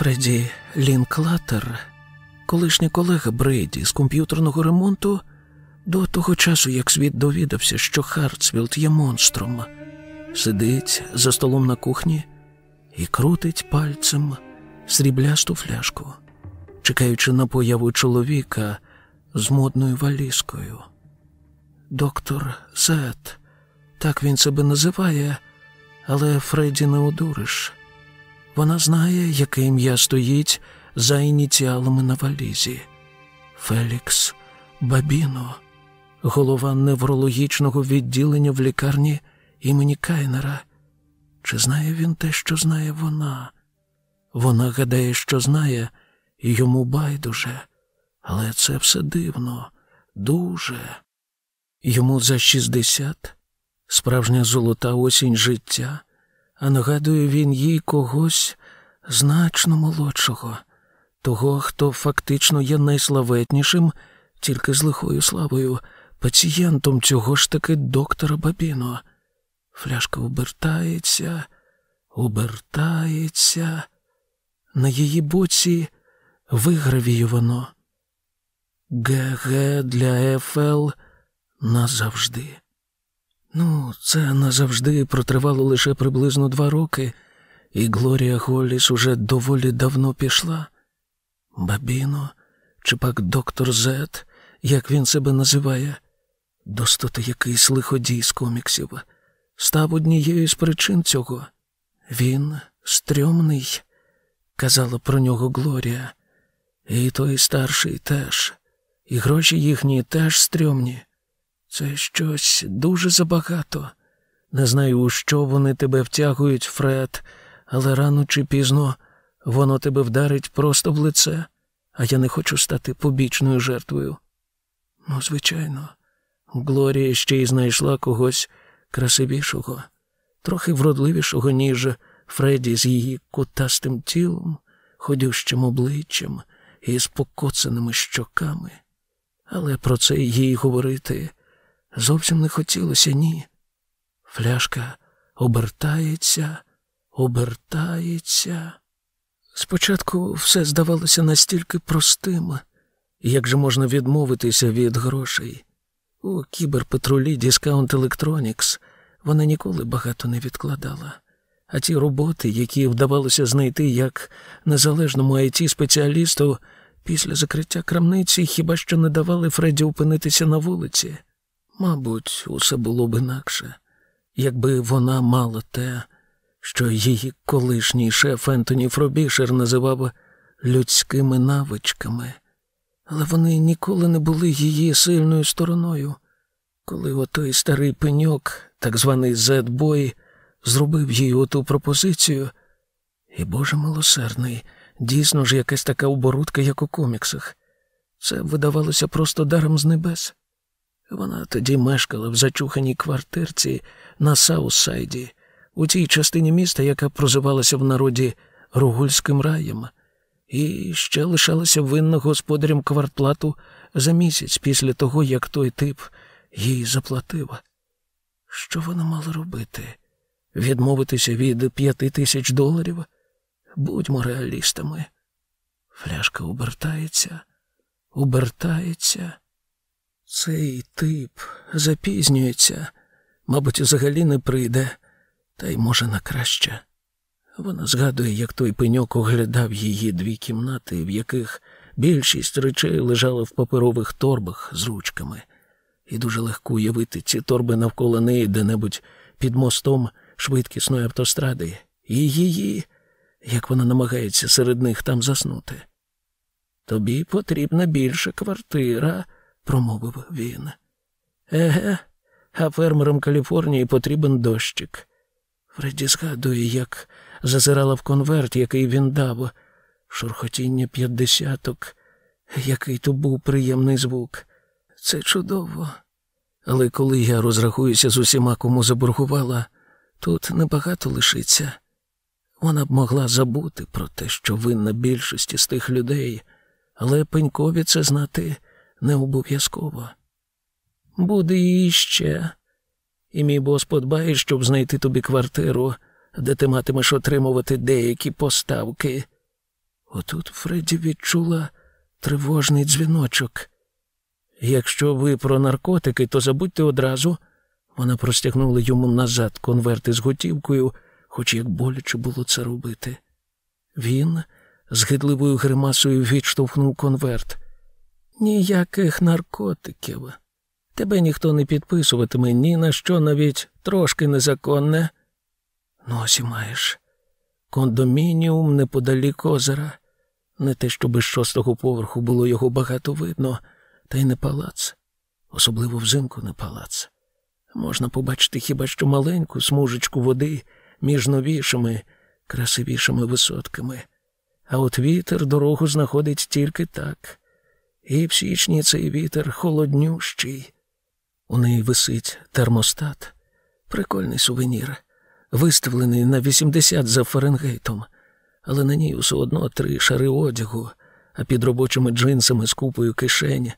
Фредді Лінклатер, колишня колега Брейді з комп'ютерного ремонту, до того часу, як світ довідався, що Хартсфілд є монстром, сидить за столом на кухні і крутить пальцем сріблясту фляжку, чекаючи на появу чоловіка з модною валізкою. Доктор Зет, так він себе називає, але Фредді не одуриш. Вона знає, яке ім'я стоїть за ініціалами на валізі. Фелікс Бабіно, голова неврологічного відділення в лікарні імені Кайнера. Чи знає він те, що знає вона? Вона гадає, що знає, і йому байдуже, але це все дивно, дуже. Йому за шістдесят, справжня золота осінь життя, а нагадує він їй когось значно молодшого, того, хто фактично є найславетнішим, тільки з лихою славою, пацієнтом цього ж таки доктора Бабіно. Фляжка обертається, обертається. На її боці вигравіювано. ГГ для ФЛ назавжди. Ну, це назавжди протривало лише приблизно два роки, і Глорія Голліс уже доволі давно пішла. Бабіно, чи пак доктор Зет, як він себе називає, достоти якийсь лиходій з коміксів, став однією з причин цього. Він стрьомний, казала про нього Глорія, і той старший теж, і гроші їхні теж стрьомні. Це щось дуже забагато. Не знаю, у що вони тебе втягують, Фред, але рано чи пізно воно тебе вдарить просто в лице, а я не хочу стати побічною жертвою. Ну, звичайно, Глорія ще й знайшла когось красивішого, трохи вродливішого, ніж Фредді з її кутастим тілом, ходющим обличчям і з покоцаними щоками. Але про це їй говорити зовсім не хотілося ні. Фляшка обертається, обертається. Спочатку все здавалося настільки простим, як же можна відмовитися від грошей. У кіберпатрулі Discount Electronics вона ніколи багато не відкладала. А ті роботи, які вдавалося знайти як незалежному it спеціалісту після закриття крамниці, хіба що не давали Фредді опинитися на вулиці. Мабуть, усе було б інакше, якби вона мала те, що її колишній шеф Ентоні Фробішер називав людськими навичками, але вони ніколи не були її сильною стороною. Коли отой старий пеньок, так званий Зетбой, зробив їй оту пропозицію, і, Боже милосердний, дійсно ж якась така оборудка, як у коміксах. Це видавалося просто даром з небес. Вона тоді мешкала в зачуханій квартирці на Саусайді, у тій частині міста, яка прозивалася в народі Ругульським раєм, і ще лишалася винна господарям квартплату за місяць після того, як той тип їй заплатив. Що вона мала робити? Відмовитися від п'яти тисяч доларів? Будьмо реалістами. Фляжка обертається, обертається. Цей тип запізнюється, мабуть, взагалі не прийде, та й може на краще. Вона згадує, як той пеньок оглядав її дві кімнати, в яких більшість речей лежала в паперових торбах з ручками, і дуже легко уявити ці торби навколо неї де-небудь під мостом швидкісної автостради, і її, як вона намагається серед них там заснути. Тобі потрібна більша квартира промовив він. Еге, а фермерам Каліфорнії потрібен дощик. Фредді згадує, як зазирала в конверт, який він дав, шурхотіння п'ятдесяток, який то був приємний звук. Це чудово. Але коли я розрахуюся з усіма, кому заборгувала, тут небагато лишиться. Вона б могла забути про те, що винна більшості з тих людей, але пенькові це знати не обов'язково. Буде іще, і мій бос подбає, щоб знайти тобі квартиру, де ти матимеш отримувати деякі поставки. Отут Фредді відчула тривожний дзвіночок. Якщо ви про наркотики, то забудьте одразу. Вона простягнула йому назад конверти з готівкою, хоч як боляче було це робити. Він з гидливою гримасою відштовхнув конверт. Ніяких наркотиків. Тебе ніхто не підписуватиме ні на що навіть трошки незаконне. Ось маєш. Кондомініум неподалік озера. Не те, щоб із шостого поверху було його багато видно, та й не палац, особливо взимку не палац. Можна побачити хіба що маленьку смужечку води між новішими, красивішими висотками. А от вітер дорогу знаходить тільки так. І в січні цей вітер холоднющий. У неї висить термостат, прикольний сувенір, виставлений на 80 за Фаренгейтом, але на ній усе одно три шари одягу, а під робочими джинсами з купою кишень,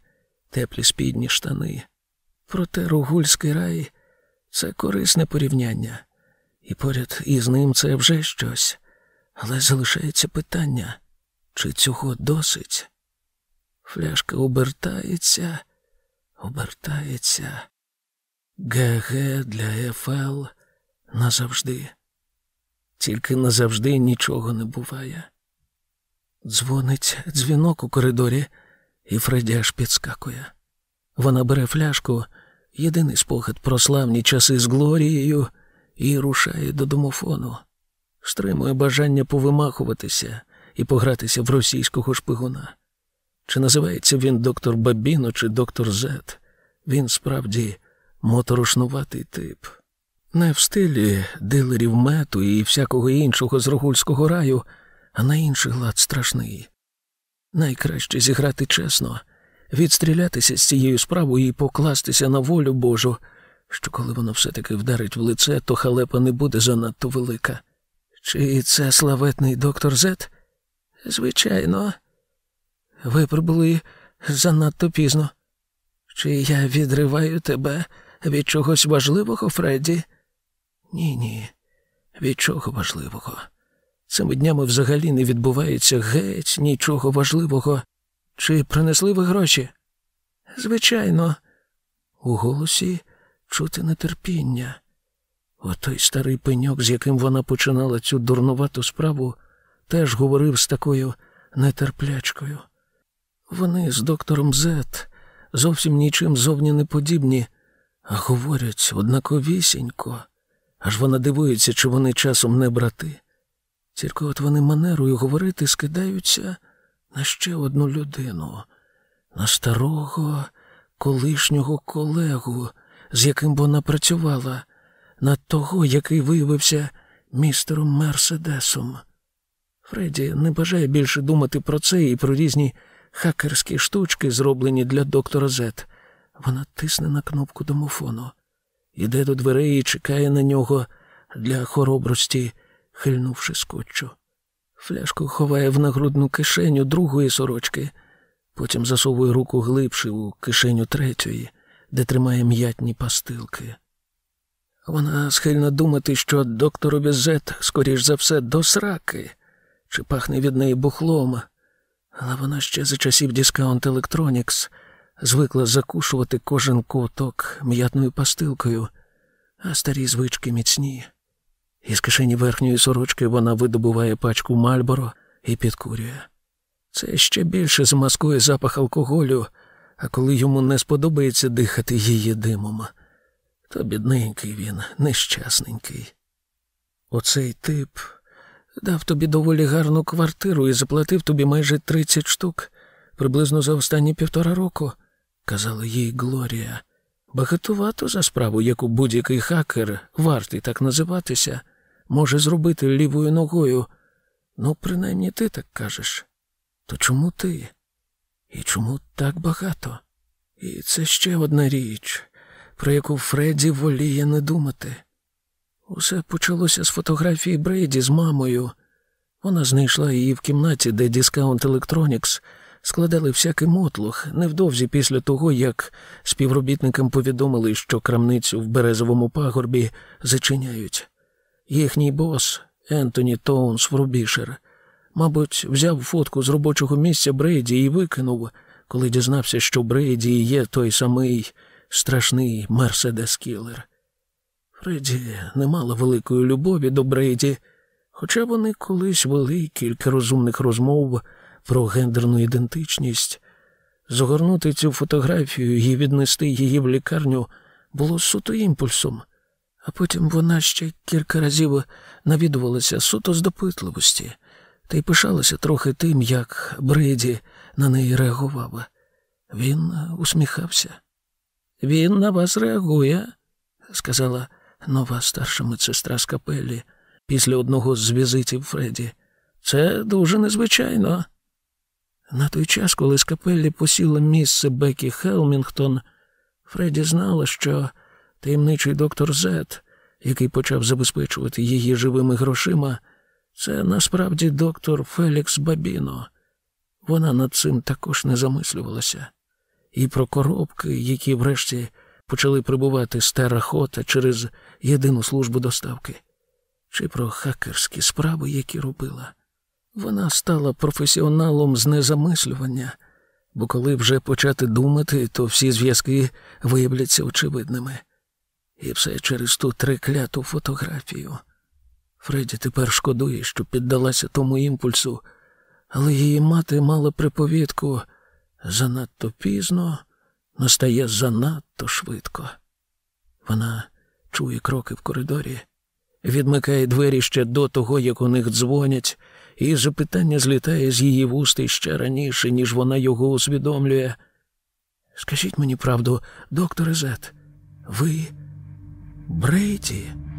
теплі спідні штани. Проте ругульський рай це корисне порівняння, і поряд із ним це вже щось. Але залишається питання, чи цього досить? Фляшка обертається, обертається. ГГ для ФЛ назавжди. Тільки назавжди нічого не буває. Дзвонить дзвінок у коридорі, і Фредді аж підскакує. Вона бере фляжку, єдиний спогад про славні часи з Глорією, і рушає до домофону. Стримує бажання повимахуватися і погратися в російського шпигуна. Чи називається він доктор Бабіно чи доктор Зет? Він справді моторошнуватий тип. Не в стилі дилерів мету і всякого іншого з Рогульського раю, а на інший лад страшний. Найкраще зіграти чесно, відстрілятися з цією справою і покластися на волю Божу, що коли воно все-таки вдарить в лице, то халепа не буде занадто велика. Чи це славетний доктор Зет? Звичайно. Ви прибули занадто пізно. Чи я відриваю тебе від чогось важливого, Фредді? Ні, ні, від чого важливого. Цими днями взагалі не відбувається геть нічого важливого. Чи принесли ви гроші? Звичайно, у голосі чути нетерпіння. Отой старий пеньок, з яким вона починала цю дурнувату справу, теж говорив з такою нетерплячкою. Вони з доктором Зет зовсім нічим зовні не подібні, а говорять однаковісінько, аж вона дивується, чи вони часом не брати. Тільки от вони манерою говорити скидаються на ще одну людину, на старого колишнього колегу, з яким вона працювала, на того, який виявився містером Мерседесом. Фредді не бажає більше думати про це і про різні хакерські штучки, зроблені для доктора Зет. Вона тисне на кнопку домофону, іде до дверей і чекає на нього для хоробрості, хильнувши скотчу. Фляжку ховає в нагрудну кишеню другої сорочки, потім засовує руку глибше у кишеню третьої, де тримає м'ятні пастилки. Вона схильна думати, що докторові Зет, скоріш за все, до сраки, чи пахне від неї бухлом, але вона ще за часів Discount Electronics звикла закушувати кожен куток м'ятною пастилкою, а старі звички міцні. Із кишені верхньої сорочки вона видобуває пачку Мальборо і підкурює. Це ще більше змаскує запах алкоголю, а коли йому не сподобається дихати її димом, то бідненький він, нещасненький. Оцей тип дав тобі доволі гарну квартиру і заплатив тобі майже 30 штук, приблизно за останні півтора року, казала їй Глорія. Багатувато за справу, яку будь-який хакер, вартий так називатися, може зробити лівою ногою. Ну, принаймні ти так кажеш. То чому ти? І чому так багато? І це ще одна річ, про яку Фредді воліє не думати. Усе почалося з фотографії Брейді з мамою. Вона знайшла її в кімнаті, де Discount Electronics складали всякий мотлух невдовзі після того, як співробітникам повідомили, що крамницю в березовому пагорбі зачиняють. Їхній бос Ентоні Тоунс Врубішер Мабуть, взяв фотку з робочого місця Брейді і викинув, коли дізнався, що Брейді є той самий страшний Мерседес Кілер. Фредді не мала великої любові до Брейді, хоча вони колись вели кілька розумних розмов про гендерну ідентичність. Загорнути цю фотографію і віднести її в лікарню було суто імпульсом, а потім вона ще кілька разів навідувалася суто з допитливості та й пишалася трохи тим, як Бреді на неї реагував. Він усміхався. Він на вас реагує, сказала нова старша медсестра з капелі після одного з візитів Фредді. Це дуже незвичайно. На той час, коли з капеллі посіла місце Бекі Хелмінгтон, Фредді знала, що таємничий доктор Зет, який почав забезпечувати її живими грошима, це насправді доктор Фелікс Бабіно. Вона над цим також не замислювалася. І про коробки, які врешті почали прибувати з терахота через єдину службу доставки, чи про хакерські справи, які робила. Вона стала професіоналом з незамислювання, бо коли вже почати думати, то всі зв'язки виявляться очевидними. І все через ту трикляту фотографію. Фредді тепер шкодує, що піддалася тому імпульсу, але її мати мала приповідку занадто пізно, настає занадто швидко. Вона чує кроки в коридорі, відмикає двері ще до того, як у них дзвонять, і запитання злітає з її вусти ще раніше, ніж вона його усвідомлює. Скажіть мені правду, доктор Зет, ви Брейді?»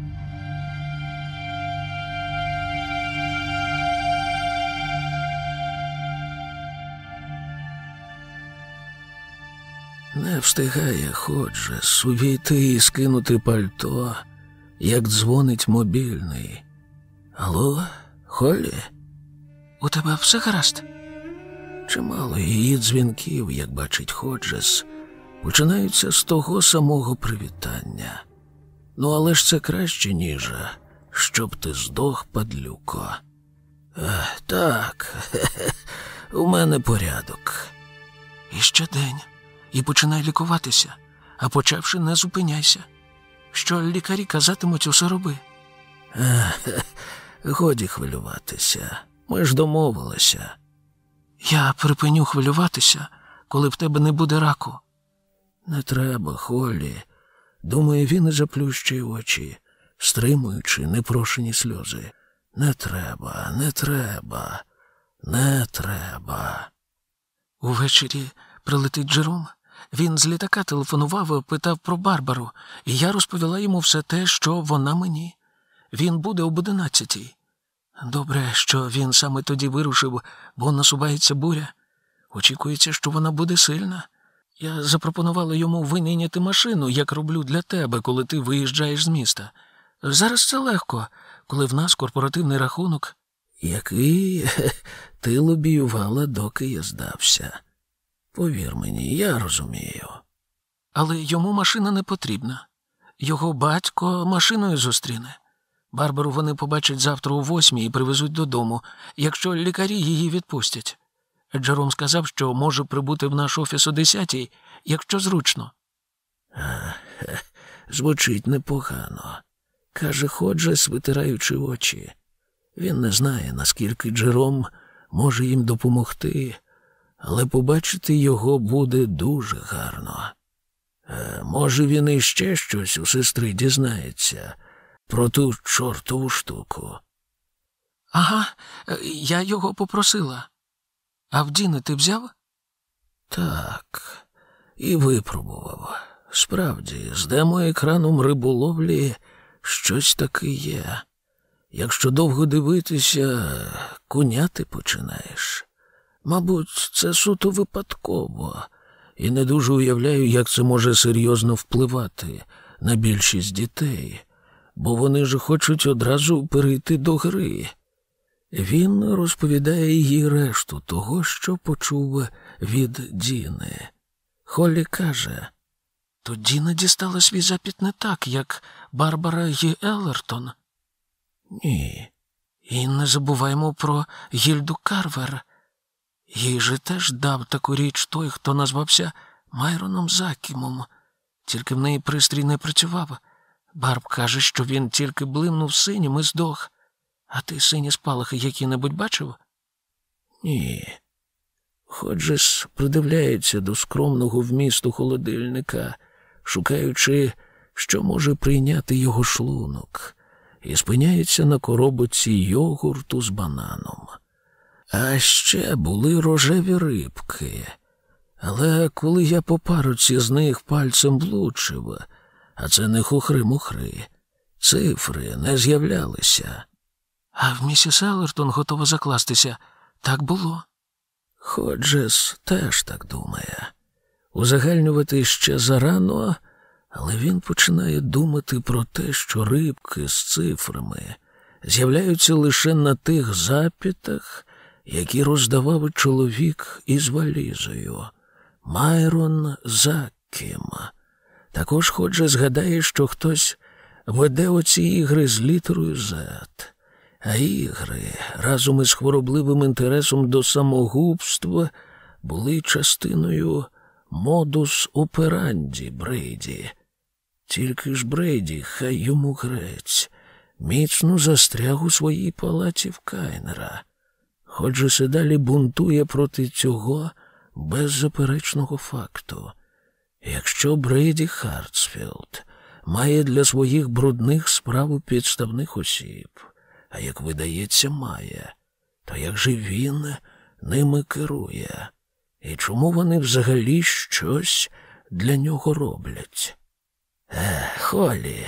Не встигає Ходжес увійти і скинути пальто, як дзвонить мобільний. Алло, Холлі? У тебе все гаразд? Чимало її дзвінків, як бачить Ходжес, починаються з того самого привітання. Ну, але ж це краще, ніж щоб ти здох, падлюко. Так, хе -хе, у мене порядок. І ще день і починай лікуватися, а почавши, не зупиняйся. Що лікарі казатимуть, усе роби. Годі хвилюватися. Ми ж домовилися. Я припиню хвилюватися, коли в тебе не буде раку. Не треба, Холлі. Думаю, він і заплющує очі, стримуючи непрошені сльози. Не треба, не треба, не треба. Увечері прилетить Джером, він з літака телефонував, питав про Барбару, і я розповіла йому все те, що вона мені. Він буде об одинадцятій. Добре, що він саме тоді вирушив, бо насувається буря. Очікується, що вона буде сильна. Я запропонувала йому винайняти машину, як роблю для тебе, коли ти виїжджаєш з міста. Зараз це легко, коли в нас корпоративний рахунок. Який ти лобіювала, доки я здався. Повір мені, я розумію. Але йому машина не потрібна. Його батько машиною зустріне. Барбару вони побачать завтра о восьмій і привезуть додому, якщо лікарі її відпустять. Джером сказав, що може прибути в наш офіс о десятій, якщо зручно. Звучить непогано. каже Ходжес, витираючи очі. Він не знає, наскільки Джером може їм допомогти, але побачити його буде дуже гарно. Е, може, він іще щось у сестри дізнається про ту чортову штуку. Ага, е, я його попросила. А в Діни ти взяв? Так, і випробував. Справді, з демо-екраном риболовлі щось таке є. Якщо довго дивитися, куняти починаєш. Мабуть, це суто випадково, і не дуже уявляю, як це може серйозно впливати на більшість дітей, бо вони ж хочуть одразу перейти до гри. Він розповідає їй решту того, що почув від Діни. Холлі каже, то Діна дістала свій запіт не так, як Барбара і Еллертон. Ні, І не забуваємо про Гільду Карвер. Їй же теж дав таку річ той, хто назвався Майроном Закімом, тільки в неї пристрій не працював. Барб каже, що він тільки блимнув синім і здох. А ти сині спалахи які-небудь бачив? Ні. Ходжес придивляється до скромного вмісту холодильника, шукаючи, що може прийняти його шлунок, і спиняється на коробоці йогурту з бананом. А ще були рожеві рибки. Але коли я по пароці з них пальцем влучив, а це не хухри-мухри, цифри не з'являлися. А в місіс Елертон готова закластися. Так було. Ходжес теж так думає. Узагальнювати ще зарано, але він починає думати про те, що рибки з цифрами з'являються лише на тих запітах, які роздавав чоловік із валізою. Майрон Заккім. Також Ходжес згадає, що хтось веде оці ігри з літерою Z. А ігри разом із хворобливим інтересом до самогубства були частиною модус операнді Брейді. Тільки ж Брейді, хай йому грець, міцно застряг у своїй палаті в Кайнера. Хоч і далі бунтує проти цього беззаперечного факту. Якщо Брейді Хартсфілд має для своїх брудних справ підставних осіб, а як видається, має, то як же він ними керує? І чому вони взагалі щось для нього роблять? Е, Холі,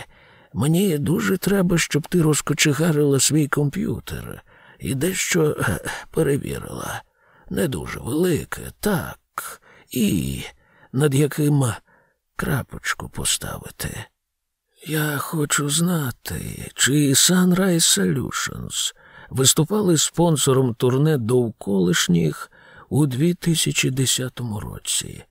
мені дуже треба, щоб ти розкочегарила свій комп'ютер і дещо е, перевірила. Не дуже велике, так, і над яким крапочку поставити. Я хочу знати, чи Sunrise Solutions виступали спонсором турне довколишніх у 2010 році,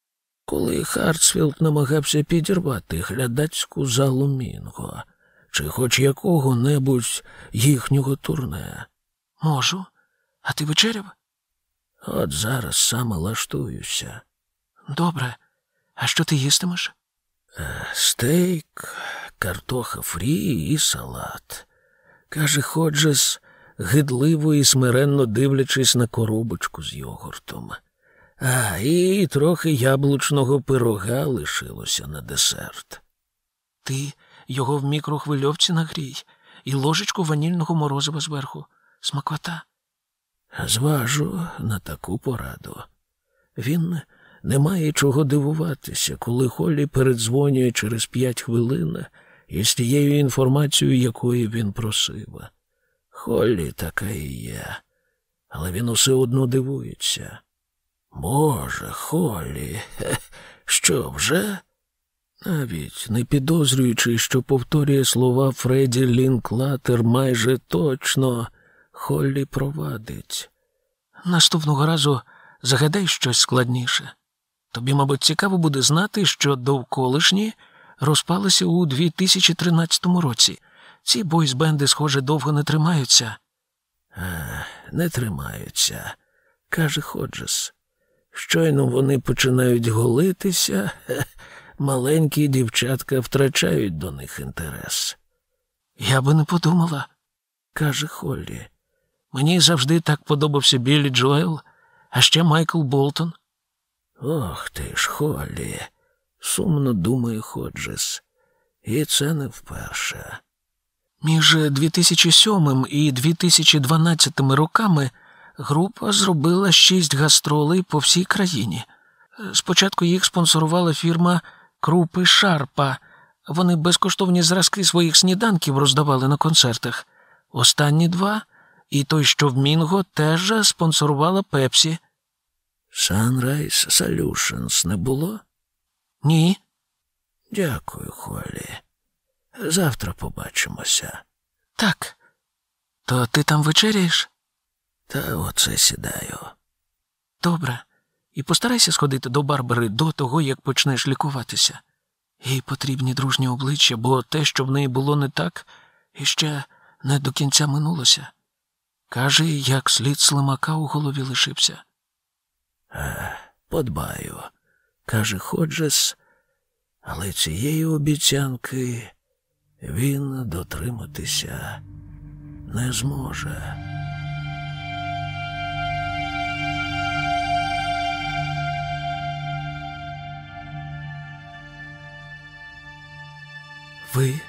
коли Хартсфілд намагався підірвати глядацьку залу Мінго, чи хоч якого-небудь їхнього турне. Можу. А ти вечеряв? От зараз саме лаштуюся. Добре. А що ти їстимеш? Е, стейк, картоха фрі і салат. Каже Ходжес, гидливо і смиренно дивлячись на коробочку з йогуртом. А, і трохи яблучного пирога лишилося на десерт. Ти його в мікрохвильовці нагрій і ложечку ванільного морозива зверху. Смакота. Зважу на таку пораду. Він не має чого дивуватися, коли Холлі передзвонює через п'ять хвилин із тією інформацією, якої він просив. Холлі така і є, але він усе одно дивується. Боже, Холлі, що вже? Навіть не підозрюючи, що повторює слова Фредді Лінклатер майже точно, Холлі провадить. Наступного разу загадай щось складніше. Тобі, мабуть, цікаво буде знати, що довколишні розпалися у 2013 році. Ці бойсбенди, схоже, довго не тримаються. А, не тримаються, каже Ходжес. Щойно вони починають голитися, маленькі дівчатка втрачають до них інтерес. Я би не подумала, каже Холлі. Мені завжди так подобався Біллі Джоел, а ще Майкл Болтон. Ох ти ж, Холлі, сумно думає Ходжес. І це не вперше. Між 2007 і 2012 роками група зробила шість гастролей по всій країні. Спочатку їх спонсорувала фірма Крупи Шарпа. Вони безкоштовні зразки своїх сніданків роздавали на концертах. Останні два, і той, що в Мінго, теж спонсорувала Пепсі. Sunrise Solutions не було? Ні. Дякую, Холі. Завтра побачимося. Так. То ти там вечеряєш? Та оце сідаю. Добре. І постарайся сходити до Барбари до того, як почнеш лікуватися. Їй потрібні дружні обличчя, бо те, що в неї було не так, іще не до кінця минулося. Каже, як слід слимака у голові лишився. Подбаю, каже Ходжес, але цієї обіцянки він дотриматися не зможе. Ви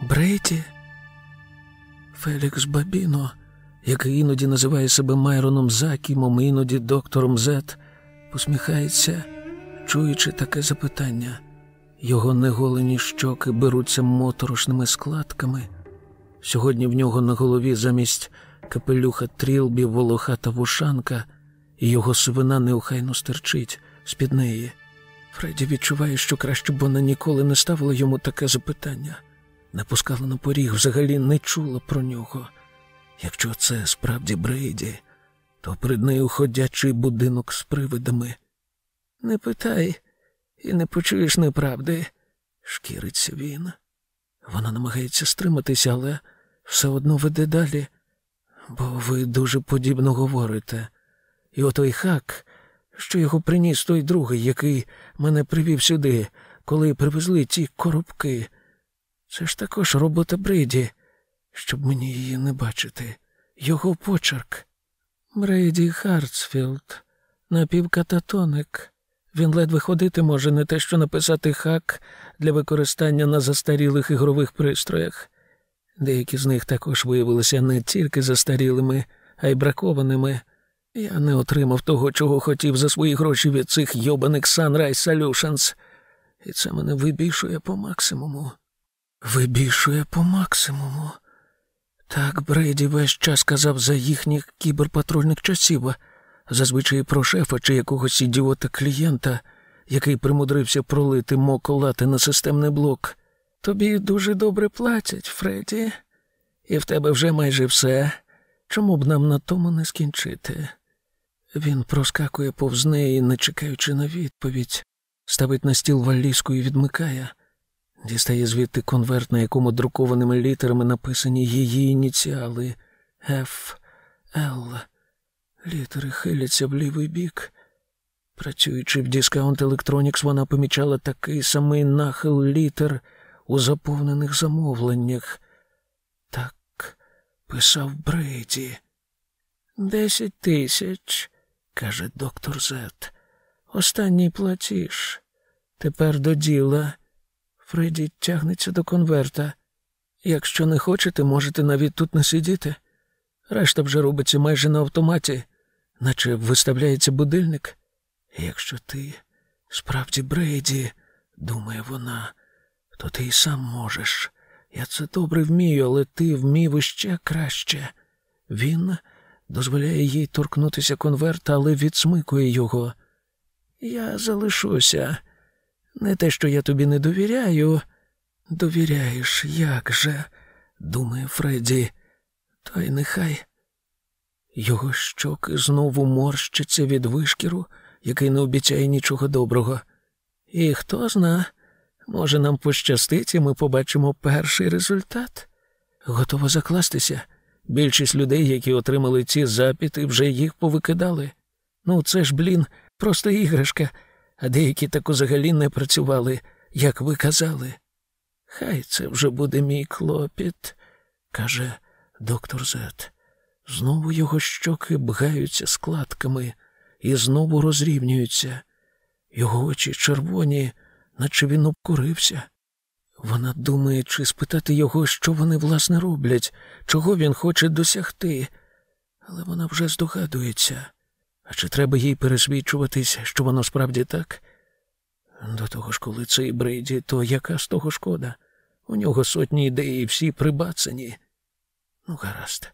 Брейті? Фелікс Бабіно, який іноді називає себе Майроном Закімом, іноді доктором Зет, посміхається, чуючи таке запитання. Його неголені щоки беруться моторошними складками. Сьогодні в нього на голові замість капелюха трілбі волохата вушанка, і його сивина неохайно стерчить з-під неї. Фредді відчуває, що краще б вона ніколи не ставила йому таке запитання, не пускала на поріг, взагалі не чула про нього. Якщо це справді Брейді, то перед нею ходячий будинок з привидами. Не питай і не почуєш неправди, шкіриться він. Вона намагається стриматися, але все одно веде далі, бо ви дуже подібно говорите. І отой хак що його приніс той другий, який мене привів сюди, коли привезли ті коробки. Це ж також робота Брейді, щоб мені її не бачити. Його почерк. Брейді Хартсфілд, напівкататоник. Він ледве ходити може не те, що написати хак для використання на застарілих ігрових пристроях. Деякі з них також виявилися не тільки застарілими, а й бракованими. Я не отримав того, чого хотів за свої гроші від цих йобаних Sunrise Solutions. І це мене вибільшує по максимуму. Вибільшує по максимуму. Так Брейді весь час казав за їхніх кіберпатрульних часів, зазвичай про шефа чи якогось ідіота клієнта, який примудрився пролити моколати на системний блок. Тобі дуже добре платять, Фредді, і в тебе вже майже все. Чому б нам на тому не скінчити? Він проскакує повз неї, не чекаючи на відповідь, ставить на стіл валізку і відмикає, дістає звідти конверт, на якому друкованими літерами написані її ініціали Ф. Л. Літери хиляться в лівий бік. Працюючи в Discount Electronics, вона помічала такий самий нахил літер у заповнених замовленнях. Так писав Брейді. Десять тисяч каже доктор Зет. Останній платіж. Тепер до діла. Фредді тягнеться до конверта. Якщо не хочете, можете навіть тут не сидіти. Решта вже робиться майже на автоматі, наче виставляється будильник. Якщо ти справді Брейді, думає вона, то ти й сам можеш. Я це добре вмію, але ти вмів іще краще. Він дозволяє їй торкнутися конверта, але відсмикує його. Я залишуся. Не те, що я тобі не довіряю. Довіряєш, як же, думає Фредді, то й нехай. Його щоки знову морщаться від вишкіру, який не обіцяє нічого доброго. І хто зна, може, нам пощастить, і ми побачимо перший результат. Готова закластися. Більшість людей, які отримали ці запити, вже їх повикидали. Ну, це ж, блін, просто іграшка, а деякі так взагалі не працювали, як ви казали. Хай це вже буде мій клопіт, каже доктор Зет. Знову його щоки бгаються складками і знову розрівнюються. Його очі червоні, наче він обкурився. Вона думає, чи спитати його, що вони власне роблять, чого він хоче досягти, але вона вже здогадується. А чи треба їй пересвідчуватись, що воно справді так? До того ж, коли цей Брейді, то яка з того шкода? У нього сотні ідей і всі прибацані. Ну, гаразд,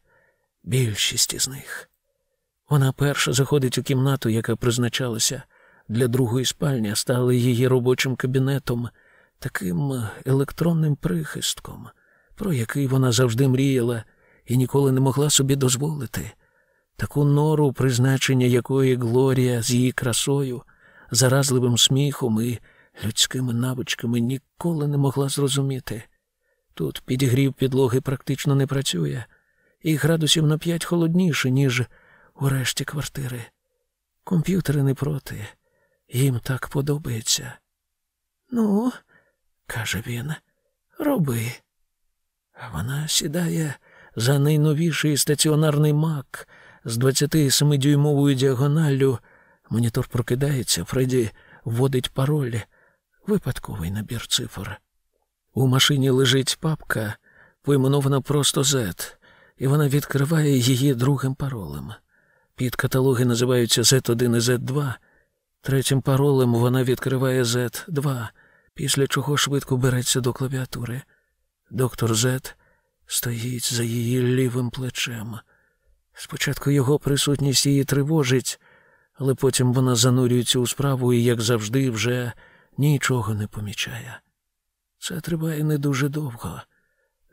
більшість із них. Вона перша заходить у кімнату, яка призначалася для другої спальні, стала її робочим кабінетом таким електронним прихистком, про який вона завжди мріяла і ніколи не могла собі дозволити, таку нору, призначення якої Глорія з її красою, заразливим сміхом і людськими навичками ніколи не могла зрозуміти. Тут підігрів підлоги практично не працює, і градусів на п'ять холодніше, ніж у решті квартири. Комп'ютери не проти, їм так подобається. Ну, каже він, роби. А вона сідає за найновіший стаціонарний мак з 27-дюймовою діагоналлю. Монітор прокидається, Фредді вводить пароль, випадковий набір цифр. У машині лежить папка, поіменована просто Z, і вона відкриває її другим паролем. Під каталоги називаються Z1 і Z2. Третім паролем вона відкриває Z2, після чого швидко береться до клавіатури. Доктор Z стоїть за її лівим плечем. Спочатку його присутність її тривожить, але потім вона занурюється у справу і, як завжди, вже нічого не помічає. Це триває не дуже довго.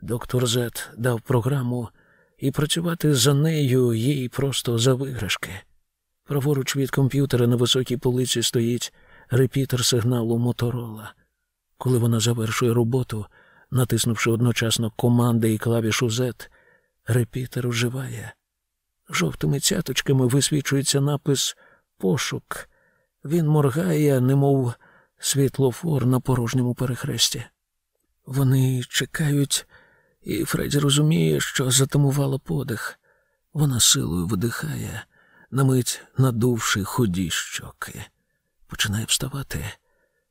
Доктор Зет дав програму, і працювати за нею їй просто за виграшки. Праворуч від комп'ютера на високій полиці стоїть репітер сигналу Моторола. Коли вона завершує роботу, натиснувши одночасно команди і клавішу Z, репітер оживає. Жовтими цяточками висвічується напис Пошук. Він моргає, немов світлофор на порожньому перехресті. Вони чекають, і Фредді розуміє, що затамувала подих. Вона силою видихає, на мить надувши ході щоки. Починає вставати,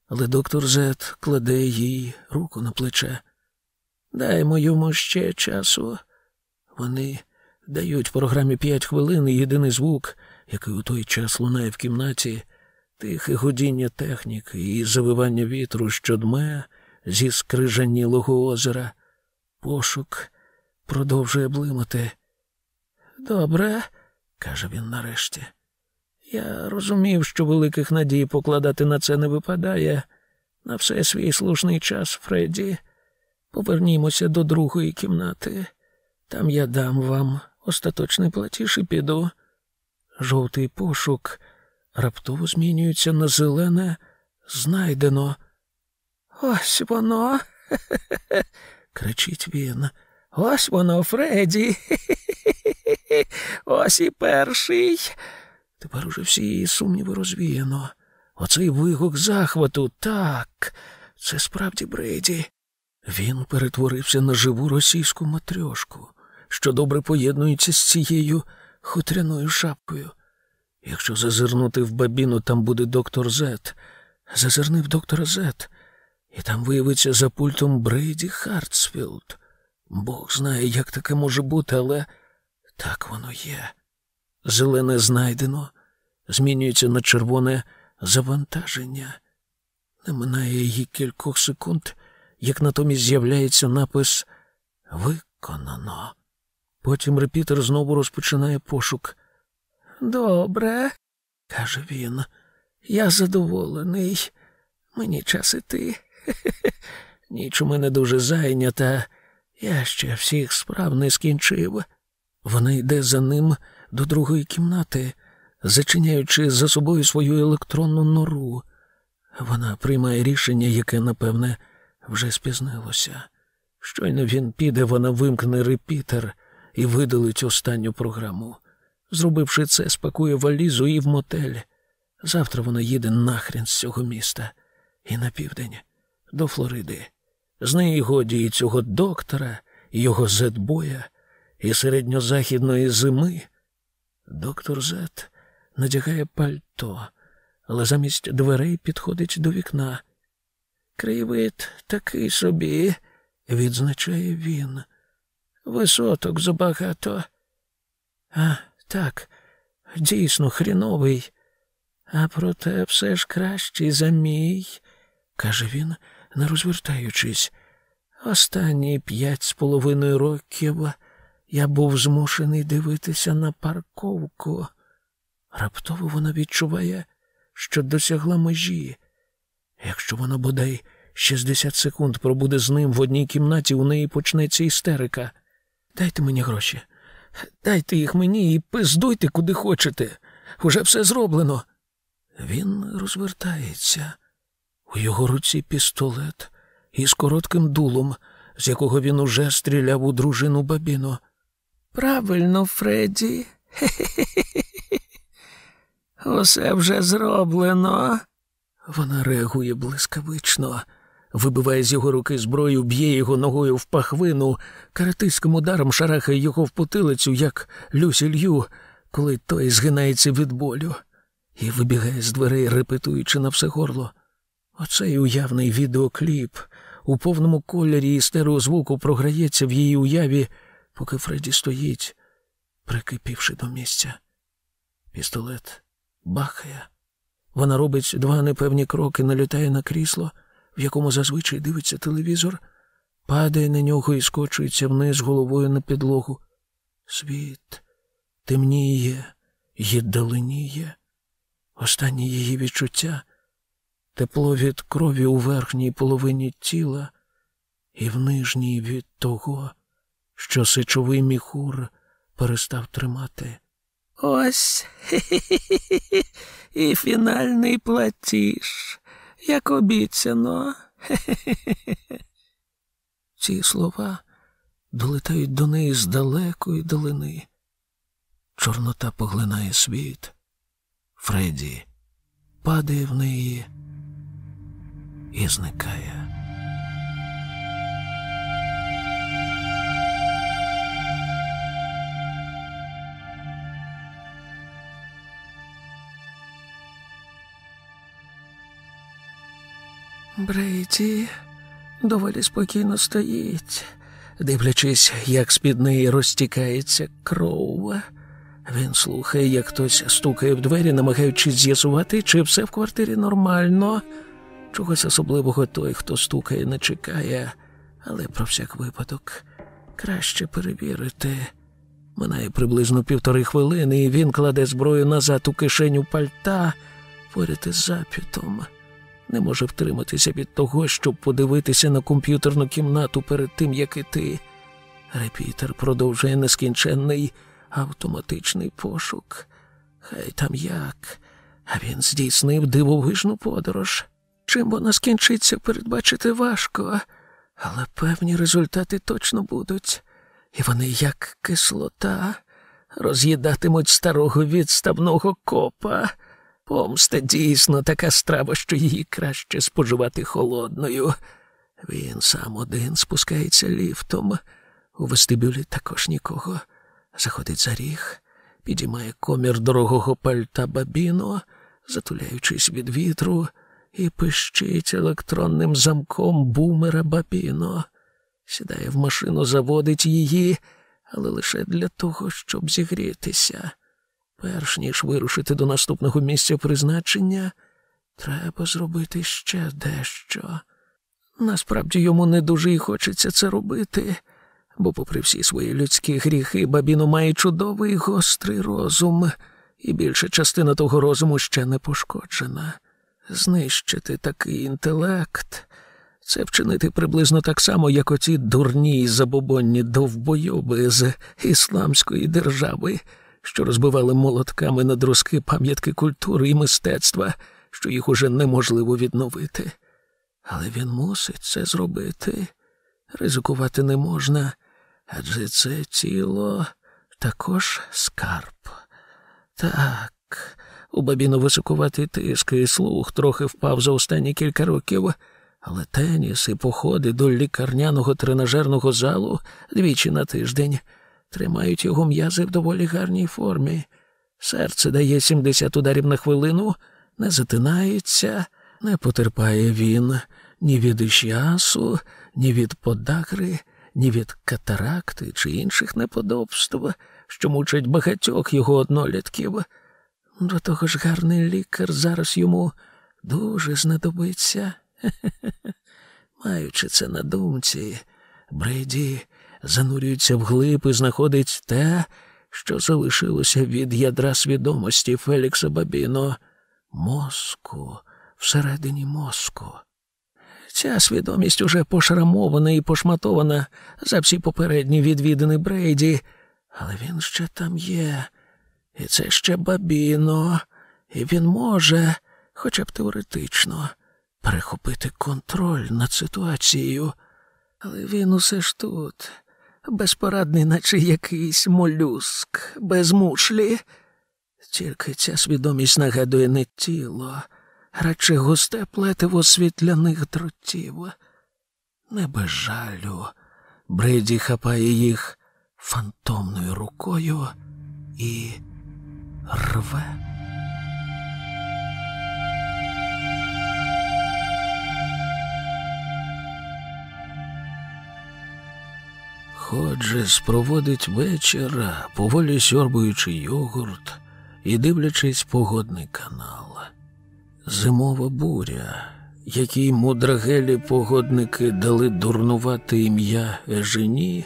але доктор Зет кладе їй руку на плече. Даймо йому ще часу. Вони дають програмі п'ять хвилин і єдиний звук, який у той час лунає в кімнаті, тихе годіння техніки і завивання вітру, що дме зі скрижанілого озера. Пошук продовжує блимати. Добре, каже він нарешті. Я розумів, що великих надій покладати на це не випадає. На все свій слушний час, Фредді. Повернімося до другої кімнати. Там я дам вам остаточний платіж і піду. Жовтий пошук раптово змінюється на зелене, знайдено. Ось воно. кричить він. Ось воно, Фредді. Ось і перший. Тепер уже всі її сумніви розвіяно. Оцей вигук захвату, так, це справді Брейді. Він перетворився на живу російську матрьошку, що добре поєднується з цією хутряною шапкою. Якщо зазирнути в Бабіно, там буде доктор Зет. Зазирни в доктора Зет, і там виявиться за пультом Брейді Хартсфілд. Бог знає, як таке може бути, але так воно є. Зелене знайдено, змінюється на червоне завантаження. Не минає її кількох секунд, як натомість з'являється напис Виконано. Потім репітер знову розпочинає пошук. Добре, каже він, я задоволений. Мені час іти. Ніч у мене дуже зайнята. Я ще всіх справ не скінчив. Вона йде за ним до другої кімнати, зачиняючи за собою свою електронну нору. Вона приймає рішення, яке, напевне, вже спізнилося. Щойно він піде, вона вимкне репітер і видалить останню програму. Зробивши це, спакує валізу і в мотель. Завтра вона їде нахрен з цього міста і на південь, до Флориди. З неї годі і цього доктора, і його зетбоя, і середньозахідної зими. Доктор Зет надягає пальто, але замість дверей підходить до вікна. Кривит такий собі, відзначає він. Висоток забагато. А, так, дійсно хріновий. А проте все ж кращий за мій, каже він, не розвертаючись. Останні п'ять з половиною років я був змушений дивитися на парковку. Раптово вона відчуває, що досягла межі. Якщо вона бодай 60 секунд пробуде з ним в одній кімнаті, у неї почнеться істерика. Дайте мені гроші. Дайте їх мені і пиздуйте, куди хочете. Уже все зроблено. Він розвертається. У його руці пістолет із коротким дулом, з якого він уже стріляв у дружину Бабіно. Правильно, Фредді. Усе вже зроблено. Вона реагує блискавично, вибиває з його руки зброю, б'є його ногою в пахвину, каратистським ударом шарахає його в потилицю, як Люсі Лью, коли той згинається від болю, і вибігає з дверей, репетуючи на все горло. Оцей уявний відеокліп у повному кольорі і стереозвуку програється в її уяві, поки Фредді стоїть, прикипівши до місця. Пістолет бахає. Вона робить два непевні кроки, налітає на крісло, в якому зазвичай дивиться телевізор, падає на нього і скочується вниз головою на підлогу. Світ темніє й даленіє. Останні її відчуття тепло від крові у верхній половині тіла і в нижній від того, що сичовий міхур перестав тримати. Ось хі-хі-хі, і фінальний платіж, як обіцяно. Хе-хе-хе. Ці слова долетають до неї з далекої долини. Чорнота поглинає світ. Фредді падає в неї і зникає. Брейді доволі спокійно стоїть, дивлячись, як з-під неї розтікається кров. Він слухає, як хтось стукає в двері, намагаючись з'ясувати, чи все в квартирі нормально. Чогось особливого той, хто стукає, не чекає, але про всяк випадок краще перевірити. Минає приблизно півтори хвилини, і він кладе зброю назад у кишеню пальта поряд із запітом. Не може втриматися від того, щоб подивитися на комп'ютерну кімнату перед тим, як іти. Репітер продовжує нескінченний автоматичний пошук. Хай там як, а він здійснив дивовижну подорож. Чим вона скінчиться, передбачити важко, але певні результати точно будуть, і вони, як кислота, роз'їдатимуть старого відставного копа. Помста дійсно така страва, що її краще споживати холодною. Він сам один спускається ліфтом. У вестибюлі також нікого. Заходить за ріг, підіймає комір дорогого пальта бабіно, затуляючись від вітру, і пищить електронним замком бумера бабіно. Сідає в машину, заводить її, але лише для того, щоб зігрітися. Перш ніж вирушити до наступного місця призначення, треба зробити ще дещо. Насправді йому не дуже й хочеться це робити, бо, попри всі свої людські гріхи, бабіно має чудовий гострий розум, і більша частина того розуму ще не пошкоджена. Знищити такий інтелект це вчинити приблизно так само, як оці дурні й забобонні довбойоби з ісламської держави що розбивали молотками на друзки пам'ятки культури і мистецтва, що їх уже неможливо відновити. Але він мусить це зробити. Ризикувати не можна, адже це тіло також скарб. Так, у бабіно високуватий тиск і слух трохи впав за останні кілька років, але теніс і походи до лікарняного тренажерного залу двічі на тиждень тримають його м'язи в доволі гарній формі. Серце дає 70 ударів на хвилину, не затинається, не потерпає він ні від ішіасу, ні від подагри, ні від катаракти чи інших неподобств, що мучать багатьох його однолітків. До того ж гарний лікар зараз йому дуже знадобиться. Маючи це на думці, Бреді занурюється вглиб і знаходить те, що залишилося від ядра свідомості Фелікса Бабіно, мозку, всередині мозку. Ця свідомість уже пошрамована і пошматована за всі попередні відвідини Брейді, але він ще там є, і це ще Бабіно, і він може, хоча б теоретично, перехопити контроль над ситуацією. Але він усе ж тут, безпорадний, наче якийсь молюск, без мушлі. Тільки ця свідомість нагадує не тіло, радше густе плетиво світляних дротів. Не без жалю. Бреді хапає їх фантомною рукою і рве. Ходжес проводить вечір, поволі сьорбуючи йогурт і дивлячись погодний канал. Зимова буря, якій мудрагелі погодники дали дурнувати ім'я Ежені,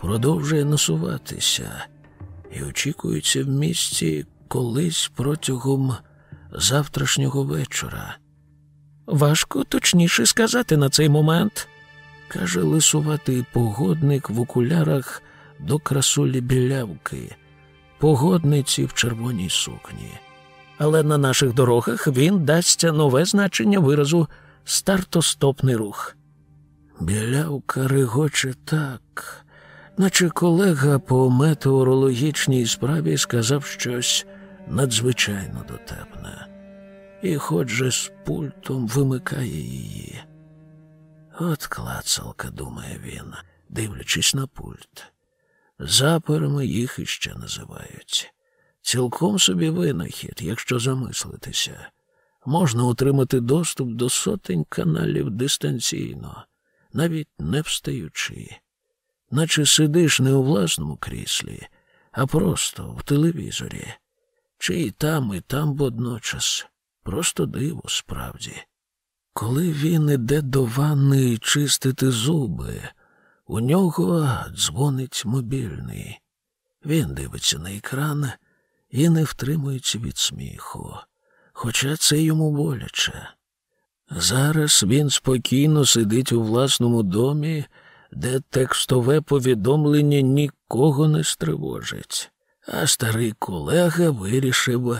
продовжує насуватися і очікується в місті колись протягом завтрашнього вечора. Важко точніше сказати на цей момент каже лисуватий погодник в окулярах до красулі білявки, погодниці в червоній сукні. Але на наших дорогах він дасться нове значення виразу стартостопний рух. Білявка регоче так, наче колега по метеорологічній справі сказав щось надзвичайно дотепне, і хоч же з пультом вимикає її. От клацалка, думає він, дивлячись на пульт. Запорами їх іще називають. Цілком собі винахід, якщо замислитися. Можна отримати доступ до сотень каналів дистанційно, навіть не встаючи, наче сидиш не у власному кріслі, а просто в телевізорі, чи і там, і там водночас. Просто диво справді. Коли він іде до ванни чистити зуби, у нього дзвонить мобільний. Він дивиться на екран і не втримується від сміху, хоча це йому боляче. Зараз він спокійно сидить у власному домі, де текстове повідомлення нікого не стривожить, а старий колега вирішив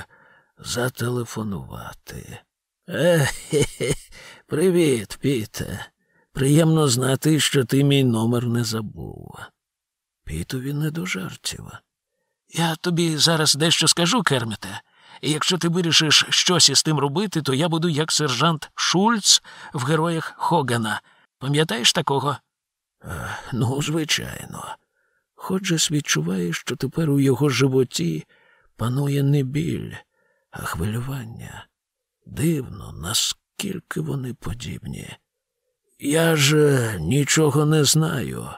зателефонувати. Е-хе-хе, привіт, Піте. Приємно знати, що ти мій номер не забув. Пітові не до жартів. Я тобі зараз дещо скажу, Керміте, і якщо ти вирішиш щось із тим робити, то я буду як сержант Шульц в героях Хогана. Пам'ятаєш такого? Е, ну, звичайно. Ходжес відчуває, що тепер у його животі панує не біль, а хвилювання. Дивно, наскільки вони подібні. Я ж е, нічого не знаю.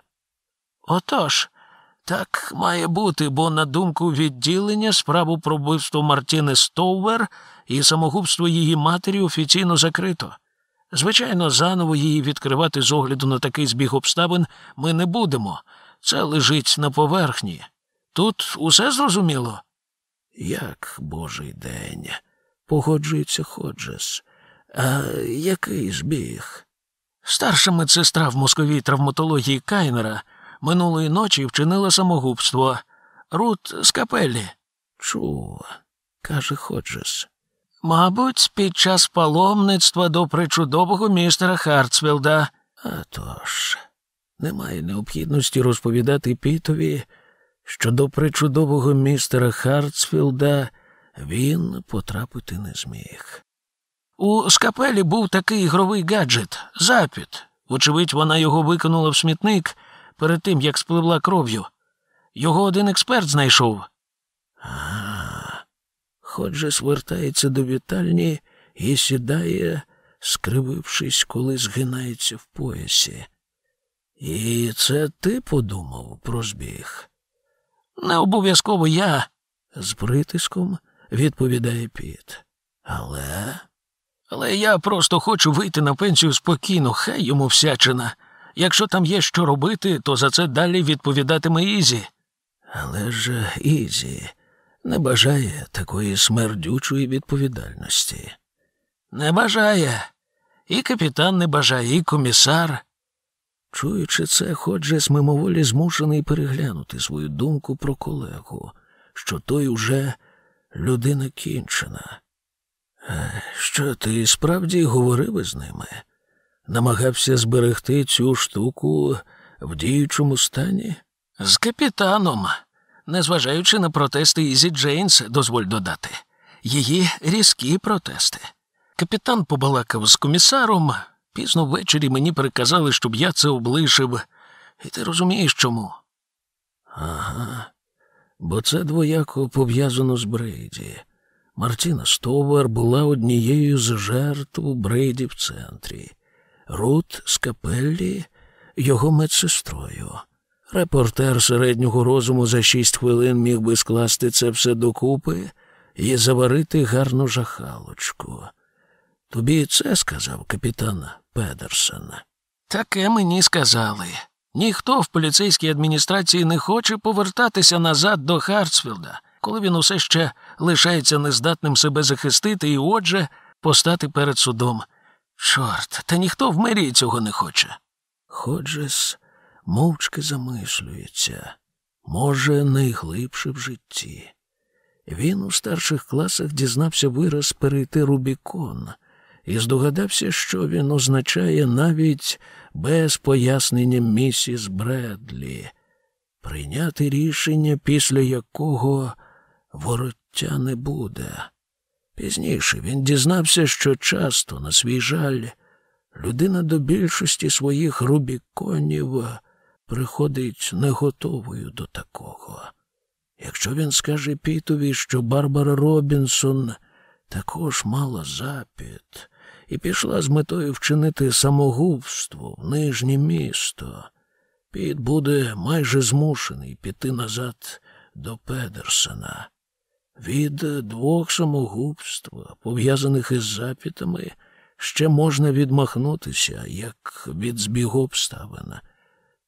Отож, так має бути, бо, на думку відділення, справу про вбивство Мартіни Стоувер і самогубство її матері офіційно закрито. Звичайно, заново її відкривати з огляду на такий збіг обставин ми не будемо. Це лежить на поверхні. Тут усе зрозуміло? Як божий день, погоджується Ходжес. А який збіг? Старша медсестра в мозковій травматології Кайнера минулої ночі вчинила самогубство. Рут Скапеллі. Чув, каже Ходжес. Мабуть, під час паломництва до причудового містера Хартсфілда. А тож, немає необхідності розповідати Пітові, що до причудового містера Хартсфілда він потрапити не зміг. У скапелі був такий ігровий гаджет запіт. Вочевидь, вона його викинула в смітник перед тим, як спливла кров'ю. Його один експерт знайшов. А, Ходже свертається до вітальні і сідає, скривившись, коли згинається в поясі. І це ти подумав про збіг? Не обов'язково я, з притиском відповідає Піт. Але. Але я просто хочу вийти на пенсію спокійно, хай йому всячина. Якщо там є що робити, то за це далі відповідатиме Ізі. Але ж Ізі не бажає такої смердючої відповідальності. Не бажає. І капітан не бажає, і комісар. Чуючи це, Ходжес мимоволі змушений переглянути свою думку про колегу, що той уже людина кінчена. Е, що ти справді говорив із ними? Намагався зберегти цю штуку в діючому стані? З капітаном, незважаючи на протести Ізі Джейнс, дозволь додати, її різкі протести. Капітан побалакав з комісаром, пізно ввечері мені приказали, щоб я це облишив. І ти розумієш чому? Ага, бо це двояко пов'язано з Брейді. Мартіна Стовер була однією з жертв Брейді в центрі, Рут з капеллі його медсестрою. Репортер середнього розуму за шість хвилин міг би скласти це все докупи і заварити гарну жахалочку. Тобі це сказав капітан Педерсон? Таке мені сказали. Ніхто в поліцейській адміністрації не хоче повертатися назад до Хартсфілда, коли він усе ще лишається нездатним себе захистити і, отже, постати перед судом. Чорт, та ніхто в мерії цього не хоче. Ходжес мовчки замислюється, може, найглибше в житті. Він у старших класах дізнався вираз перейти Рубікон і здогадався, що він означає навіть без пояснення місіс Бредлі, прийняти рішення, після якого вороття не буде. Пізніше він дізнався, що часто, на свій жаль, людина до більшості своїх рубіконів приходить не готовою до такого. Якщо він скаже Пітові, що Барбара Робінсон також мала запит і пішла з метою вчинити самогубство в нижнє місто, Піт буде майже змушений піти назад до Педерсона. Від двох самогубств, пов'язаних із запитами, ще можна відмахнутися, як від збігу обставин,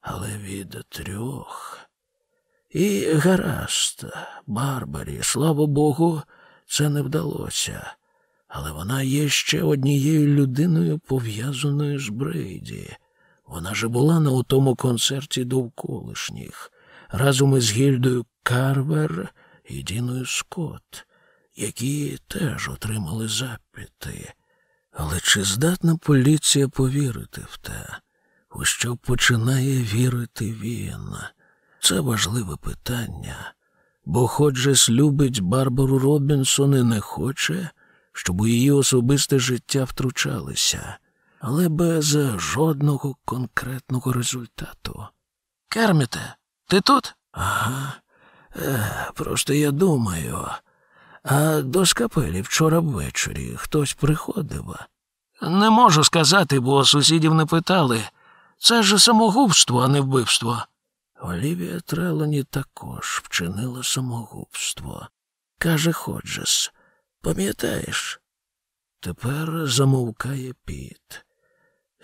але від трьох. І гаразд, Барбарі, слава Богу, це не вдалося. Але вона є ще однією людиною, пов'язаною з Брейді. Вона же була на тому концерті довколишніх, разом із Гільдою Карвер і Діною Скотт, які теж отримали запити. Але чи здатна поліція повірити в те, у що починає вірити він? Це важливе питання, бо Ходжес любить Барбару Робінсон і не хоче, щоб у її особисте життя втручалися, але без жодного конкретного результату. Керміте, ти тут? Ага. Е, Просто я думаю. А до скапелі вчора ввечері хтось приходив? Не можу сказати, бо сусідів не питали. Це ж самогубство, а не вбивство. Олівія Трелоні також вчинила самогубство. Каже Ходжес, пам'ятаєш? Тепер замовкає Піт.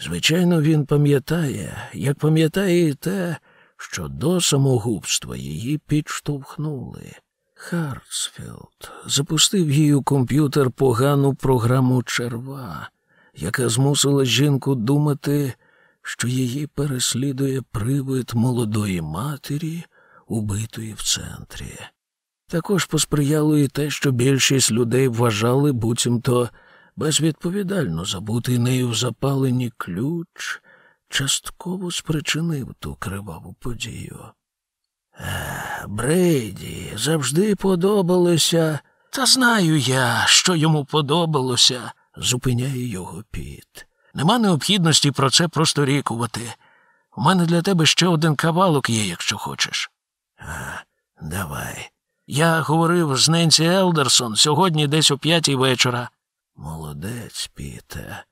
Звичайно, він пам'ятає, як пам'ятає і те, що до самогубства її підштовхнули. Хартсфілд запустив їй у комп'ютер погану програму черва, яка змусила жінку думати, що її переслідує привид молодої матері, убитої в центрі. Також посприяло і те, що більшість людей вважали, буцімто безвідповідально забутий нею в запалені ключ, частково спричинив ту криваву подію. Е, Брейді завжди подобалося. Та знаю я, що йому подобалося, зупиняє його піт. Нема необхідності про це просто рікувати. У мене для тебе ще один кавалок є, якщо хочеш. А, Давай. Я говорив з Ненсі Елдерсон сьогодні десь о п'ятій вечора. Молодець, Піте.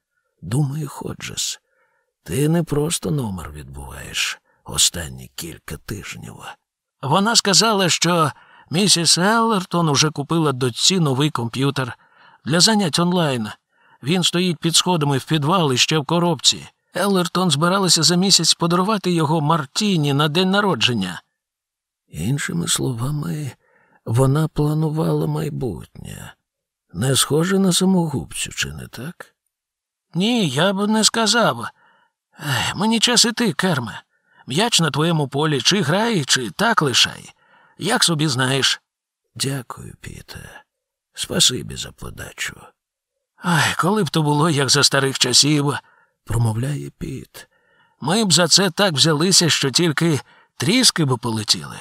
Думаю, Ходжес, ти не просто номер відбуваєш останні кілька тижнів. Вона сказала, що місіс Еллертон уже купила дочці новий комп'ютер для занять онлайн. Він стоїть під сходами в підвал і ще в коробці. Еллертон збиралася за місяць подарувати його Мартіні на день народження. Іншими словами, вона планувала майбутнє. Не схоже на самогубцю, чи не так? Ні, я б не сказав. Мені час іти, керме. М'яч на твоєму полі чи грай, чи так лишай. Як собі знаєш. Дякую, Піте. Спасибі за подачу. Ай, коли б то було, як за старих часів, промовляє Піт. Ми б за це так взялися, що тільки тріски б полетіли.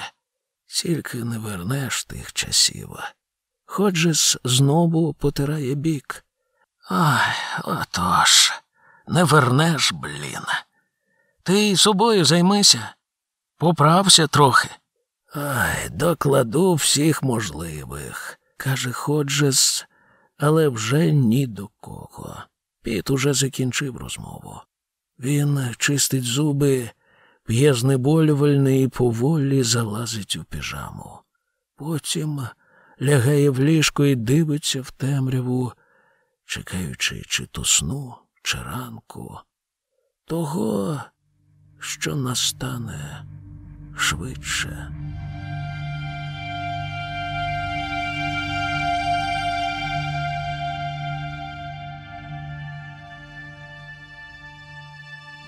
Тільки не вернеш тих часів. Ходжес знову потирає бік. Ай, отож, не вернеш, блін. Ти собою займися, поправся трохи. Ай, докладу всіх можливих, каже Ходжес, але вже ні до кого. Піт уже закінчив розмову. Він чистить зуби, п'є знеболювальне і поволі залазить у піжаму. Потім лягає в ліжко і дивиться в темряву, чекаючи чи то сну, чи ранку, того, що настане швидше.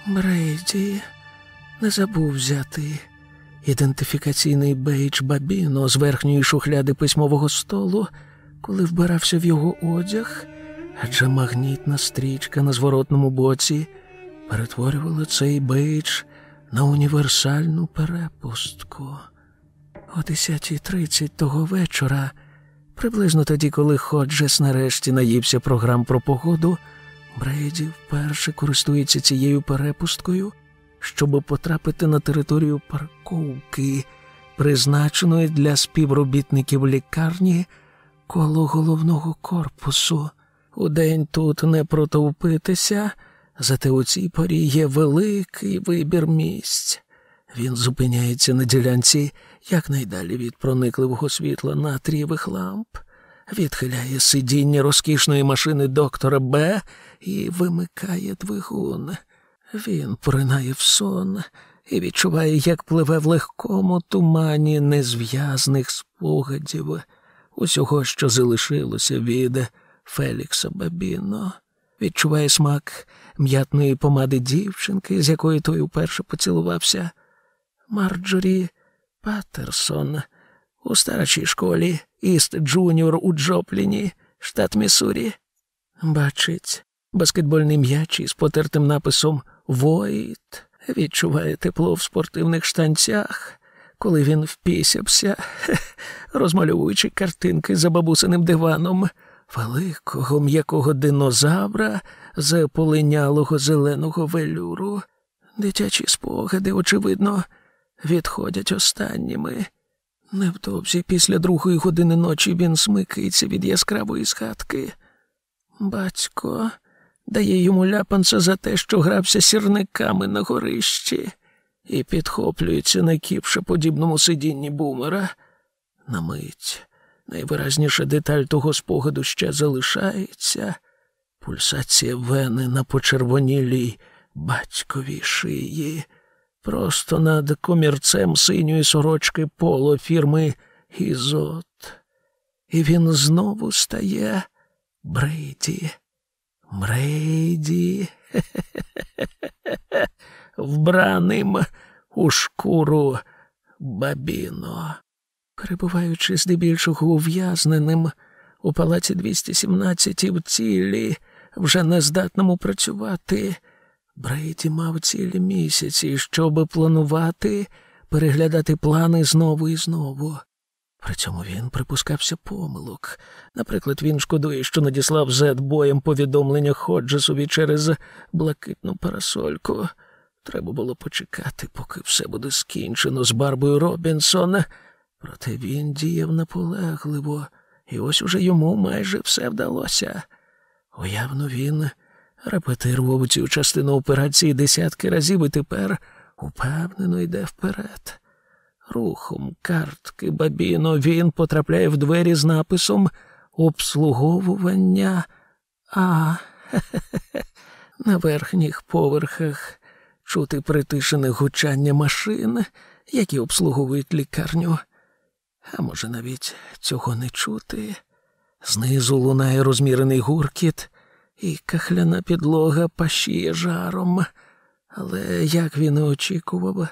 Брейді не забув взяти ідентифікаційний бейдж Бабіно з верхньої шухляди письмового столу, коли вбирався в його одяг, адже магнітна стрічка на зворотному боці перетворювала цей бейдж на універсальну перепустку. О 10.30 того вечора, приблизно тоді, коли Ходжес нарешті наївся програм про погоду, Брейді вперше користується цією перепусткою, щоб потрапити на територію парковки, призначеної для співробітників лікарні коло головного корпусу. Удень тут не протовпитися, зате у цій порі є великий вибір місць. Він зупиняється на ділянці якнайдалі від проникливого світла натрієвих ламп, відхиляє сидіння розкішної машини доктора Б і вимикає двигун. Він поринає в сон і відчуває, як пливе в легкому тумані незв'язних спогадів усього, що залишилося від Фелікса Бабіно. Відчуває смак м'ятної помади дівчинки, з якою той уперше поцілувався. Марджорі Паттерсон у старшій школі Іст Джуніор у Джопліні, штат Міссурі. Бачить баскетбольний м'яч із потертим написом Войт. Відчуває тепло в спортивних штанцях, коли він впісявся, розмальовуючи картинки за бабусиним диваном великого м'якого динозавра з полинялого зеленого велюру. Дитячі спогади, очевидно, відходять останніми. Невдовзі після другої години ночі він смикається від яскравої згадки. Батько дає йому ляпанце за те, що грався сірниками на горищі, і підхоплюється на кіпше подібному сидінні бумера. На мить найвиразніша деталь того спогаду ще залишається пульсація вени на почервонілій батьковій шиї, просто над комірцем синьої сорочки поло фірми Ізот. І він знову стає Брейді. Брейді, вбраним у шкуру бабіно. Перебуваючи здебільшого ув'язненим у палаці 217 в цілі, вже нездатному працювати, Брейді мав цілі місяці, щоб планувати, переглядати плани знову і знову. При цьому він припускався помилок. Наприклад, він шкодує, що надіслав зет боєм повідомлення Ходжесові через блакитну парасольку. Треба було почекати, поки все буде скінчено з Барбою Робінсон. Проте він діяв наполегливо, і ось уже йому майже все вдалося. Уявно, він репетирував цю частину операції десятки разів і тепер упевнено йде вперед. Рухом картки Бабіно він потрапляє в двері з написом обслуговування А. На верхніх поверхах чути притишене гучання машин, які обслуговують лікарню. А може, навіть цього не чути. Знизу лунає розмірений гуркіт, і кахляна підлога пащіє жаром. Але як він і очікував,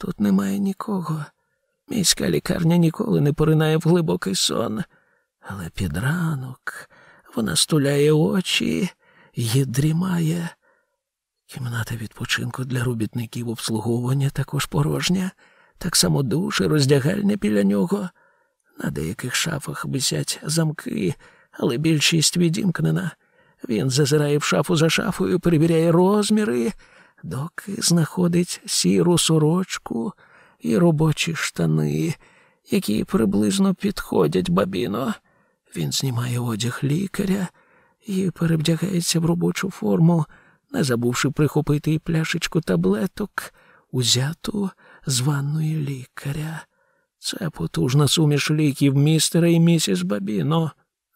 тут немає нікого. Міська лікарня ніколи не поринає в глибокий сон, але під ранок вона стуляє очі і дрімає. Кімната відпочинку для робітників обслуговування також порожня, так само душ і роздягальня біля нього. На деяких шафах висять замки, але більшість відімкнена. Він зазирає в шафу за шафою, перевіряє розміри, доки знаходить сіру сорочку і робочі штани, які приблизно підходять бабіно. Він знімає одяг лікаря і перевдягається в робочу форму, не забувши прихопити і пляшечку таблеток, узяту з ванної лікаря. Це потужна суміш ліків містера і місіс Бабіно.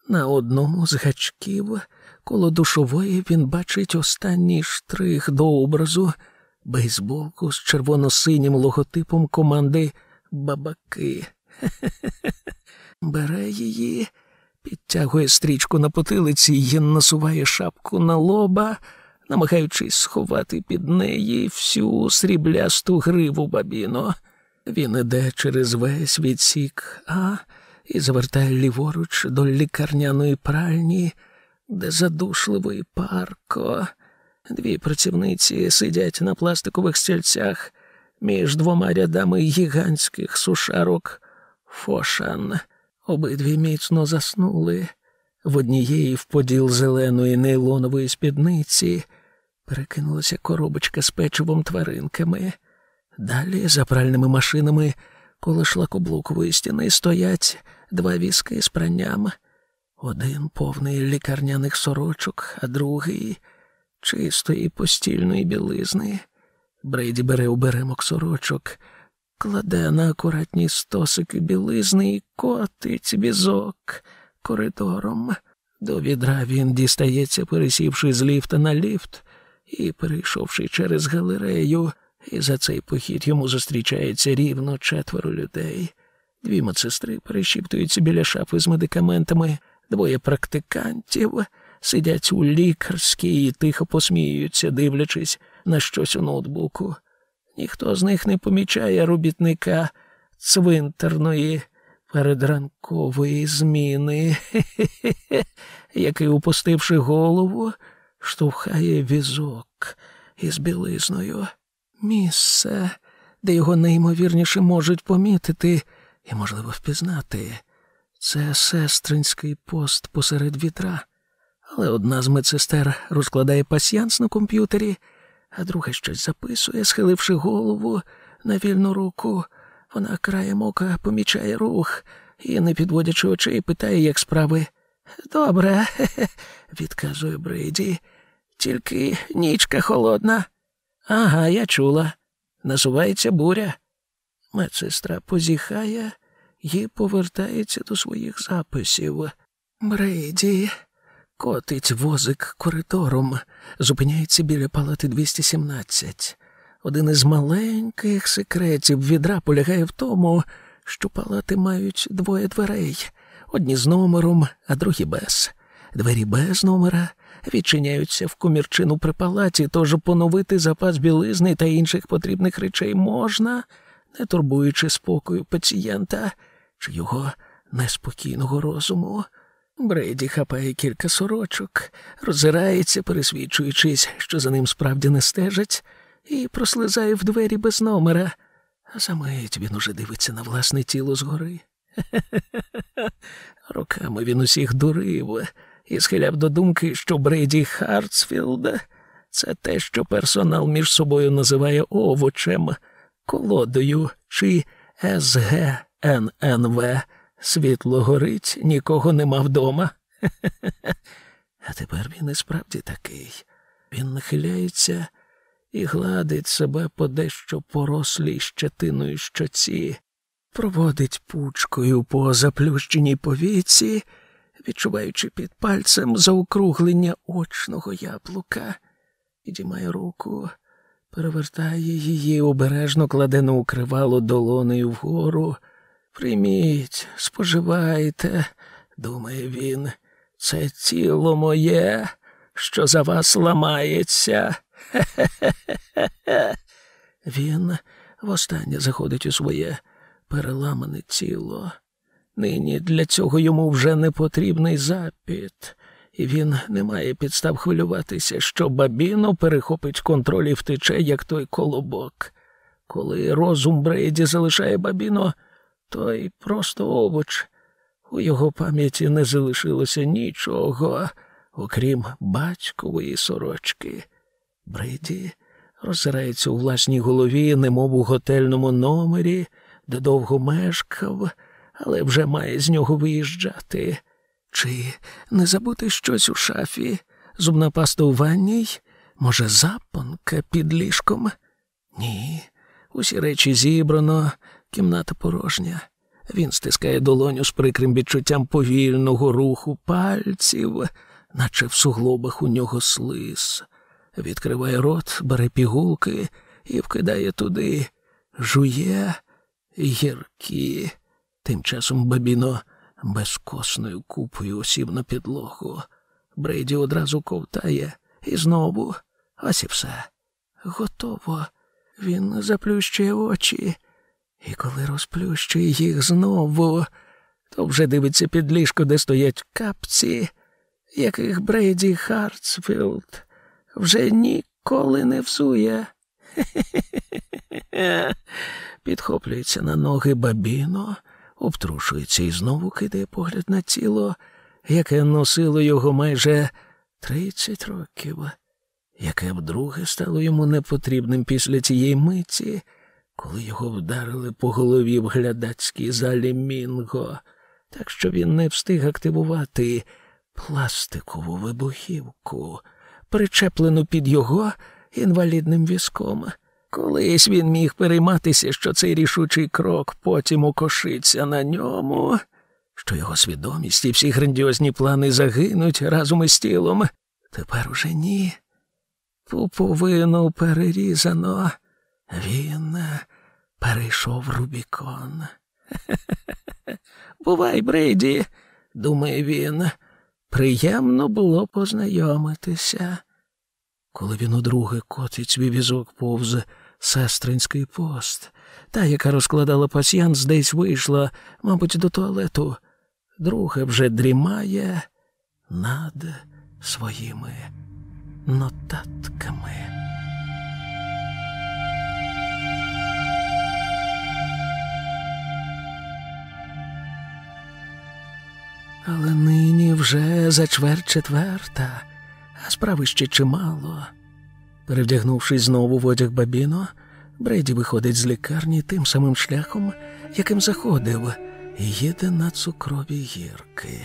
На одному з гачків коло душової він бачить останній штрих до образу бейсболку з червоно-синім логотипом команди Бабаки. Бере її, підтягує стрічку на потилиці і насуває шапку на лоба, намагаючись сховати під неї всю сріблясту гриву бабіно. Він іде через весь відсік, а і завертає ліворуч до лікарняної пральні, де задушливо і парко. Дві працівниці сидять на пластикових стільцях між двома рядами гігантських сушарок фошан. Обидві міцно заснули. В однієї в поділ зеленої нейлонової спідниці перекинулася коробочка з печивом тваринками. Далі, за пральними машинами, коло шлакоблокової стіни стоять два візки з пранням. Один повний лікарняних сорочок, а другий чистої постільної білизни. Брейді бере оберемок сорочок, кладе на акуратні стосики білизни і котить візок коридором. До відра він дістається, пересівши з ліфта на ліфт і перейшовши через галерею, і за цей похід йому зустрічається рівно четверо людей. Дві медсестри перешіптуються біля шафи з медикаментами, двоє практикантів сидять у лікарській і тихо посміються, дивлячись на щось у ноутбуку. Ніхто з них не помічає робітника цвинтарної передранкової зміни, який, упустивши голову, штовхає візок із білизною. Місце, де його неймовірніше можуть помітити і, можливо, впізнати. Це сестринський пост посеред вітра. Але одна з медсестер розкладає пасьянс на комп'ютері, а друга щось записує, схиливши голову на вільну руку. Вона краєм ока помічає рух і, не підводячи очей, питає, як справи. Добре, відказує Брейді. Тільки нічка холодна. Ага, я чула. Насувається буря. Медсестра позіхає і повертається до своїх записів. Брейді котить возик коридором, зупиняється біля палати 217. Один із маленьких секретів відра полягає в тому, що палати мають двоє дверей, одні з номером, а другі без. Двері без номера відчиняються в комірчину при палаті, тож поновити запас білизни та інших потрібних речей можна, не турбуючи спокою пацієнта чи його неспокійного розуму. Брейді хапає кілька сорочок, роззирається, пересвідчуючись, що за ним справді не стежать, і прослизає в двері без номера, а за він уже дивиться на власне тіло згори. Роками він усіх дурив і схиляв до думки, що Брейді Хартсфілд це те, що персонал між собою називає овочем, колодою чи СГННВ. Світло горить, нікого нема вдома. А тепер він і справді такий. Він нахиляється і гладить себе по дещо порослій щетиною щоці, проводить пучкою по заплющеній повіці, відчуваючи під пальцем заокруглення очного яблука, підіймає руку, перевертає її, обережно кладе на укривало долонею вгору. Прийміть, споживайте, думає він, це тіло моє, що за вас ламається. Хе-хе-хе. Він востаннє заходить у своє переламане тіло. Нині для цього йому вже не потрібний запіт, і він не має підстав хвилюватися, що бабіно перехопить контроль і втече, як той колобок. Коли розум Брейді залишає бабіно, той просто овоч. У його пам'яті не залишилося нічого, окрім батькової сорочки. Брейді роззирається у власній голові, немов у готельному номері, де довго мешкав, але вже має з нього виїжджати. Чи не забути щось у шафі, зубна паста у ванній, може, запонка під ліжком? Ні, усі речі зібрано, кімната порожня. Він стискає долоню з прикрим відчуттям повільного руху пальців, наче в суглобах у нього слиз. Відкриває рот, бере пігулки і вкидає туди, жує гіркі. Тим часом Бабіно безкістною купою осів на підлогу. Брейді одразу ковтає і знову ось і все. Готово. Він заплющує очі, і коли розплющує їх знову, то вже дивиться під ліжко, де стоять капці, яких Брейді Хартсфілд вже ніколи не взує. Підхоплюється на ноги бабіно, обтрушується і знову кидає погляд на тіло, яке носило його майже тридцять років, яке вдруге стало йому непотрібним після тієї миті, коли його вдарили по голові в глядацькій залі Мінго, так що він не встиг активувати пластикову вибухівку, причеплену під його інвалідним візком. Колись він міг перейматися, що цей рішучий крок потім укошиться на ньому, що його свідомість і всі грандіозні плани загинуть разом із тілом. Тепер уже ні. Пуповину перерізано. Він перейшов Рубікон. Бувай, Брейді, думає він, приємно було познайомитися. Коли він удруге котить свій візок повз сестринський пост, та, яка розкладала пасьянс, десь вийшла, мабуть, до туалету, друге вже дрімає над своїми нотатками. Але нині вже за чверть четверта, а справи ще чимало. Перевдягнувшись знову в одяг бабіно, Бреді виходить з лікарні тим самим шляхом, яким заходив, і їде на цукрові гірки.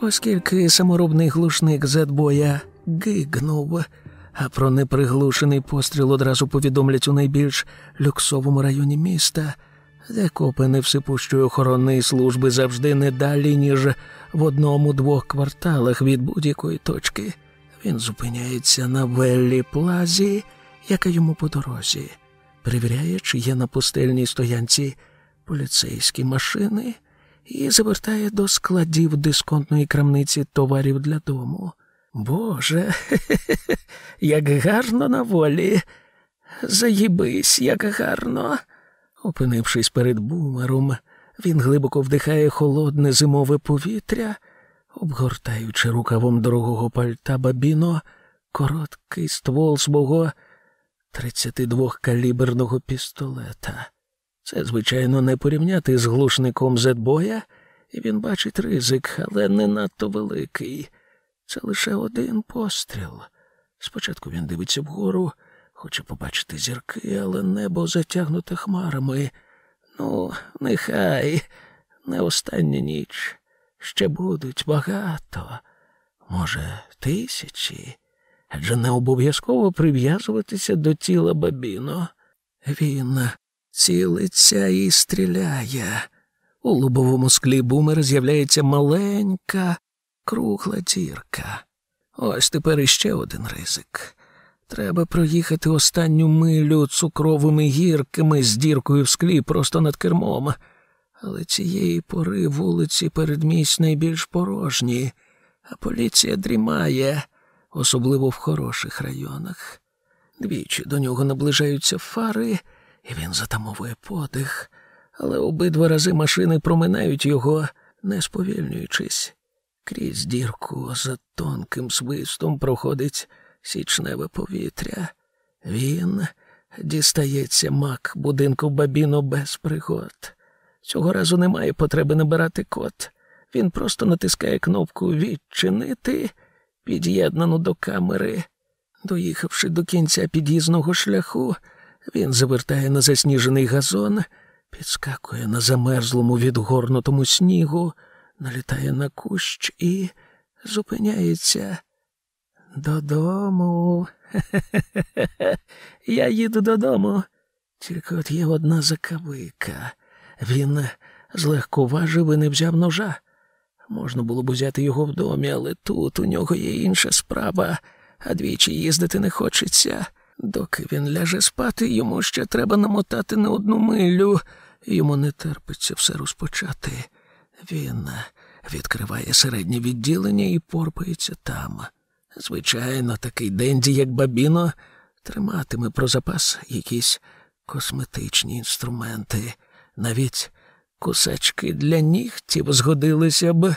Оскільки саморобний глушник Зетбоя гигнув, а про неприглушений постріл одразу повідомлять у найбільш люксовому районі міста, де копи невсипущої охоронної служби завжди не далі, ніж в одному-двох кварталах від будь-якої точки. Він зупиняється на веллі плазі, яка йому по дорозі, перевіряє, чи є на пустельній стоянці поліцейські машини, і завертає до складів дисконтної крамниці товарів для дому. Боже, як гарно на волі. Заїбись, як гарно. Опинившись перед бумером, він глибоко вдихає холодне зимове повітря, обгортаючи рукавом дорогого пальта бабіно короткий ствол свого 32-каліберного пістолета. Це, звичайно, не порівняти з глушником Зетбоя, і він бачить ризик, але не надто великий. Це лише один постріл. Спочатку він дивиться вгору, хоче побачити зірки, але небо затягнуте хмарами. Ну, нехай не остання ніч. Ще будуть багато, може, тисячі, адже не обов'язково прив'язуватися до тіла бабіно. Він цілиться і стріляє. У лобовому склі бумер з'являється маленька, кругла дірка. Ось тепер іще один ризик. Треба проїхати останню милю цукровими гірками з діркою в склі просто над кермом. Але цієї пори вулиці передмість найбільш порожні, а поліція дрімає, особливо в хороших районах. Двічі до нього наближаються фари, і він затамовує подих, але обидва рази машини проминають його, не сповільнюючись. Крізь дірку за тонким свистом проходить січневе повітря. Він дістається мак будинку бабіно без пригод. Цього разу немає потреби набирати код. Він просто натискає кнопку Відчинити, під'єднану до камери. Доїхавши до кінця під'їзного шляху, він завертає на засніжений газон, підскакує на замерзлому відгорнутому снігу, налітає на кущ і зупиняється. Додому. Хе-хе-хе. Я їду додому. Тільки от є одна закавика. Він злегковажив і не взяв ножа. Можна було б взяти його в домі, але тут у нього є інша справа, а двічі їздити не хочеться. Доки він ляже спати, йому ще треба намотати на одну милю. Йому не терпиться все розпочати. Він відкриває середнє відділення і порпається там. Звичайно, такий денді, як бабіно, триматиме про запас якісь косметичні інструменти, навіть кусачки для нігтів згодилися б,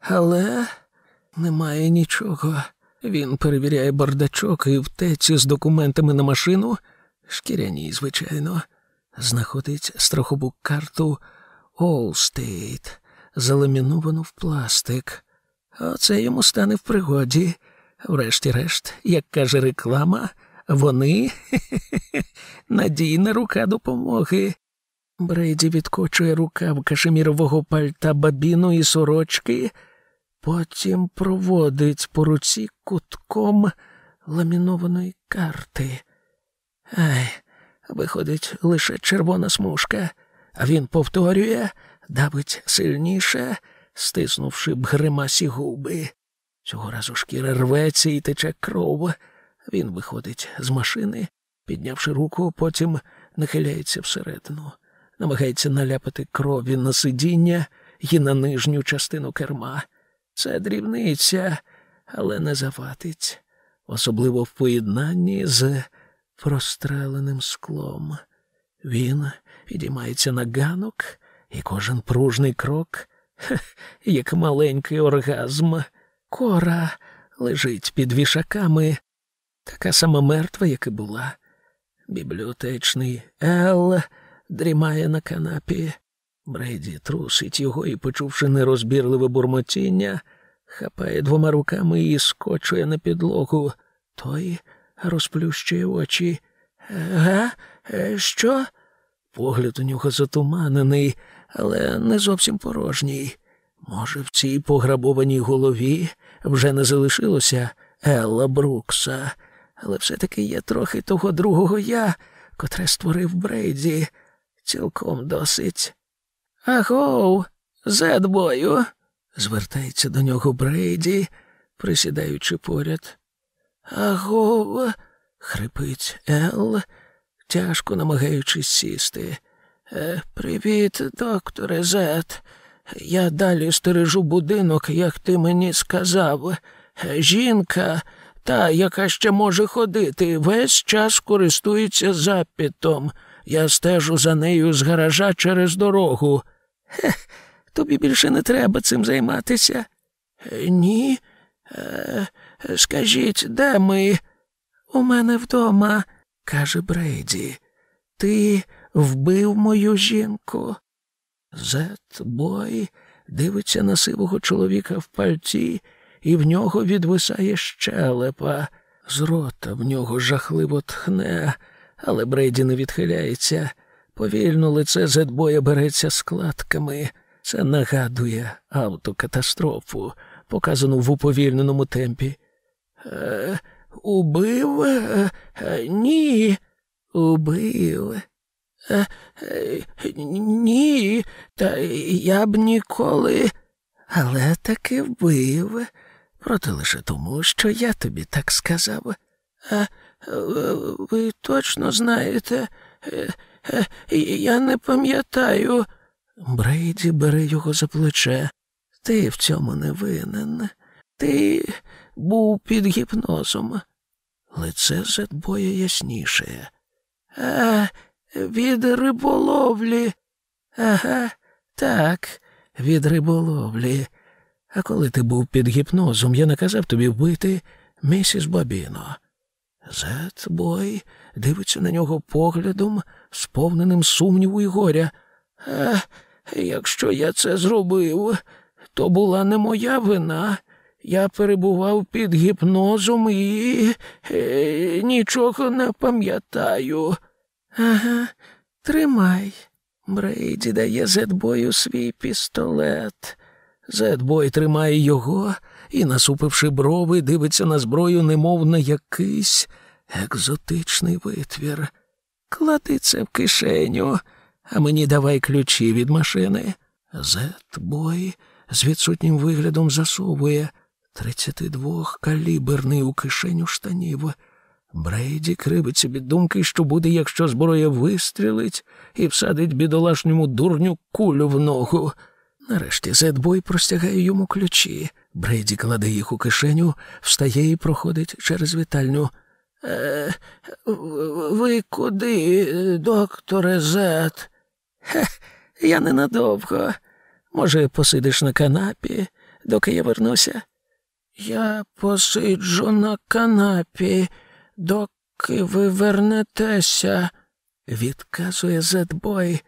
але немає нічого. Він перевіряє бардачок і в теці з документами на машину, шкіряній, звичайно, знаходить страхову карту Allstate, заламіновану в пластик. Оце йому стане в пригоді. Врешті-решт, як каже реклама, вони надійна рука допомоги. Брейді відкочує рукав кашемірового пальта бабіну і сорочки, потім проводить по руці кутком ламінованої карти. Ай, виходить лише червона смужка, а він повторює, давить сильніше, стиснувши б гримасі губи. Цього разу шкіра рветься і тече кров. Він виходить з машини, піднявши руку, потім нахиляється всередину, намагається наляпати крові на сидіння і на нижню частину керма. Це дрібниця, але не завадить, особливо в поєднанні з простреленим склом. Він підіймається на ганок, і кожен пружний крок, як маленький оргазм. Кора лежить під вішаками, така сама мертва, як і була. Бібліотечний Ел дрімає на канапі. Брейді трусить його і, почувши нерозбірливе бурмотіння, хапає двома руками і скочує на підлогу. Той розплющує очі. Га? Е, що? Погляд у нього затуманений, але не зовсім порожній. Може, в цій пограбованій голові вже не залишилося Елла Брукса, але все-таки є трохи того другого я, котре створив Брейді, цілком досить. Агоу, зедбою, звертається до нього Брейді, присідаючи поряд. Агоу, хрипить Ел, тяжко намагаючись сісти. «Е, Привіт, докторе Зет. Я далі стережу будинок, як ти мені сказав. Жінка, та, яка ще може ходити, весь час користується запітом. Я стежу за нею з гаража через дорогу. Хе, тобі більше не треба цим займатися. Ні. Е, скажіть, де ми? У мене вдома, каже Брейді. Ти вбив мою жінку. Зет бой дивиться на сивого чоловіка в пальті, і в нього відвисає щелепа. З рота в нього жахливо тхне, але Брейді не відхиляється. Повільно лице Зетбоя береться складками. Це нагадує автокатастрофу, показану в уповільненому темпі. Е, Убив? Е, ні, убив. Е, е, ні, та я б ніколи. Але таки вбив. Проте лише тому, що я тобі так сказав. А е, ви точно знаєте, я не пам'ятаю. Брейді бере його за плече. Ти в цьому не винен. Ти був під гіпнозом. Лице Зетбоя ясніше. А, від риболовлі. Ага, так, від риболовлі. А коли ти був під гіпнозом, я наказав тобі вбити місіс Бабіно. Зетбой дивиться на нього поглядом, сповненим сумніву і горя. А якщо я це зробив, то була не моя вина. Я перебував під гіпнозом і е, нічого не пам'ятаю. Ага, тримай. Брейді дає Зетбою свій пістолет. Зетбой тримає його і, насупивши брови, дивиться на зброю, немов на якийсь екзотичний витвір. Клади це в кишеню, а мені давай ключі від машини. Зетбой з відсутнім виглядом засовує тридцяти двох каліберний у кишеню штанів. Брейді кривиться від думки, що буде, якщо зброя вистрілить і всадить бідолашньому дурню кулю в ногу. Нарешті Зетбой простягає йому ключі. Брейді кладе їх у кишеню, встає і проходить через вітальню. Е, Ви куди, докторе Зет? Хе, я ненадовго. Може, посидиш на канапі, доки я вернуся? Я посиджу на канапі, доки ви вернетеся, відказує Зетбой.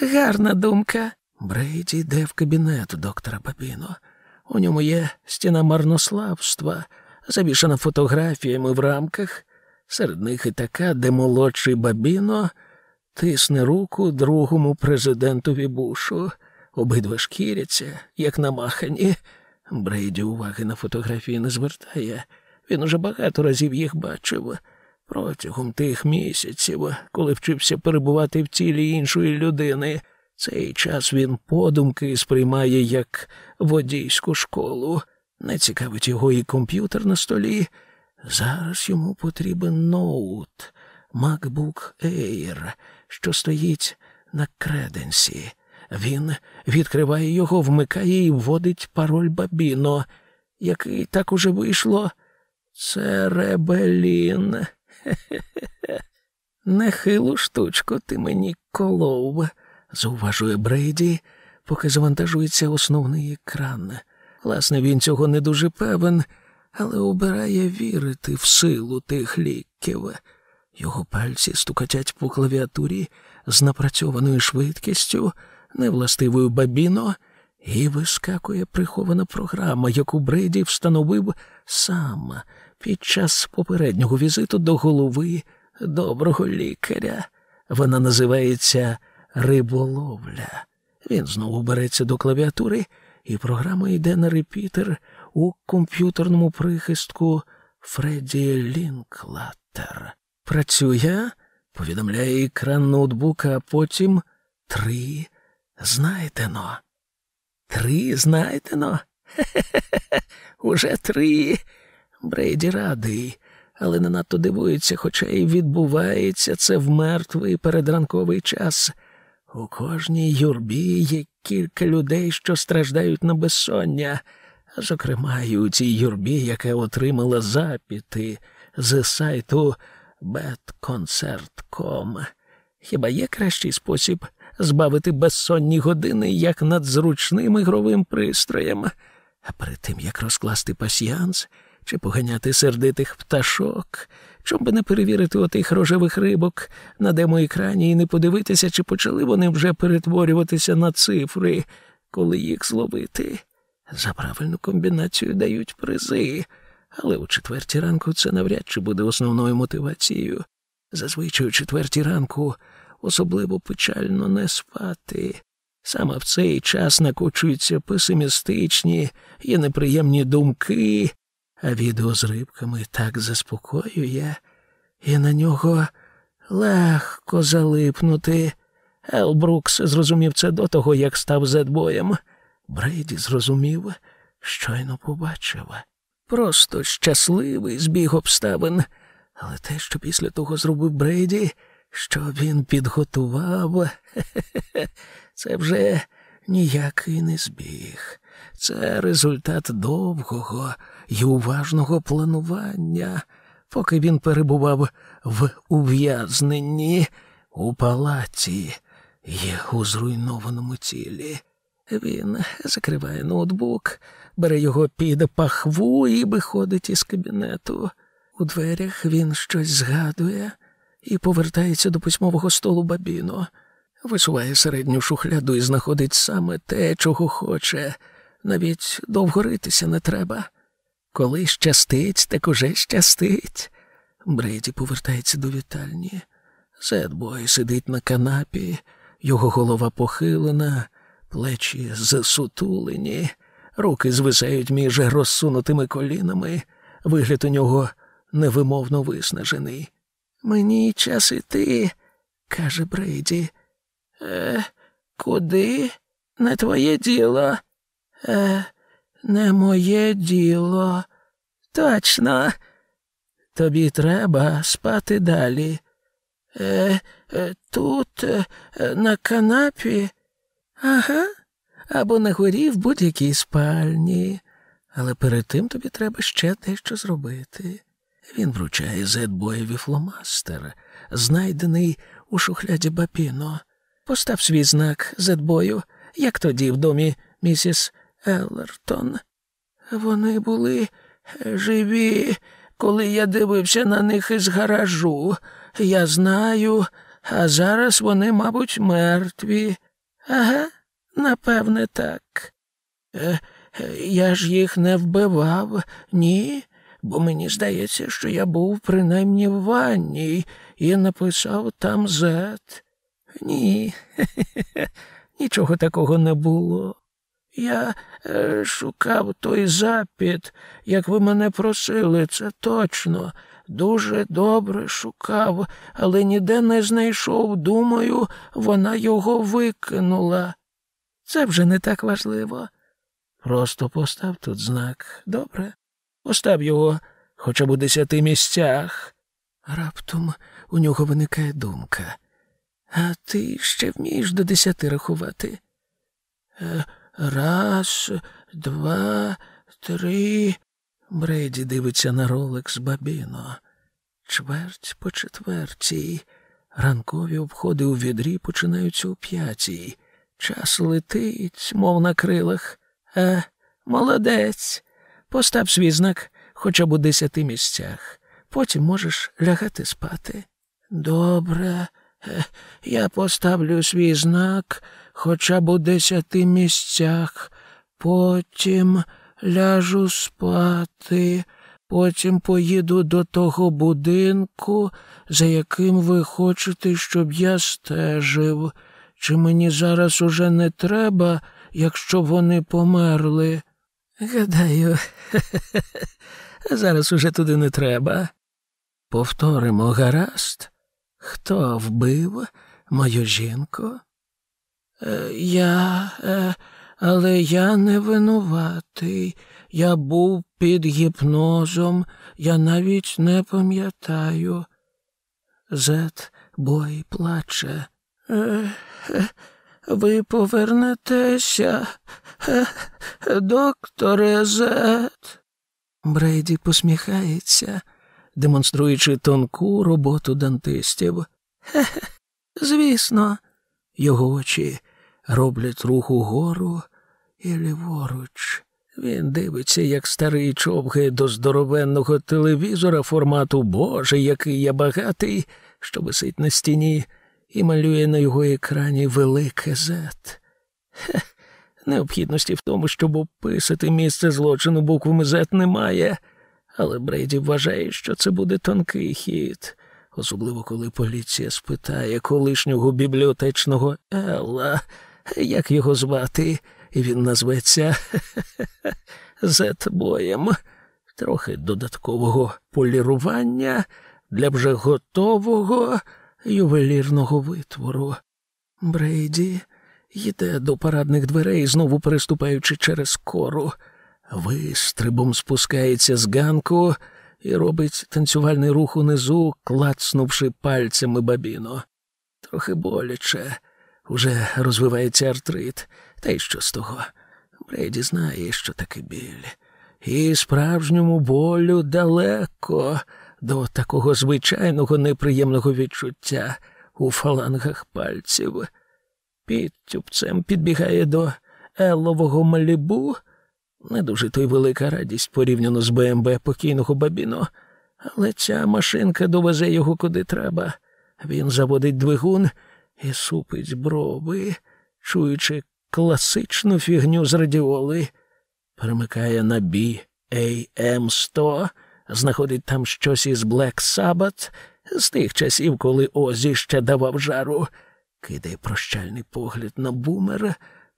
Гарна думка. Брейді йде в кабінет доктора Бабіно. У ньому є стіна марнославства, завішана фотографіями в рамках, серед них і така, де молодший Бабіно тисне руку другому президентові Бушу. Обидва шкіряться, як намахані. Брейді уваги на фотографії не звертає. Він уже багато разів їх бачив. Протягом тих місяців, коли вчився перебувати в тілі іншої людини, цей час він подумки сприймає як водійську школу. Не цікавить його і комп'ютер на столі. Зараз йому потрібен ноут, MacBook Air, що стоїть на креденсі. Він відкриває його, вмикає і вводить пароль Бабіно, який так уже вийшло. Це ребелін. Хе-хе-хе. Нехилу штучку ти мені колов, зауважує Брейді, поки завантажується основний екран. Власне, він цього не дуже певен, але обирає вірити в силу тих ліків. Його пальці стукатять по клавіатурі з напрацьованою швидкістю, невластивою бабіно, і вискакує прихована програма, яку Брейді встановив сам під час попереднього візиту до голови доброго лікаря. Вона називається Риболовля. Він знову береться до клавіатури, і програма йде на репітер у комп'ютерному прихистку Фредді Лінклаттер. Працює, повідомляє екран ноутбука, а потім три знайдено. Три знайдено? Хе-хе-хе, уже три. Брейді радий, але не надто дивується, хоча й відбувається це в мертвий передранковий час. У кожній юрбі є кілька людей, що страждають на безсоння, зокрема, і у цій юрбі, яка отримала запити з сайту betconcert.com. Хіба є кращий спосіб збавити безсонні години як над зручним ігровим пристроєм? А перед тим як розкласти пасьянс чи поганяти сердитих пташок, чом би не перевірити отих рожевих рибок на демоекрані і не подивитися, чи почали вони вже перетворюватися на цифри, коли їх зловити. За правильну комбінацію дають призи, але у четвертій ранку це навряд чи буде основною мотивацією. Зазвичай у четвертій ранку особливо печально не спати. Саме в цей час накочуються песимістичні і неприємні думки, а відео з рибками так заспокоює, і на нього легко залипнути. Ел Брукс зрозумів це до того, як став зедбоєм. Брейді зрозумів, щойно побачив. Просто щасливий збіг обставин. Але те, що після того зробив Брейді, що він підготував, це вже ніякий не збіг. Це результат довгого і уважного планування, поки він перебував в ув'язненні у палаці і у зруйнованому тілі. Він закриває ноутбук, бере його під пахву і виходить із кабінету. У дверях він щось згадує і повертається до письмового столу бабіно, висуває середню шухляду і знаходить саме те, чого хоче. Навіть довго ритися не треба. Коли щастить, так уже щастить. Брейді повертається до вітальні. Зедбой сидить на канапі, його голова похилена, плечі засутулені, руки звисають між розсунутими колінами, вигляд у нього невимовно виснажений. Мені час іти, каже Брейді. Е, куди? Не твоє діло. Е, не моє діло. Точно. Тобі треба спати далі. Е, е, Тут, е, на канапі. Ага. Або на горі в будь-якій спальні. Але перед тим тобі треба ще дещо зробити. Він вручає Зедбоєві фломастер, знайдений у шухляді Бапіно. Постав свій знак Зедбою, як тоді в домі місіс Еллертон. Вони були живі, коли я дивився на них із гаражу. Я знаю, а зараз вони, мабуть, мертві. Ага, напевне, так. Е, я ж їх не вбивав, ні, бо мені здається, що я був принаймні в ванні і написав там зет. Ні, нічого такого не було. Я е, шукав той запит, як ви мене просили, це точно. Дуже добре шукав, але ніде не знайшов. Думаю, вона його викинула. Це вже не так важливо. Просто постав тут знак, добре? Постав його хоча б у десяти місцях. Раптом у нього виникає думка. А ти ще вмієш до десяти рахувати? Е, раз, два, три. Бреді дивиться на ролекс Бабіно. Чверть по четвертій. Ранкові обходи у відрі починаються у п'ятій. Час летить, мов на крилах. А, молодець. Постав свій знак хоча б у десяти місцях. Потім можеш лягати спати. Добре, е, я поставлю свій знак хоча б у десяти місцях. Потім ляжу спати, потім поїду до того будинку, за яким ви хочете, щоб я стежив. Чи мені зараз уже не треба, якщо вони померли? Гадаю, зараз уже туди не треба. Повторимо гаразд, хто вбив мою жінку? Е, я, е, але я не винуватий. Я був під гіпнозом, я навіть не пам'ятаю. Зет бой плаче. Е, е, ви повернетеся, е, докторе Зет. Брейді посміхається, демонструючи тонку роботу дантистів. Хе, звісно, його очі роблять рух угору і ліворуч. Він дивиться, як старий човгає до здоровенного телевізора формату Боже, який я багатий, що висить на стіні, і малює на його екрані велике зет. Хе, необхідності в тому, щоб описати місце злочину буквами зет немає, але Брейді вважає, що це буде тонкий хід, особливо коли поліція спитає колишнього бібліотечного Елла, як його звати, і він назветься Зетбоєм. Трохи додаткового полірування для вже готового ювелірного витвору. Брейді йде до парадних дверей, знову переступаючи через кору, вистрибом спускається з ганку і робить танцювальний рух унизу, клацнувши пальцями бабіно. Трохи боляче, уже розвивається артрит, та й що з того. Брейді знає, що таке біль. І справжньому болю далеко до такого звичайного неприємного відчуття у фалангах пальців. Під тюбцем підбігає до елового малібу. Не дуже то й велика радість порівняно з БМБ покійного бабіно, але ця машинка довезе його куди треба. Він заводить двигун і супить брови, чуючи класичну фігню з радіоли, перемикає на бі am 100 знаходить там щось із Black Sabbath, з тих часів, коли Озі ще давав жару, кидає прощальний погляд на бумер,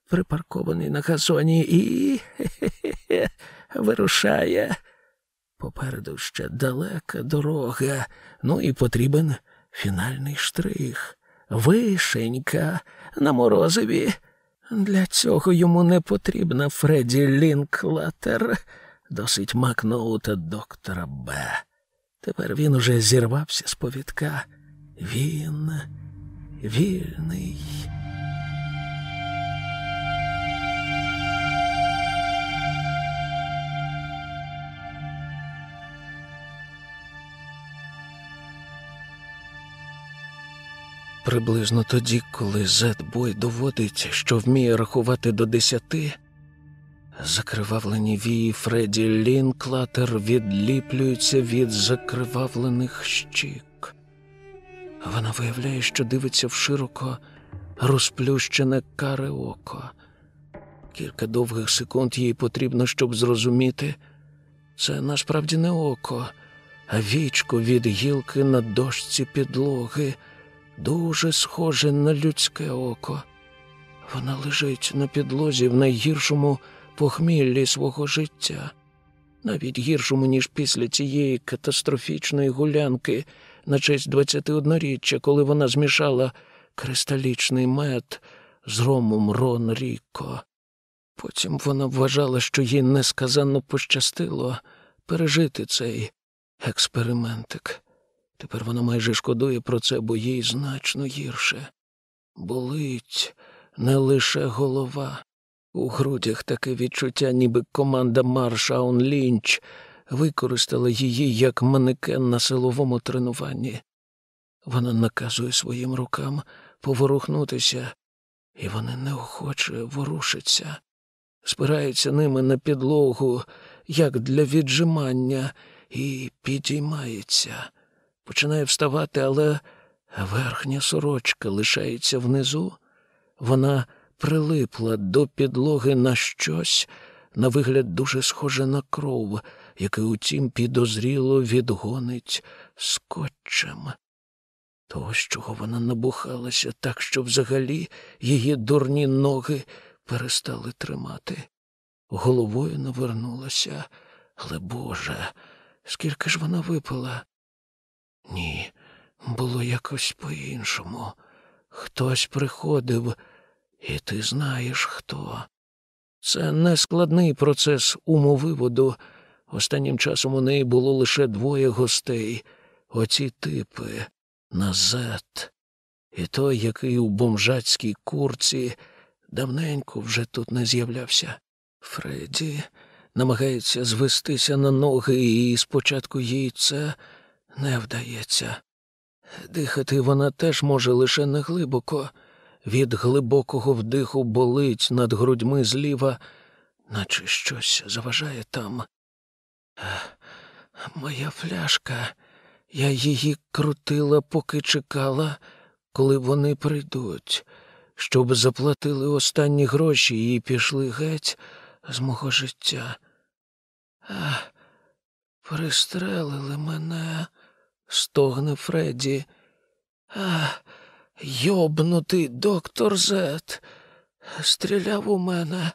припаркований на газоні, і хе-хе-хе, вирушає. Попереду ще далека дорога, ну і потрібен фінальний штрих. Вишенька на морозиві. Для цього йому не потрібна Фредді Лінклатер, досить макноута доктора Б. Тепер він уже зірвався з повідка. Він вільний. Приблизно тоді, коли Зет-бой доводить, що вміє рахувати до десяти, закривавлені вії Фредді Лінклатер відліплюються від закривавлених щік. Вона виявляє, що дивиться в широко розплющене каре око. Кілька довгих секунд їй потрібно, щоб зрозуміти, це насправді не око, а вічко від гілки на дошці підлоги дуже схоже на людське око. Вона лежить на підлозі в найгіршому похміллі свого життя, навіть гіршому, ніж після цієї катастрофічної гулянки на честь 21-річчя, коли вона змішала кристалічний мед з ромом Рон Ріко. Потім вона вважала, що їй несказанно пощастило пережити цей експериментик. Тепер вона майже шкодує про це, бо їй значно гірше. Болить не лише голова. У грудях таке відчуття, ніби команда Маршаун Лінч використала її як манекен на силовому тренуванні. Вона наказує своїм рукам поворухнутися, і вони неохоче ворушаться, спираються ними на підлогу, як для віджимання, і підіймається починає вставати, але верхня сорочка лишається внизу. Вона прилипла до підлоги на щось, на вигляд дуже схоже на кров, яке утім підозріло відгонить скотчем. Того, з чого вона набухалася так, що взагалі її дурні ноги перестали тримати. Головою навернулася, але Боже, скільки ж вона випила? Ні, було якось по-іншому. Хтось приходив, і ти знаєш хто. Це не складний процес умовиводу. Останнім часом у неї було лише двоє гостей, оці типи Назет, і той, який у бомжацькій курці давненько вже тут не з'являвся. Фредді намагається звестися на ноги, і спочатку їй це не вдається. Дихати вона теж може лише неглибоко. Від глибокого вдиху болить над грудьми зліва, наче щось заважає там. Моя фляжка, я її крутила, поки чекала, коли вони прийдуть, щоб заплатили останні гроші і пішли геть з мого життя. Ах, Пристрелили мене стогне Фредді. А, йобнутий доктор Зет стріляв у мене.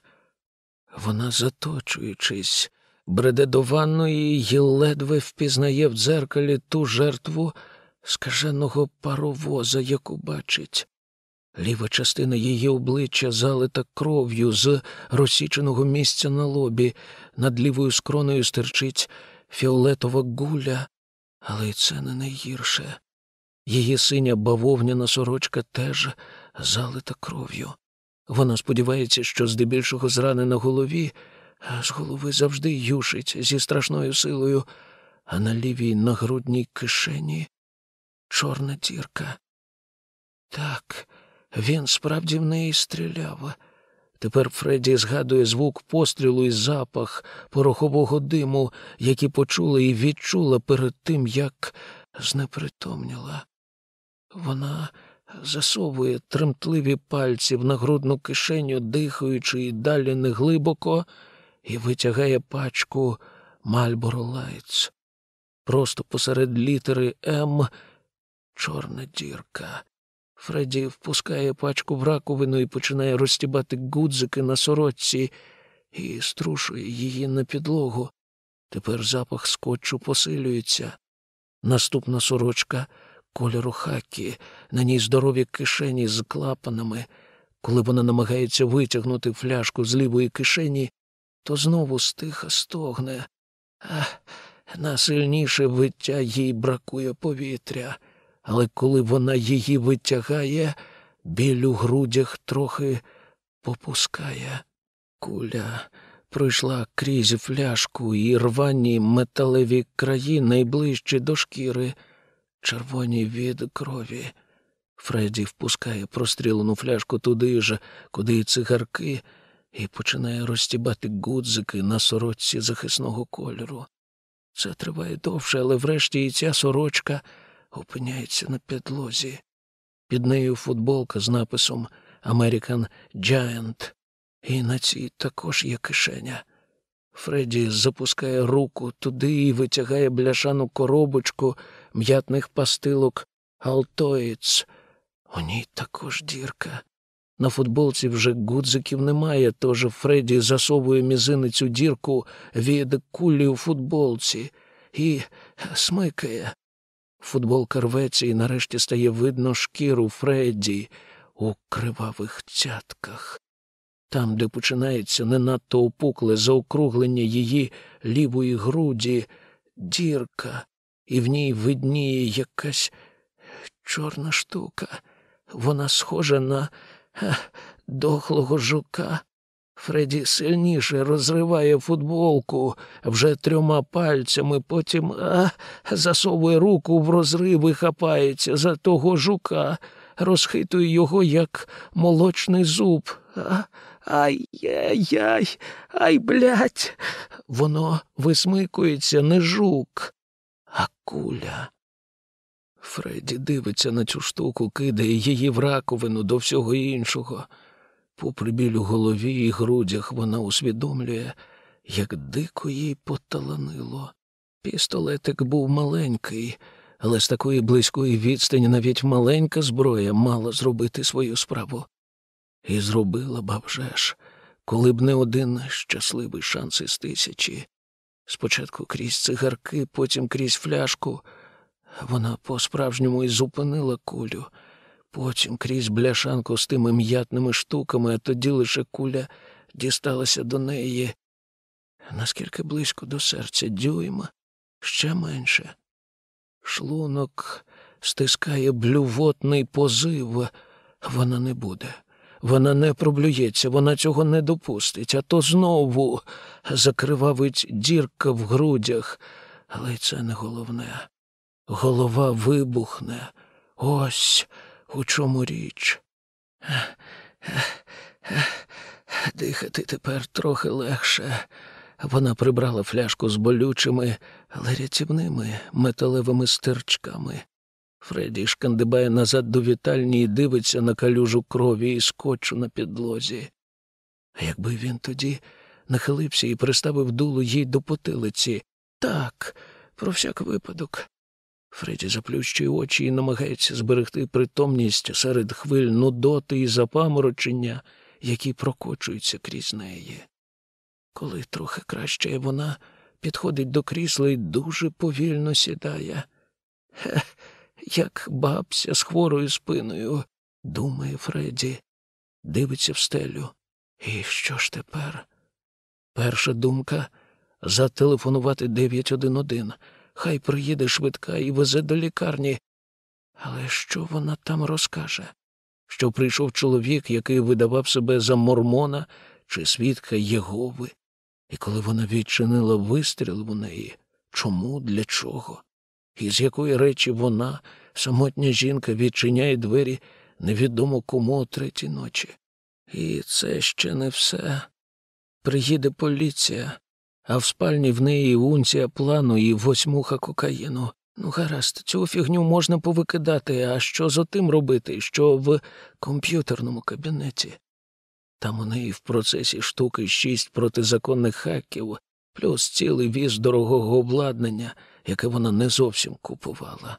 Вона, заточуючись, бреде до ванної і ледве впізнає в дзеркалі ту жертву скаженого паровоза, яку бачить. Ліва частина її обличчя залита кров'ю з розсіченого місця на лобі, над лівою скроною стирчить фіолетова гуля, але й це не найгірше. Її синя бавовняна сорочка теж залита кров'ю. Вона сподівається, що здебільшого зрани на голові, а з голови завжди юшить зі страшною силою, а на лівій нагрудній кишені чорна дірка. Так, він справді в неї стріляв. Тепер Фредді згадує звук пострілу і запах порохового диму, які почула і відчула перед тим, як знепритомніла. Вона засовує тремтливі пальці в нагрудну кишеню, дихаючи і далі неглибоко, і витягає пачку Мальборо Лайтс. Просто посеред літери М чорна дірка. Фредді впускає пачку в раковину і починає розтібати гудзики на сорочці і струшує її на підлогу. Тепер запах скотчу посилюється. Наступна сорочка кольору хакі, на ній здорові кишені з клапанами. Коли вона намагається витягнути фляжку з лівої кишені, то знову стиха стогне. А на сильніше виття їй бракує повітря але коли вона її витягає, біль у грудях трохи попускає. Куля пройшла крізь фляжку і рвані металеві краї найближчі до шкіри, червоні від крові. Фредді впускає прострілену фляжку туди ж, куди й цигарки, і починає розтібати гудзики на сорочці захисного кольору. Це триває довше, але врешті і ця сорочка опиняється на підлозі. Під нею футболка з написом American Giant, і на цій також є кишеня. Фредді запускає руку туди і витягає бляшану коробочку м'ятних пастилок Алтоїц. У ній також дірка. На футболці вже гудзиків немає, тож Фредді засовує мізинець дірку від кулі у футболці і смикає. Футболка рветься і нарешті стає видно шкіру Фредді у кривавих цятках. Там, де починається не надто опукле заокруглення її лівої груді, дірка, і в ній видніє якась чорна штука. Вона схожа на дохлого жука. Фредді сильніше розриває футболку вже трьома пальцями, потім а, засовує руку в розрив і хапається за того жука, розхитує його, як молочний зуб. Ай-яй-яй, ай, блядь. Воно висмикується не жук, а куля. Фредді дивиться на цю штуку, кидає її в раковину до всього іншого. Попри біль у голові і грудях вона усвідомлює, як дико їй поталанило. Пістолетик був маленький, але з такої близької відстані навіть маленька зброя мала зробити свою справу. І зробила б вже ж, коли б не один щасливий шанс із тисячі. Спочатку крізь цигарки, потім крізь фляжку. Вона по-справжньому і зупинила кулю. Потім крізь бляшанку з тими м'ятними штуками, а тоді лише куля дісталася до неї. Наскільки близько до серця дюйма, ще менше. Шлунок стискає блювотний позив. Вона не буде. Вона не проблюється, вона цього не допустить, а то знову закривавить дірка в грудях. Але це не головне. Голова вибухне. Ось у чому річ? Дихати тепер трохи легше. Вона прибрала фляжку з болючими, але рятівними металевими стирчками. Фредді шкандибає назад до вітальні і дивиться на калюжу крові і скотчу на підлозі. Якби він тоді нахилився і приставив дуло їй до потилиці. Так, про всяк випадок. Фредді заплющує очі і намагається зберегти притомність серед хвиль нудоти і запаморочення, які прокочуються крізь неї. Коли трохи краще вона підходить до крісла і дуже повільно сідає. Хе, як бабся з хворою спиною, думає Фредді, дивиться в стелю. І що ж тепер? Перша думка зателефонувати 911. Хай приїде швидка і везе до лікарні. Але що вона там розкаже? Що прийшов чоловік, який видавав себе за мормона чи свідка Єгови, і коли вона відчинила вистріл у неї, чому, для чого? І з якої речі вона, самотня жінка, відчиняє двері невідомо кому о третій ночі? І це ще не все. Приїде поліція, а в спальні в неї унція плану і восьмуха кокаїну. Ну, гаразд, цю фігню можна повикидати, а що з отим робити, що в комп'ютерному кабінеті? Там у неї в процесі штуки шість протизаконних хаків, плюс цілий віз дорогого обладнання, яке вона не зовсім купувала.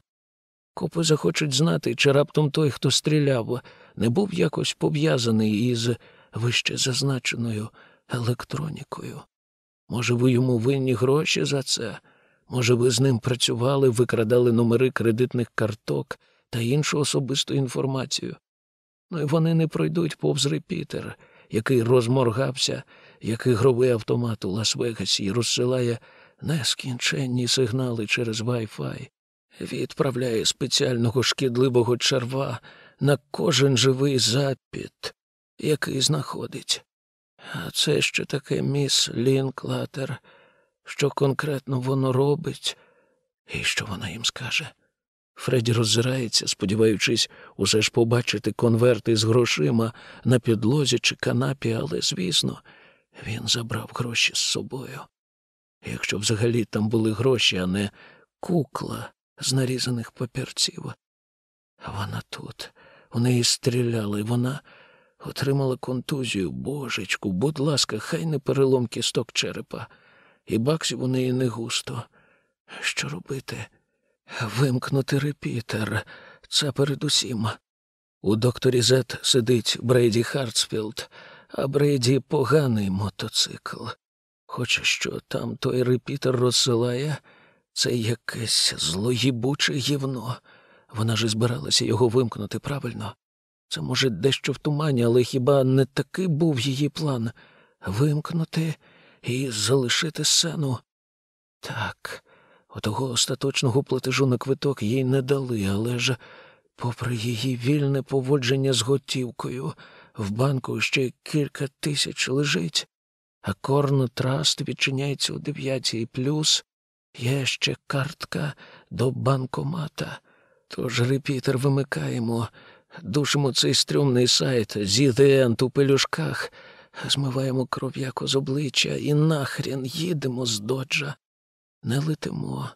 Копи захочуть знати, чи раптом той, хто стріляв, не був якось пов'язаний із вище зазначеною електронікою. Може, ви йому винні гроші за це? Може, ви з ним працювали, викрадали номери кредитних карток та іншу особисту інформацію? Ну і вони не пройдуть повз репітер, який розморгався, як ігровий автомат у Лас-Вегасі і розсилає нескінченні сигнали через Wi-Fi, відправляє спеціального шкідливого черва на кожен живий запіт, який знаходить. А це що таке міс Лінклатер, що конкретно воно робить, і що вона їм скаже. Фредді роззирається, сподіваючись усе ж побачити конверти з грошима на підлозі чи канапі, але, звісно, він забрав гроші з собою. Якщо взагалі там були гроші, а не кукла з нарізаних папірців. Вона тут, у неї стріляли, вона отримала контузію, божечку, будь ласка, хай не перелом кісток черепа, і баксів у неї не густо. Що робити? Вимкнути репітер. Це передусім. У докторі Зет сидить Брейді Хартсфілд, а Брейді поганий мотоцикл. Хоче, що там той репітер розсилає, це якесь злоїбуче гівно. Вона ж збиралася його вимкнути правильно. Це, може, дещо в тумані, але хіба не такий був її план вимкнути і залишити сцену? Так, отого остаточного платежу на квиток їй не дали, але ж, попри її вільне поводження з готівкою, в банку ще кілька тисяч лежить, а Корн Траст відчиняється у дев'ятій плюс, є ще картка до банкомата. Тож репітер вимикаємо, душимо цей стрьомний сайт зідеент у пелюшках, змиваємо кров'яко з обличчя і нахрін їдемо з доджа. Не летимо.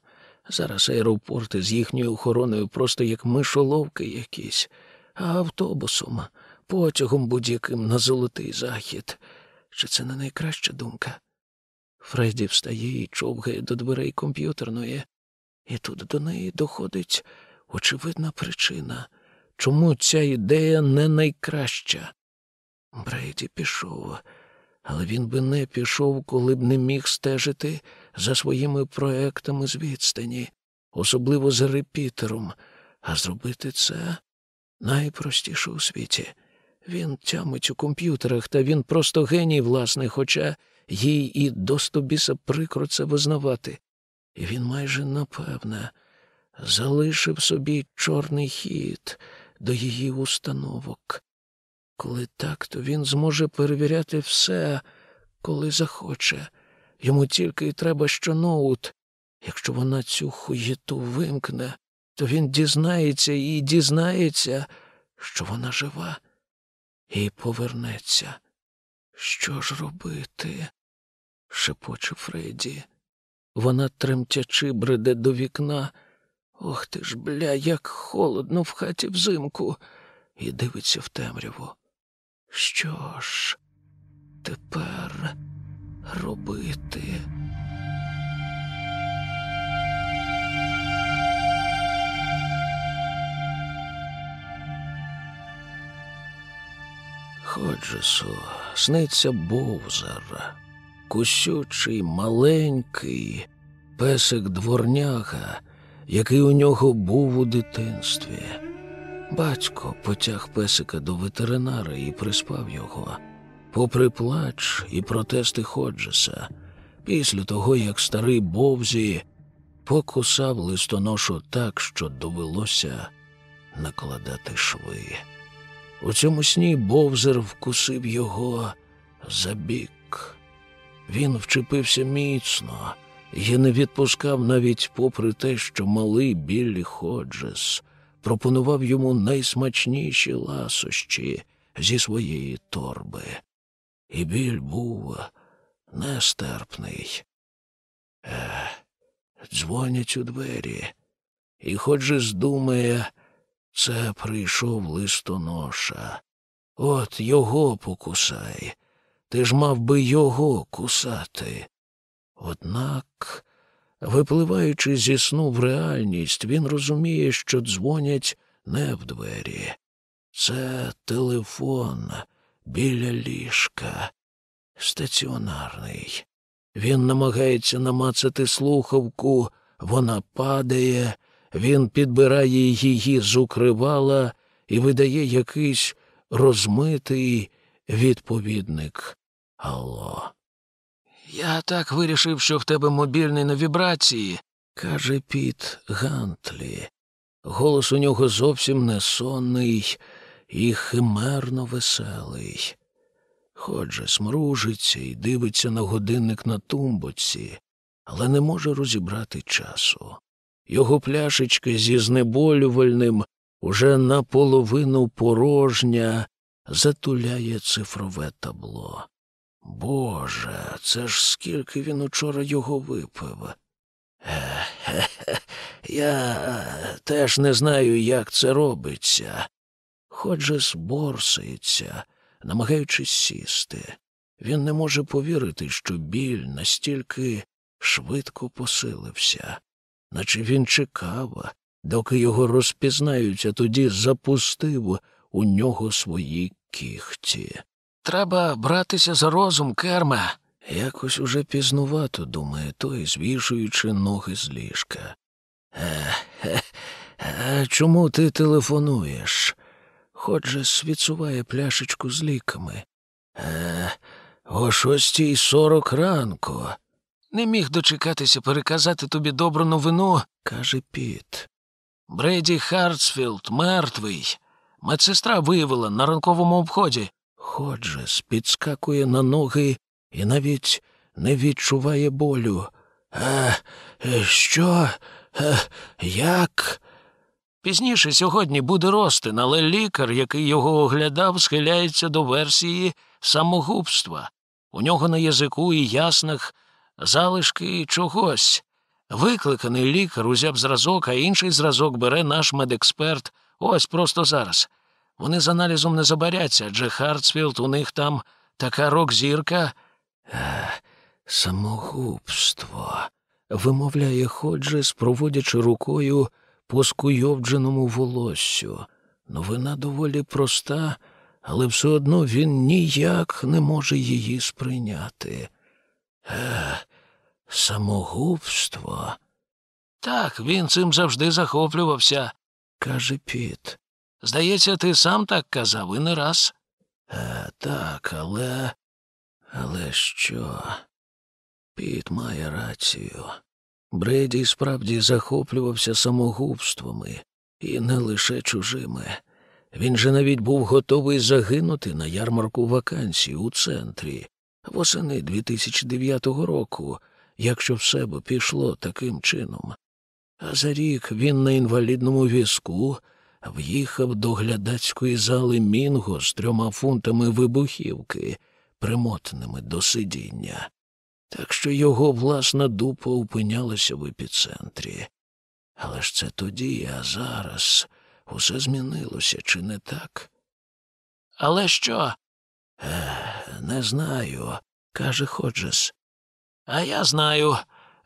Зараз аеропорти з їхньою охороною просто як мишоловки якісь, а автобусом, потягом будь-яким на золотий захід. Чи це не найкраща думка? Фредді встає і човгає до дверей комп'ютерної, і тут до неї доходить очевидна причина, чому ця ідея не найкраща. Брейді пішов, але він би не пішов, коли б не міг стежити за своїми проектами з відстані, особливо за репітером, а зробити це найпростіше у світі. Він тямить у комп'ютерах, та він просто геній, власне, хоча їй і до стобіса прикро це визнавати. І він майже напевне залишив собі чорний хід до її установок. Коли так, то він зможе перевіряти все, коли захоче. Йому тільки й треба що ноут. Якщо вона цю хуєту вимкне, то він дізнається і дізнається, що вона жива, і повернеться. Що ж робити? шепоче Фредді. Вона тремтячи бреде до вікна. Ох ти ж, бля, як холодно в хаті взимку, і дивиться в темряву. Що ж тепер робити? Ходжесу, сниться Бовзар, кусючий, маленький песик дворняга, який у нього був у дитинстві. Батько потяг песика до ветеринара і приспав його, попри плач і протести Ходжеса, після того, як старий Бовзі покусав листоношу так, що довелося накладати шви. У цьому сні Бовзер вкусив його за бік. Він вчепився міцно і не відпускав навіть попри те, що малий Біллі Ходжес пропонував йому найсмачніші ласощі, зі своєї торби. І біль був нестерпний. Е, дзвонять у двері, і хоч же здумає, це прийшов листоноша. От його покусай. Ти ж мав би його кусати. Однак, випливаючи зі сну в реальність, він розуміє, що дзвонять не в двері. Це телефон біля ліжка, стаціонарний. Він намагається намацати слухавку, вона падає, він підбирає її з укривала і видає якийсь розмитий відповідник. Алло. Я так вирішив, що в тебе мобільний на вібрації, каже Піт Гантлі. Голос у нього зовсім не сонний і химерно веселий. Ходже смружиться і дивиться на годинник на тумбоці, але не може розібрати часу. Його пляшечка зі знеболювальним уже наполовину порожня затуляє цифрове табло. Боже, це ж скільки він учора його випив. Я теж не знаю, як це робиться. Ходже зборсається, намагаючись сісти. Він не може повірити, що біль настільки швидко посилився, наче він чекав, доки його розпізнають, а тоді запустив у нього свої кіхті. Треба братися за розум, керме. Якось уже пізнувато, думає той, звішуючи ноги з ліжка. Е, е, е, чому ти телефонуєш? Ходжес відсуває пляшечку з ліками. Е, о шостій сорок ранку, Не міг дочекатися переказати тобі добру новину, каже Піт. Брейді Хартсфілд мертвий. Медсестра виявила на ранковому обході. Ходжес підскакує на ноги і навіть не відчуває болю. Е, Що? Е, Як? Пізніше сьогодні буде розтин, але лікар, який його оглядав, схиляється до версії самогубства. У нього на язику і яснах залишки чогось. Викликаний лікар узяв зразок, а інший зразок бере наш медексперт ось просто зараз. Вони з аналізом не забаряться, адже Хартсфілд у них там така рок-зірка. Самогубство. Вимовляє Ходжес, проводячи рукою по скуйовдженому волоссю. Новина доволі проста, але все одно він ніяк не може її сприйняти. Е, самогубство, Так, він цим завжди захоплювався. каже Піт. Здається, ти сам так казав і не раз. Е, так, але. Але що? Піт має рацію. Бреді справді захоплювався самогубствами, і не лише чужими. Він же навіть був готовий загинути на ярмарку вакансій у центрі восени 2009 року, якщо все б пішло таким чином. А за рік він на інвалідному візку в'їхав до глядацької зали Мінго з трьома фунтами вибухівки, примотаними до сидіння. Так що його власна дупа опинялася в епіцентрі. Але ж це тоді, а зараз усе змінилося, чи не так? Але що? Е, не знаю, каже Ходжес. А я знаю.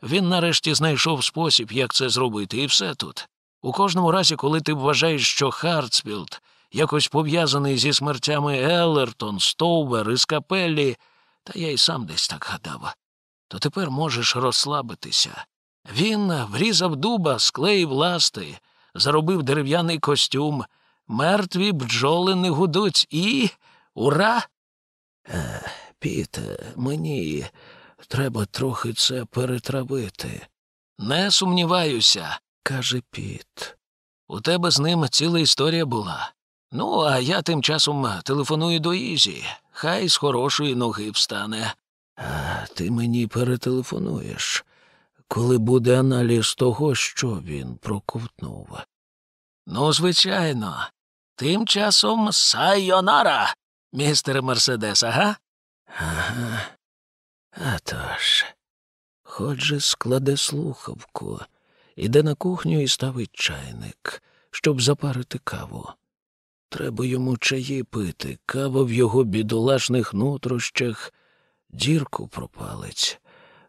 Він нарешті знайшов спосіб, як це зробити, і все тут. У кожному разі, коли ти вважаєш, що Хартсфілд якось пов'язаний зі смертями Еллертон, Стоувер і Скапеллі, та я й сам десь так гадав, то тепер можеш розслабитися. Він врізав дуба, склеїв ласти, заробив дерев'яний костюм, мертві бджоли не гудуть і. Ура! Е, Піт, мені треба трохи це перетравити, Не сумніваюся. Каже Піт. У тебе з ним ціла історія була. Ну, а я тим часом телефоную до Ізі. Хай з хорошої ноги встане. А ти мені перетелефонуєш, коли буде аналіз того, що він проковтнув. Ну, звичайно. Тим часом сайонара, містере Мерседес, ага? Ага. А тож. Ходже складе слухавку, іде на кухню і ставить чайник, щоб запарити каву. Треба йому чаї пити, кава в його бідолашних нутрощах, дірку пропалить,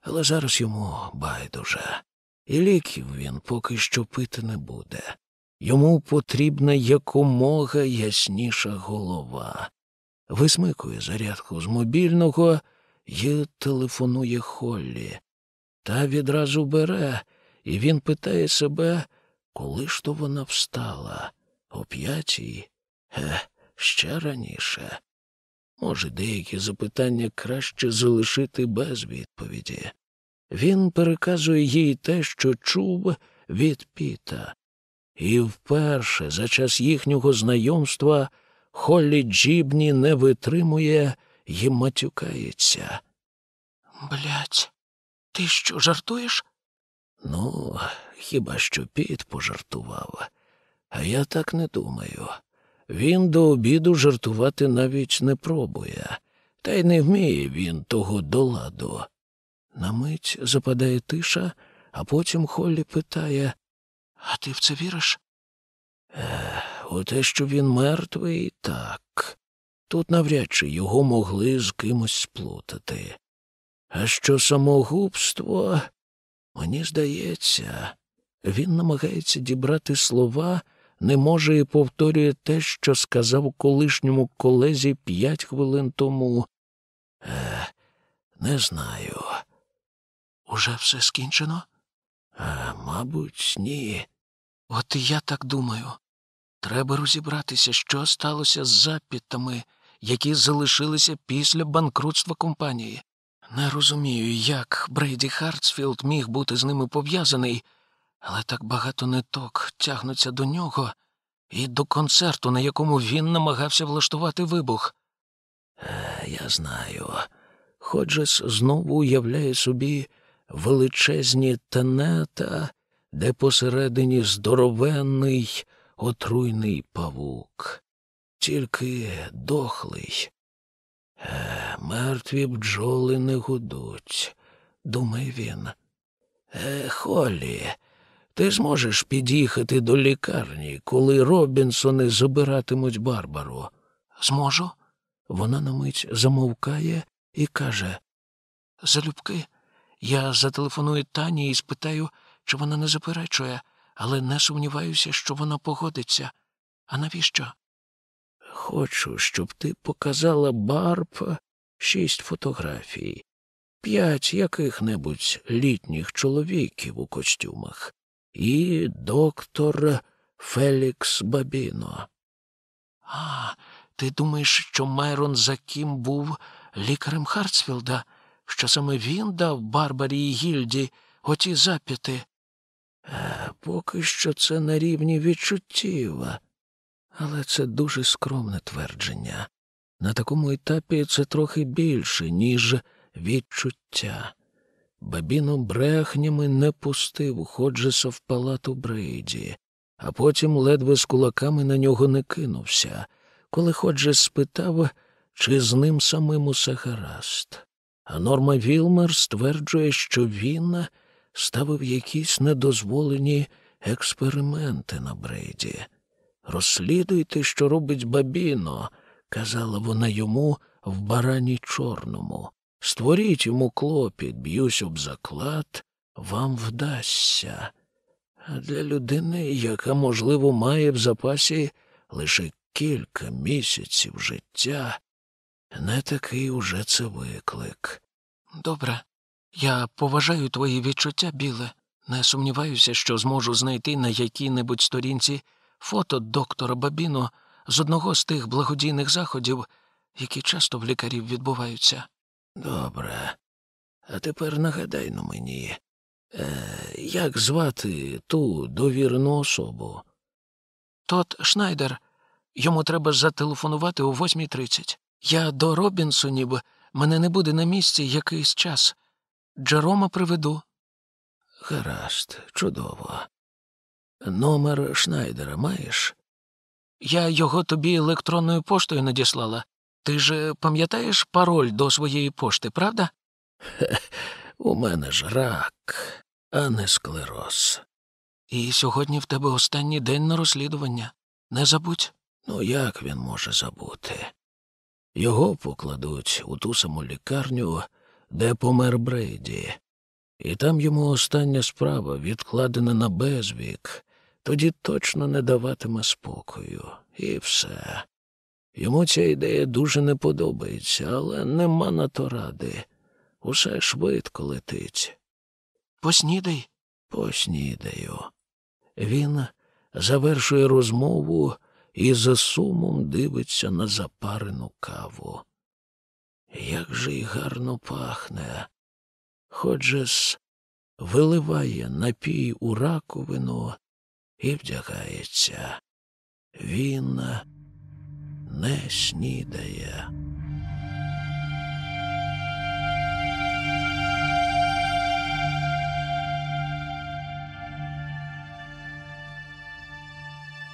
але зараз йому байдуже, і ліків він поки що пити не буде. Йому потрібна якомога ясніша голова. Висмикує зарядку з мобільного і телефонує Холлі. Та відразу бере, і він питає себе, коли ж то вона встала? О п'ятій? Е, ще раніше. Може, деякі запитання краще залишити без відповіді. Він переказує їй те, що чув від Піта. І вперше за час їхнього знайомства Холлі Джібні не витримує і матюкається. Блять, ти що, жартуєш? Ну, хіба що Піт пожартував. А я так не думаю. Він до обіду жартувати навіть не пробує, та й не вміє він того до ладу. На мить западає тиша, а потім Холлі питає А ти в це віриш? Е, у те, що він мертвий, так. Тут навряд чи його могли з кимось сплутати. А що самогубство, мені здається, він намагається дібрати слова, не може і повторює те, що сказав колишньому колезі п'ять хвилин тому. Е, не знаю. Уже все скінчено? А, мабуть, ні. От і я так думаю. Треба розібратися, що сталося з заппітами, які залишилися після банкрутства компанії. Не розумію, як Брейді Хартсфілд міг бути з ними пов'язаний, але так багато ниток тягнуться до нього і до концерту, на якому він намагався влаштувати вибух. Е, я знаю. Ходжес знову уявляє собі величезні тенета, де посередині здоровенний отруйний павук, тільки дохлий. Е, мертві бджоли не гудуть, думає він. Е, Холлі, ти зможеш під'їхати до лікарні, коли Робінсони забиратимуть Барбару? Зможу? Вона на мить замовкає і каже Залюбки. Я зателефоную Тані і спитаю, чи вона не заперечує, але не сумніваюся, що вона погодиться. А навіщо? Хочу, щоб ти показала Барб шість фотографій, п'ять яких-небудь літніх чоловіків у костюмах і доктор Фелікс Бабіно. А, ти думаєш, що Майрон Закім був лікарем Хартсфілда, що саме він дав Барбарі і Гільді оті запити? Е, Поки що це на рівні відчуттів, але це дуже скромне твердження. На такому етапі це трохи більше, ніж відчуття. Бабіно брехнями не пустив Ходжеса в палату Брейді, а потім ледве з кулаками на нього не кинувся, коли Ходжес спитав, чи з ним самим усе гаразд. А Норма Вілмер стверджує, що він ставив якісь недозволені експерименти на Брейді. Розслідуйте, що робить Бабіно, казала вона йому в барані чорному. Створіть йому клопіт, б'юсь об заклад, вам вдасться. А для людини, яка, можливо, має в запасі лише кілька місяців життя, не такий уже це виклик. Добре. Я поважаю твої відчуття, біле. Не сумніваюся, що зможу знайти на якій-небудь сторінці фото доктора Бабіно з одного з тих благодійних заходів, які часто в лікарів відбуваються. Добре. А тепер нагадай ну мені, е, як звати ту довірену особу? Тот Шнайдер. Йому треба зателефонувати о 8.30. Я до Робінсонів, мене не буде на місці якийсь час. Джерома приведу. Гаразд, чудово. Номер Шнайдера маєш? Я його тобі електронною поштою надіслала. Ти ж пам'ятаєш пароль до своєї пошти, правда? Хе, у мене ж рак, а не склероз. І сьогодні в тебе останній день на розслідування. Не забудь. Ну, як він може забути? Його покладуть у ту саму лікарню, де помер Брейді, і там йому остання справа відкладена на безвік, тоді точно не даватиме спокою. І все. Йому ця ідея дуже не подобається, але нема на то ради. Усе швидко летить. Поснідай. Поснідаю. Він завершує розмову і за сумом дивиться на запарену каву. Як же й гарно пахне. Ходжес виливає напій у раковину і вдягається. Він не снідає.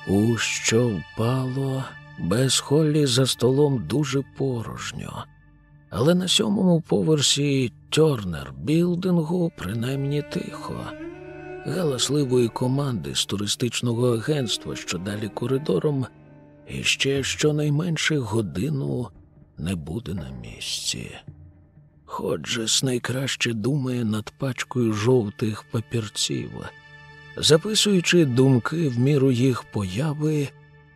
У що впало, без Холлі за столом дуже порожньо. Але на сьомому поверсі Тьорнер білдингу принаймні тихо. Галасливої команди з туристичного агентства, що далі коридором, і ще щонайменше годину не буде на місці. Ходжес найкраще думає над пачкою жовтих папірців записуючи думки в міру їх появи,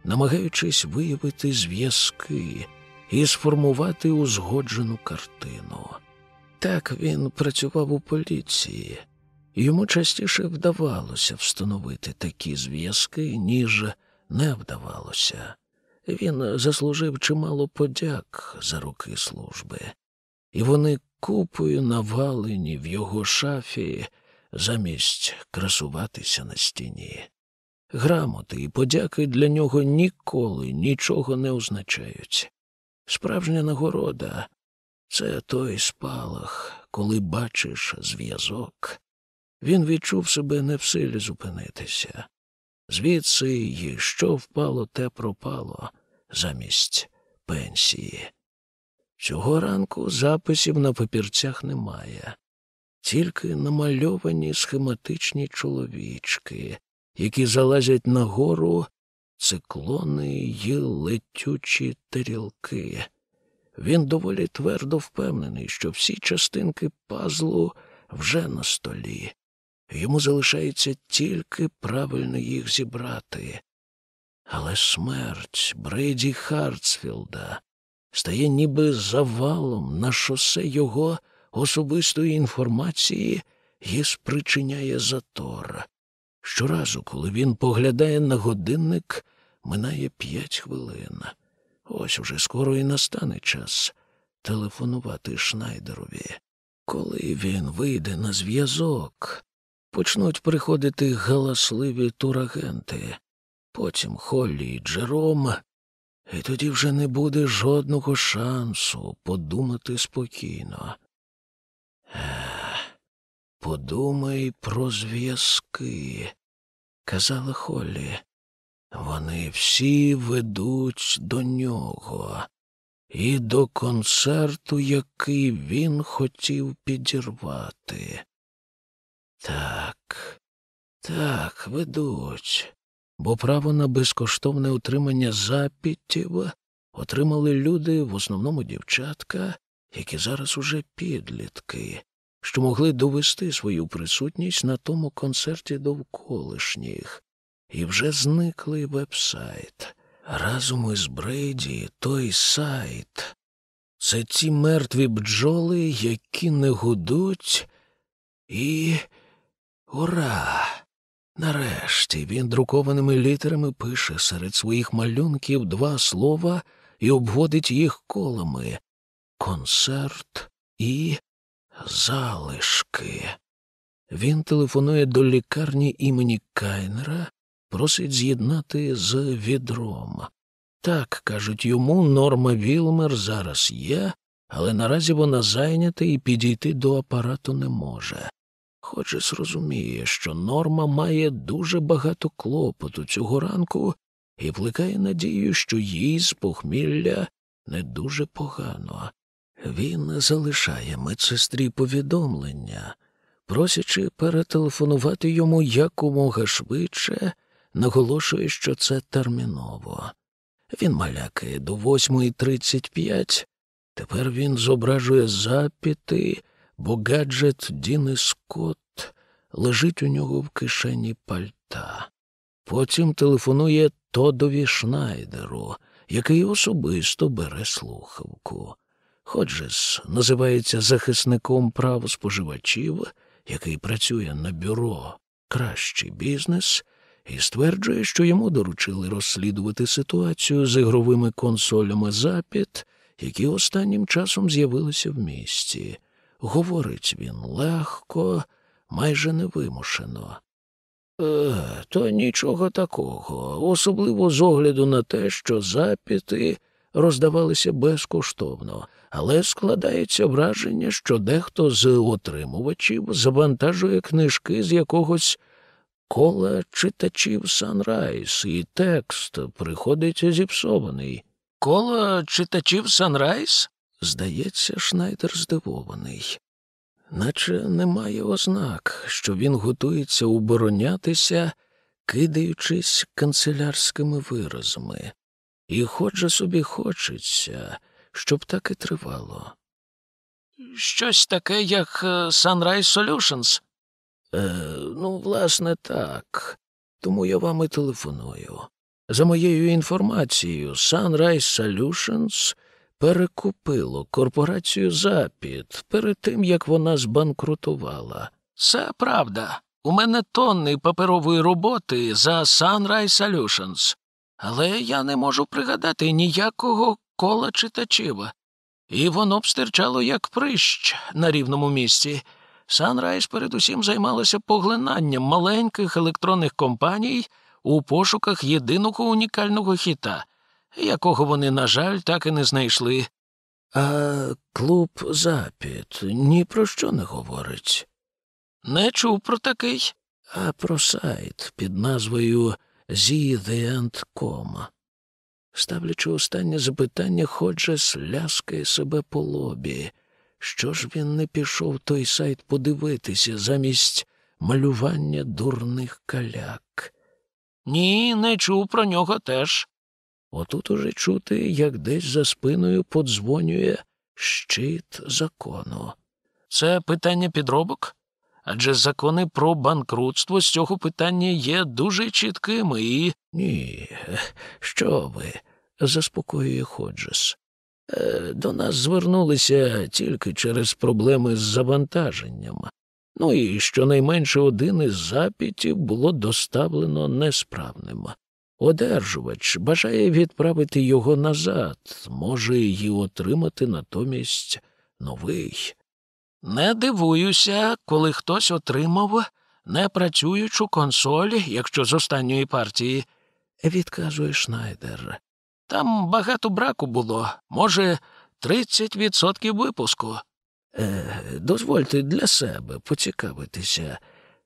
намагаючись виявити зв'язки і сформувати узгоджену картину. Так він працював у поліції, йому частіше вдавалося встановити такі зв'язки, ніж не вдавалося. Він заслужив чимало подяк за роки служби, і вони купою навалені в його шафі замість красуватися на стіні. Грамоти і подяки для нього ніколи нічого не означають. Справжня нагорода це той спалах, коли бачиш зв'язок. Він відчув себе не в силі зупинитися. Звідси й що впало, те пропало замість пенсії. Цього ранку записів на папірцях немає тільки намальовані схематичні чоловічки, які залазять на гору циклони й летючі тарілки. Він доволі твердо впевнений, що всі частинки пазлу вже на столі. Йому залишається тільки правильно їх зібрати. Але смерть Брейді Хартсфілда стає ніби завалом на шосе його особистої інформації і спричиняє затор. Щоразу, коли він поглядає на годинник, минає п'ять хвилин. Ось уже скоро і настане час телефонувати Шнайдерові. Коли він вийде на зв'язок, почнуть приходити галасливі турагенти, потім Холлі і Джером, і тоді вже не буде жодного шансу подумати спокійно. Подумай про зв'язки, казала Холлі. Вони всі ведуть до нього і до концерту, який він хотів підірвати. Так, так, ведуть, бо право на безкоштовне утримання запітів отримали люди, в основному дівчатка, які зараз уже підлітки, що могли довести свою присутність на тому концерті довколишніх, і вже зниклий вебсайт. Разом із Брейді той сайт. Це ті мертві бджоли, які не гудуть, і ура! Нарешті він друкованими літерами пише серед своїх малюнків два слова і обводить їх колами концерт і залишки. Він телефонує до лікарні імені Кайнера, просить з'єднати з відром. Так, кажуть йому, норма Вілмер зараз є, але наразі вона зайнята і підійти до апарату не може. Ходжес розуміє, що норма має дуже багато клопоту цього ранку і плекає надію, що їй з похмілля не дуже погано. Він залишає медсестрі повідомлення, просячи перетелефонувати йому якомога швидше, наголошує, що це терміново. Він малякає до 8.35. Тепер він зображує запити, бо гаджет Діни Скотт лежить у нього в кишені пальта. Потім телефонує Тодові Шнайдеру, який особисто бере слухавку. Ходжес називається захисником прав споживачів, який працює на бюро Кращий бізнес і стверджує, що йому доручили розслідувати ситуацію з ігровими консолями запит, які останнім часом з'явилися в місті. Говорить він легко, майже невимушено. Е, то нічого такого, особливо з огляду на те, що запити роздавалися безкоштовно, але складається враження, що дехто з отримувачів завантажує книжки з якогось кола читачів Санрайз, і текст приходить зіпсований. Коло читачів Санрайз? Здається, Шнайдер здивований. Наче немає ознак, що він готується оборонятися, кидаючись канцелярськими виразами, і хоче собі хочеться, щоб так і тривало. Щось таке, як е, Sunrise Solutions? Е, ну, власне, так. Тому я вам і телефоную. За моєю інформацією, Sunrise Solutions перекупило корпорацію Запід перед тим, як вона збанкрутувала. Це правда. У мене тонни паперової роботи за Sunrise Solutions, але я не можу пригадати ніякого кола читачів. І воно б стирчало як прищ на рівному місці. Sunrise передусім займалося поглинанням маленьких електронних компаній у пошуках єдиного унікального хіта, якого вони, на жаль, так і не знайшли. А клуб Запід ні про що не говорить. Не чув про такий. а про сайт під назвою ZTheEnd.com. Ставлячи останнє запитання, Ходжес ляскає себе по лобі. Що ж він не пішов той сайт подивитися замість малювання дурних каляк? Ні, не чув про нього теж. Отут уже чути, як десь за спиною подзвонює щит закону. Це питання підробок? Адже закони про банкрутство з цього питання є дуже чіткими і. Ні, що ви? заспокоює Ходжес. Е, До нас звернулися тільки через проблеми з завантаженням. Ну і щонайменше один із запитів було доставлено несправним. Одержувач бажає відправити його назад, може її отримати натомість новий. Не дивуюся, коли хтось отримав непрацюючу консоль, якщо з останньої партії. Відказує Шнайдер. Там багато браку було, може, 30% випуску. Е, дозвольте для себе поцікавитися,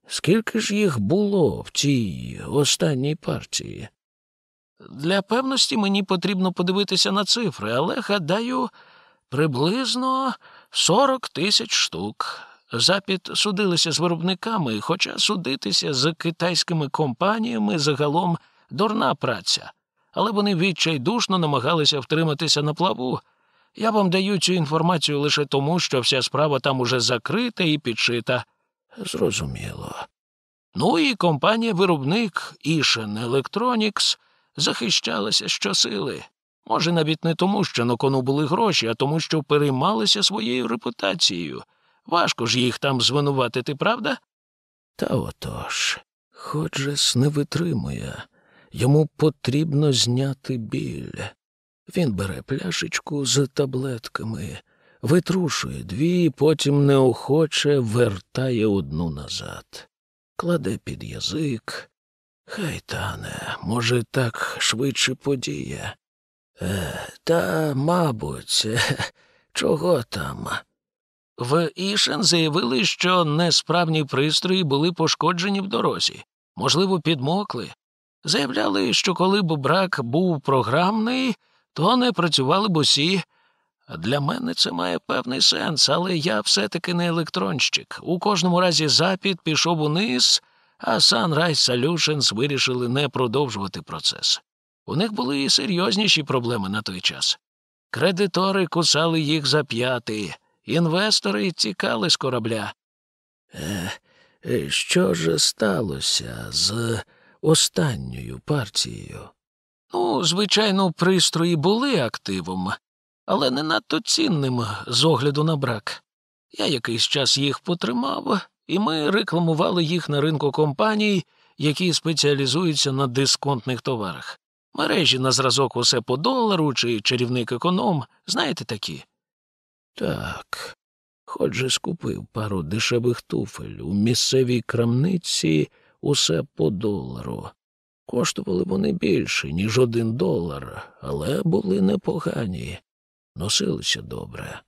скільки ж їх було в цій останній партії? Для певності мені потрібно подивитися на цифри, але гадаю, приблизно 40 тисяч штук. Запід судилися з виробниками, хоча судитися з китайськими компаніями загалом дурна праця. Але вони відчайдушно намагалися втриматися на плаву. Я вам даю цю інформацію лише тому, що вся справа там уже закрита і підшита. Зрозуміло. Ну і компанія-виробник Ishan Electronics захищалася щосили. Може, навіть не тому, що на кону були гроші, а тому, що переймалися своєю репутацією. Важко ж їх там звинуватити, правда? Та отож, Ходжес не витримує. Йому потрібно зняти біль. Він бере пляшечку з таблетками, витрушує дві, потім неохоче вертає одну назад, кладе під язик. Хай тане, може, так швидше подіє. Е, та, мабуть, чого там? В Ішен заявили, що несправні пристрої були пошкоджені в дорозі, можливо, підмокли. Заявляли, що коли б брак був програмний, то не працювали б усі. Для мене це має певний сенс, але я все-таки не електронщик. У кожному разі запит пішов униз, а Sunrise Solutions вирішили не продовжувати процес. У них були і серйозніші проблеми на той час. Кредитори кусали їх за п'яти, інвестори тікали з корабля. Е, е, Що ж сталося з останньою партією? Ну, звичайно, пристрої були активом, але не надто цінним з огляду на брак. Я якийсь час їх потримав, і ми рекламували їх на ринку компаній, які спеціалізуються на дисконтних товарах. Мережі на зразок усе по долару чи чарівник економ, знаєте такі? Так, хоч же скупив пару дешевих туфель у місцевій крамниці усе по долару. Коштували вони більше, ніж один долар, але були непогані, носилися добре.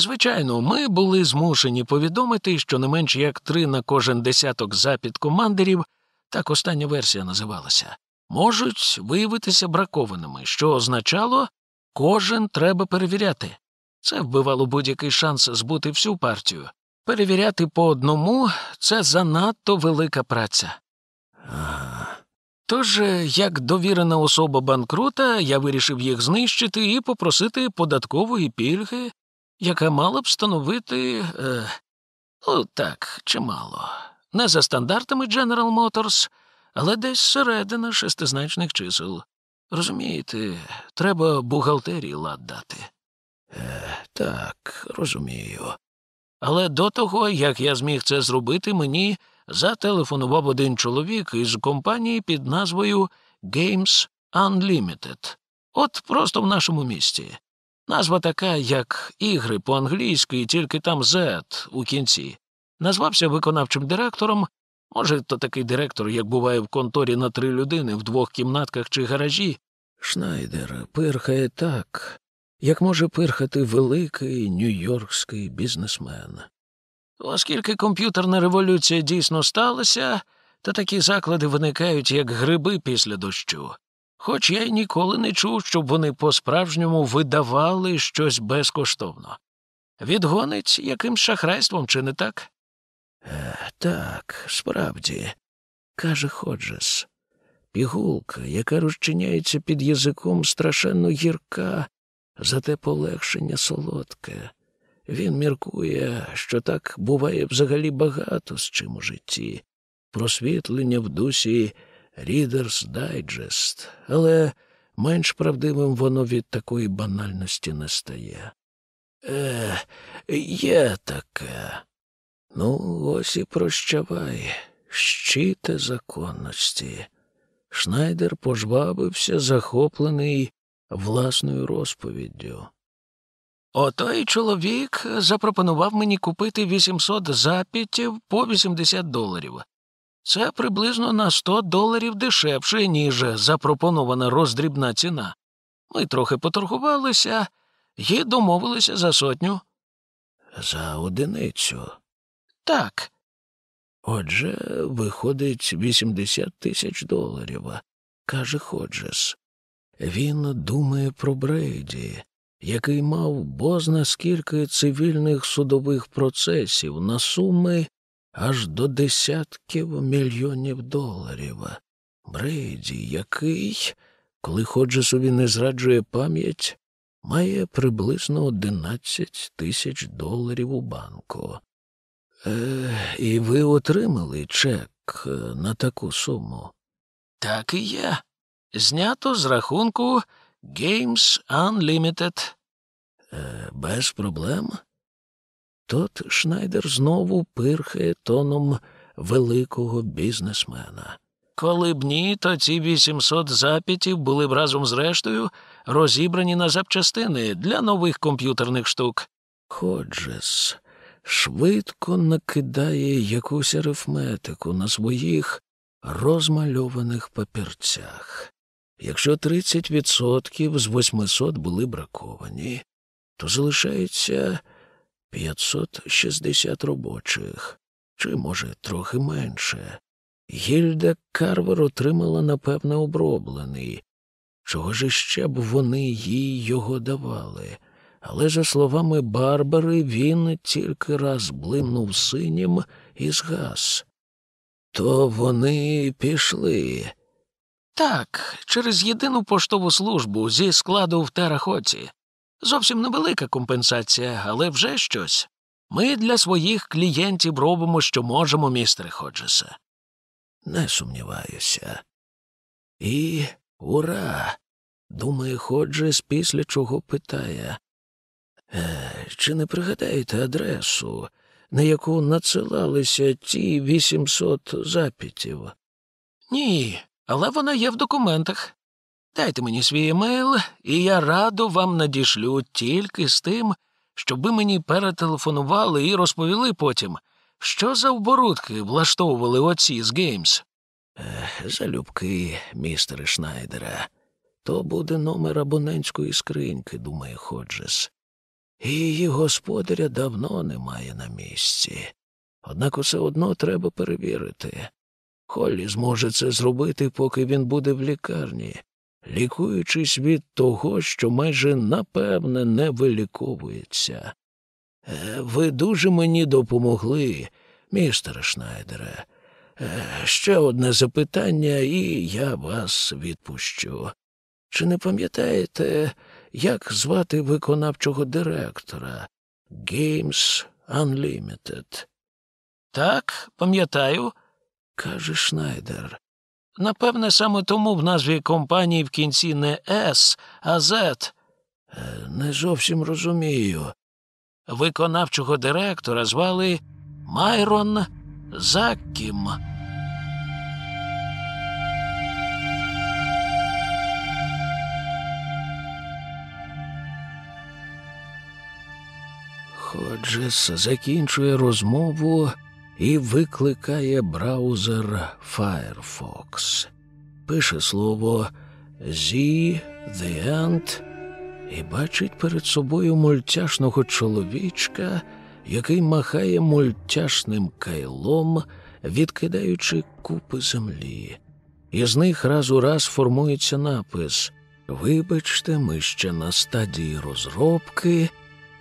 Звичайно, ми були змушені повідомити, що не менш як три на кожен десяток запід командирів, так остання версія називалася, можуть виявитися бракованими, що означало, кожен треба перевіряти. Це вбивало будь-який шанс збути всю партію. Перевіряти по одному це занадто велика праця. Тож, як довірена особа банкрута, я вирішив їх знищити і попросити податкової пільги, яка мала б становити. Е, ну, так, чимало. Не за стандартами General Motors, але десь середина шестизначних чисел. Розумієте, треба бухгалтерії лад дати. Е, так, розумію. Але до того, як я зміг це зробити, мені зателефонував один чоловік із компанії під назвою Games Unlimited. От просто в нашому місті. Назва така, як ігри по-англійськи, тільки там Z у кінці. Назвався виконавчим директором. Може, то такий директор, як буває в конторі на три людини в двох кімнатках чи гаражі. Шнайдер пирхає так, як може пирхати великий нью-йоркський бізнесмен. Оскільки комп'ютерна революція дійсно сталася, то такі заклади виникають як гриби після дощу. Хоч я й ніколи не чув, щоб вони по-справжньому видавали щось безкоштовно. Відгонить якимсь шахрайством, чи не так? Е, так, справді, каже Ходжес. Пігулка, яка розчиняється під язиком, страшенно гірка, зате полегшення солодке. Він міркує, що так буває взагалі багато з чим у житті. Просвітлення в дусі Reader's Digest, але менш правдивим воно від такої банальності не стає. Е, є таке. Ну, ось і прощавай, щите законності. Шнайдер пожвабився, захоплений власною розповіддю. Отой чоловік запропонував мені купити 800 запітів по 80 доларів. Це приблизно на 100 доларів дешевше, ніж запропонована роздрібна ціна. Ми трохи поторгувалися і домовилися за сотню. За одиницю. Так, Отже, виходить 80 тисяч доларів, каже Ходжес. Він думає про Брейді, який мав бозна скільки цивільних судових процесів на суми аж до десятків мільйонів доларів. Брейді, який, коли Ходжесові не зраджує пам'ять, має приблизно 11 тисяч доларів у банку. Е, і ви отримали чек е, на таку суму? так і є. Знято з рахунку Games Unlimited. Е, без проблем. Тот Шнайдер знову пирхає тоном великого бізнесмена. Коли б ні, то ці 800 запитів були б разом з рештою розібрані на запчастини для нових комп'ютерних штук. Ходжес швидко накидає якусь арифметику на своїх розмальованих папірцях. Якщо 30% з 800 були браковані, то залишається 560 робочих, чи, може, трохи менше. Гільда Карвер отримала, напевне, оброблений. Чого ж іще б вони їй його давали? Але, за словами Барбари, він тільки раз блимнув синім і згас. То вони пішли. Так, через єдину поштову службу зі складу в терахоці. Зовсім невелика компенсація, але вже щось. Ми для своїх клієнтів робимо, що можемо, містере Ходжесе. Не сумніваюся. І ура! думає Ходжес, після чого питає. Е, Чи не пригадаєте адресу, на яку надсилалися ті 800 запитів? Ні, але вона є в документах. Дайте мені свій емейл, і я радо вам надішлю тільки з тим, щоб ви мені перетелефонували і розповіли потім, що за оборудки влаштовували оці з Геймс. Залюбки, містере Шнайдера. То буде номер абонентської скриньки, думає Ходжес. І її господаря давно немає на місці. Однак усе одно треба перевірити. Холлі зможе це зробити, поки він буде в лікарні, лікуючись від того, що майже напевне не виліковується. Е, Ви дуже мені допомогли, містере Шнайдере. Е, Ще одне запитання, і я вас відпущу. Чи не пам'ятаєте, як звати виконавчого директора Games Unlimited? Так, пам'ятаю. каже Шнайдер. Напевне, саме тому в назві компанії в кінці не С, а Z. Е, Не зовсім розумію. Виконавчого директора звали Майрон Заккім. Ходжес закінчує розмову і викликає браузер Firefox. Пише слово «The the End» і бачить перед собою мультяшного чоловічка, який махає мультяшним кайлом, відкидаючи купи землі. Із них раз у раз формується напис Вибачте, ми ще на стадії розробки.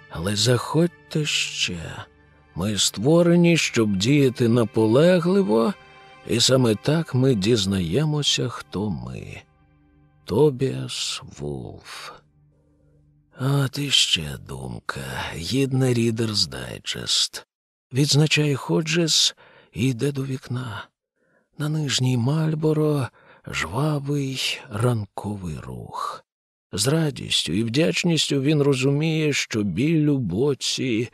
Але заходьте ще. Ми створені, щоб діяти наполегливо, і саме так ми дізнаємося, хто ми. Тобіас Вулф. От іще думка, гідна Reader's Digest. Відзначає Ходжес і йде до вікна. На нижній Мальборо жвавий ранковий рух. З радістю і вдячністю він розуміє, що біль у боці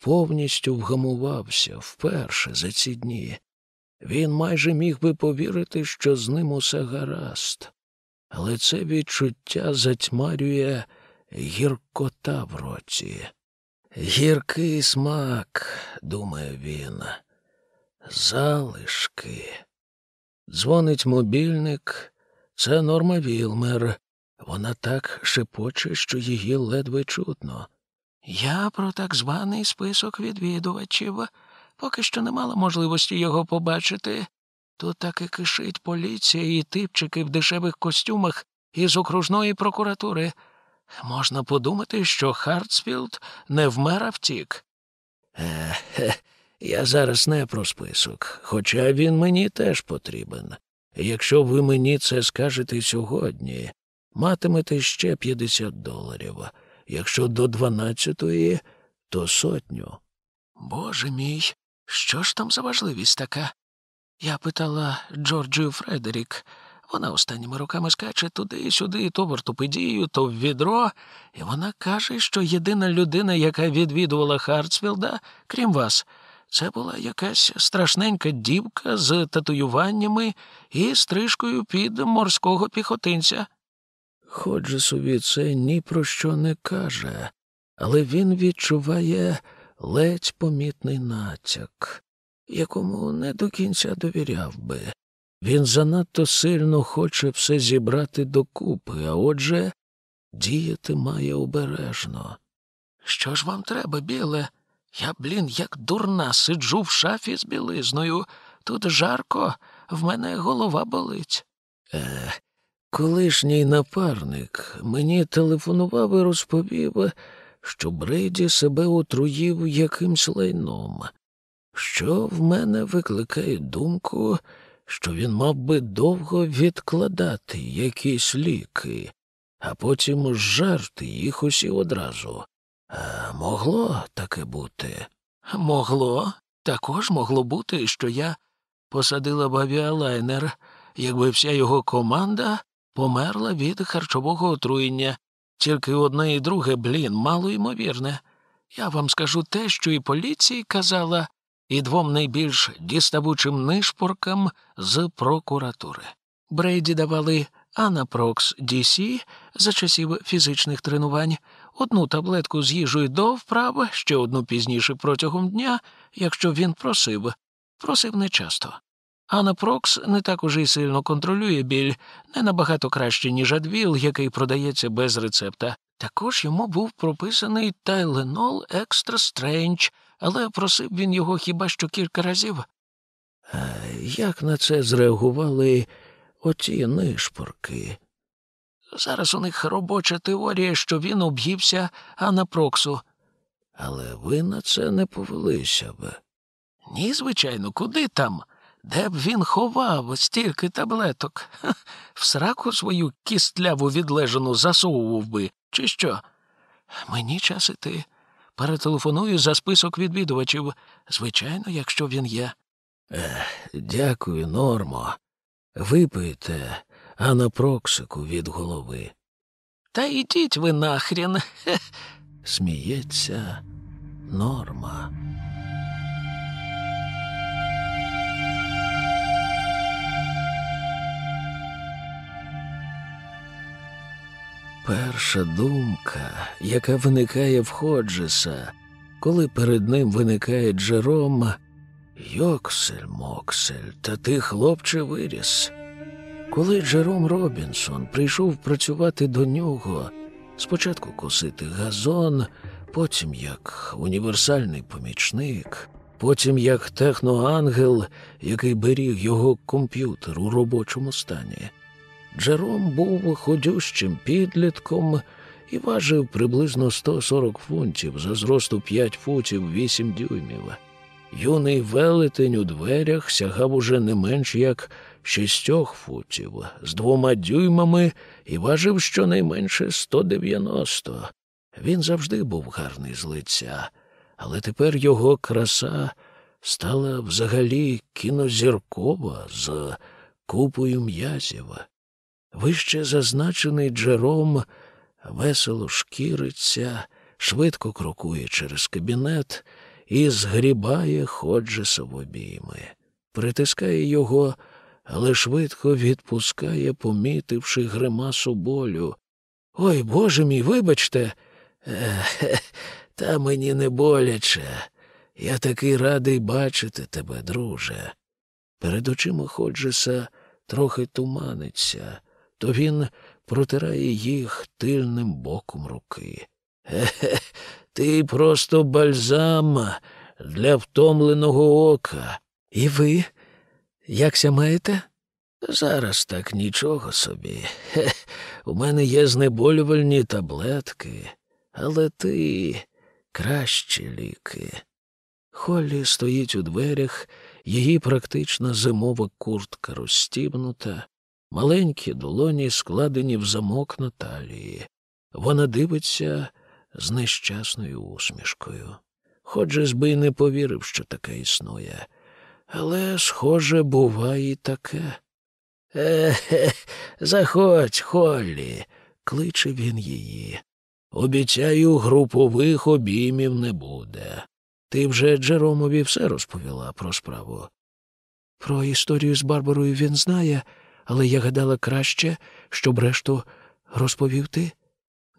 повністю вгамувався вперше за ці дні. Він майже міг би повірити, що з ним усе гаразд, але це відчуття затьмарює гіркота в роті. Гіркий смак, думає він, залишки. Дзвонить мобільник, це Норма Вілмер. Вона так шепоче, що її ледве чутно. Я про так званий список відвідувачів. Поки що не мала можливості його побачити. Тут так і кишить поліція і типчики в дешевих костюмах із окружної прокуратури. Можна подумати, що Хартсфілд не вмер, а втік. Е, я зараз не про список, хоча він мені теж потрібен. Якщо ви мені це скажете сьогодні, матимете ще 50 доларів. Якщо до дванадцятої, то сотню. Боже мій, що ж там за важливість така? Я питала Джорджію Фредерік. Вона останніми роками скаче туди і сюди, то в ортопедію, то в відро, і вона каже, що єдина людина, яка відвідувала Хартсфілда, крім вас, це була якась страшненька дівка з татуюваннями і стрижкою під морського піхотинця. Ходжесові це ні про що не каже, але він відчуває ледь помітний натяк, якому не до кінця довіряв би. Він занадто сильно хоче все зібрати докупи, а отже, діяти має обережно. Що ж вам треба, біле? Я, блін, як дурна, сиджу в шафі з білизною. Тут жарко, в мене голова болить. Е, колишній напарник мені телефонував і розповів, що Брейді себе отруїв якимсь лайном, що в мене викликає думку, що він мав би довго відкладати якісь ліки, а потім жарти їх усі одразу. А могло таке бути? Могло, також могло бути, що я посадила б якби вся його команда померла від харчового отруєння. Тільки одне і друге, блін, мало ймовірне. Я вам скажу те, що і поліції казала, і двом найбільш діставучим нишпоркам з прокуратури. Брейді давали Анапрокс DC за часів фізичних тренувань, одну таблетку з їжею до вправ, ще одну пізніше протягом дня, якщо він просив. Просив нечасто. Анапрокс не так уже й сильно контролює біль, не набагато краще, ніж адвіл, який продається без рецепта. Також йому був прописаний Тайленол Екстра Стрендж, але просив він його хіба що кілька разів. Як на це зреагували оті нишпорки? Зараз у них робоча теорія, що він об'ївся анапроксу. Але ви на це не повелися б. Ні, звичайно, куди там? Де б він ховав стільки таблеток? Ха, в сраку свою кістляву відлежану засовував би, чи що? Мені час іти. Перетелефоную за список відвідувачів. Звичайно, якщо він є. Ех, дякую, Нормо. Випийте анапроксику від голови. Та йдіть ви нахрін. Сміється норма. Перша думка, яка виникає в Ходжеса, коли перед ним виникає Джером, Йоксель Моксель, та ти, хлопче, виріс. Коли Джером Робінсон прийшов працювати до нього, спочатку косити газон, потім як універсальний помічник, потім як техноангел, який беріг його комп'ютер у робочому стані. Джером був ходющим підлітком і важив приблизно 140 фунтів за зросту 5 футів 8 дюймів. Юний велетень у дверях сягав уже не менш як шістьох футів з двома дюймами і важив щонайменше 190. Він завжди був гарний з лиця, але тепер його краса стала взагалі кінозіркова з купою м'язів. Вище зазначений Джером весело шкіриться, швидко крокує через кабінет і згрібає Ходжеса в обійми, притискає його, але швидко відпускає, помітивши гримасу болю. Ой, Боже мій, вибачте, та мені не боляче. Я такий радий бачити тебе, друже. Перед очима Ходжеса трохи туманиться то він протирає їх тильним боком руки. Хе-хе, ти просто бальзам для втомленого ока. І ви якся маєте? Зараз так нічого собі. Хе, у мене є знеболювальні таблетки, але ти кращі ліки. Холлі стоїть у дверях, її практична зимова куртка розстібнута, маленькі долоні складені в замок на талії. Вона дивиться з нещасною усмішкою. Ходжес би й не повірив, що таке існує, але, схоже, буває і таке. Е, заходь, Холлі, кличе він її. Обіцяю, групових обіймів не буде. Ти вже Джеромові все розповіла про справу. Про історію з Барбарою він знає, але я гадала краще, щоб решту розповів ти.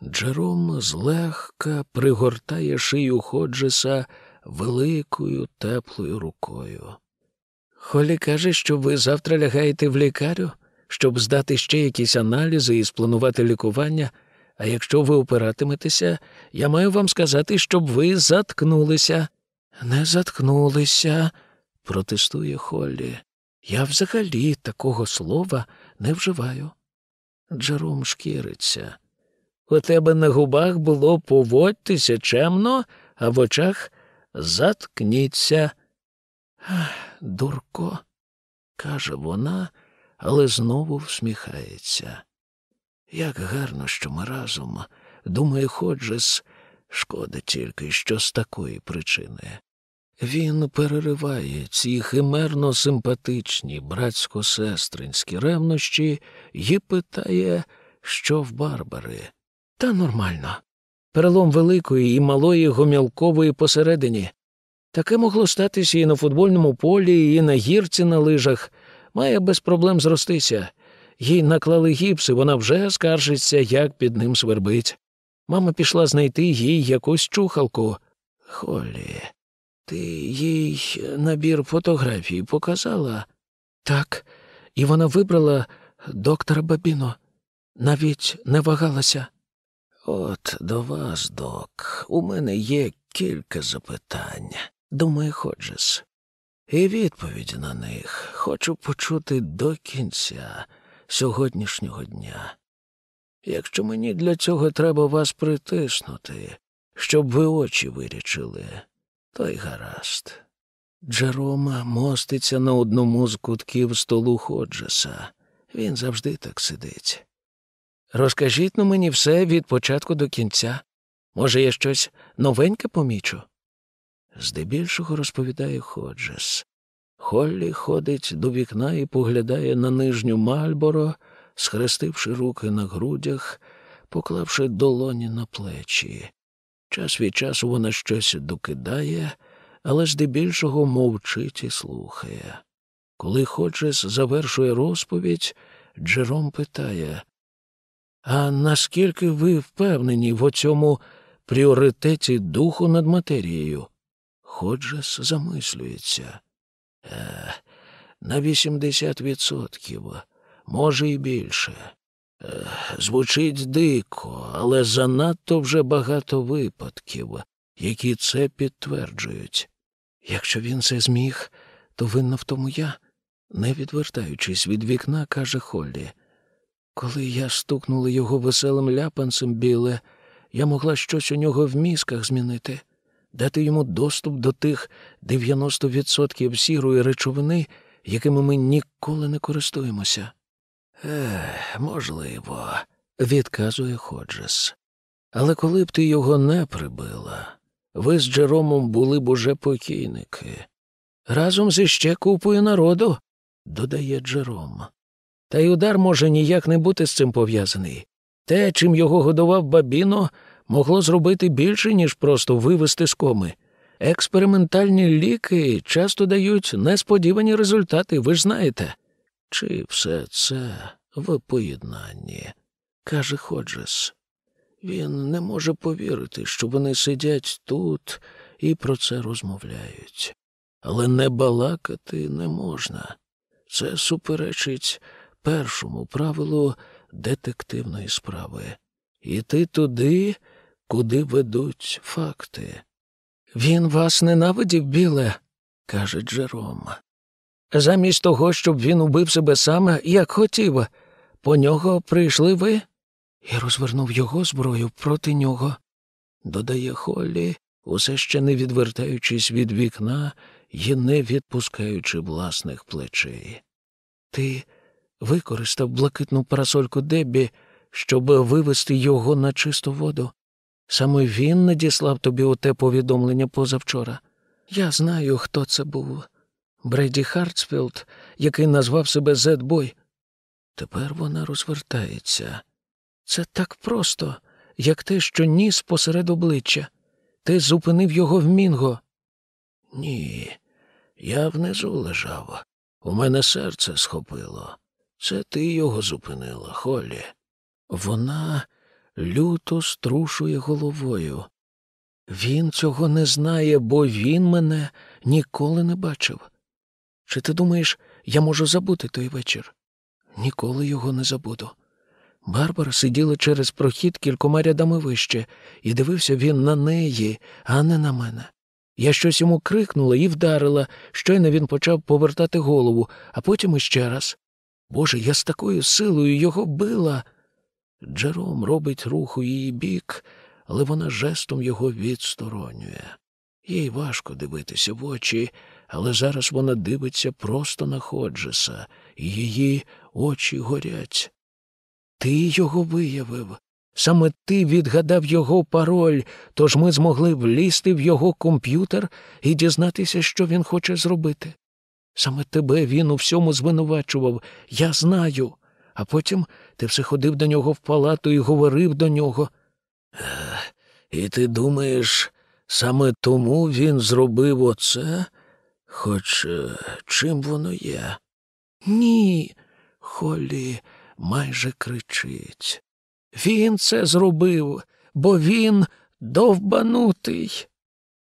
Джером злегка пригортає шию Ходжеса великою теплою рукою. Холі каже, що ви завтра лягаєте в лікарю, щоб здати ще якісь аналізи і спланувати лікування. А якщо ви опиратиметеся, я маю вам сказати, щоб ви заткнулися. Не заткнулися, протестує Холлі. Я взагалі такого слова не вживаю. Джером шкіриться. У тебе на губах було поводьтеся чемно, а в очах заткніться. Дурко, каже вона, але знову всміхається. Як гарно, що ми разом, думає Ходжес, шкода тільки, що з такої причини. Він перериває ці химерно симпатичні братсько-сестринські ревнощі і питає, що в Барбари. Та нормально. Перелом великої і малої гомілкової посередині. Таке могло статися і на футбольному полі, і на гірці на лижах. Має без проблем зростися. Їй наклали гіпс, і вона вже скаржиться, як під ним свербить. Мама пішла знайти їй якусь чухалку. Холі, ти їй набір фотографій показала? Так, і вона вибрала доктора Бабіно. Навіть не вагалася. От до вас, док, у мене є кілька запитань. Думаю, Ходжес. І відповіді на них хочу почути до кінця сьогоднішнього дня. Якщо мені для цього треба вас притиснути, щоб ви очі вирічили, то й гаразд. Джерома моститься на одному з кутків столу Ходжеса. Він завжди так сидить. Розкажіть ну мені все від початку до кінця. Може, я щось новеньке помічу? Здебільшого розповідає Ходжес. Холлі ходить до вікна і поглядає на нижню Мальборо, схрестивши руки на грудях, поклавши долоні на плечі. Час від часу вона щось докидає, але здебільшого мовчить і слухає. Коли Ходжес завершує розповідь, Джером питає А наскільки ви впевнені в оцьому пріоритеті духу над матерією? Ходжес замислюється. Е, на 80%, може і більше. Звучить дико, але занадто вже багато випадків, які це підтверджують. Якщо він це зміг, то винна в тому я, не відвертаючись від вікна, каже Холлі. Коли я стукнула його веселим ляпанцем біле, я могла щось у нього в мізках змінити дати йому доступ до тих 90% сірої речовини, якими ми ніколи не користуємося. Ех, можливо, відказує Ходжес. Але коли б ти його не прибила, ви з Джеромом були б уже покійники. Разом зі ще купою народу, додає Джером. Та й удар може ніяк не бути з цим пов'язаний. Те, чим його годував бабіно, могло зробити більше, ніж просто вивести з коми. Експериментальні ліки часто дають несподівані результати, ви ж знаєте. Чи все це в поєднанні? каже Ходжес. Він не може повірити, що вони сидять тут і про це розмовляють. Але не балакати не можна. Це суперечить першому правилу детективної справи. Іти туди, куди ведуть факти. Він вас ненавидів, біле, каже Джером. Замість того, щоб він убив себе саме, як хотів, по нього прийшли ви і розвернув його зброю проти нього, додає Холлі, усе ще не відвертаючись від вікна і не відпускаючи власних плечей. Ти використав блакитну парасольку Деббі, щоб вивести його на чисту воду. Саме він надіслав тобі оте повідомлення позавчора. Я знаю, хто це був. Брейді Хартсфілд, який назвав себе Зет-бой. Тепер вона розвертається. Це так просто, як те, що ніс посеред обличчя. Ти зупинив його в Мінго. Ні, я внизу лежав. У мене серце схопило. Це ти його зупинила, Холі. Вона люто струшує головою. Він цього не знає, бо він мене ніколи не бачив. Чи ти думаєш, я можу забути той вечір? Ніколи його не забуду. Барбара сиділа через прохід кількома рядами вище, і дивився він на неї, а не на мене. Я щось йому крикнула і вдарила, щойно він почав повертати голову, а потім іще раз. Боже, я з такою силою його била. Джером робить рух у її бік, але вона жестом його відсторонює. Їй важко дивитися в очі, але зараз вона дивиться просто на Ходжеса, і її очі горять. Ти його виявив. Саме ти відгадав його пароль, тож ми змогли влізти в його комп'ютер і дізнатися, що він хоче зробити. Саме тебе він у всьому звинувачував, я знаю. А потім ти все ходив до нього в палату і говорив до нього. І ти думаєш, саме тому він зробив оце? Хоч е, чим воно є? Ні, Холлі майже кричить. Він це зробив, бо він довбанутий.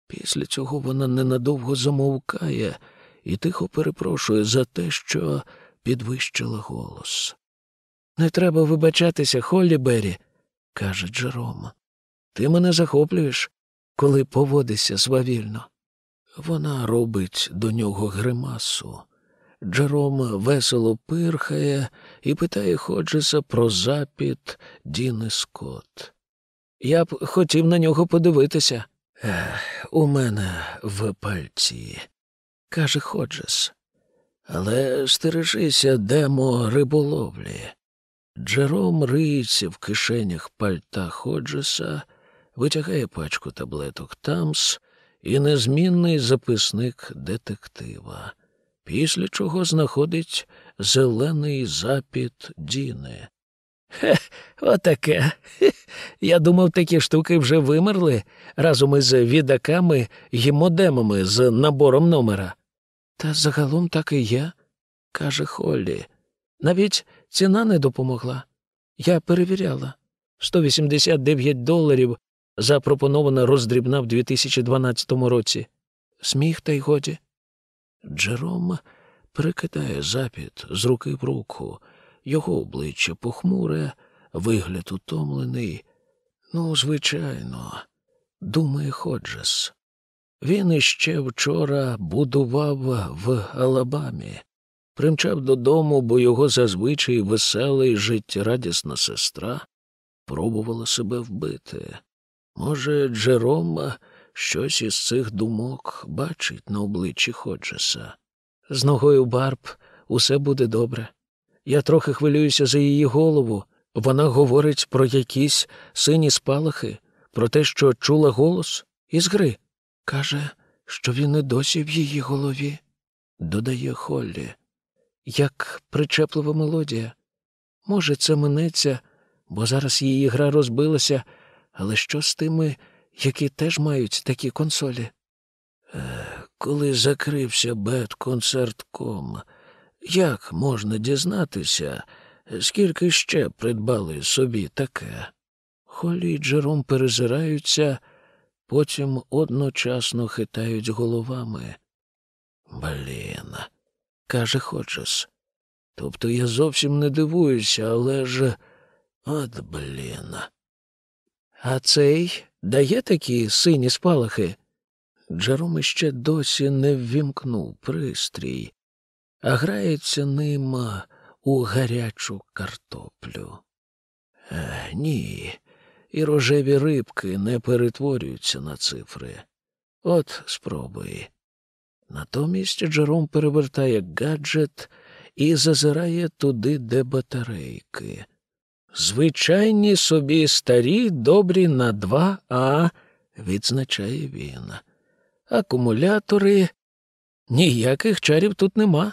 Після цього вона ненадовго замовкає і тихо перепрошує за те, що підвищила голос. Не треба вибачатися, Холлі Беррі, каже Джером. Ти мене захоплюєш, коли поводишся свавільно. Вона робить до нього гримасу. Джером весело пирхає і питає Ходжеса про запит Діни Скотт. Я б хотів на нього подивитися. Ех, у мене в пальці, каже Ходжес. Але стережися, демо риболовлі. Джером риється в кишенях пальта Ходжеса, витягає пачку таблеток Тамс і незмінний записник детектива, після чого знаходить зелений запіт Діни. Хе, отаке. Хе, я думав, такі штуки вже вимерли разом із відаками й модемами з набором номера. Та загалом так і є, каже Холлі. Навіть ціна не допомогла. Я перевіряла. 189 доларів запропонована роздрібна в 2012 році. Сміх та й годі. Джером перекидає запіт з руки в руку, його обличчя похмуре, вигляд утомлений. Ну, звичайно, думає Ходжес. Він іще вчора будував в Алабамі, примчав додому, бо його зазвичай весела і життєрадісна сестра пробувала себе вбити. Може, Джерома щось із цих думок бачить на обличчі Ходжеса. З ногою Барб усе буде добре. Я трохи хвилююся за її голову. Вона говорить про якісь сині спалахи, про те, що чула голос із гри. Каже, що він і досі в її голові, додає Холлі, як причеплива мелодія. Може, це минеться, бо зараз її гра розбилася, але що з тими, які теж мають такі консолі? Е, коли закрився Бет-концертком, як можна дізнатися, скільки ще придбали собі таке? Холі й Джером перезираються, потім одночасно хитають головами. Блін, каже Ходжес. Тобто я зовсім не дивуюся, але ж. От блін. А цей дає такі сині спалахи? Джером іще досі не ввімкнув пристрій, а грається ним у гарячу картоплю. Е, ні, і рожеві рибки не перетворюються на цифри. От спробуй. Натомість Джером перевертає гаджет і зазирає туди, де батарейки. Звичайні собі старі, добрі на два А, відзначає він. Акумулятори ніяких чарів тут нема.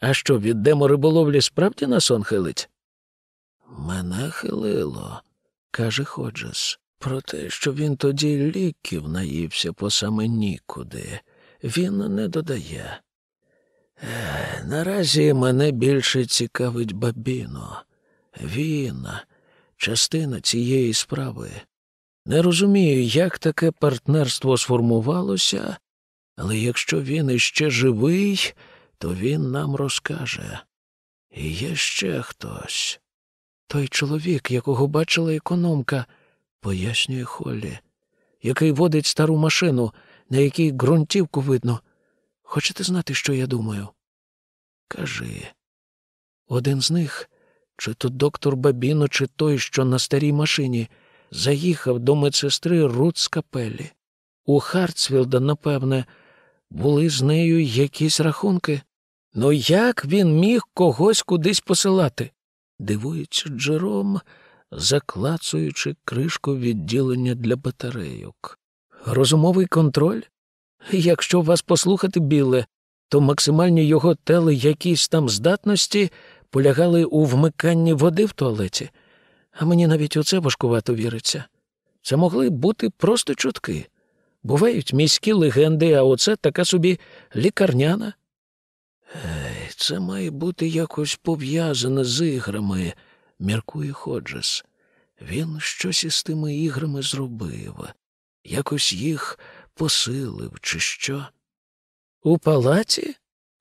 А що, від демориболовлі справді на сон хилить? Мене хилило, каже Ходжес, про те, що він тоді ліків наївся по саме нікуди. Він не додає. Е, наразі мене більше цікавить бабіно. Він частина цієї справи. Не розумію, як таке партнерство сформувалося, але якщо він іще живий, то він нам розкаже. І є ще хтось. Той чоловік, якого бачила економка, пояснює Холлі, який водить стару машину, на якій ґрунтівку видно. Хочете знати, що я думаю? Кажи. Один з них, чи то доктор Бабіно, чи той, що на старій машині, заїхав до медсестри Рут з капелі. У Хартсфілда, напевне, були з нею якісь рахунки. Ну як він міг когось кудись посилати? Дивується Джером, заклацуючи кришку відділення для батарейок. Розумовий контроль? Якщо вас послухати, біле, то максимальні його тели якісь там здатності полягали у вмиканні води в туалеті, а мені навіть у це важкувато віриться. Це могли бути просто чутки. Бувають міські легенди, а оце така собі лікарняна. Ей, це має бути якось пов'язане з іграми, міркує Ходжес. Він щось із тими іграми зробив, якось їх посилив, чи що. У палаці?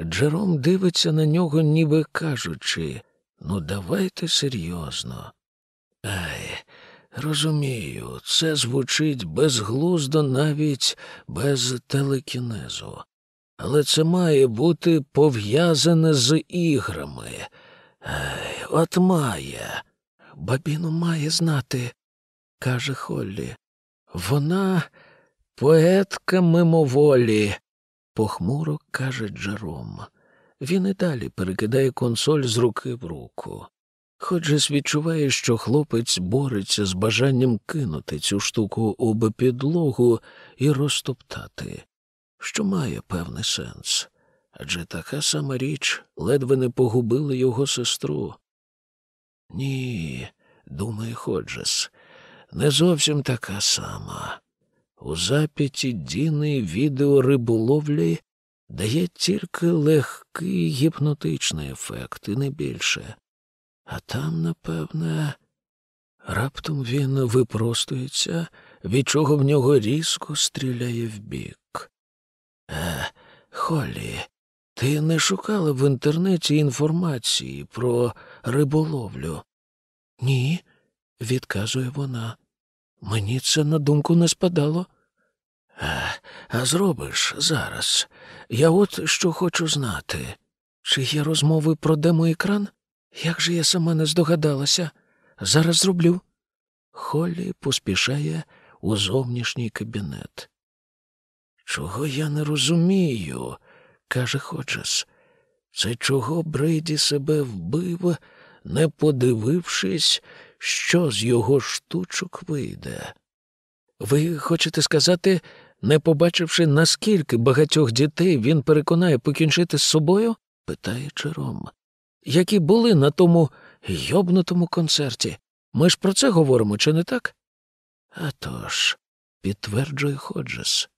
Джером дивиться на нього, ніби кажучи, ну, давайте серйозно. Ай, розумію, це звучить безглуздо навіть без телекінезу. Але це має бути пов'язане з іграми. Ай, от має. Бабіну має знати, каже Холлі. Вона поетка мимоволі, похмуро каже Джером. Він і далі перекидає консоль з руки в руку. Ходжес відчуває, що хлопець бореться з бажанням кинути цю штуку об підлогу і розтоптати, що має певний сенс. Адже така сама річ ледве не погубила його сестру. Ні, думає Ходжес, не зовсім така сама. У запіті Діни відео риболовлі дає тільки легкий гіпнотичний ефект, і не більше. А там, напевне, раптом він випростується, від чого в нього різко стріляє вбік. Е, Холі, ти не шукала в інтернеті інформації про риболовлю? Ні, відказує вона. Мені це на думку не спадало. А, а зробиш зараз. Я от що хочу знати. Чи є розмови про демоекран? Як же я сама не здогадалася? Зараз зроблю. Холлі поспішає у зовнішній кабінет. Чого я не розумію, каже Ходжес. Це чого Брейді себе вбив, не подивившись, що з його штучок вийде. Ви хочете сказати, не побачивши, наскільки багатьох дітей він переконає покінчити з собою? питає Джером. Які були на тому йобнутому концерті. Ми ж про це говоримо, чи не так? «А тож», – підтверджує Ходжес.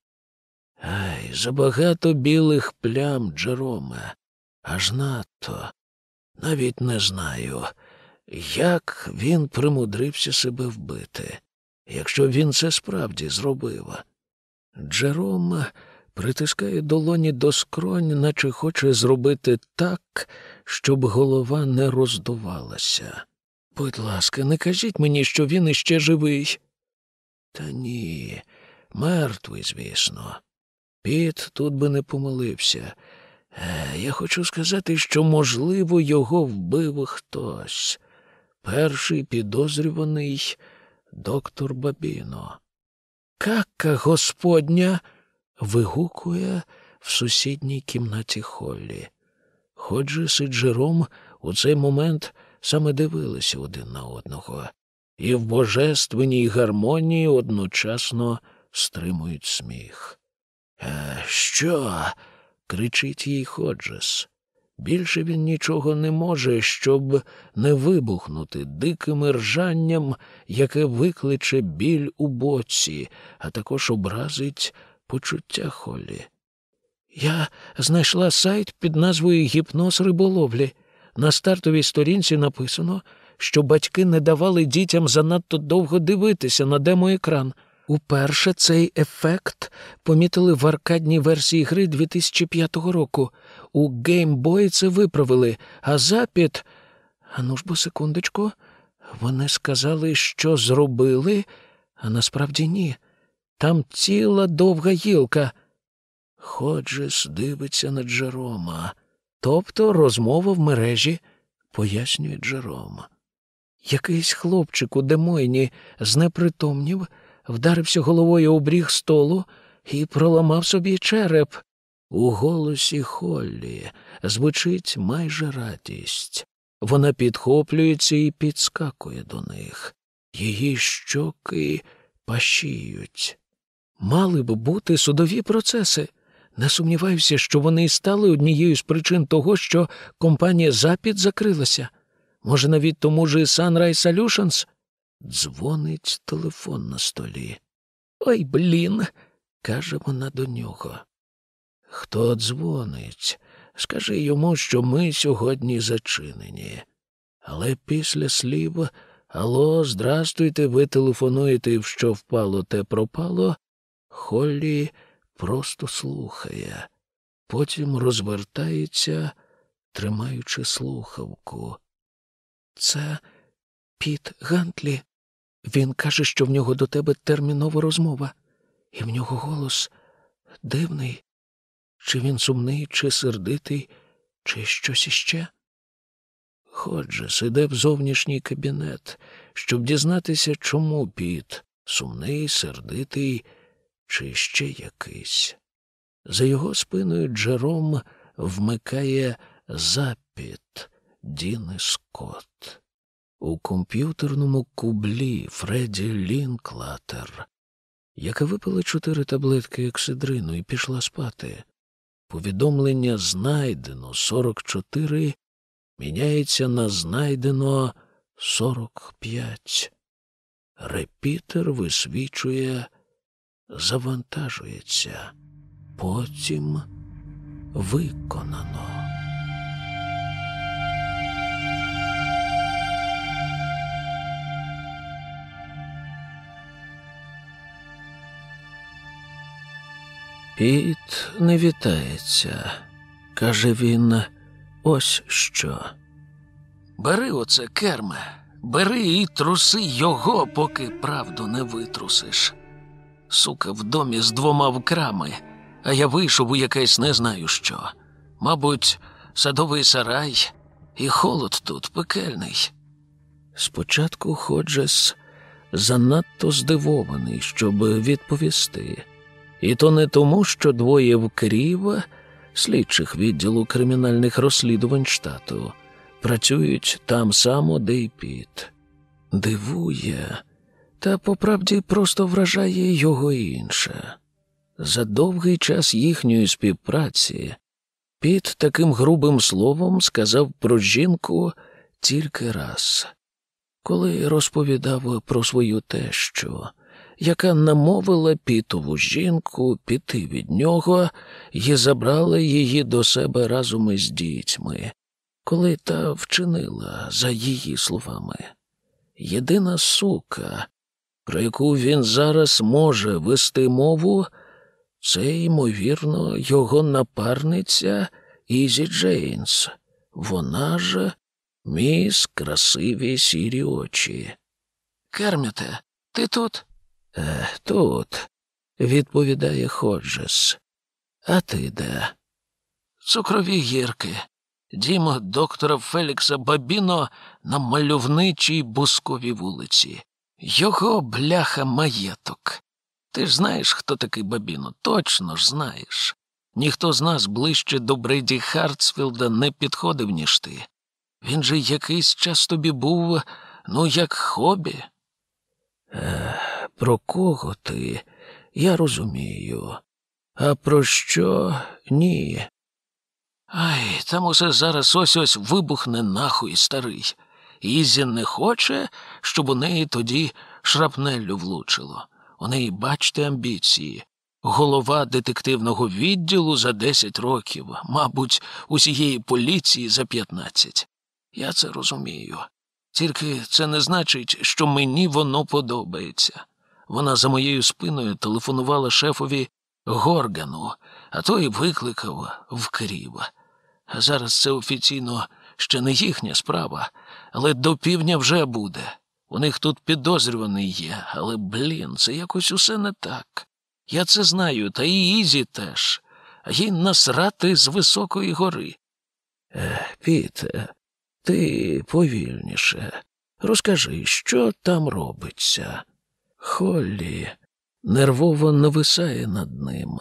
Ай, забагато білих плям, Джероме, аж надто. Навіть не знаю, як він примудрився себе вбити, якщо він це справді зробив. Джером притискає долоні до скронь, наче хоче зробити так, щоб голова не роздувалася. Будь ласка, не кажіть мені, що він іще живий. Та ні, мертвий, звісно. Піт тут би не помилився. Е, я хочу сказати, що, можливо, його вбив хтось. Перший підозрюваний доктор Бабіно. Кака господня. вигукує в сусідній кімнаті Холлі. Ходжес і Джером у цей момент саме дивилися один на одного, і в божественній гармонії одночасно стримують сміх. «Е, Що? кричить їй Ходжес. Більше він нічого не може, щоб не вибухнути диким ржанням, яке викличе біль у боці, а також образить почуття Холі. Я знайшла сайт під назвою Гіпноз риболовлі. На стартовій сторінці написано, що батьки не давали дітям занадто довго дивитися на демоекран. Уперше цей ефект помітили в аркадній версії гри 2005 року. У Boy це виправили, а запит. Ану ж бо секундочку, вони сказали, що зробили, а насправді ні. Там ціла довга гілка. Ходжес дивиться на Джерома. Тобто розмова в мережі, пояснює Джером. Якийсь хлопчик у Демойні знепритомнів, вдарився головою у бріг столу і проламав собі череп. У голосі Холлі звучить майже радість. Вона підхоплюється і підскакує до них. Її щоки пашіють. Мали б бути судові процеси. Не сумніваюся, що вони стали однією з причин того, що компанія Запід закрилася. Може, навіть тому ж і Sunrise Solutions? Дзвонить телефон на столі. Ой, блін, каже вона до нього. Хто дзвонить? Скажи йому, що ми сьогодні зачинені. Але після слів Алло, здрастуйте, ви телефонуєте, в що впало, те пропало. Холлі просто слухає, потім розвертається, тримаючи слухавку. Це Піт Гантлі. Він каже, що в нього до тебе термінова розмова, і в нього голос дивний. Чи він сумний, чи сердитий, чи щось іще? Ходжес іде в зовнішній кабінет, щоб дізнатися, чому Піт сумний, сердитий чи ще якийсь. За його спиною Джером вмикає запіт Діни Скотт. У комп'ютерному кублі Фредді Лінклатер, яка випила чотири таблетки ексидрину і пішла спати. Повідомлення знайдено 44 міняється на знайдено 45. Репітер висвічує, завантажується, потім виконано. Піт не вітається, каже він, ось що. Бери оце, керме, бери і труси його, поки правду не витрусиш. Сука, в домі з двома вкрами, а я вийшов у якесь не знаю що. Мабуть, садовий сарай, і холод тут пекельний. Спочатку Ходжес занадто здивований, щоб відповісти. І то не тому, що двоє вкрів, слідчих відділу кримінальних розслідувань штату, працюють там само, де й піт. Дивує, та по правді просто вражає його інше. За довгий час їхньої співпраці Піт таким грубим словом сказав про жінку тільки раз, коли розповідав про свою тещу, яка намовила пітову жінку піти від нього і забрала її до себе разом із дітьми, коли та вчинила за її словами. Єдина сука, про яку він зараз може вести мову, це, ймовірно, його напарниця Ізі Джейнс. Вона ж міс красиві сірі очі. Керміте, ти тут? Е, Тут, відповідає Ходжес. А ти де? Цукрові гірки. Дім доктора Фелікса Бабіно на мальовничій бусковій вулиці. Його бляха маєток. Ти ж знаєш, хто такий Бабіно? Точно ж знаєш. Ніхто з нас ближче до Брейді Хартсфілда не підходив, ніж ти. Він же якийсь час тобі був, ну, як хобі. Е, Про кого ти? Я розумію. А про що ні? Ай, там усе зараз ось ось вибухне нахуй старий. Ізі не хоче, щоб у неї тоді шрапнеллю влучило. У неї, бачте, амбіції. Голова детективного відділу за 10 років, мабуть, усієї поліції за 15. Я це розумію. Тільки це не значить, що мені воно подобається. Вона за моєю спиною телефонувала шефові Горгану, а той викликав вкрів. А зараз це офіційно ще не їхня справа, але до півдня вже буде. У них тут підозрюваний є, але, блін, це якось усе не так. Я це знаю, та і Ізі теж. їй насрати з високої гори. Е, Піте, ти повільніше. Розкажи, що там робиться. Холлі нервово нависає над ним.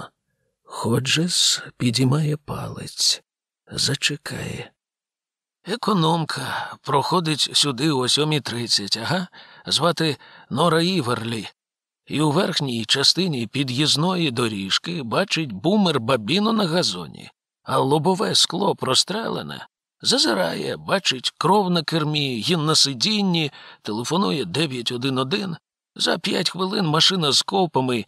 Ходжес підіймає палець, зачекає. Економка проходить сюди о 7.30, ага, звати Нора Іверлі. І у верхній частині під'їзної доріжки бачить бумер бабіно на газоні, а лобове скло прострелене. Зазирає, бачить кров на кермі, їм на сидінні, телефонує 911. За п'ять хвилин машина з копами.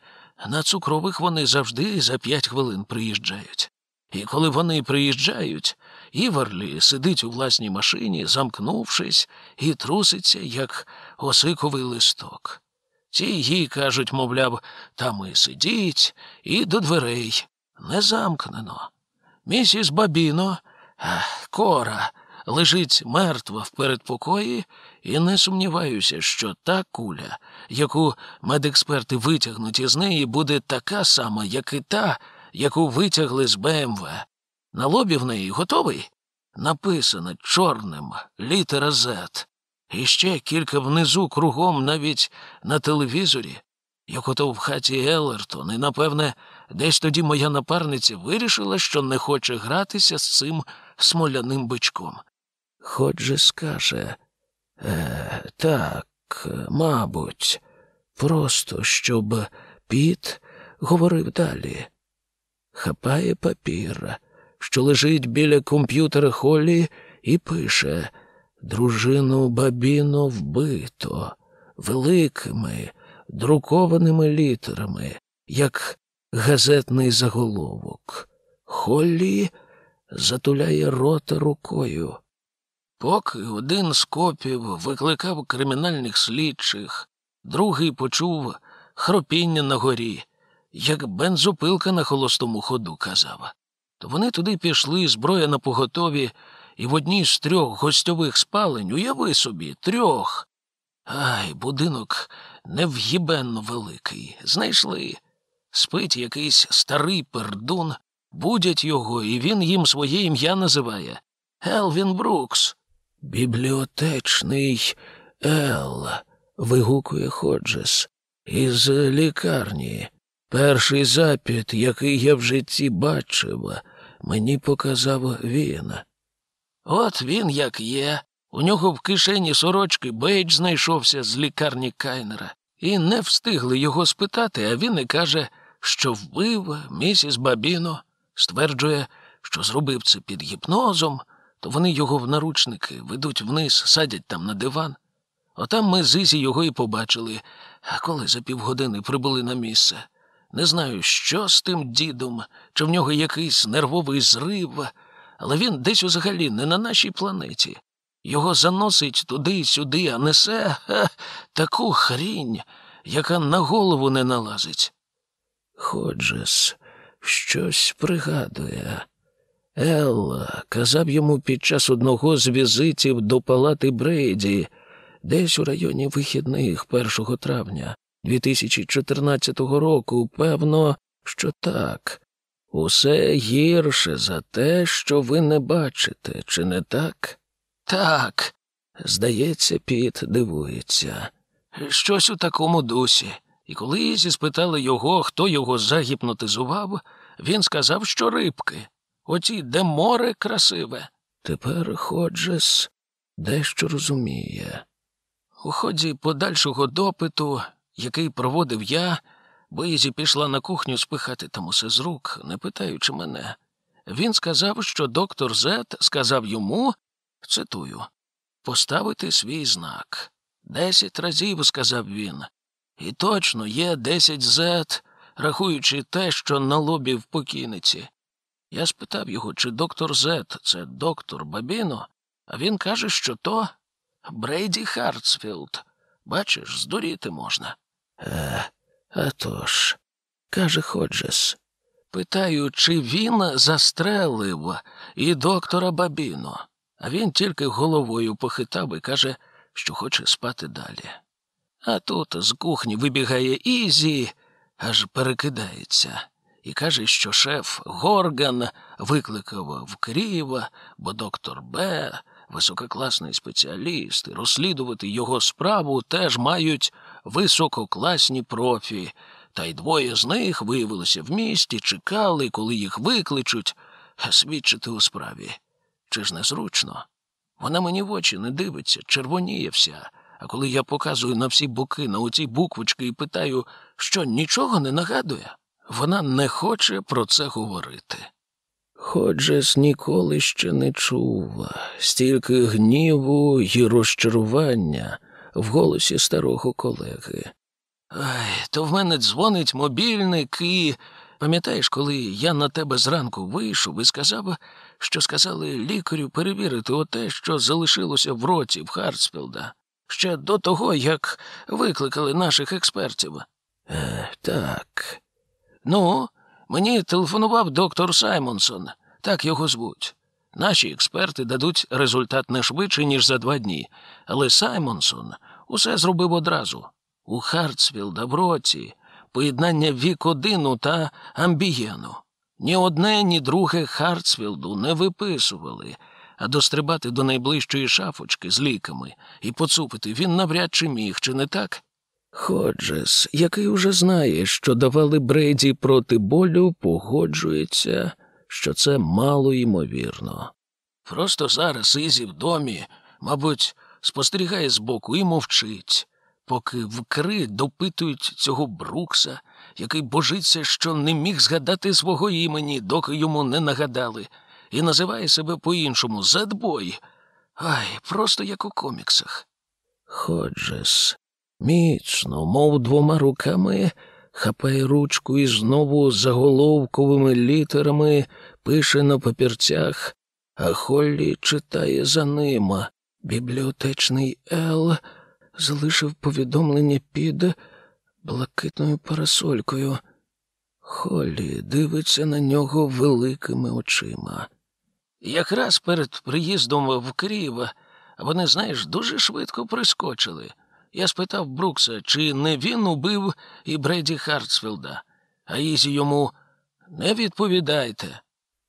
На цукрових вони завжди за п'ять хвилин приїжджають. І коли вони приїжджають, Іверлі сидить у власній машині, замкнувшись, і труситься, як осиковий листок. Ті їй кажуть, мовляв, там і сидіть, і до дверей. Не замкнено. Місіс Бабіно, кора, лежить мертва в передпокої, і не сумніваюся, що та куля, яку медексперти витягнуть із неї, буде така сама, як і та, яку витягли з БМВ. На лобі в неї готовий? Написано чорним літера Z. І ще кілька внизу кругом навіть на телевізорі, як ото в хаті Елертон, і, напевне, десь тоді моя напарниця вирішила, що не хоче гратися з цим смоляним бичком. Хоч же скаже, е, так, мабуть, просто щоб Піт говорив далі. Хапає папір, що лежить біля комп'ютера Холлі, і пише Дружину Бабіно вбито великими друкованими літерами, як газетний заголовок. Холлі затуляє рота рукою. Поки один з копів викликав кримінальних слідчих, другий почув хропіння на горі, як бензопилка на холостому ходу казав. То вони туди пішли, зброя на поготові, і в одній з трьох гостьових спалень, уяви собі, трьох. Ай, будинок нев'їбенно великий. Знайшли. Спить якийсь старий пердун, будять його, і він їм своє ім'я називає Елвін Брукс. Бібліотечний Ел, вигукує Ходжес. Із лікарні. Перший Заппіт, який я в житті бачив, мені показав він. От він як є. У нього в кишені сорочки бейдж знайшовся з лікарні Кайнера, і не встигли його спитати, а він і каже, що вбив місіс Бабіно, стверджує, що зробив це під гіпнозом, то вони його в наручники ведуть вниз, садять там на диван. Отам ми з Ізі його і побачили, а коли за півгодини прибули на місце. Не знаю, що з тим дідом, чи в нього якийсь нервовий зрив, але він десь взагалі не на нашій планеті. Його заносить туди й сюди, а несе ха, таку хрінь, яка на голову не налазить. Ходжес щось пригадує. Елла казав йому під час одного з візитів до палати Брейді, десь у районі вихідних 1 травня 2014 року, певно, що так. Усе гірше за те, що ви не бачите, чи не так? Так, Здається, Піт дивується. щось у такому дусі. І коли Ізі спитали його, хто його загіпнотизував, він сказав, що рибки. Оті, де море красиве. Тепер Ходжес дещо розуміє. У ході подальшого допиту, який проводив я, бо Ізі пішла на кухню спихати там усе з рук, не питаючи мене. Він сказав, що доктор Зет сказав йому, цитую, поставити свій знак. Десять разів, сказав він. І точно є десять зет, рахуючи те, що на лобі в покійниці. Я спитав його, чи доктор Зет це доктор Бабіно, а він каже, що то Брейді Хартсфілд. Бачиш, здуріти можна. Е, а тож, каже Ходжес. Питаю, чи він застрелив і доктора Бабіно, а він тільки головою похитав і каже, що хоче спати далі. А тут з кухні вибігає Ізі, аж перекидається. І каже, що шеф Горган викликав в Києва, бо доктор Б, висококласний спеціаліст, і розслідувати його справу теж мають висококласні профі. Та й двоє з них виявилися в місті, чекали, коли їх викличуть, свідчити у справі. Чи ж незручно? Вона мені в очі не дивиться, червоніє вся. А коли я показую на всі боки на оці буквочки і питаю, що нічого не нагадує, вона не хоче про це говорити. Ходжес ніколи ще не чув стільки гніву й розчарування в голосі старого колеги. Ай, то в мене дзвонить мобільник і. Пам'ятаєш, коли я на тебе зранку вийшов і сказав, що сказали лікарю перевірити оте, що залишилося в роті в Хартсфілда, ще до того, як викликали наших експертів. Е, так. Ну, мені телефонував доктор Саймонсон, так його звуть. Наші експерти дадуть результат не швидше, ніж за два дні, але Саймонсон усе зробив одразу. У Хартсфілда в році поєднання вікодину та амбієну. Ні одне, ні друге Хартсфілду не виписували, а дострибати до найближчої шафочки з ліками і поцупити він навряд чи міг, чи не так? Ходжес, який уже знає, що давали Брейді проти болю, погоджується, що це мало ймовірно. Просто зараз Ізі в домі, мабуть, спостерігає збоку і мовчить, поки вкри допитують цього Брукса, який божиться, що не міг згадати свого імені, доки йому не нагадали, і називає себе по-іншому Зедбой. Ай, просто як у коміксах. Ходжес, міцно, мов двома руками, хапає ручку і знову заголовковими літерами пише на папірцях, а Холлі читає за ним. Бібліотечний Ел залишив повідомлення під блакитною парасолькою. Холлі дивиться на нього великими очима. Якраз перед приїздом в Київ вони, знаєш, дуже швидко прискочили. Я спитав Брукса, чи не він убив і Брейді Хартсфілда, а Ізі йому не відповідайте.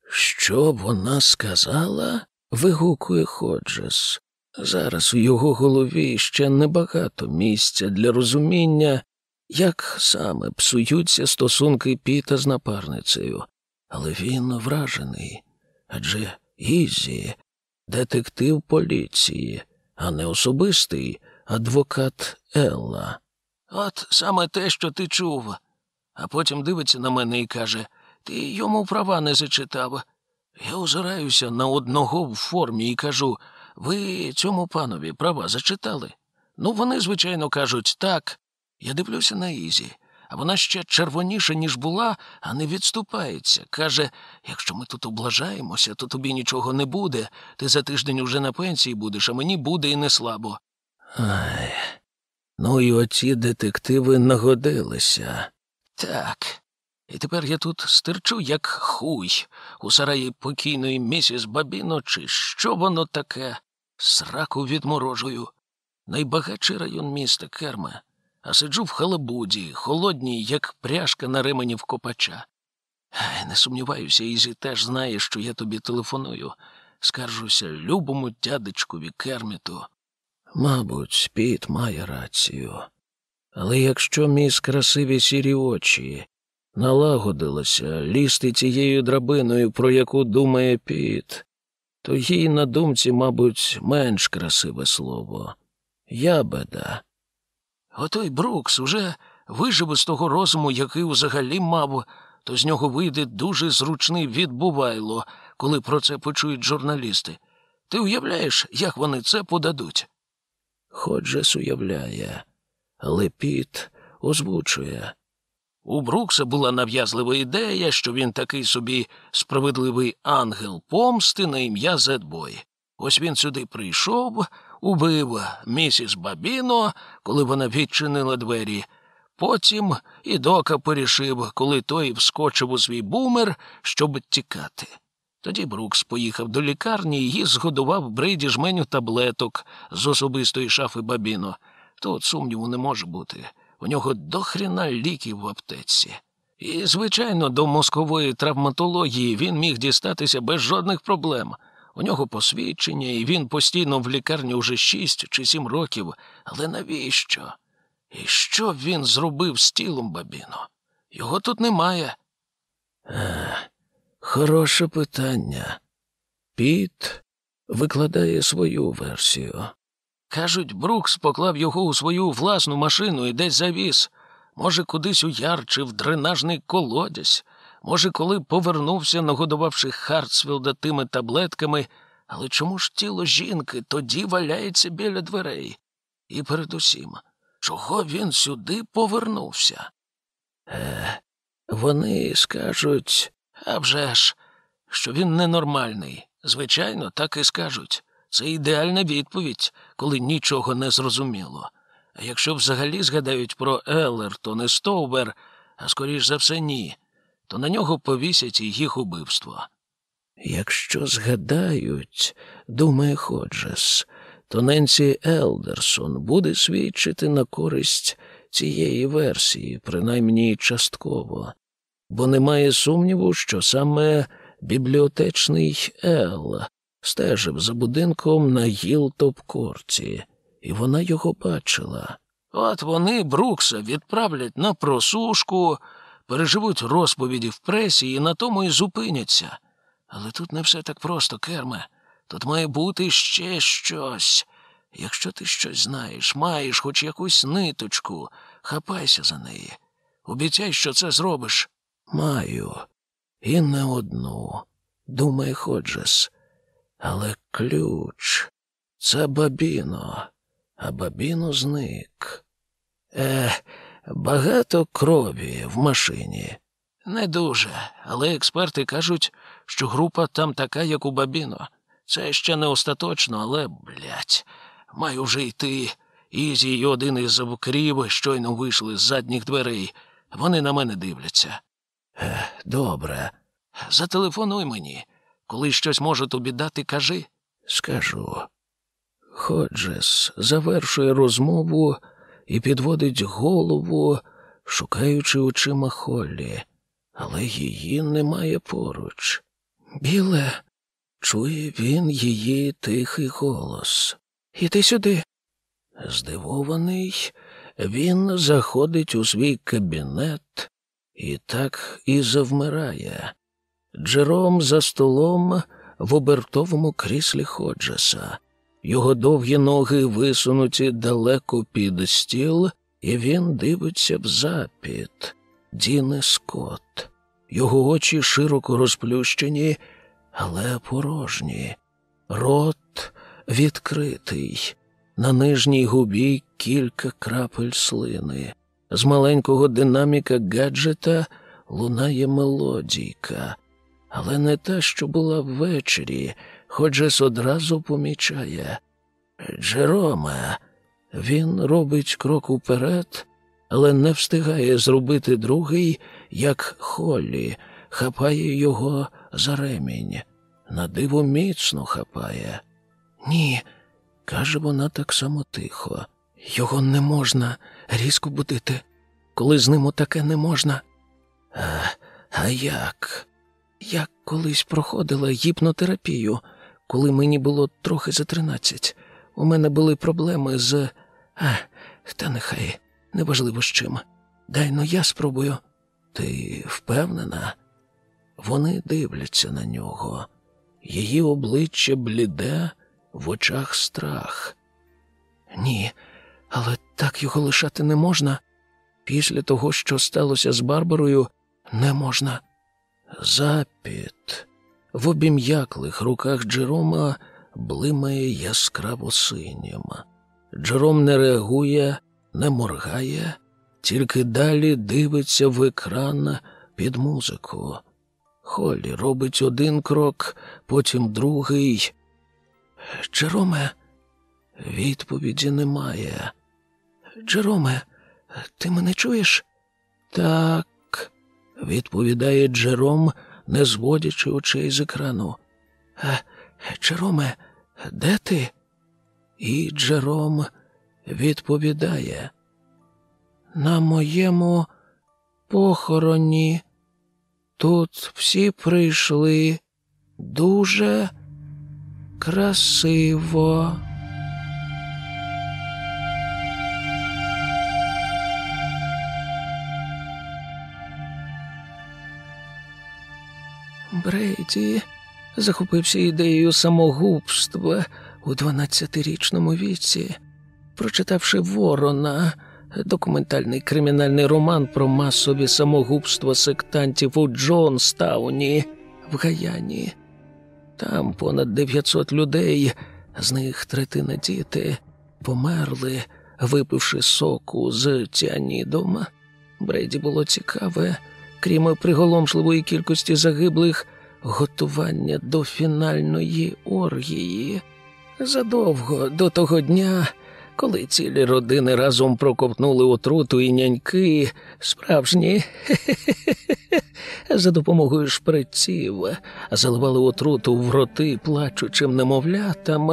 Що вона сказала? вигукує Ходжес. Зараз у його голові ще небагато місця для розуміння, як саме псуються стосунки Піта з напарницею, але він вражений. Адже Ізі детектив поліції, а не особистий адвокат Елла. От саме те, що ти чув. А потім дивиться на мене і каже Ти йому права не зачитав. Я озираюся на одного в формі і кажу ви цьому панові права зачитали? Ну, вони, звичайно, кажуть так. Я дивлюся на Ізі, а вона ще червоніша, ніж була, а не відступається. Каже, якщо ми тут облажаємося, то тобі нічого не буде. Ти за тиждень уже на пенсії будеш, а мені буде і не слабо. Ай, ну і оці детективи нагодилися. Так. І тепер я тут стирчу, як хуй, у сараї покійної місіс Бабіно, чи що воно таке, сраку відморожую. Найбагатший район міста Керме, а сиджу в халабуді, холодній, як пряжка на ремені в копача. Не сумніваюся, Ізі теж знає, що я тобі телефоную. Скаржуся любому дядечкові Керміту. Мабуть, Піт має рацію. Але якщо міс красиві сірі очі налагодилася лізти цією драбиною, про яку думає Піт, то їй на думці, мабуть, менш красиве слово ябеда. Отой Брукс уже виживе з того розуму, який взагалі мав, то з нього вийде дуже зручний відбувайло, коли про це почують журналісти. Ти уявляєш, як вони це подадуть? Ходжес уявляє, але Піт озвучує. У Брукса була нав'язлива ідея, що він такий собі справедливий ангел помсти на ім'я Зедбой. Ось він сюди прийшов, убив місіс Бабіно, коли вона відчинила двері. Потім і дока порішив, коли той вскочив у свій бумер, щоб тікати. Тоді Брукс поїхав до лікарні і згодував Брейді жменю таблеток з особистої шафи Бабіно. Тут сумніву не може бути. У нього дохріна ліків в аптеці. І, звичайно, до мозкової травматології він міг дістатися без жодних проблем. У нього посвідчення, і він постійно в лікарні уже шість чи сім років. Але навіщо? І що він зробив з тілом Бабіно? Його тут немає. Е, хороше питання. Піт викладає свою версію. Кажуть, Брукс поклав його у свою власну машину і десь завіз. Може, кудись у яр чи в дренажний колодязь. Може, коли повернувся, нагодувавши Хартсфілда тими таблетками, але чому ж тіло жінки тоді валяється біля дверей? І передусім, чого він сюди повернувся? Е, Вони скажуть, «А вже ж, що він ненормальний. Звичайно, так і скажуть. Це ідеальна відповідь, коли нічого не зрозуміло. А якщо взагалі згадають про Еллертон і Стовбер, а скоріш за все ні, то на нього повісять і їх убивство. якщо згадають, думає Ходжес, то Ненсі Елдерсон буде свідчити на користь цієї версії, принаймні частково, бо немає сумніву, що саме бібліотечний Ел стежив за будинком на Гілтоп-корті, і вона його бачила. От вони Брукса відправлять на просушку, переживуть розповіді в пресі і на тому і зупиняться. Але тут не все так просто, Керме. Тут має бути ще щось. Якщо ти щось знаєш, маєш хоч якусь ниточку, хапайся за неї. Обіцяй, що це зробиш. Маю, і не одну, думає Ходжес. Але ключ це бабіно, а бабіно зник. Е, багато крові в машині. Не дуже, але експерти кажуть, що група там така, як у Бабіно. Це ще не остаточно, але, блядь, маю вже йти. Ізі й один із вкрів щойно вийшли з задніх дверей. Вони на мене дивляться. Е, добре, Зателефонуй мені. Коли щось може тобі дати, кажи. скажу. Ходжес завершує розмову і підводить голову, шукаючи очима Холлі, але її немає поруч. Біле, чує він її тихий голос. Іди сюди. Здивований, він заходить у свій кабінет і так і завмирає. Джером за столом в обертовому кріслі Ходжеса. Його довгі ноги висунуті далеко під стіл, і він дивиться в запід. Діни Скотт. Його очі широко розплющені, але порожні. Рот відкритий. На нижній губі кілька крапель слини. З маленького динаміка гаджета лунає мелодійка, але не та, що була ввечері, Ходжес одразу помічає. Джероме, він робить крок уперед, але не встигає зробити другий, як Холлі, хапає його за ремінь. На диво міцно хапає. Ні, каже вона так само тихо. Його не можна різко будити. Коли з ним отаке не можна. А, а як? Я колись проходила гіпнотерапію, коли мені було трохи за тринадцять. У мене були проблеми з. А, та нехай, неважливо з чим. Дай но я спробую. Ти впевнена? Вони дивляться на нього. Її обличчя бліде, в очах страх. Ні, але так його лишати не можна. Після того, що сталося з Барбарою, не можна. Запід. В обім'яклих руках Джерома блимає яскраво синім. Джером не реагує, не моргає, тільки далі дивиться в екран під музику. Холлі робить один крок, потім другий. Джероме, відповіді немає. Джероме, ти мене чуєш? Так, відповідає Джером, не зводячи очей з екрану. «Е, Джероме, де ти? І Джером відповідає. На моєму похороні. Тут всі прийшли дуже красиво. Брейді захопився ідеєю самогубства у 12-річному віці, прочитавши Ворона, документальний кримінальний роман про масові самогубства сектантів у Джонстауні в Гаяні. Там понад 900 людей, з них третина діти, померли, випивши соку з ціанідом. Брейді було цікаве, крім приголомшливої кількості загиблих, готування до фінальної оргії. Задовго до того дня, коли цілі родини разом проковтнули отруту і няньки, справжні за допомогою шприців заливали отруту в роти плачучим немовлятам.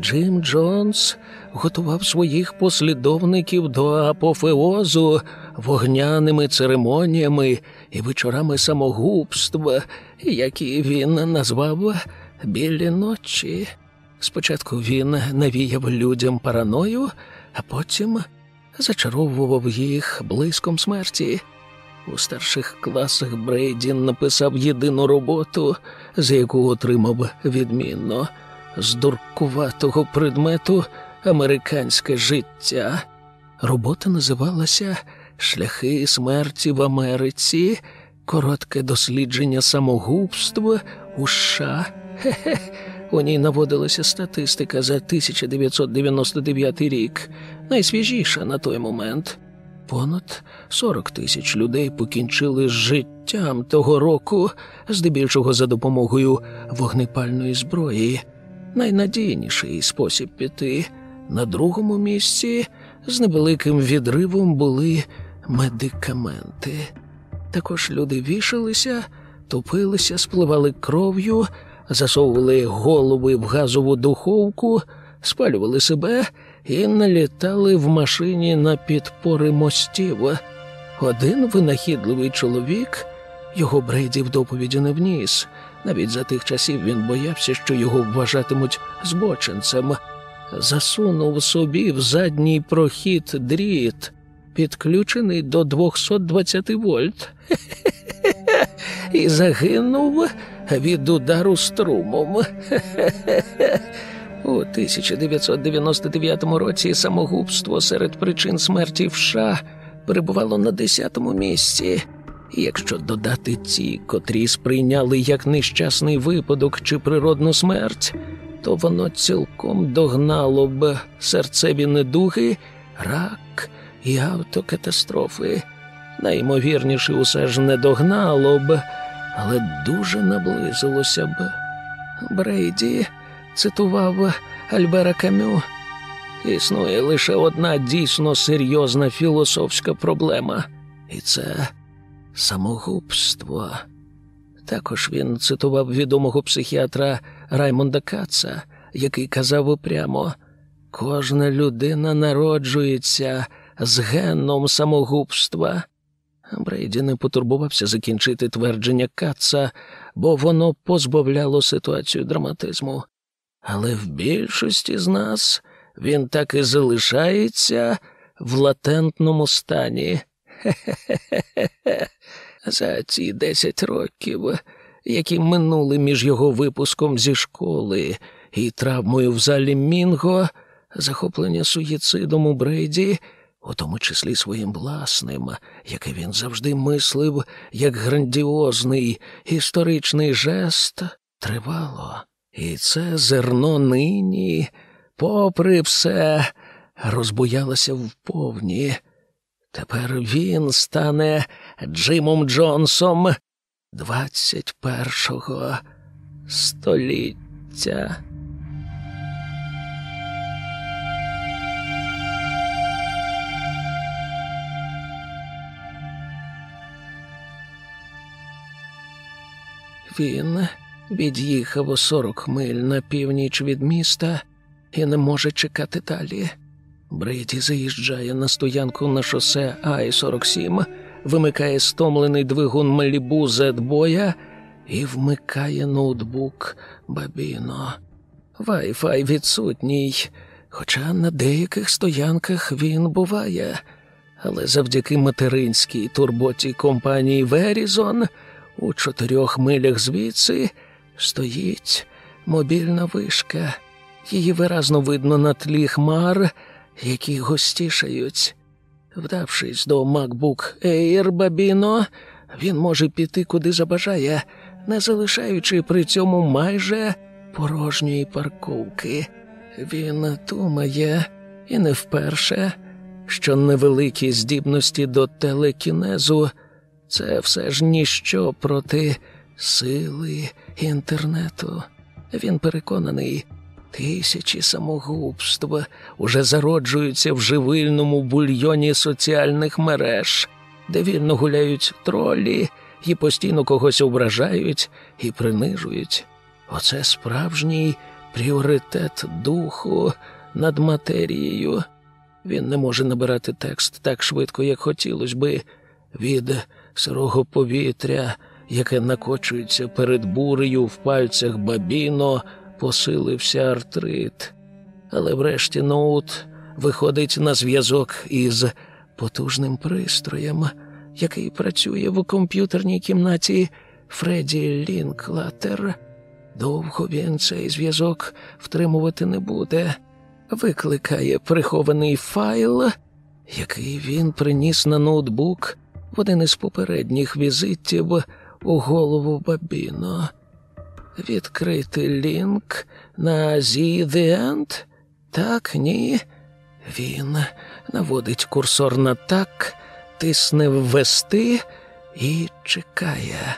Джим Джонс готував своїх послідовників до апофеозу вогняними церемоніями і вечорами самогубства, які він назвав білі ночі. Спочатку він навіяв людям параною, а потім зачаровував їх блиском смерті. У старших класах Брейдін написав єдину роботу, за яку отримав відмінно з дуркуватого предмету американське життя. Робота називалася Шляхи смерті в Америці, коротке дослідження самогубства у США. Хе-хе. У ній наводилася статистика за 1999 рік, найсвіжіша на той момент. Понад 40 тисяч людей покінчили з життям того року, здебільшого за допомогою вогнепальної зброї. Найнадійніший спосіб піти. На другому місці з невеликим відривом були медикаменти. Також люди вішалися, топилися, спливали кров'ю, засовували голови в газову духовку, спалювали себе і налітали в машині на підпори мостів. Один винахідливий чоловік, його Брейді в доповіді не вніс. Навіть за тих часів він боявся, що його вважатимуть збочинцем. Засунув собі в задній прохід дріт, підключений до 220 вольт, і загинув від удару струмом. У 1999 році самогубство серед причин смерті в США перебувало на 10-му місці. Якщо додати ті, котрі сприйняли як нещасний випадок чи природну смерть, то воно цілком догнало б серцеві недуги, рак і автокатастрофи. Найімовірніше, усе ж не догнало б, але дуже наблизилося б. Брейді цитував Альбера Камю. Існує лише одна дійсно серйозна філософська проблема, і це самогубство. Також він цитував відомого психіатра Раймонда Каца, який казав прямо: кожна людина народжується з геном самогубства. Брейді не потурбувався закінчити твердження Каца, бо воно позбавляло ситуацію драматизму. Але в більшості з нас він так і залишається в латентному стані. Хе-хе-хе. За ці десять років, які минули між його випуском зі школи і травмою в залі Мінго, захоплення суїцидом у Брейді, у тому числі своїм власним, який він завжди мислив як грандіозний історичний жест, тривало. І це зерно нині, попри все, розбуялося вповні. Тепер він стане Джимом Джонсом двадцять першого століття. Він від'їхав у сорок миль на північ від міста і не може чекати далі. Брейді заїжджає на стоянку на шосе Ай-47, вимикає стомлений двигун Малібу Зетбоя і вмикає ноутбук Бабіно. Wi-Fi відсутній, хоча на деяких стоянках він буває. Але завдяки материнській турботі компанії Verizon у чотирьох милях звідси стоїть мобільна вишка. Її виразно видно на тлі хмар, які гостішають. Вдавшись до MacBook Air Бабіно, він може піти куди забажає, не залишаючи при цьому майже порожньої парковки. Він думає, і не вперше, що невеликі здібності до телекінезу це все ж ніщо проти сили інтернету. Він переконаний, тисячі самогубств уже зароджуються в живильному бульйоні соціальних мереж, де вільно гуляють тролі і постійно когось ображають і принижують. Оце справжній пріоритет духу над матерією. Він не може набирати текст так швидко, як хотілося би, від сирого повітря, яке накочується перед бурею в пальцях бабіно, посилився артрит. Але врешті ноут виходить на зв'язок із потужним пристроєм, який працює в комп'ютерній кімнаті Фредді Лінклатер. Довго він цей зв'язок втримувати не буде. Викликає прихований файл, який він приніс на ноутбук в один із попередніх візитів у голову Бабіно. Відкрити лінк на «The End»? Так, ні. Він наводить курсор на так, тисне ввести і чекає.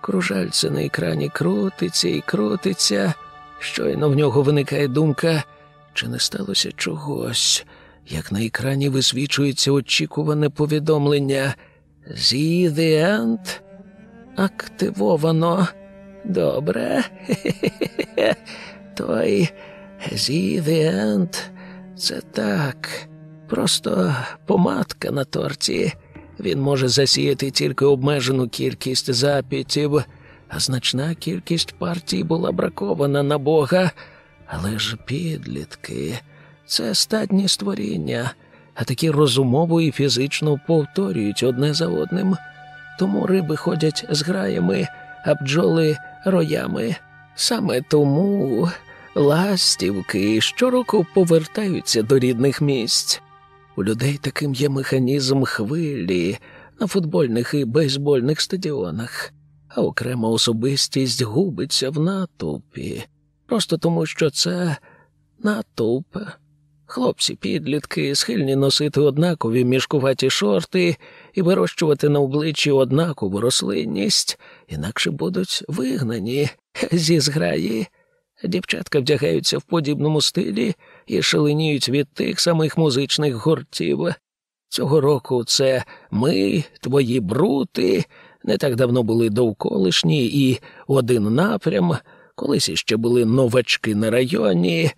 Кружальце на екрані крутиться і крутиться. Щойно в нього виникає думка, чи не сталося чогось, як на екрані висвічується очікуване повідомлення. «The End» активовано. Добре. Той «The End» — це так. Просто помадка на торті. Він може засіяти тільки обмежену кількість запитів, а значна кількість партій була бракована на Бога. Але ж підлітки це стадні створіння, а такі розумово і фізично повторюють одне за одним. Тому риби ходять з граями, а бджоли роями. Саме тому ластівки щороку повертаються до рідних місць. У людей таким є механізм хвилі на футбольних і бейсбольних стадіонах, а окрема особистість губиться в натовпі, просто тому, що це натовп. Хлопці, підлітки, схильні носити однакові мішкуваті шорти і вирощувати на обличчі однакову рослинність, інакше будуть вигнані зі зграї. Дівчатка вдягаються в подібному стилі і шаленіють від тих самих музичних гуртів. Цього року це ми, твої брути, не так давно були довколишні і один напрям, колись іще були новачки на районі.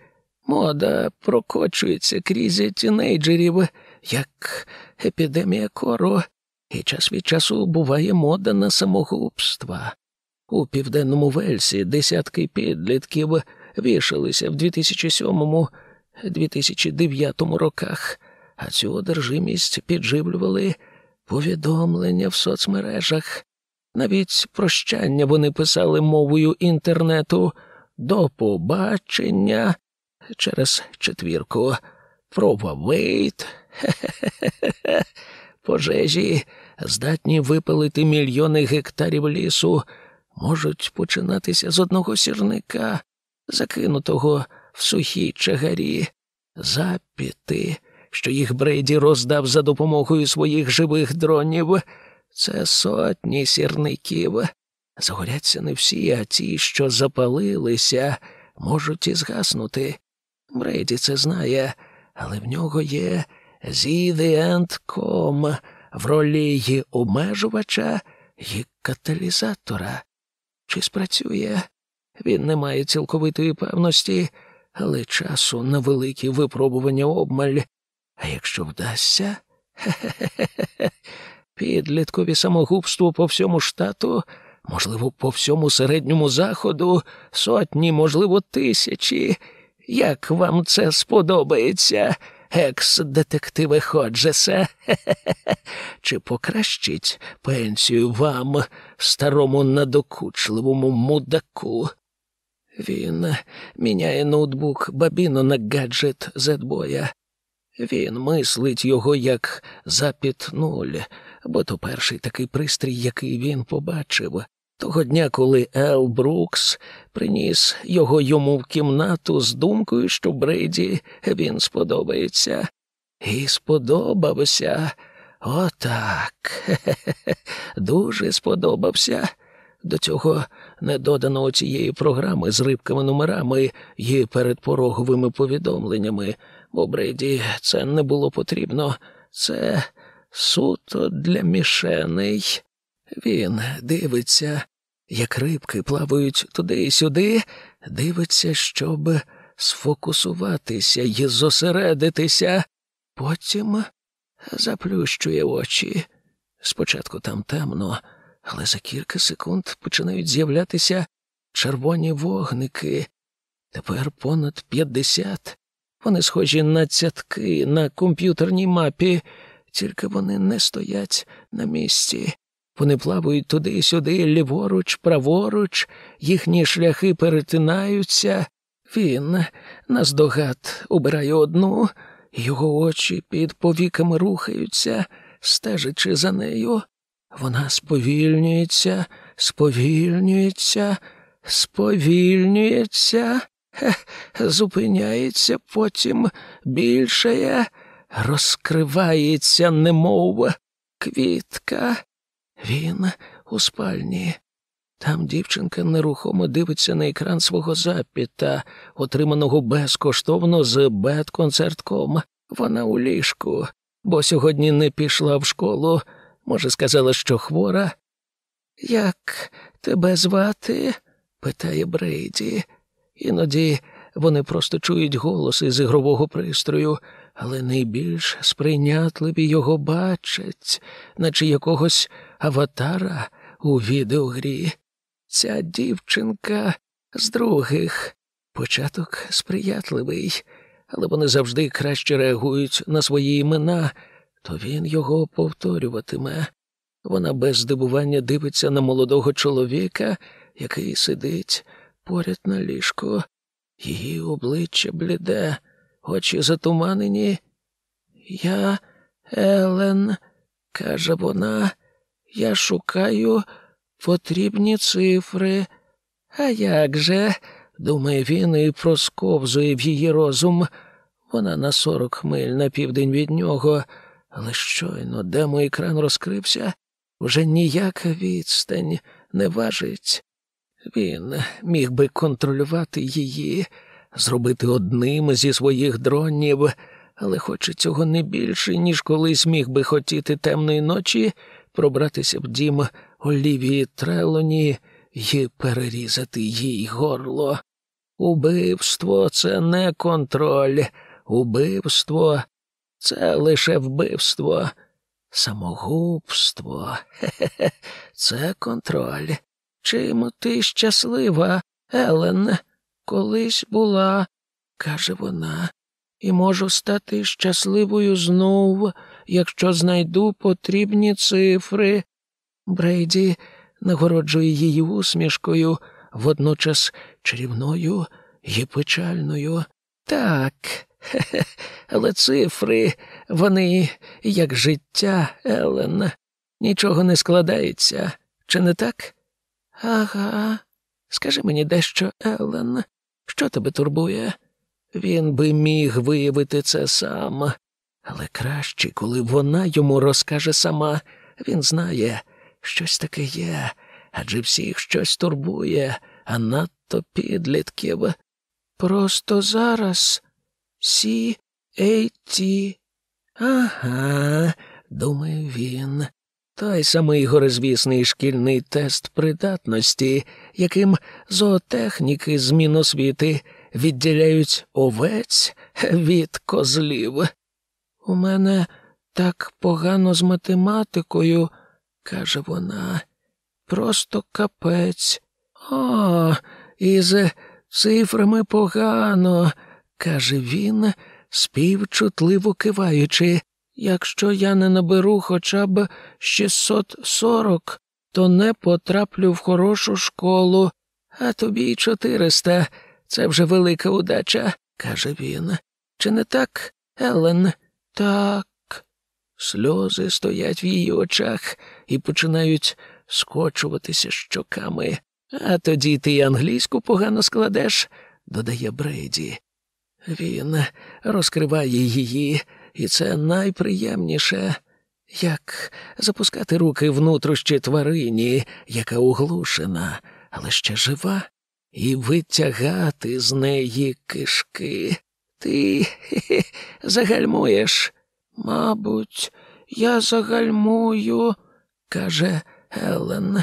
Мода прокочується крізь тінейджерів, як епідемія кору, і час від часу буває мода на самогубства. У південному Вельсі десятки підлітків вішалися в 2007-2009 роках, а цю одержимість підживлювали повідомлення в соцмережах. Навіть прощання вони писали мовою інтернету до побачення через четвірку. Провавейт. Пожежі, здатні випалити мільйони гектарів лісу, можуть починатися з одного сірника, закинутого в сухій чагарі, запіти, що їх Брейді роздав за допомогою своїх живих дронів. Це сотні сірників. Згоряться не всі, а ті, що запалилися, можуть і згаснути. Брейді це знає, але в нього є ZTheEnd.com в ролі її обмежувача і каталізатора. Чи спрацює? Він не має цілковитої певності, але часу на великі випробування обмаль. А якщо вдасться, хе-хе-хе, Підліткові самогубство по всьому штату, можливо, по всьому середньому заходу, сотні, можливо, тисячі. Як вам це сподобається, екс-детективе Ходжесе? Чи покращить пенсію вам, старому надокучливому мудаку? Він міняє ноутбук Бабіно на гаджет Зетбоя. Він мислить його як запіт нуль, бо то перший такий пристрій, який він побачив. Того дня, коли Ел Брукс приніс його йому в кімнату з думкою, що Брейді він сподобається. І сподобався. Отак. Хе-хе-хе. Дуже сподобався. До цього не додано цієї програми з рибками номерами і передпороговими повідомленнями, бо Брейді це не було потрібно. Це суто для мішеней. Він дивиться, як рибки плавають туди і сюди, дивиться, щоб сфокусуватися і зосередитися, потім заплющує очі. Спочатку там темно, але за кілька секунд починають з'являтися червоні вогники. Тепер понад п'ятдесят. Вони схожі на цятки на комп'ютерній мапі, тільки вони не стоять на місці. Вони плавають туди-сюди, ліворуч, праворуч, їхні шляхи перетинаються. Він наздогад убирає одну, його очі під повіками рухаються, стежачи за нею. Вона сповільнюється, сповільнюється, сповільнюється, хе, зупиняється, потім більшає, розкривається, немов квітка. Він у спальні. Там дівчинка нерухомо дивиться на екран свого запіта, отриманого безкоштовно з бет-концертком. Вона у ліжку, бо сьогодні не пішла в школу. Може, сказала, що хвора. Як тебе звати? питає Брейді. Іноді вони просто чують голос із ігрового пристрою, але найбільш сприйнятливі його бачать, наче якогось аватара у відеогрі. Ця дівчинка з других. Початок сприятливий, але вони завжди краще реагують на свої імена, то він його повторюватиме. Вона без здивування дивиться на молодого чоловіка, який сидить поряд на ліжку. Її обличчя бліде, очі затуманені. Я, Елен, каже вона, я шукаю потрібні цифри. А як же? думає він і просковзує в її розум. Вона на сорок миль на південь від нього, але щойно демо-екран розкрився, вже ніяка відстань не важить. Він міг би контролювати її, зробити одним зі своїх дронів, але хоче цього не більше, ніж колись міг би хотіти темної ночі пробратися в дім Олівії Трелоні і перерізати їй горло. Убивство це не контроль, убивство це лише вбивство, самогубство хе-хе-хе, це контроль. Чим ти щаслива, Елен? Колись була, каже вона, і можу стати щасливою знов, якщо знайду потрібні цифри. Брейді нагороджує її усмішкою, водночас чарівною і печальною. Так, хе-хе, але цифри, вони як життя, Елен. Нічого не складається, чи не так? Ага. Скажи мені дещо, Елен, що тебе турбує? Він би міг виявити це сам, але краще, коли вона йому розкаже сама, він знає, щось таке є, адже всіх щось турбує, а надто підлітків. Просто зараз сі ей ті. Ага, думає він. Той самий горизвісний шкільний тест придатності, яким зоотехніки з Міносвіти відділяють овець від козлів. У мене так погано з математикою, каже вона. Просто капець. О, і з цифрами погано, каже він, співчутливо киваючи. Якщо я не наберу хоча б 640, то не потраплю в хорошу школу, а тобі й 400. Це вже велика удача, каже він. Чи не так, Елен? Так. Сльози стоять в її очах і починають скочуватися щоками. А тоді ти й англійську погано складеш, додає Брейді. Він розкриває її, і це найприємніше, як запускати руки внутрішні тварині, яка углушена, але ще жива, і витягати з неї кишки. Ти хі загальмуєш. Мабуть, я загальмую, каже Елен.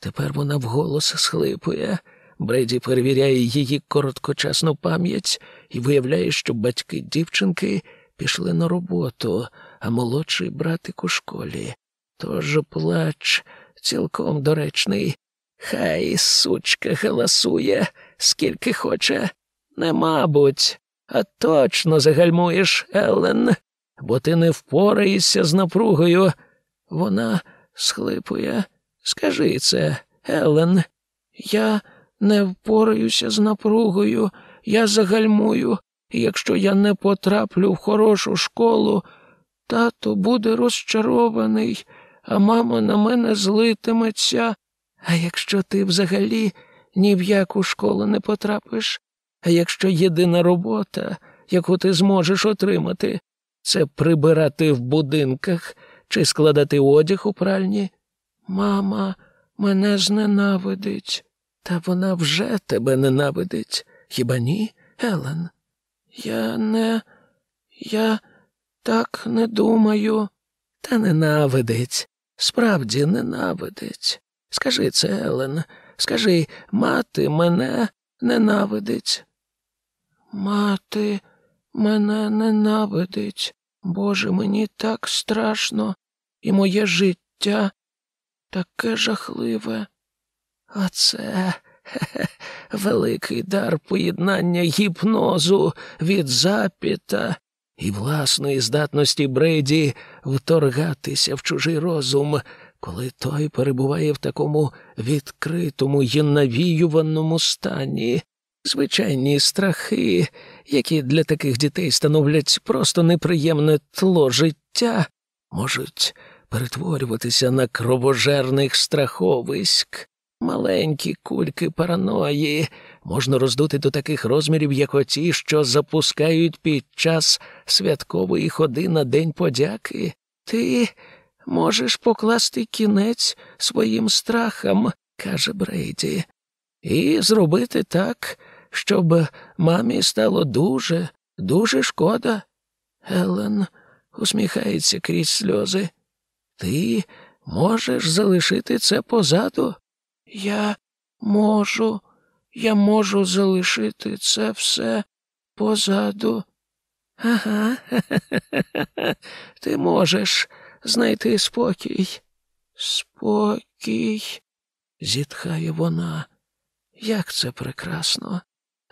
Тепер вона вголос схлипує. Бреді перевіряє її короткочасну пам'ять і виявляє, що батьки дівчинки пішли на роботу, а молодший братик у школі. Тож плач цілком доречний. Хай сучка галасує, скільки хоче. Не мабуть, а точно загальмуєш, Елен, бо ти не впораєшся з напругою. Вона схлипує. Скажи це, Елен, я не впораюся з напругою, я загальмую, і якщо я не потраплю в хорошу школу, тато буде розчарований, а мама на мене злитиметься. А якщо ти взагалі ні в яку школу не потрапиш, а якщо єдина робота, яку ти зможеш отримати, це прибирати в будинках чи складати одяг у пральні, мама мене зненавидить, та вона вже тебе ненавидить. Хіба ні, Елен? Я не. Я так не думаю. Та ненавидить. Справді ненавидить. Скажи це, Елен. Скажи, мати мене ненавидить. Мати мене ненавидить. Боже, мені так страшно, і моє життя таке жахливе. А це хе-хе, великий дар поєднання гіпнозу від запіта і власної здатності Брейді вторгатися в чужий розум, коли той перебуває в такому відкритому й навіюваному стані. Звичайні страхи, які для таких дітей становлять просто неприємне тло життя, можуть перетворюватися на кровожерних страховиськ. Маленькі кульки параної можна роздути до таких розмірів, як оті, що запускають під час святкової ходи на День подяки. Ти можеш покласти кінець своїм страхам, каже Брейді, і зробити так, щоб мамі стало дуже, дуже шкода. Елен усміхається крізь сльози. Ти можеш залишити це позаду? Я можу, я можу залишити це все позаду. Ага, ти можеш знайти спокій. Спокій, зітхає вона. Як це прекрасно.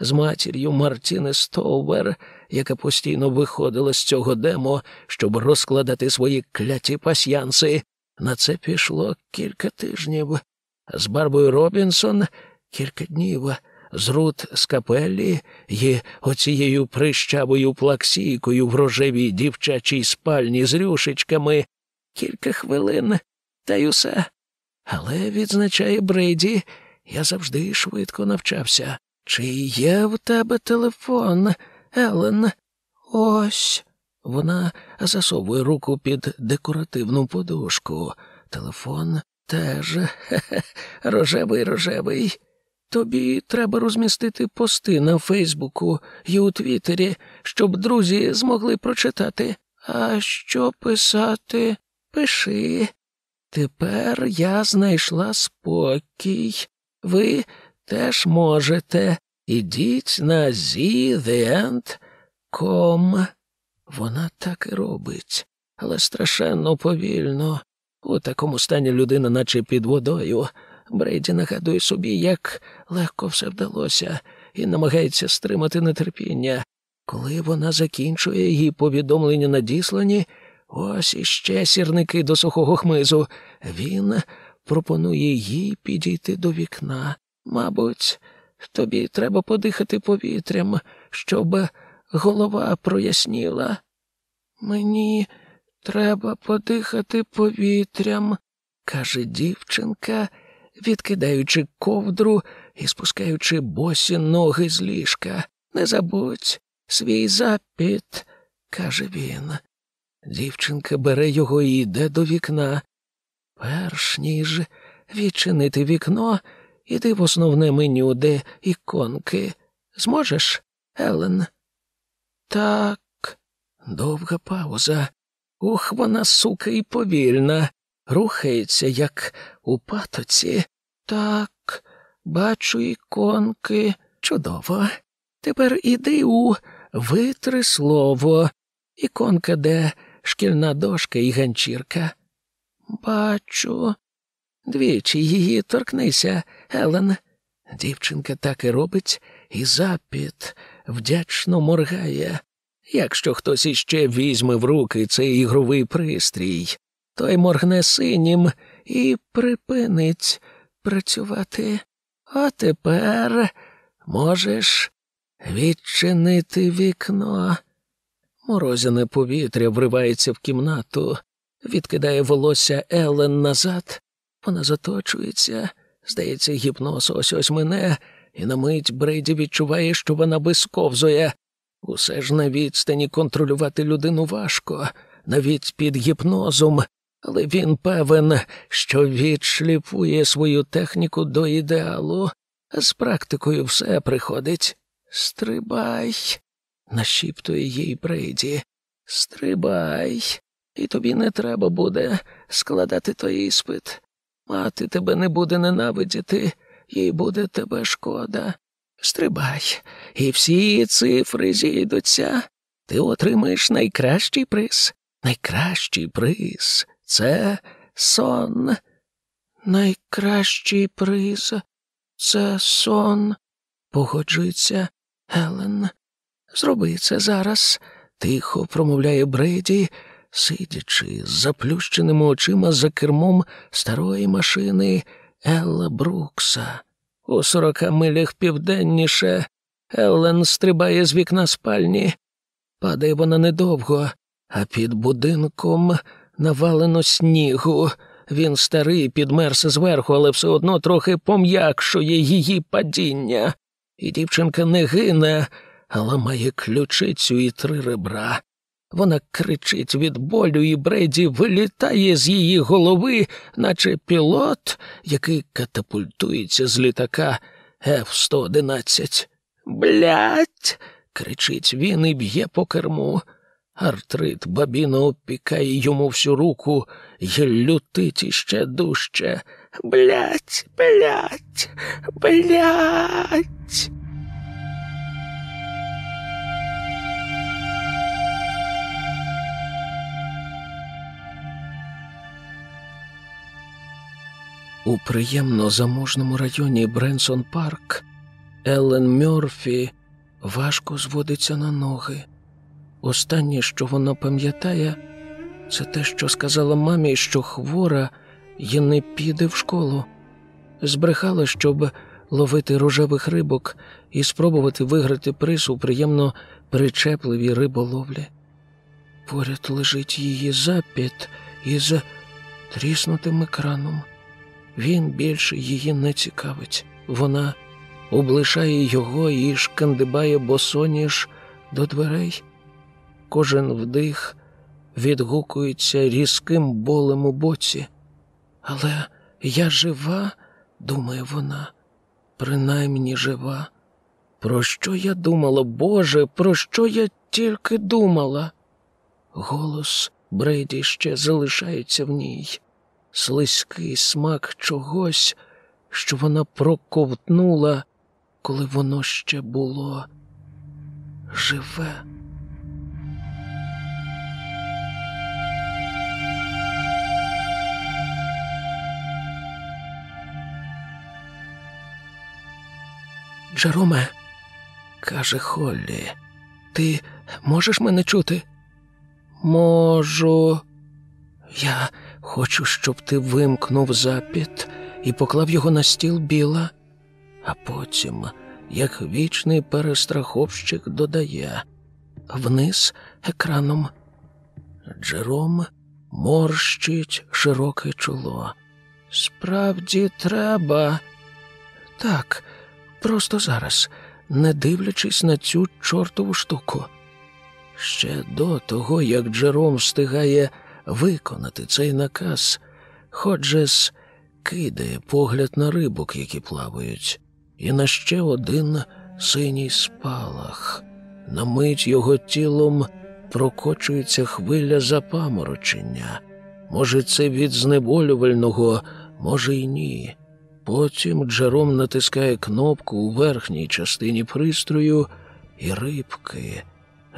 З матір'ю Мартіни Стовбер, яка постійно виходила з цього демо, щоб розкладати свої кляті пасьянси. На це пішло кілька тижнів. З Барбою Робінсон кілька днів, з Рут Скапеллі і оцією прищавою плаксійкою в рожевій дівчачій спальні з рюшечками кілька хвилин, та й усе. Але, відзначає Брейді, я завжди швидко навчався. Чи є в тебе телефон, Елен? Ось. Вона засовує руку під декоративну подушку. Телефон теж хе-хе, рожевий рожевий. Тобі треба розмістити пости на Фейсбуку і у Твіттері, щоб друзі змогли прочитати. А що писати? Пиши. Тепер я знайшла спокій. Ви теж можете. Ідіть на ztheend.com. Вона так і робить. але страшенно повільно. У такому стані людина, наче під водою. Брейді нагадує собі, як легко все вдалося, і намагається стримати нетерпіння. Коли вона закінчує її повідомлення надіслані, ось іще сірники до сухого хмизу. Він пропонує їй підійти до вікна. Мабуть, тобі треба подихати повітрям, щоб голова проясніла. Мені треба подихати повітрям, каже дівчинка, відкидаючи ковдру і спускаючи босі ноги з ліжка. Не забудь свій запіт, каже він. Дівчинка бере його і йде до вікна. Перш ніж відчинити вікно, іди в основне меню, де іконки. Зможеш, Елен? Так. Довга пауза. Ух, вона, сука, і повільна. Рухається, як у патоці. Так, бачу іконки. Чудово. Тепер іди у витри слово. Іконка, де шкільна дошка і ганчірка. Бачу. Двічі її торкнися, Елен. Дівчинка так і робить, і запіт вдячно моргає. Якщо хтось іще візьме в руки цей ігровий пристрій, той моргне синім і припинить працювати. А тепер можеш відчинити вікно. Морозяне повітря вривається в кімнату, відкидає волосся Елен назад, вона заточується, здається, гіпноз ось ось мене, і на мить Брейді відчуває, що вона безковзує. Усе ж на відстані контролювати людину важко, навіть під гіпнозом, але він певен, що відшліфує свою техніку до ідеалу, з практикою все приходить. Стрибай, нашіптує їй Брейді. Стрибай, і тобі не треба буде складати той іспит. Мати тебе не буде ненавидіти, їй буде тебе шкода. Стрибай, і всі цифри зійдуться. Ти отримаєш найкращий приз. Найкращий приз це сон. Найкращий приз це сон, погоджується Елен. Зроби це зараз, тихо промовляє Бреді, сидячи з заплющеними очима за кермом старої машини Елла Брукса. У сорока милях південніше Еллен стрибає з вікна спальні. Падає вона недовго, а під будинком навалено снігу. Він старий, підмерся зверху, але все одно трохи пом'якшує її падіння. І дівчинка не гине, але має ключицю і три ребра. Вона кричить від болю, і Бреді вилітає з її голови, наче пілот, який катапультується з літака F-111. Блять. кричить він і б'є по керму. Артрит бабіно опікає йому всю руку і лютить іще дужче. Блять, блять, блять. У приємно заможному районі Бренсон Парк Еллен Мьорфі важко зводиться на ноги. Останнє, що вона пам'ятає, це те, що сказала мамі, що хвора і не піде в школу. Збрехала, щоб ловити рожевих рибок і спробувати виграти приз у приємно причепливій риболовлі. Поряд лежить її запіт із тріснутим екраном. Він більше її не цікавить. Вона облишає його і шкандибає босоніж до дверей. Кожен вдих відгукується різким болем у боці. Але я жива, думає вона, принаймні жива. Про що я думала, Боже, про що я тільки думала? Голос Брейді ще залишається в ній слизький смак чогось, що вона проковтнула, коли воно ще було живе. Джероме, каже Холлі, ти можеш мене чути? Можу, я хочу, щоб ти вимкнув запіт і поклав його на стіл біла, а потім, як вічний перестраховщик додає, вниз екраном. Джером морщить широке чоло. Справді треба. Так, просто зараз, не дивлячись на цю чортову штуку. Ще до того, як Джером встигає виконати цей наказ, Ходжес кидає погляд на рибок, які плавають, і на ще один синій спалах. На мить його тілом прокочується хвиля запаморочення. Може, це від знеболювального, може й ні. Потім Джером натискає кнопку у верхній частині пристрою, і рибки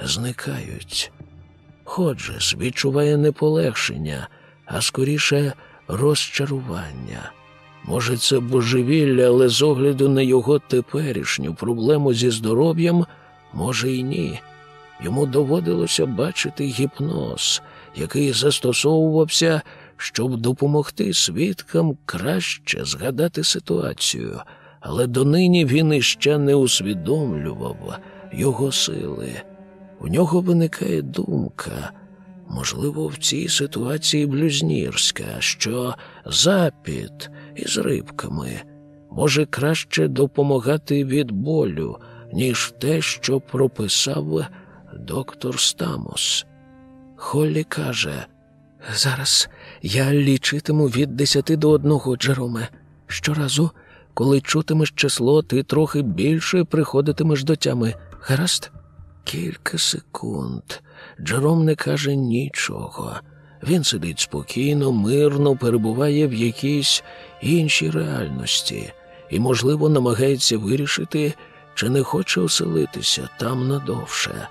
зникають. Ходжес відчуває не полегшення, а скоріше розчарування. Може, це божевілля, але з огляду на його теперішню проблему зі здоров'ям, може й ні. Йому доводилося бачити гіпноз, який застосовувався, щоб допомогти свідкам краще згадати ситуацію, але донині він іще не усвідомлював його сили. У нього виникає думка, можливо, в цій ситуації блюзнірська, що запіт із рибками може краще допомагати від болю, ніж те, що прописав доктор Стамос. Холлі каже, зараз я лічитиму від десяти до одного, Джероме. Щоразу, коли чутимеш число, ти трохи більше приходитимеш до тями. Гаразд? Кілька секунд. Джером не каже нічого. Він сидить спокійно, мирно, перебуває в якійсь іншій реальності і, можливо, намагається вирішити, чи не хоче оселитися там надовше.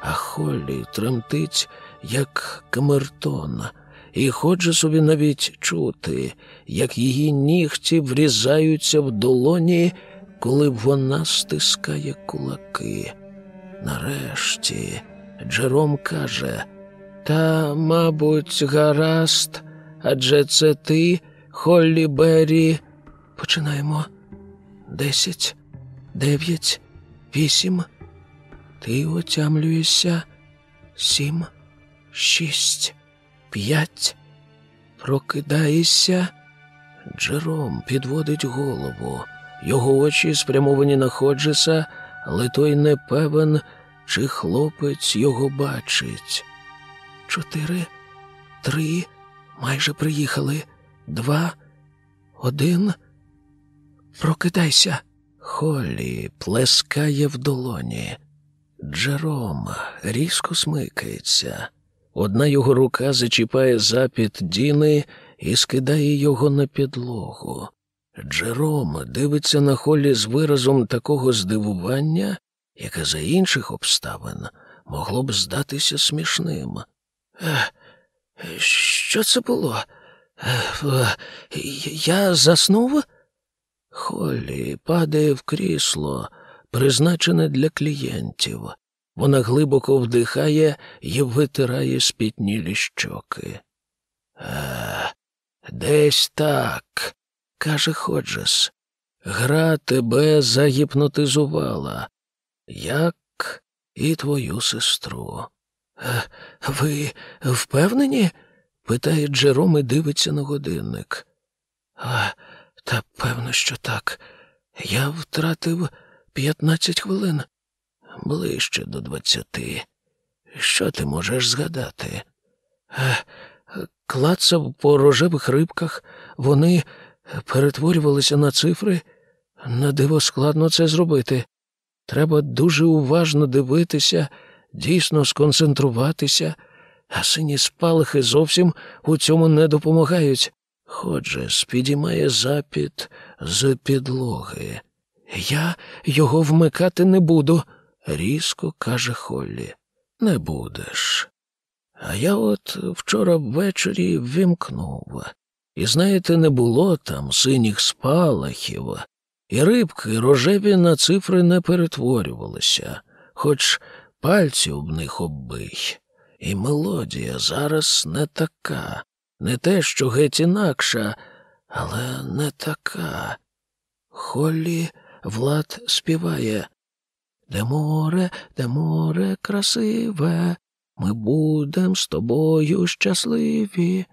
А Холлі тремтить, як камертон, і хоче собі навіть чути, як її нігті врізаються в долоні, коли вона стискає кулаки. Нарешті Джером каже, та, мабуть, гаразд, адже це ти, Холлі Беррі. Починаємо. Десять, дев'ять, вісім. Ти отямлюєшся. Сім, шість, п'ять. Прокидаєшся. Джером підводить голову. Його очі спрямовані на Ходжеса, але той не певен, чи хлопець його бачить. Чотири, три, майже приїхали. Два, один. Прокидайся. Холлі плескає в долоні. Джером різко смикається. Одна його рука зачіпає запід Діни і скидає його на підлогу. Джером дивиться на Холлі з виразом такого здивування, яке за інших обставин могло б здатися смішним. Е, що це було? Е, я заснув? Холлі падає в крісло, призначене для клієнтів. Вона глибоко вдихає і витирає спітнілі щоки. Е, десь так, каже Ходжес. Гра тебе загіпнотизувала, як і твою сестру. «Е, ви впевнені? питає Джером і дивиться на годинник. «А, Та певно, що так. Я втратив п'ятнадцять хвилин, ближче до двадцяти. Що ти можеш згадати? «Е, клацав по рожевих рибках, вони перетворювалися на цифри. На диво складно це зробити. Треба дуже уважно дивитися, дійсно сконцентруватися, а сині спалахи зовсім у цьому не допомагають. Ходжес підіймає запід з підлоги. Я його вмикати не буду, різко каже Холлі. Не будеш. А я от вчора ввечері вимкнув. І знаєте, не було там синіх спалахів, і рибки рожеві на цифри не перетворювалися, хоч пальці об них оббий. І мелодія зараз не така, не те, що геть інакша, але не така. Холлі Влад співає Де море, де море красиве, ми будем з тобою щасливі.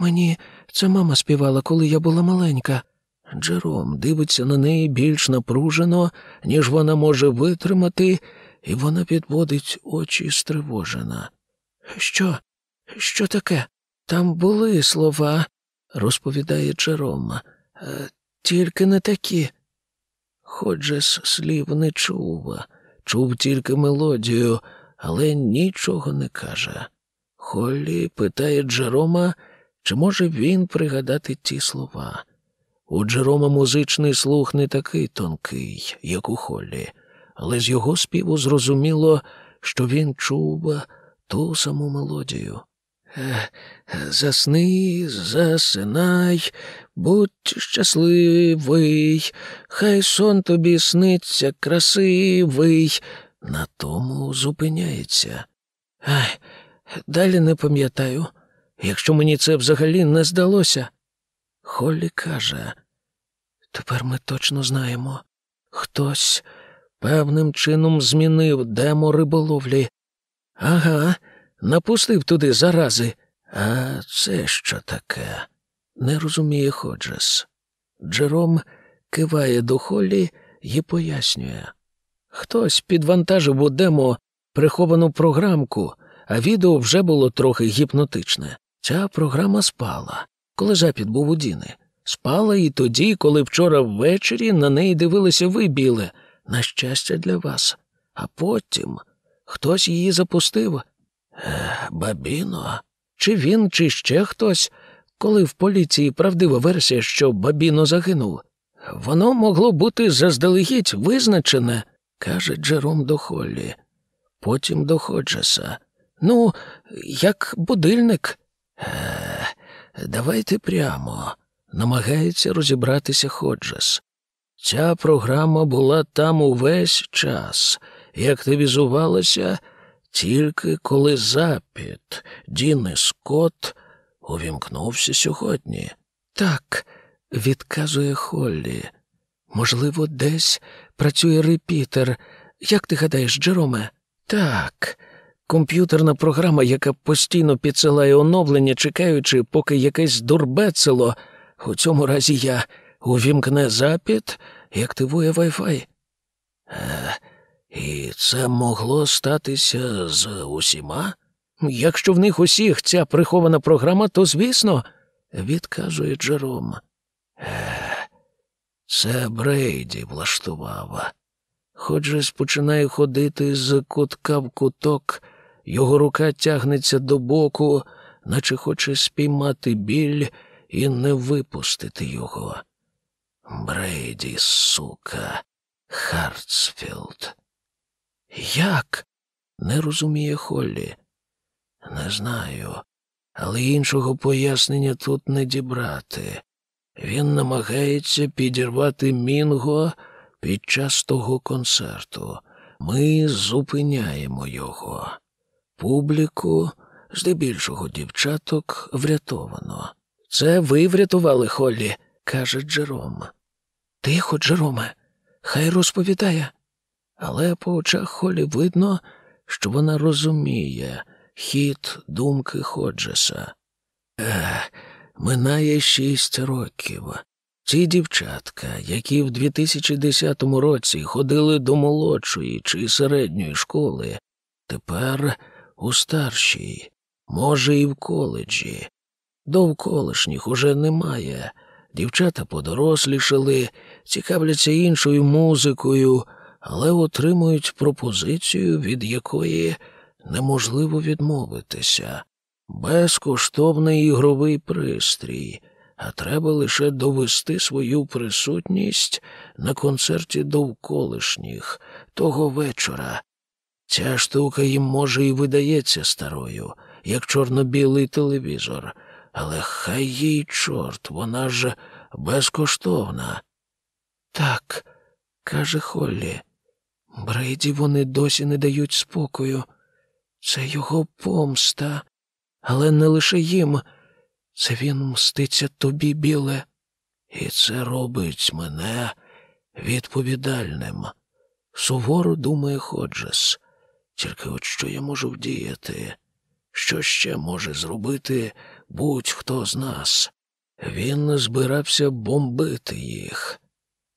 Мені це мама співала, коли я була маленька. Джером дивиться на неї більш напружено, ніж вона може витримати, і вона підводить очі стривожена. Що? Що таке? Там були слова, розповідає Джером. «Е, тільки не такі. Ходжес слів не чув, чув тільки мелодію, але нічого не каже. Холлі питає Джерома, чи може він пригадати ті слова. У Джерома музичний слух не такий тонкий, як у Холлі, але з його співу зрозуміло, що він чув ту саму мелодію. Засни, засинай, будь щасливий, хай сон тобі сниться красивий. На тому зупиняється. Ай, далі не пам'ятаю, якщо мені це взагалі не здалося. Холлі каже, тепер ми точно знаємо, хтось певним чином змінив демо риболовлі. Ага, напустив туди зарази. А це що таке? Не розуміє Ходжес. Джером киває до Холлі і пояснює. Хтось підвантажив у демо приховану програмку, а відео вже було трохи гіпнотичне. Ця програма спала, коли запід був у Діни. Спала і тоді, коли вчора ввечері на неї дивилися ви, біле, на щастя для вас. А потім хтось її запустив. Е, бабіно. Чи він, чи ще хтось, коли в поліції правдива версія, що бабіно загинув. Воно могло бути заздалегідь визначене, каже Джером до Холлі. Потім до Ходжеса. Ну, як будильник. Е, давайте прямо, намагається розібратися Ходжес. Ця програма була там увесь час і активізувалася тільки коли запит Діни Скотт увімкнувся сьогодні. Так, відказує Холлі. Можливо, десь працює репітер. Як ти гадаєш, Джероме? Так, комп'ютерна програма, яка постійно підсилає оновлення, чекаючи, поки якесь дурбецело, у цьому разі я увімкне запит і активує Wi-Fi. Е, і це могло статися з усіма? Якщо в них усіх ця прихована програма, то звісно, відказує Джером. Е, це Брейді влаштував. Хоч же починає ходити з кутка в куток, його рука тягнеться до боку, наче хоче спіймати біль і не випустити його. Брейді, сука, Хартсфілд. Як? не розуміє Холлі. Не знаю, але іншого пояснення тут не дібрати. Він намагається підірвати Мінго під час того концерту. Ми зупиняємо його. Публіку, здебільшого дівчаток, врятовано. Це ви врятували Холлі, каже Джером. Тихо, Джероме, хай розповідає. Але по очах Холі видно, що вона розуміє хід думки Ходжеса. Ех, минає шість років. Ці дівчатка, які в 2010 році ходили до молодшої чи середньої школи, тепер у старшій, може, і в коледжі. Довколишніх уже немає. Дівчата подорослішали, цікавляться іншою музикою, але отримують пропозицію, від якої неможливо відмовитися. Безкоштовний ігровий пристрій, а треба лише довести свою присутність на концерті довколишніх того вечора. Ця штука їм, може, і видається старою, як чорно-білий телевізор, але хай їй чорт, вона ж безкоштовна. Так, каже Холлі. Брейді вони досі не дають спокою. Це його помста, але не лише їм. Це він мститься тобі, біле. І це робить мене відповідальним. Суворо думає Ходжес. Тільки от що я можу вдіяти? Що ще може зробити будь-хто з нас? Він збирався бомбити їх.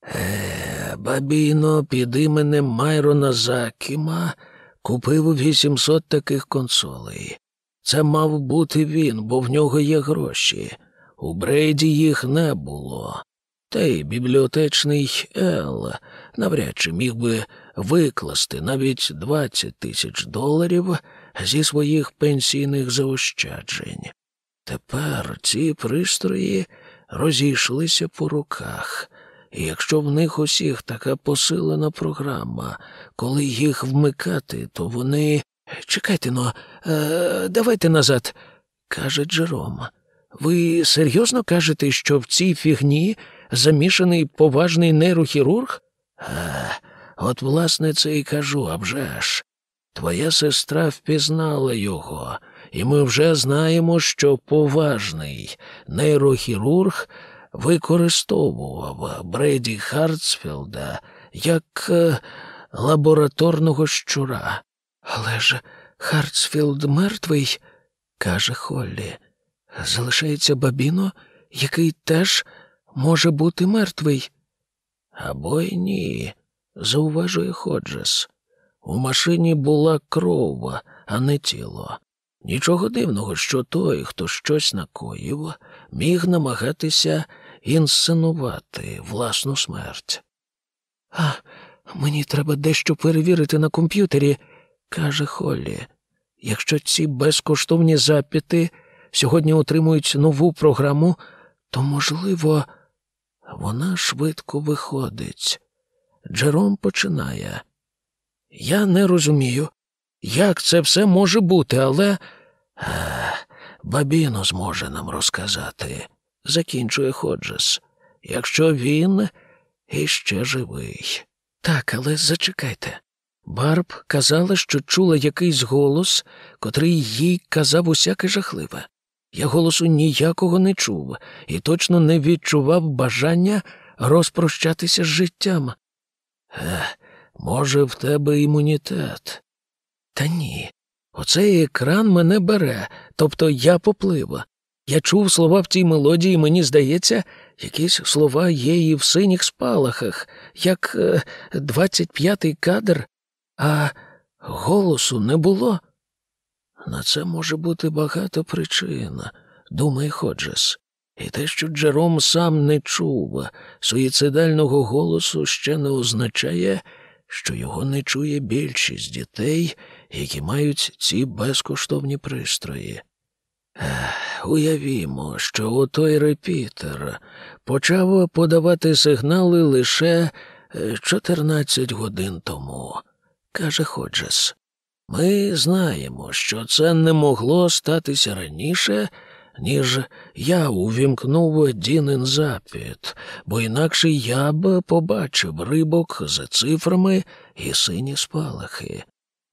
Е, бабіно під іменем Майрона Закіма купив 800 таких консолей. Це мав бути він, бо в нього є гроші. У Брейді їх не було. Та й бібліотечний Ел навряд чи міг би викласти навіть 20 тисяч доларів зі своїх пенсійних заощаджень. Тепер ці пристрої розійшлися по руках, і якщо в них усіх така посилена програма, коли їх вмикати, то вони. Чекайте но, е, давайте назад, каже Джером. Ви серйозно кажете, що в цій фігні замішаний поважний нейрохірург? Е, от, власне, це і кажу, а. Твоя сестра впізнала його, і ми вже знаємо, що поважний нейрохірург використовував Бреді Хартсфілда як е, лабораторного щура. Але ж Хартсфілд мертвий, каже Холлі. Залишається Бабіно, який теж може бути мертвий. Або й ні, зауважує Ходжес. У машині була кров, а не тіло. Нічого дивного, що той, хто щось накоїв, міг намагатися інсценувати власну смерть. А мені треба дещо перевірити на комп'ютері, каже Холлі. Якщо ці безкоштовні запити сьогодні отримують нову програму, то, можливо, вона швидко виходить. Джером починає. Я не розумію, як це все може бути, але. Бабіно зможе нам розказати, закінчує Ходжес, якщо він іще живий. Так, але зачекайте. Барб казала, що чула якийсь голос, котрий їй казав усяке жахливе. Я голосу ніякого не чув і точно не відчував бажання розпрощатися з життям. Е, може, в тебе імунітет? Та ні. Оцей екран мене бере, тобто я поплив. Я чув слова в тій мелодії, мені здається, якісь слова є і в синіх спалахах, як е, п'ятий кадр, а голосу не було. На це може бути багато причин, думає Ходжес. І те, що Джером сам не чув суїцидального голосу, ще не означає, що його не чує більшість дітей, які мають ці безкоштовні пристрої. Уявімо, що отой репітер почав подавати сигнали лише 14 годин тому, каже Ходжес. Ми знаємо, що це не могло статися раніше, ніж я увімкнув Дінин запит, бо інакше я б побачив рибок за цифрами і сині спалахи.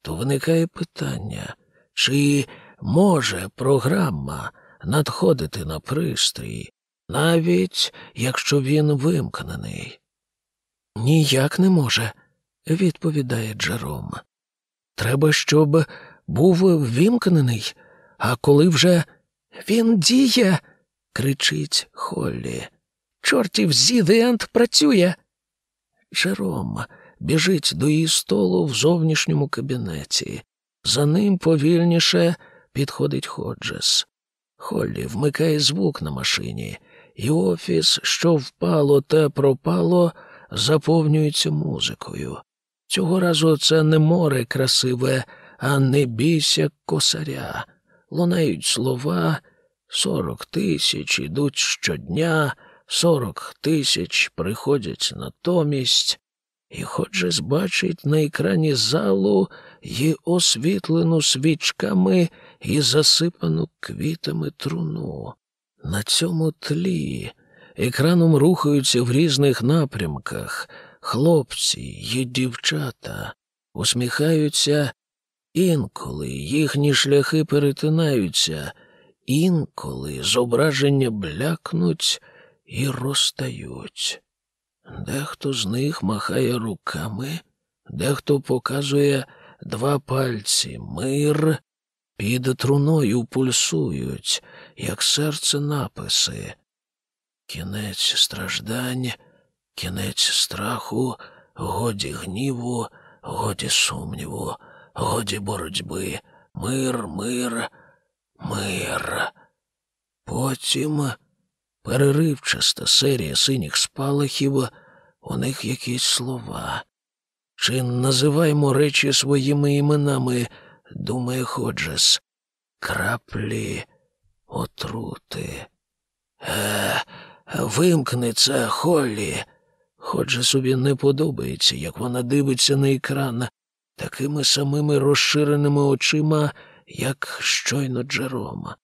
То виникає питання, чи може програма надходити на пристрій, навіть якщо він вимкнений? Ніяк не може, відповідає Джером. Треба, щоб був ввімкнений, а коли вже він діє, кричить Холлі. Чортів зідеант працює. Жером біжить до її столу в зовнішньому кабінеті. За ним повільніше підходить Ходжес. Холлі вмикає звук на машині, і офіс, що впало та пропало, заповнюється музикою. Цього разу це не море красиве, а не бійся косаря. Лунають слова сорок тисяч ідуть щодня, сорок тисяч приходять натомість, і хоч же збачить на екрані залу й освітлену свічками і засипану квітами труну. На цьому тлі екраном рухаються в різних напрямках хлопці й дівчата, усміхаються інколи їхні шляхи перетинаються, інколи зображення блякнуть і розтають. Дехто з них махає руками, дехто показує два пальці мир, під труною пульсують, як серце написи. Кінець страждань, кінець страху, годі гніву, годі сумніву, годі боротьби, мир, мир, мир. Потім переривчаста серія синіх спалахів, у них якісь слова. Чи називаємо речі своїми іменами, думає Ходжес, краплі отрути. Е, вимкни це, Холлі. Ходжесові не подобається, як вона дивиться на екран такими самими розширеними очима, як щойно Джерома.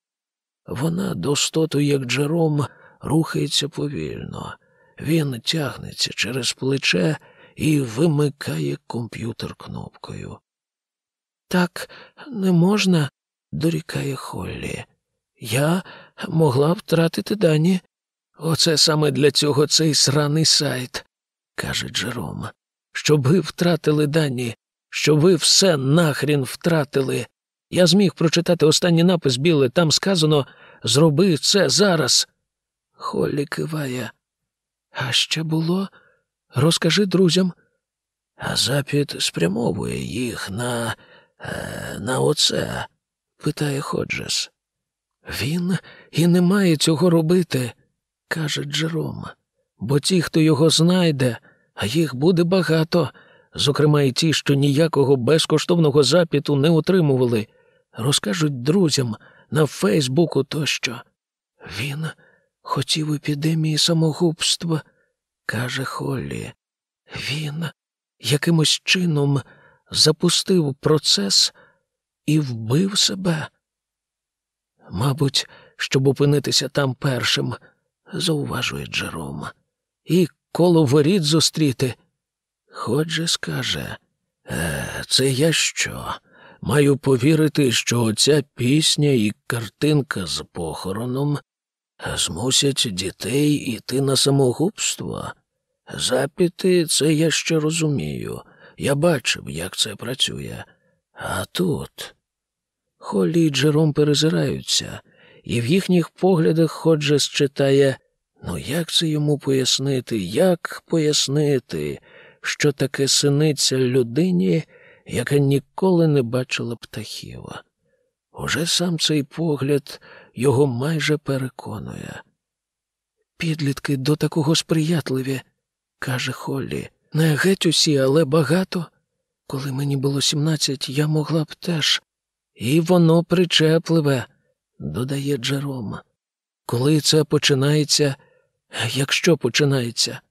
Вона достоту, як Джером, рухається повільно. Він тягнеться через плече і вимикає комп'ютер кнопкою. Так не можна, дорікає Холлі. Я могла втратити дані. Оце саме для цього цей сраний сайт, каже Джером. Щоб ви втратили дані, щоб ви все нахрін втратили. Я зміг прочитати останній напис біле, там сказано зроби це зараз. Холлі киває. А ще було? Розкажи друзям. А запит спрямовує їх на. Е, на оце, питає Ходжес. Він і не має цього робити, каже Джером, бо ті, хто його знайде, а їх буде багато, зокрема і ті, що ніякого безкоштовного запиту не отримували, розкажуть друзям на Фейсбуку тощо. Він хотів епідемії самогубства, каже Холлі. Він якимось чином запустив процес і вбив себе. Мабуть, щоб опинитися там першим, зауважує Джером, і коло воріт зустріти. Ходже скаже, е, це я що? Маю повірити, що оця пісня і картинка з похороном змусять дітей іти на самогубство. Запіти це я ще розумію. Я бачив, як це працює. А тут. Холлі і Джером перезираються, і в їхніх поглядах Ходжес читає ну як це йому пояснити, як пояснити, що таке синиться людині, яка ніколи не бачила птахів. Уже сам цей погляд його майже переконує. Підлітки до такого сприятливі, каже Холлі. Не геть усі, але багато. Коли мені було сімнадцять, я могла б теж. І воно причепливе, додає Джером. Коли це починається, якщо починається,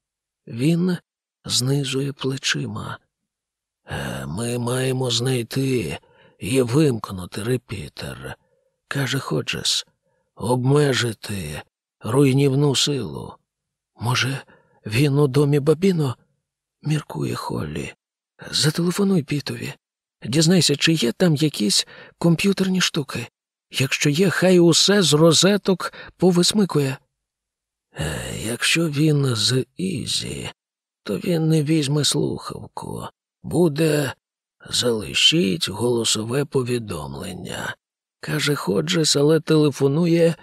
він знизує плечима. «Е, ми маємо знайти і вимкнути репітер, каже Ходжес, обмежити руйнівну силу. Може, він у домі Бабіно? міркує Холлі. Зателефонуй Пітові. Дізнайся, чи є там якісь комп'ютерні штуки. Якщо є, хай усе з розеток повисмикує. Е, якщо він з Ізі, то він не візьме слухавку. Буде залишіть голосове повідомлення. Каже Ходжес, але телефонує,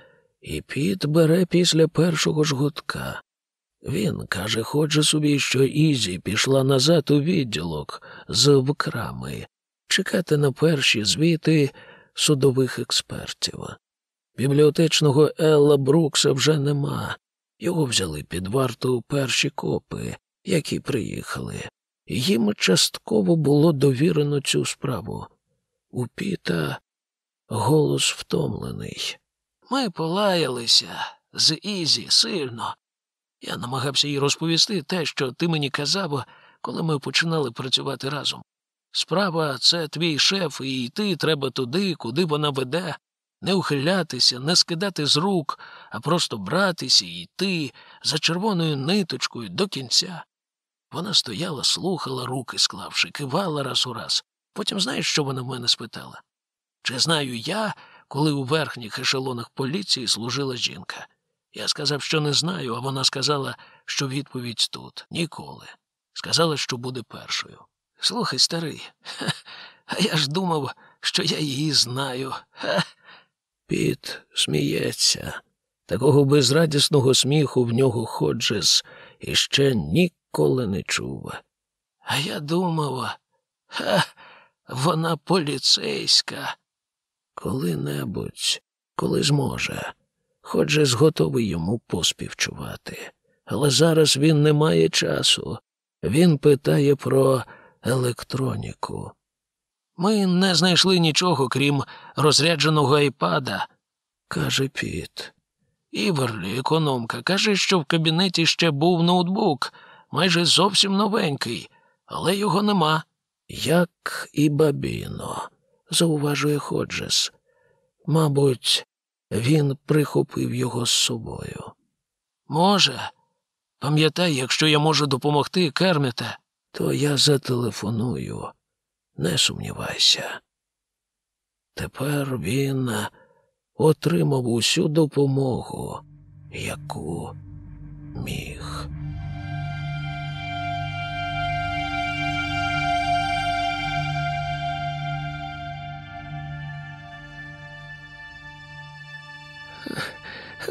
і Піт бере після першого ж гудка. Він каже, хоче собі, що Ізі пішла назад у відділок з вкрами, чекати на перші звіти судових експертів. Бібліотечного Елла Брукса вже нема. Його взяли під варту перші копи, які приїхали. Їм частково було довірено цю справу. У Піта голос втомлений. Ми полаялися з Ізі сильно. Я намагався їй розповісти те, що ти мені казав, коли ми починали працювати разом. Справа це твій шеф, і йти треба туди, куди вона веде. Не ухилятися, не скидати з рук, а просто братися і йти за червоною ниточкою до кінця. Вона стояла, слухала, руки склавши, кивала раз у раз. Потім знаєш, що вона в мене спитала? Чи знаю я, коли у верхніх ешелонах поліції служила жінка? Я сказав, що не знаю, а вона сказала, що відповідь тут ніколи. Сказала, що буде першою. Слухай, старий, а я ж думав, що я її знаю. Ха. Піт сміється. Такого безрадісного сміху в нього Ходжес іще ніколи не чув. А я думав, ха, вона поліцейська. Коли-небудь, коли зможе. Ходжес готовий йому поспівчувати. Але зараз він не має часу. Він питає про електроніку. Ми не знайшли нічого, крім розрядженого айпада, каже Піт. Іверлі, економка, каже, що в кабінеті ще був ноутбук, майже зовсім новенький, але його нема. Як і бабіно, зауважує Ходжес. Мабуть, він прихопив його з собою. Може, пам'ятай, якщо я можу допомогти, Керміте, то я зателефоную. Не сумнівайся. Тепер він отримав усю допомогу, яку міг.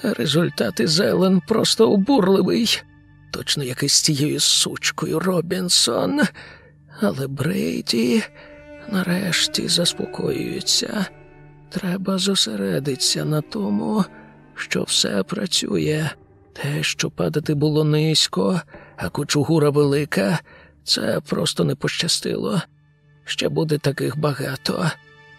Результати Зелен просто обурливий. Точно як із цією сучкою Робінсон. Але Брейді нарешті заспокоюється. Треба зосередитися на тому, що все працює. Те, що падати було низько, а кучугура велика, це просто не пощастило. Ще буде таких багато.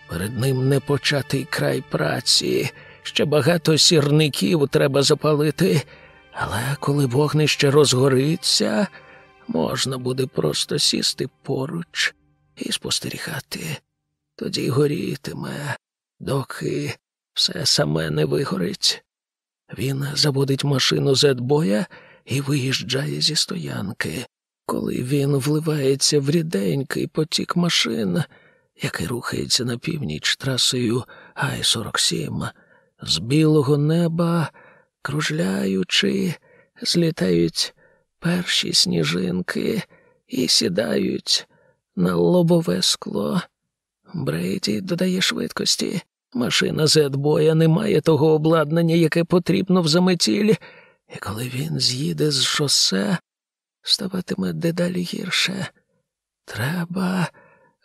Перед ним непочатий край праці, ще багато сірників треба запалити. Але коли вогнище розгориться, можна буде просто сісти поруч і спостерігати. Тоді горітиме, доки все саме не вигорить. Він заводить машину зетбоя і виїжджає зі стоянки, коли він вливається в ріденький потік машин, який рухається на північ трасою Ай-47, з білого неба, кружляючи, злітають перші сніжинки і сідають на лобове скло. Брейді додає швидкості. Машина Зетбоя не має того обладнання, яке потрібно в заметілі, і коли він з'їде з шосе, ставатиме дедалі гірше. Треба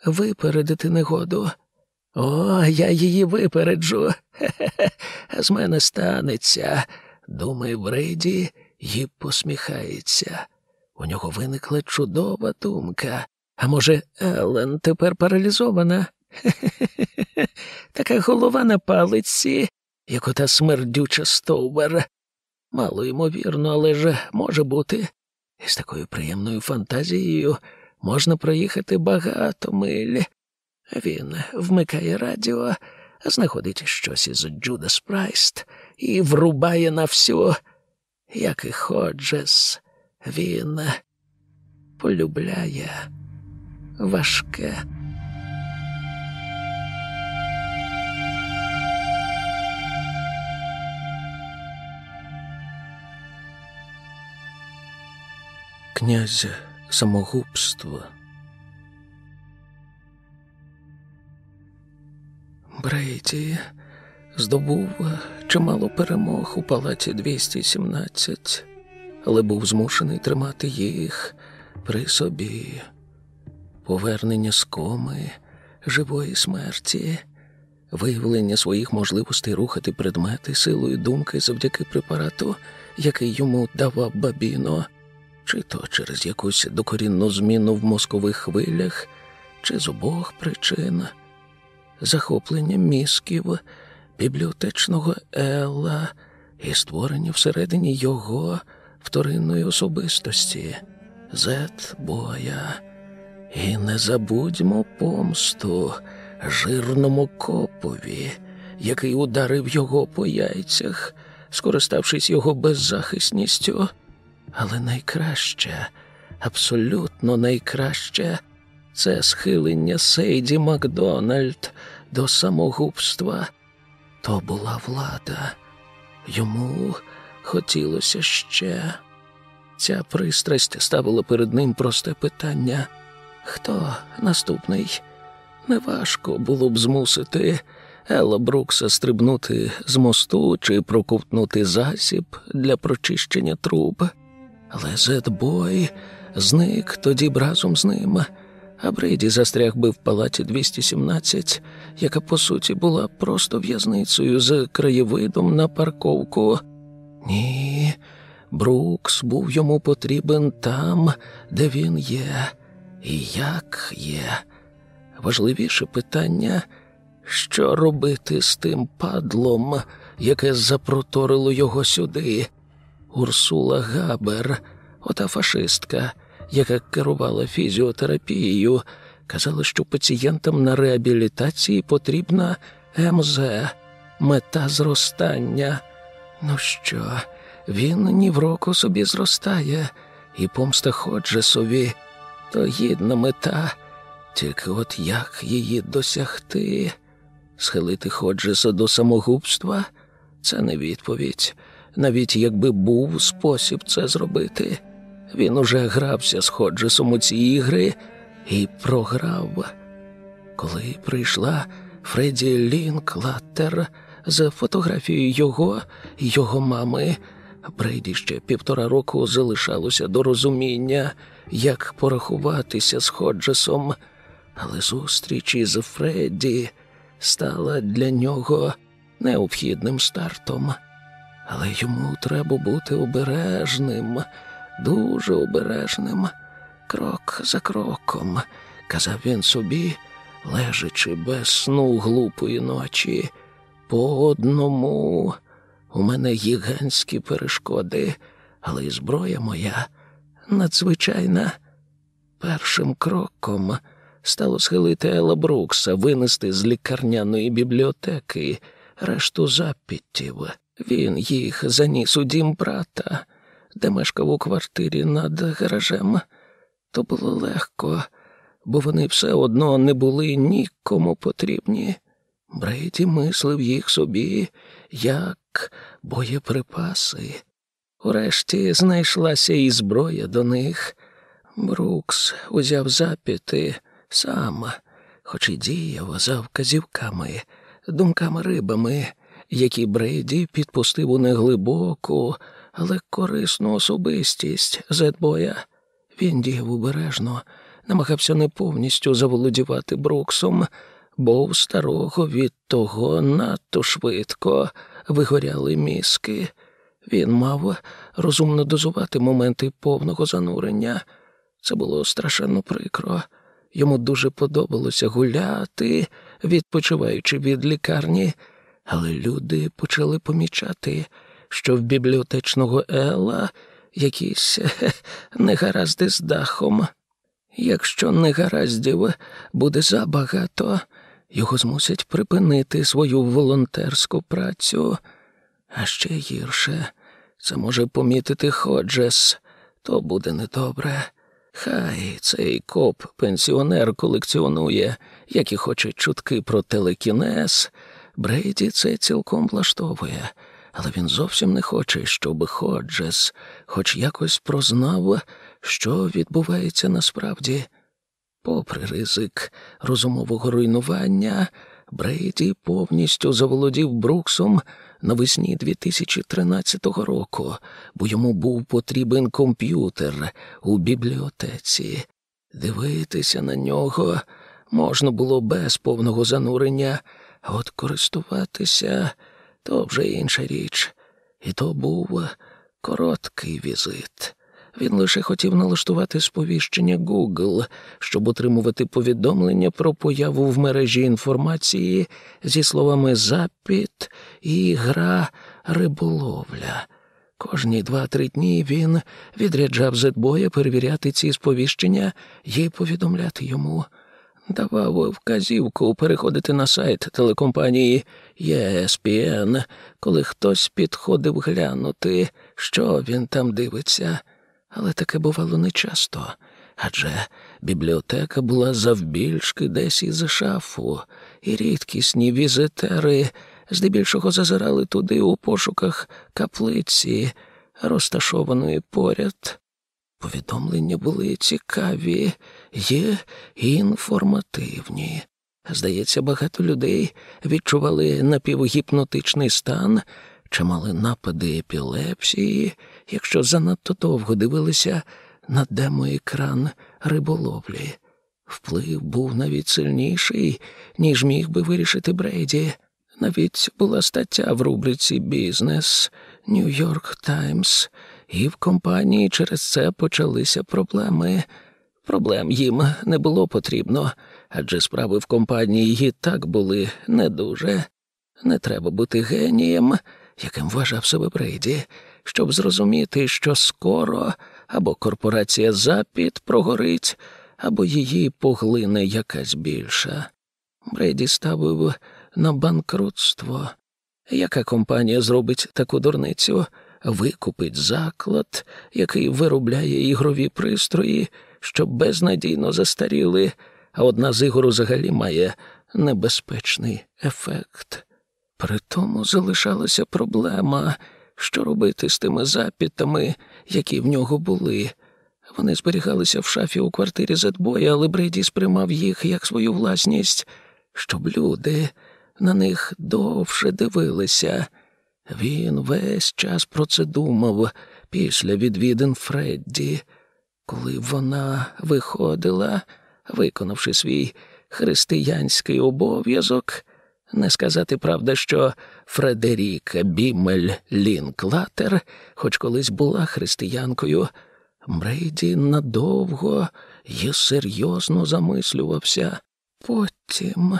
випередити негоду. О, я її випереджу. Хе-хе, з мене станеться, думає Брейді і посміхається. У нього виникла чудова думка. А може, Елен тепер паралізована? Хе-хе-хе, така голова на палиці, як ота смердюча стовбер. Мало ймовірно, але ж може бути. І з такою приємною фантазією можна проїхати багато миль. Він вмикає радіо, знаходить щось із Джудас Прайст і врубає на всю, як і Ходжес, він полюбляє важке. Князь самогубство. Брейді здобув чимало перемог у палаці 217, але був змушений тримати їх при собі. Повернення з коми, живої смерті, виявлення своїх можливостей рухати предмети силою думки завдяки препарату, який йому давав бабіно, чи то через якусь докорінну зміну в мозкових хвилях, чи з обох причин захоплення мізків, бібліотечного Елла і створення всередині його вторинної особистості, зет боя. І не забудьмо помсту жирному копові, який ударив його по яйцях, скориставшись його беззахисністю. Але найкраще, абсолютно найкраще це схилення Сейді Макдональд до самогубства. То була влада. Йому хотілося ще. Ця пристрасть ставила перед ним просте питання хто наступний? Неважко було б змусити Елла Брукса стрибнути з мосту чи проковтнути засіб для прочищення труб. Але Зетбой зник тоді б разом з ним, а Брейді застряг би в палаті 217, яка по суті була просто в'язницею з краєвидом на парковку. Ні, Брукс був йому потрібен там, де він є, і як є. Важливіше питання, що робити з тим падлом, яке запроторило його сюди. Урсула Габер, ота фашистка, яка керувала фізіотерапією, казала, що пацієнтам на реабілітації потрібна МЗ, мета зростання. Ну що, він ні в року собі зростає, і помста Ходжесові то гідна мета. Тільки от як її досягти? Схилити Ходжеса до самогубства це не відповідь, навіть якби був спосіб це зробити. Він уже грався з Ходжесом у ці ігри і програв. Коли прийшла Фредді Лінклаттер з фотографією його і його мами, Брейді ще півтора року залишалося до розуміння, як порахуватися з Ходжесом, але зустріч із Фредді стала для нього необхідним стартом. Але йому треба бути обережним, дуже обережним, крок за кроком, казав він собі, лежачи без сну глупої ночі. По одному у мене гігантські перешкоди, але й зброя моя надзвичайна. Першим кроком стало схилити Ела Брукса, винести з лікарняної бібліотеки решту запітів. Він їх заніс у дім брата, де мешкав у квартирі над гаражем. То було легко, бо вони все одно не були нікому потрібні. Брейді мислив їх собі як боєприпаси. Урешті знайшлася і зброя до них. Брукс узяв запіти сам, хоч і діяв за вказівками, думками рибами, які Брейді підпустив у неглибоку, але корисну особистість Зетбоя. Він діяв обережно, намагався не повністю заволодівати Бруксом, бо у старого від того надто швидко вигоряли мізки. Він мав розумно дозувати моменти повного занурення. Це було страшенно прикро. Йому дуже подобалося гуляти, відпочиваючи від лікарні, але люди почали помічати, що в бібліотечного Ела якісь негаразди з дахом. Якщо негараздів буде забагато, його змусять припинити свою волонтерську працю. А ще гірше, це може помітити Ходжес, то буде недобре. Хай цей коп пенсіонер колекціонує, як і хоче чутки про телекінез. Брейді це цілком влаштовує, але він зовсім не хоче, щоб Ходжес хоч якось прознав, що відбувається насправді. Попри ризик розумового руйнування, Брейді повністю заволодів Бруксом навесні 2013 року, бо йому був потрібен комп'ютер у бібліотеці. Дивитися на нього можна було без повного занурення, а от користуватися то вже інша річ, і то був короткий візит. Він лише хотів налаштувати сповіщення Google, щоб отримувати повідомлення про появу в мережі інформації зі словами запіт і гра риболовля. Кожні два-три дні він відряджав Зетбоя перевіряти ці сповіщення і повідомляти йому. Давав вказівку переходити на сайт телекомпанії ESPN, коли хтось підходив глянути, що він там дивиться. Але таке бувало нечасто, адже бібліотека була завбільшки десь із шафу, і рідкісні візитери здебільшого зазирали туди у пошуках каплиці, розташованої поряд. Повідомлення були цікаві є інформативні. Здається, багато людей відчували напівгіпнотичний стан чи мали напади епілепсії, якщо занадто довго дивилися на демоекран риболовлі. Вплив був навіть сильніший, ніж міг би вирішити Брейді. Навіть була стаття в рубриці Бізнес Нью-Йорк Таймс, і в компанії через це почалися проблеми. Проблем їм не було потрібно, адже справи в компанії і так були не дуже. Не треба бути генієм, яким вважав себе Брейді, щоб зрозуміти, що скоро або корпорація Запід прогорить, або її поглине якась більша. Брейді ставив на банкрутство. Яка компанія зробить таку дурницю? Викупить заклад, який виробляє ігрові пристрої, що безнадійно застаріли, а одна з ігор взагалі має небезпечний ефект. При тому залишалася проблема, що робити з тими запітами, які в нього були. Вони зберігалися в шафі у квартирі Зетбоя, але Брейді сприймав їх як свою власність, щоб люди на них довше дивилися. Він весь час про це думав після відвідин Фредді, коли вона виходила, виконавши свій християнський обов'язок. Не сказати правда, що Фредеріка Бімель Лінклатер, хоч колись була християнкою, Брейді надовго і серйозно замислювався. Потім,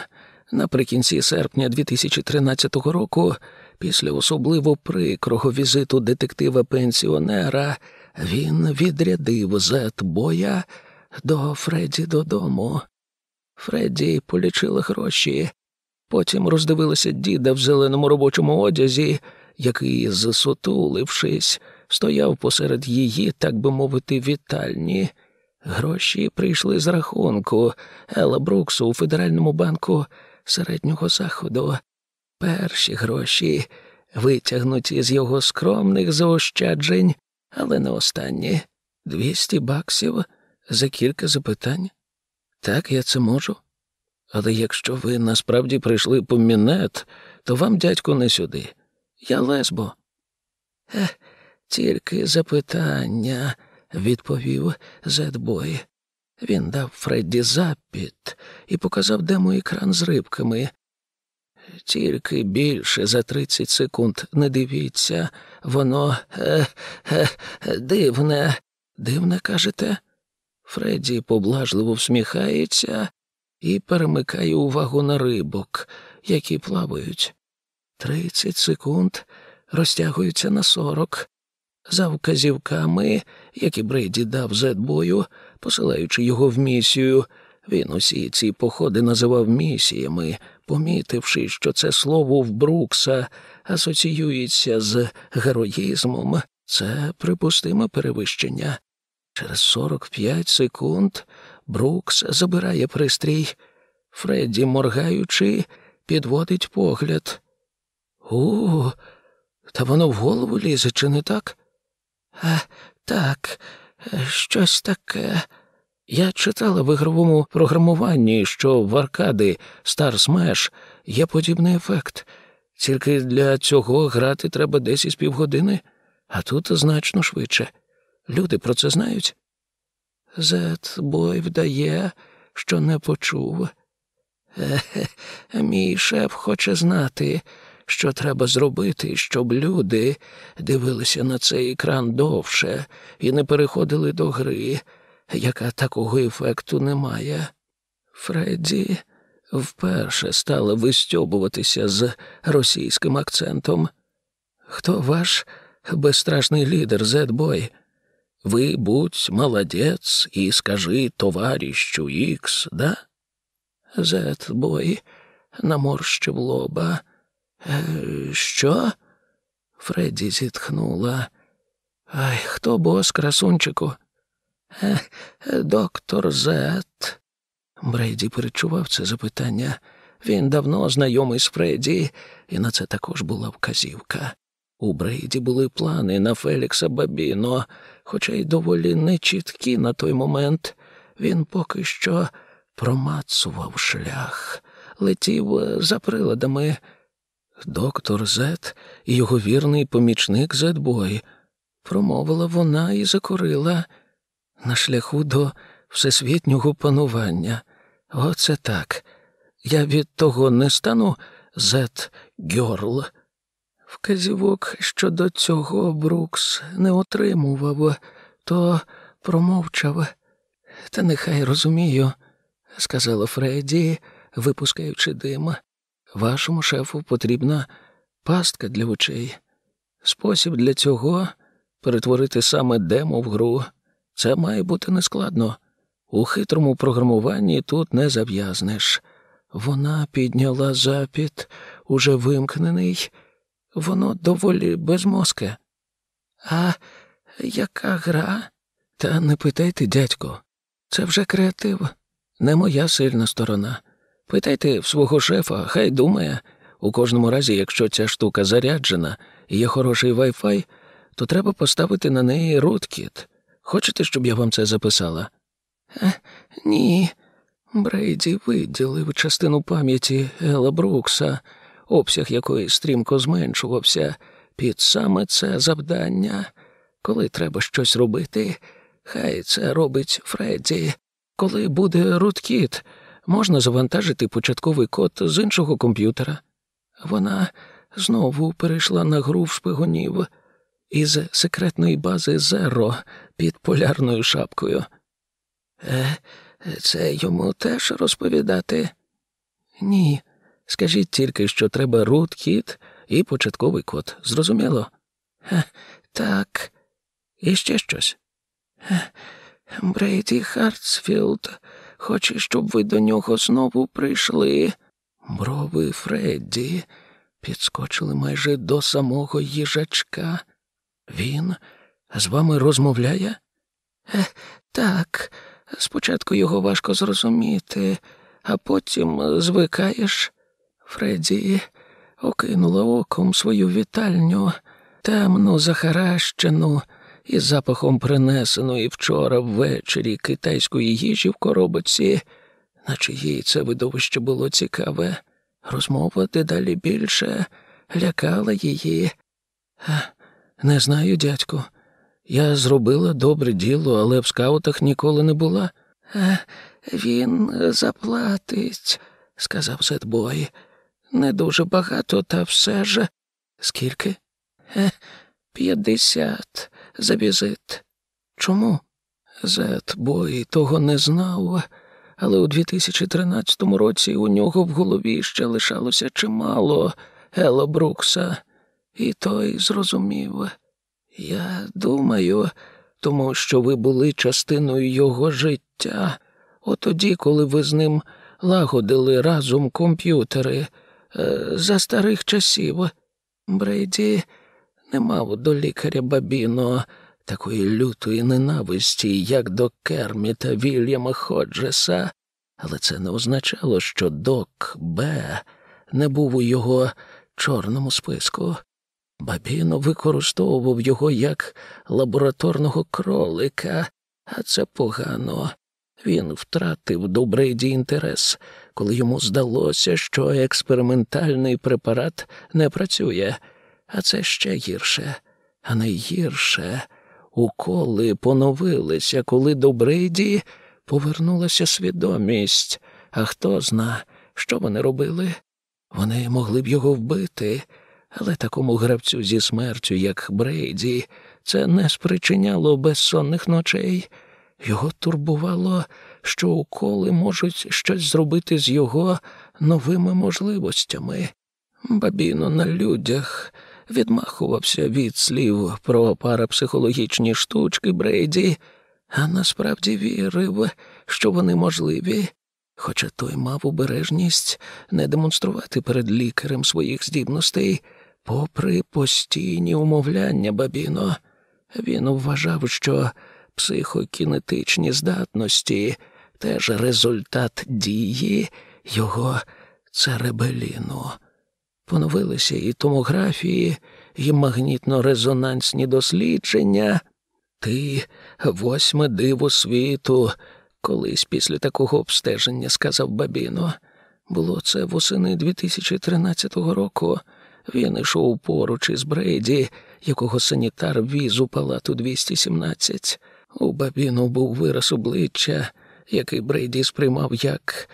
наприкінці серпня 2013 року, після особливо прикрого візиту детектива пенсіонера, він відрядив зет боя до Фредді додому. Фредді полічила гроші, потім роздивилася діда в зеленому робочому одязі, який, засутулившись, стояв посеред її, так би мовити, вітальні. Гроші прийшли з рахунку Ела Бруксу у Федеральному банку середнього заходу. Перші гроші витягнуті з його скромних заощаджень, але не останні. Двісті баксів за кілька запитань. Так, я це можу. Але якщо ви насправді прийшли по мінет, то вам, дядько, не сюди. Я лесбо. Ех, тільки запитання, відповів Зедбой. Він дав Фредді запіт і показав демоекран з рибками. Тільки більше за тридцять секунд не дивіться, воно е, е, дивне, дивне, кажете? Фредді поблажливо всміхається і перемикає увагу на рибок, які плавають. Тридцять секунд розтягуються на сорок. За вказівками, які Брейді дав Зедбою, посилаючи його в місію, він усі ці походи називав місіями, помітивши, що це слово в Брукса асоціюється з героїзмом. Це припустиме перевищення. Через сорок п'ять секунд Брукс забирає пристрій. Фредді, моргаючи, підводить погляд. У, та воно в голову лізе, чи не так? А, так, щось таке. Я читала в ігровому програмуванні, що в аркади Star Smash є подібний ефект. Тільки для цього грати треба десь із півгодини, а тут значно швидше. Люди про це знають. Зет бой вдає, що не почув. Е, мій шеф хоче знати, що треба зробити, щоб люди дивилися на цей екран довше і не переходили до гри, яка такого ефекту не має. Фредді вперше стала вистьобуватися з російським акцентом. Хто ваш безстрашний лідер, Зетбой? Ви будь молодець і скажи товарищу Ікс, да? Зетбой наморщив лоба. «Е, Що? Фредді зітхнула. Ай, хто бос, красунчику? Е, е, доктор Зет. Брейді перечував це запитання. Він давно знайомий з Фредді, і на це також була вказівка. У Брейді були плани на Фелікса Бабіно, хоча й доволі нечіткі на той момент. Він поки що промацував шлях, летів за приладами. Доктор Зет і його вірний помічник Зетбой, промовила вона і закурила на шляху до всесвітнього панування. Оце так. Я від того не стану Зет Гьорл. Вказівок щодо цього Брукс не отримував, то промовчав. Та нехай розумію, сказала Фредді, випускаючи дим. Вашому шефу потрібна пастка для очей. Спосіб для цього перетворити саме демо в гру. Це має бути нескладно. У хитрому програмуванні тут не зав'язнеш. Вона підняла запіт, уже вимкнений, воно доволі безмозке. А яка гра? Та не питайте, дядько, це вже креатив, не моя сильна сторона. Питайте в свого шефа, хай думає. У кожному разі, якщо ця штука заряджена і є хороший Wi-Fi, то треба поставити на неї руткіт. Хочете, щоб я вам це записала? Е, ні. Брейді виділив частину пам'яті Ела Брукса, обсяг якої стрімко зменшувався під саме це завдання. Коли треба щось робити, хай це робить Фредді. Коли буде руткіт, можна завантажити початковий код з іншого комп'ютера. Вона знову перейшла на гру в шпигунів із секретної бази Зеро під полярною шапкою. Е, це йому теж розповідати? Ні. Скажіть тільки, що треба руткіт і початковий код. Зрозуміло? Е, так. І ще щось. Е, Брейді Хартсфілд хоче, щоб ви до нього знову прийшли. Брови Фредді підскочили майже до самого їжачка. Він з вами розмовляє? Е, так, спочатку його важко зрозуміти, а потім звикаєш. Фредді окинула оком свою вітальню, темну, захаращену, із запахом принесеної вчора ввечері китайської їжі в коробочці, наче їй це видовище було цікаве. Розмова дедалі більше лякала її. Не знаю, дядьку. Я зробила добре діло, але в скаутах ніколи не була. «Е, Він заплатить, сказав Зетбой. Не дуже багато, та все ж. Скільки? «Е, П'ятдесят за візит. Чому? Зетбой того не знав, але у 2013 році у нього в голові ще лишалося чимало Ело Брукса, і той зрозумів. Я думаю, тому що ви були частиною його життя, отоді, коли ви з ним лагодили разом комп'ютери е, за старих часів. Брейді не мав до лікаря Бабіно такої лютої ненависті, як до Керміта Вільяма Ходжеса, але це не означало, що док Б не був у його чорному списку. Бабіно використовував його як лабораторного кролика, а це погано. Він втратив до Брейді інтерес, коли йому здалося, що експериментальний препарат не працює, а це ще гірше, а найгірше уколи поновилися, коли до Брейді повернулася свідомість. А хто зна, що вони робили? Вони могли б його вбити, але такому гравцю зі смертю, як Брейді, це не спричиняло безсонних ночей. Його турбувало, що уколи можуть щось зробити з його новими можливостями. Бабіно на людях відмахувався від слів про парапсихологічні штучки Брейді, а насправді вірив, що вони можливі. Хоча той мав обережність не демонструвати перед лікарем своїх здібностей, попри постійні умовляння Бабіно, він вважав, що психокінетичні здатності теж результат дії його церебеліну. Поновилися і томографії, і магнітно-резонансні дослідження. Ти восьме диво світу, колись після такого обстеження, сказав Бабіно. Було це восени 2013 року. Він ішов поруч із Брейді, якого санітар віз у палату 217. У Бабіно був вираз обличчя, який Брейді сприймав як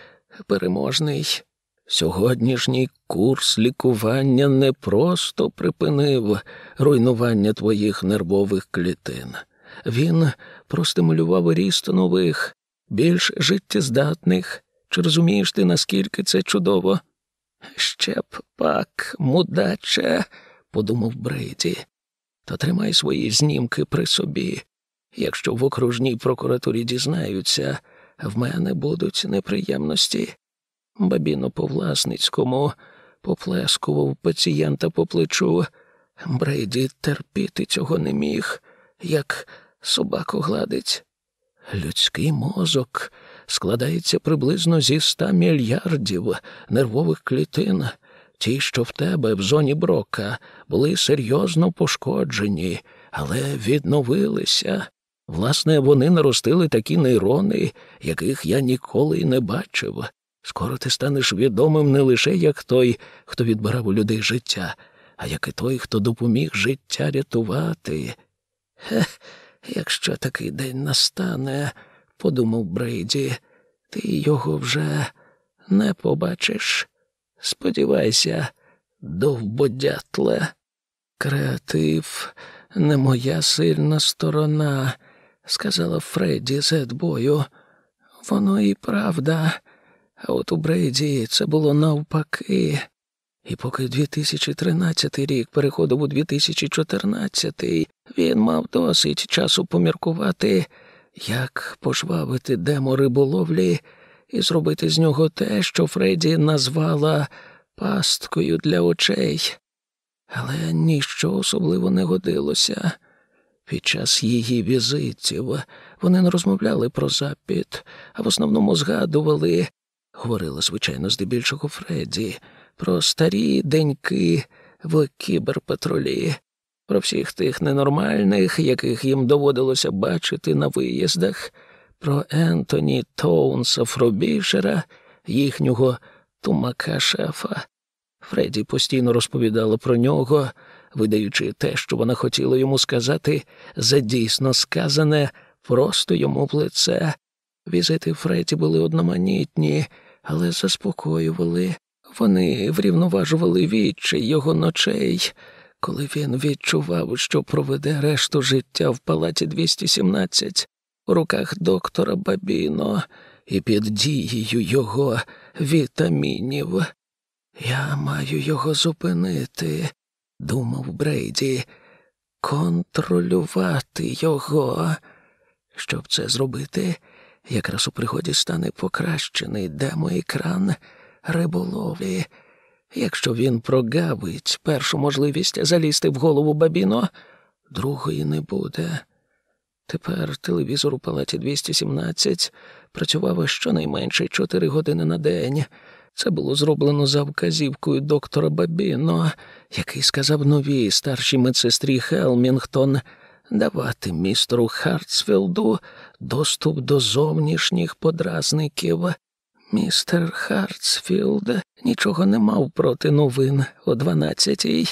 переможний. Сьогоднішній курс лікування не просто припинив руйнування твоїх нервових клітин. Він простимулював ріст нових, більш життєздатних. Чи розумієш ти, наскільки це чудово? Ще б пак, мудаче, подумав Брейді, то тримай свої знімки при собі. Якщо в окружній прокуратурі дізнаються, в мене будуть неприємності. Бабіно по власницькому поплескував пацієнта по плечу. Брейді терпіти цього не міг, як собаку гладить. Людський мозок складається приблизно зі ста мільярдів нервових клітин. Ті, що в тебе в зоні брока, були серйозно пошкоджені, але відновилися. Власне, вони наростили такі нейрони, яких я ніколи не бачив. Скоро ти станеш відомим не лише як той, хто відбирав у людей життя, а як і той, хто допоміг життя рятувати. Хех, якщо такий день настане, подумав Брейді, ти його вже не побачиш. Сподівайся, довбодятле. Креатив не моя сильна сторона, сказала Фредді з Едбою. Воно і правда. А от у Брейді це було навпаки. І поки 2013 рік переходив у 2014, він мав досить часу поміркувати, як пожвавити демо риболовлі і зробити з нього те, що Фредді назвала пасткою для очей. Але ніщо особливо не годилося. Під час її візитів вони не розмовляли про запит, а в основному згадували, говорила, звичайно, здебільшого Фредді, про старі деньки в кіберпатрулі, про всіх тих ненормальних, яких їм доводилося бачити на виїздах, про Ентоні Тоунса Фробішера, їхнього тумака шефа. Фредді постійно розповідала про нього, видаючи те, що вона хотіла йому сказати, за дійсно сказане, просто йому в лице. Візити Фредді були одноманітні, але заспокоювали. Вони врівноважували відчай його ночей, коли він відчував, що проведе решту життя в палаті 217 у руках доктора Бабіно і під дією його вітамінів. Я маю його зупинити, думав Брейді, контролювати його. Щоб це зробити, якраз у пригоді стане покращений демоекран риболовлі. Якщо він прогавить першу можливість залізти в голову бабіно, другої не буде. Тепер телевізор у палаті 217 працював щонайменше чотири години на день. Це було зроблено за вказівкою доктора Бабіно, який сказав новій старшій медсестрі Хелмінгтон давати містеру Хартсфілду доступ до зовнішніх подразників. Містер Хартсфілд нічого не мав проти новин о дванадцятій.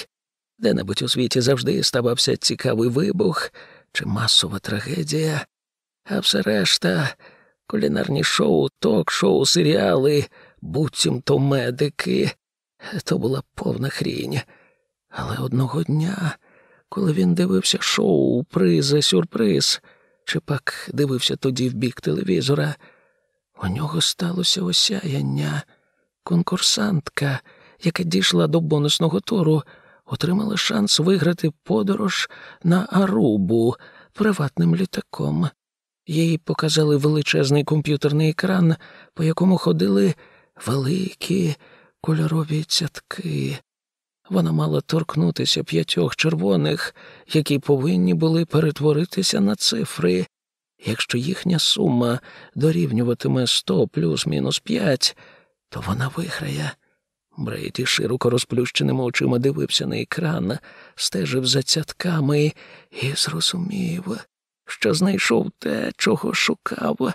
Де-небудь у світі завжди ставався цікавий вибух чи масова трагедія, а все решта кулінарні шоу, ток-шоу, серіали, буцімто медики. То була повна хрінь. Але одного дня, коли він дивився шоу «Приз сюрприз, чи пак дивився тоді в бік телевізора, у нього сталося осяяння. Конкурсантка, яка дійшла до бонусного туру, отримала шанс виграти подорож на Арубу приватним літаком. Їй показали величезний комп'ютерний екран, по якому ходили великі кольорові цятки. Вона мала торкнутися п'ятьох червоних, які повинні були перетворитися на цифри. Якщо їхня сума дорівнюватиме сто плюс-мінус п'ять, то вона виграє. Брейді широко розплющеними очима дивився на екран, стежив за цятками і зрозумів, що знайшов те, чого шукав.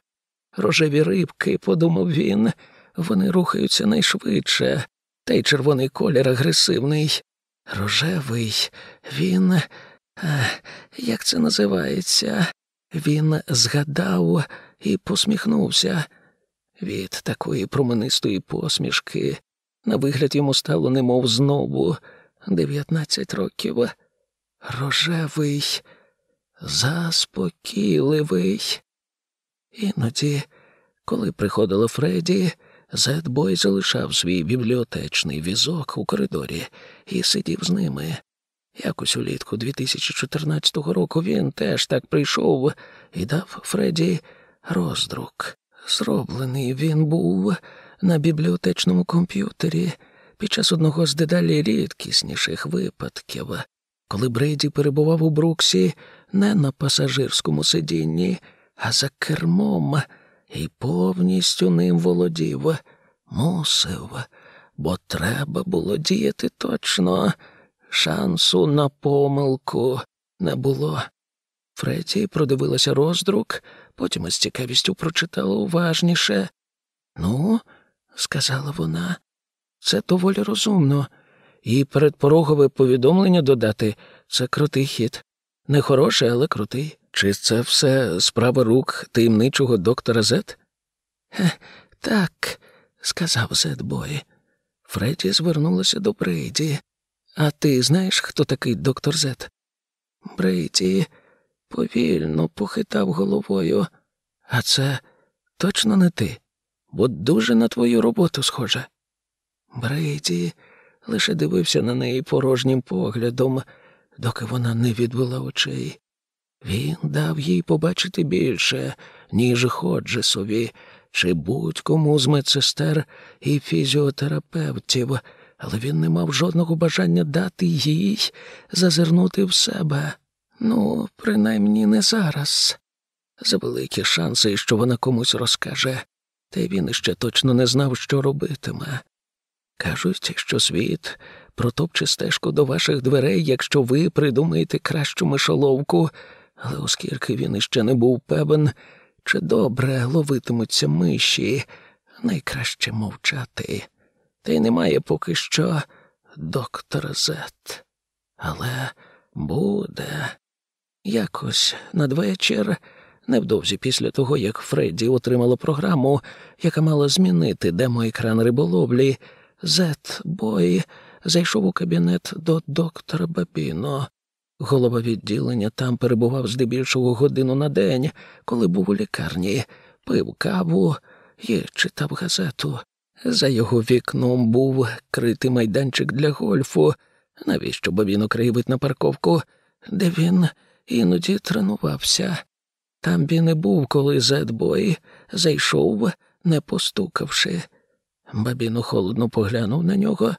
Рожеві рибки, подумав він, вони рухаються найшвидше, та й червоний колір агресивний. Рожевий, він. Е, як це називається? Він згадав і посміхнувся. Від такої променистої посмішки на вигляд йому стало немов знову дев'ятнадцять років. Рожевий, заспокійливий. Іноді, коли приходила Фредді, Зедбой залишав свій бібліотечний візок у коридорі і сидів з ними. Якось улітку 2014 року він теж так прийшов і дав Фредді роздрук. Зроблений він був на бібліотечному комп'ютері під час одного з дедалі рідкісніших випадків, коли Брейді перебував у Бруксі не на пасажирському сидінні, а за кермом і повністю ним володів, мусив, бо треба було діяти точно. Шансу на помилку не було. Фреті продивилася роздрук, потім із цікавістю прочитала уважніше. Ну, сказала вона, це доволі розумно. І передпорогове повідомлення додати це крутий хід. Не хороший, але крутий. Чи це все справа рук таємничого доктора Зет? Так, сказав Зетбой. Фредді звернулася до Брейді. А ти знаєш, хто такий доктор Зет? Брейді повільно похитав головою. А це точно не ти, бо дуже на твою роботу схоже. Брейді лише дивився на неї порожнім поглядом, доки вона не відвела очей. Він дав їй побачити більше, ніж Ходжесові, чи будь-кому з медсестер і фізіотерапевтів, але він не мав жодного бажання дати їй зазирнути в себе. Ну, принаймні не зараз. За великі шанси, що вона комусь розкаже, та й він іще точно не знав, що робитиме. Кажуть, що світ протопче стежку до ваших дверей, якщо ви придумаєте кращу мишоловку, але оскільки він іще не був певен, чи добре ловитимуться миші, найкраще мовчати. Та й немає поки що доктора Зет. Але буде. Якось надвечір, невдовзі після того, як Фредді отримала програму, яка мала змінити демо-екран риболовлі, Зет Бой зайшов у кабінет до доктора Бабіно. Голова відділення там перебував здебільшого годину на день, коли був у лікарні, пив каву і читав газету. За його вікном був критий майданчик для гольфу, навіщо Бабіно краєвид на парковку, де він іноді тренувався. Там він і був, коли Зедбой зайшов, не постукавши. Бабіно холодно поглянув на нього.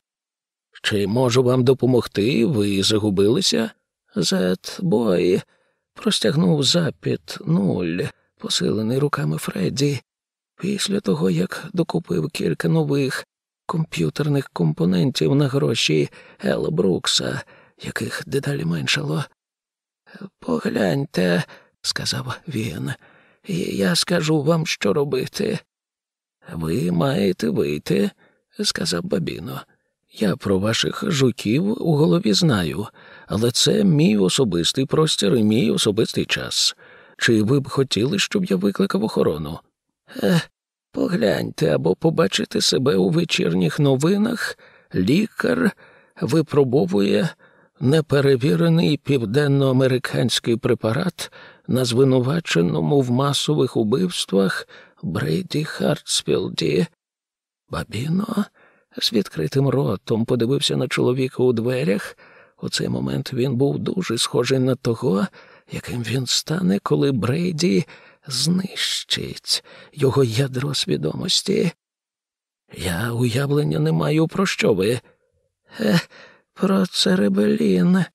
Чи можу вам допомогти? Ви загубилися? Зетбой простягнув запіт нуль, посилений руками Фредді, після того, як докупив кілька нових комп'ютерних компонентів на гроші Ела Брукса, яких дедалі меншало. Погляньте, сказав він, і я скажу вам, що робити. Ви маєте вийти, сказав Бабіно. Я про ваших жуків у голові знаю, але це мій особистий простір і мій особистий час. Чи ви б хотіли, щоб я викликав охорону? Погляньте або побачите себе у вечірніх новинах, лікар випробовує неперевірений південноамериканський препарат на звинуваченому в масових убивствах Брейді Хартсфілді. Бабіно з відкритим ротом подивився на чоловіка у дверях. У цей момент він був дуже схожий на того, яким він стане, коли Брейді знищить його ядро свідомості. Я уявлення не маю про що ви. Е, про церебелін,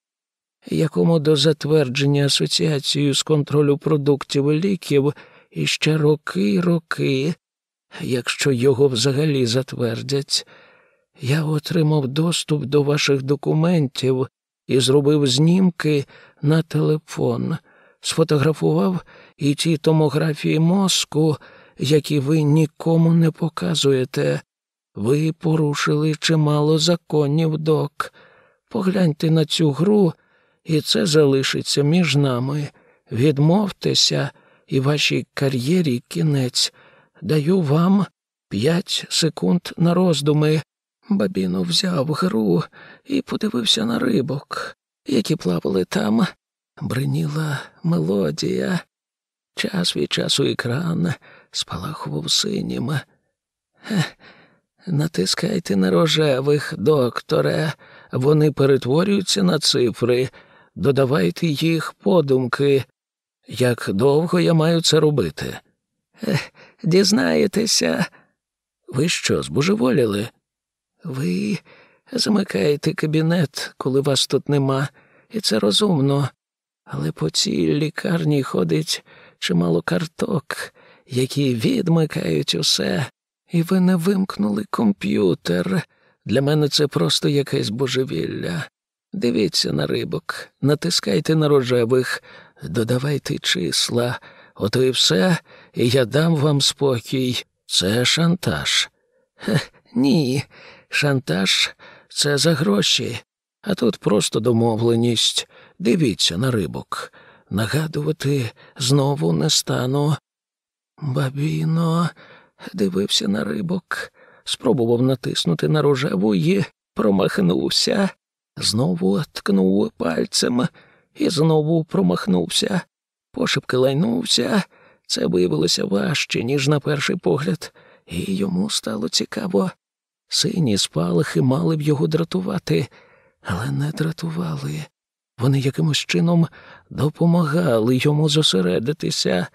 якому до затвердження Асоціацією з контролю продуктів і ліків іще роки й роки, якщо його взагалі затвердять. Я отримав доступ до ваших документів і зробив знімки на телефон, сфотографував і ті томографії мозку, які ви нікому не показуєте. Ви порушили чимало законів, док. Погляньте на цю гру, і це залишиться між нами. Відмовтеся, і вашій кар'єрі кінець. Даю вам п'ять секунд на роздуми. Бабіно взяв гру і подивився на рибок, які плавали там. Бриніла мелодія. Час від часу екран спалахував синім. Натискайте на рожевих, докторе, вони перетворюються на цифри, додавайте їх подумки. Як довго я маю це робити? Дізнаєтеся, ви що, збожеволіли? Ви замикаєте кабінет, коли вас тут нема, і це розумно. Але по цій лікарні ходить чимало карток, які відмикають усе, і ви не вимкнули комп'ютер. Для мене це просто якесь божевілля. Дивіться на рибок, натискайте на рожевих, додавайте числа, ото і все, і я дам вам спокій. Це шантаж. Хе, ні, шантаж це за гроші, а тут просто домовленість. Дивіться на рибок. Нагадувати знову не стану. Бабіно дивився на рибок, спробував натиснути на рожеву і промахнувся. Знову ткнув пальцем і знову промахнувся. Пошепки лайнувся. Це виявилося важче, ніж на перший погляд, і йому стало цікаво. Сині спалахи мали б його дратувати, але не дратували. Вони якимось чином допомагали йому зосередитися.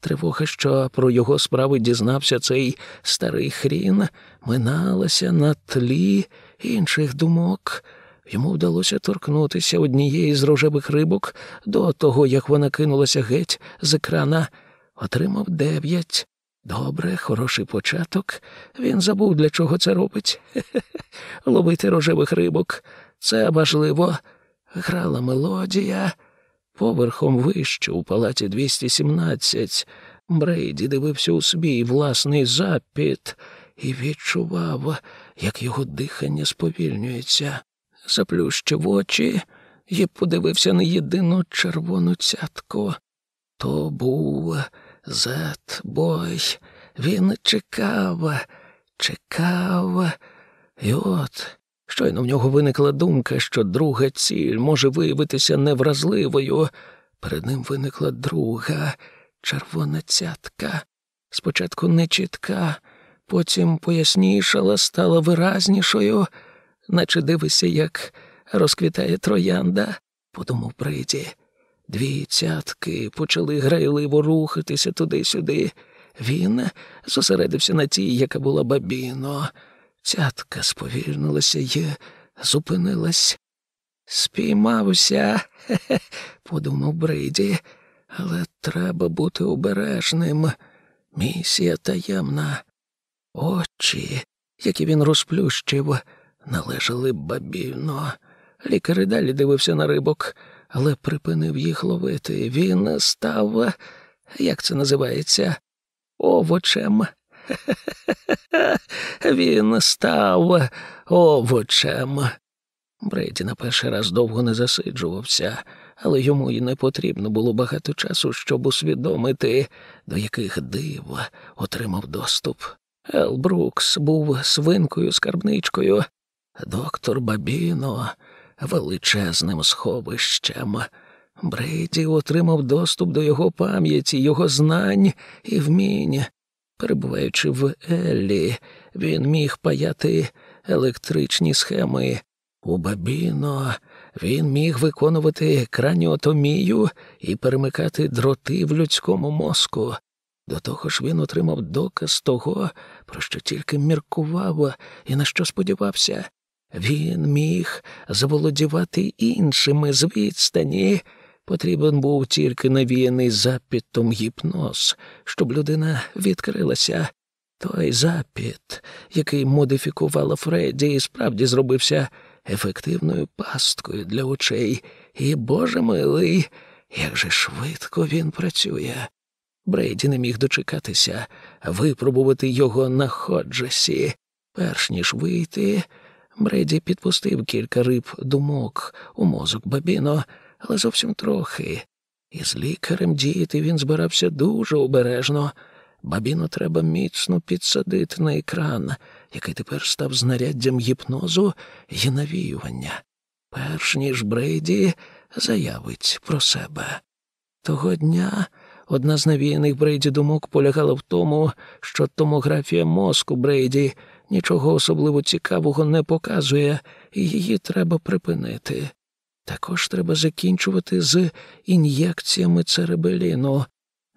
Тривога, що про його справи дізнався цей старий хрін, миналася на тлі інших думок. Йому вдалося торкнутися однієї з рожевих рибок до того, як вона кинулася геть з екрана. Отримав дев'ять. Добре, хороший початок. Він забув, для чого це робить. Ловити рожевих рибок. Це важливо. Грала мелодія. Поверхом вище у палаті 217 Брейді дивився у свій власний запіт і відчував, як його дихання сповільнюється. Заплющив очі і подивився на єдину червону цятку. То був зет бой. Він чекав, чекав, і от щойно в нього виникла думка, що друга ціль може виявитися невразливою. Перед ним виникла друга червона цятка. Спочатку нечітка, потім пояснішала, стала виразнішою, наче дивися, як розквітає троянда, подумав Бриді. Дві цятки почали грайливо рухатися туди-сюди. Він зосередився на тій, яка була бабіно. Цятка сповільнилася і зупинилась. Спіймався, хе-хе, подумав Брейді, але треба бути обережним. Місія таємна. Очі, які він розплющив, належали бабіно. Лікар і далі дивився на рибок, але припинив їх ловити. Він став, як це називається, овочем. Він став овочем. Брейді на перший раз довго не засиджувався, але йому й не потрібно було багато часу, щоб усвідомити, до яких див отримав доступ. Ел Брукс був свинкою скарбничкою, доктор Бабіно величезним сховищем. Брейді отримав доступ до його пам'яті, його знань і вмінь. Перебуваючи в Еллі, він міг паяти електричні схеми. У Бабіно він міг виконувати краніотомію і перемикати дроти в людському мозку. До того ж він отримав доказ того, про що тільки міркував і на що сподівався. Він міг заволодівати іншими з відстані. Потрібен був тільки навіяний запітом гіпноз, щоб людина відкрилася. Той запіт, який модифікувала Фредді, і справді зробився ефективною пасткою для очей. І, Боже милий, як же швидко він працює. Брейді не міг дочекатися, випробувати його на Ходжесі. Перш ніж вийти, Брейді підпустив кілька риб думок у мозок бабіно, але зовсім трохи. І з лікарем діяти він збирався дуже обережно. Бабіно треба міцно підсадити на екран, який тепер став знаряддям гіпнозу і навіювання, перш ніж Брейді заявить про себе. Того дня одна з навіяних Брейді думок полягала в тому, що томографія мозку Брейді нічого особливо цікавого не показує, і її треба припинити. Також треба закінчувати з ін'єкціями церебеліну,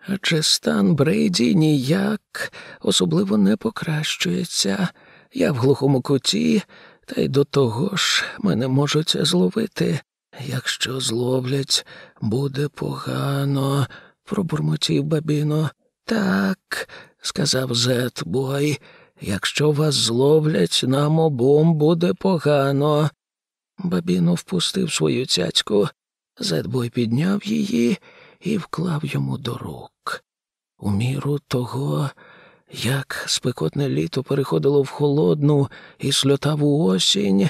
адже стан Брейді ніяк особливо не покращується. Я в глухому куті, та й до того ж мене можуть зловити. Якщо зловлять, буде погано, пробурмотів бабіно. Так, сказав Зет Бой, якщо вас зловлять, нам обом буде погано. Бабіно впустив свою цяцьку, Зетбой підняв її і вклав йому до рук. У міру того, як спекотне літо переходило в холодну і сльотаву осінь,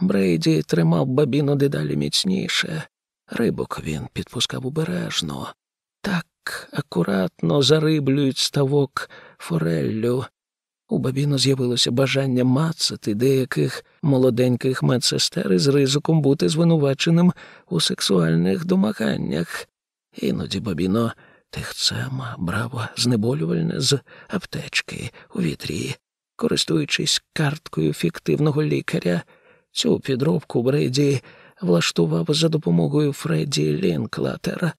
Брейді тримав бабіно дедалі міцніше. Рибок він підпускав обережно. Так акуратно зариблюють ставок фореллю. У бабіно з'явилося бажання мацати деяких молоденьких медсестер із ризиком бути звинуваченим у сексуальних домаганнях. Іноді бабіно тихцем брав знеболювальне з аптечки у вітрі, користуючись карткою фіктивного лікаря. Цю підробку Бреді влаштував за допомогою Фредді Лінклатера.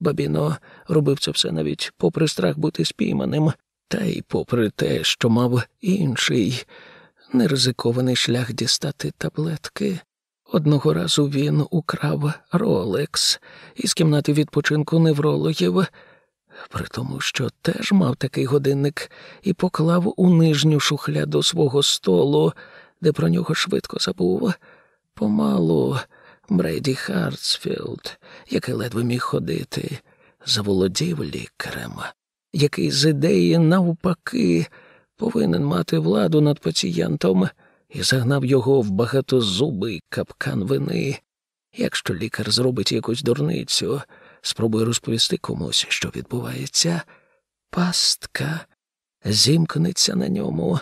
Бабіно робив це все навіть попри страх бути спійманим, та й попри те, що мав інший неризикований шлях дістати таблетки. Одного разу він украв Ролекс із кімнати відпочинку неврологів, при тому, що теж мав такий годинник, і поклав у нижню шухляду свого столу, де про нього швидко забув. Помалу Брейді Хартсфілд, який ледве міг ходити, заволодів лікарем, який з ідеї навпаки повинен мати владу над пацієнтом і загнав його в багатозубий капкан вини. Якщо лікар зробить якусь дурницю, спробує розповісти комусь, що відбувається, пастка зімкнеться на ньому.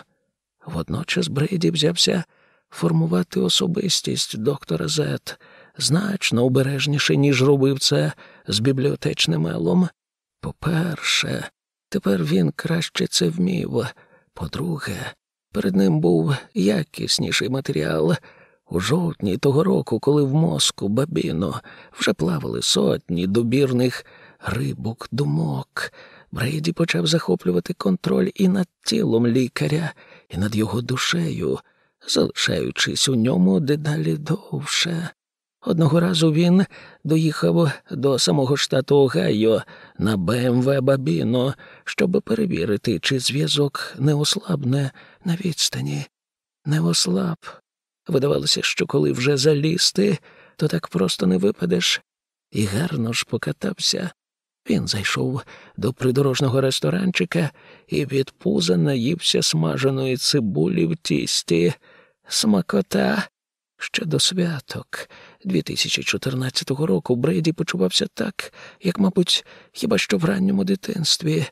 Водночас Брейді взявся формувати особистість доктора Зет значно обережніше, ніж робив це з бібліотечним елом. По-перше, тепер він краще це вмів. По-друге, перед ним був якісніший матеріал. У жовтні того року, коли в мозку бабіно вже плавали сотні добірних рибок думок, Брейді почав захоплювати контроль і над тілом лікаря, і над його душею, залишаючись у ньому дедалі довше. Одного разу він доїхав до самого штату Огайо на БМВ Бабіно, щоб перевірити, чи зв'язок не ослабне на відстані. Не ослаб. Видавалося, що коли вже залізти, то так просто не випадеш. І гарно ж покатався. Він зайшов до придорожного ресторанчика і від пуза наївся смаженої цибулі в тісті. Смакота. Ще до святок 2014 року Брейді почувався так, як, мабуть, хіба що в ранньому дитинстві.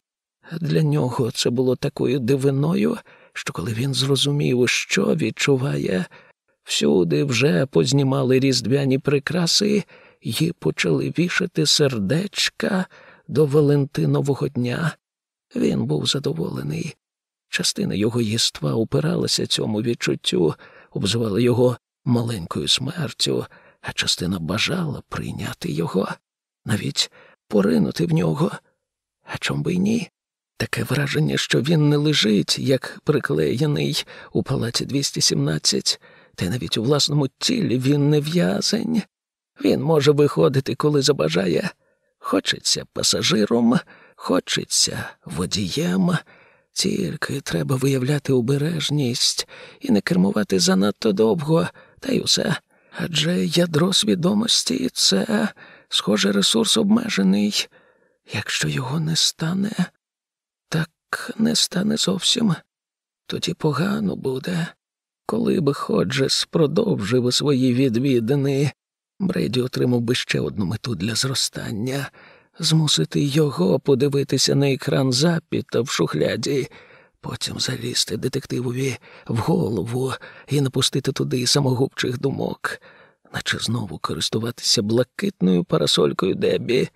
Для нього це було такою дивиною, що коли він зрозумів, що відчуває, всюди вже познімали різдвяні прикраси і почали вішати сердечка до Валентинового дня. Він був задоволений. Частина його єства упиралася цьому відчуттю, обзивала його маленькою смертю, а частина бажала прийняти його, навіть поринути в нього. А чом би й ні? Таке враження, що він не лежить, як приклеєний у палаці 217, та навіть у власному тілі він не в'язень. Він може виходити, коли забажає. Хочеться пасажиром, хочеться водієм. Тільки треба виявляти обережність і не кермувати занадто довго, та й усе. Адже ядро свідомості це, схоже, ресурс обмежений. Якщо його не стане, так не стане зовсім. Тоді погано буде. Коли б Ходжес продовжив свої відвідини, Брейді отримав би ще одну мету для зростання змусити його подивитися на екран запіта в шухляді, потім залізти детективові в голову і напустити туди самогубчих думок, наче знову користуватися блакитною парасолькою Дебі.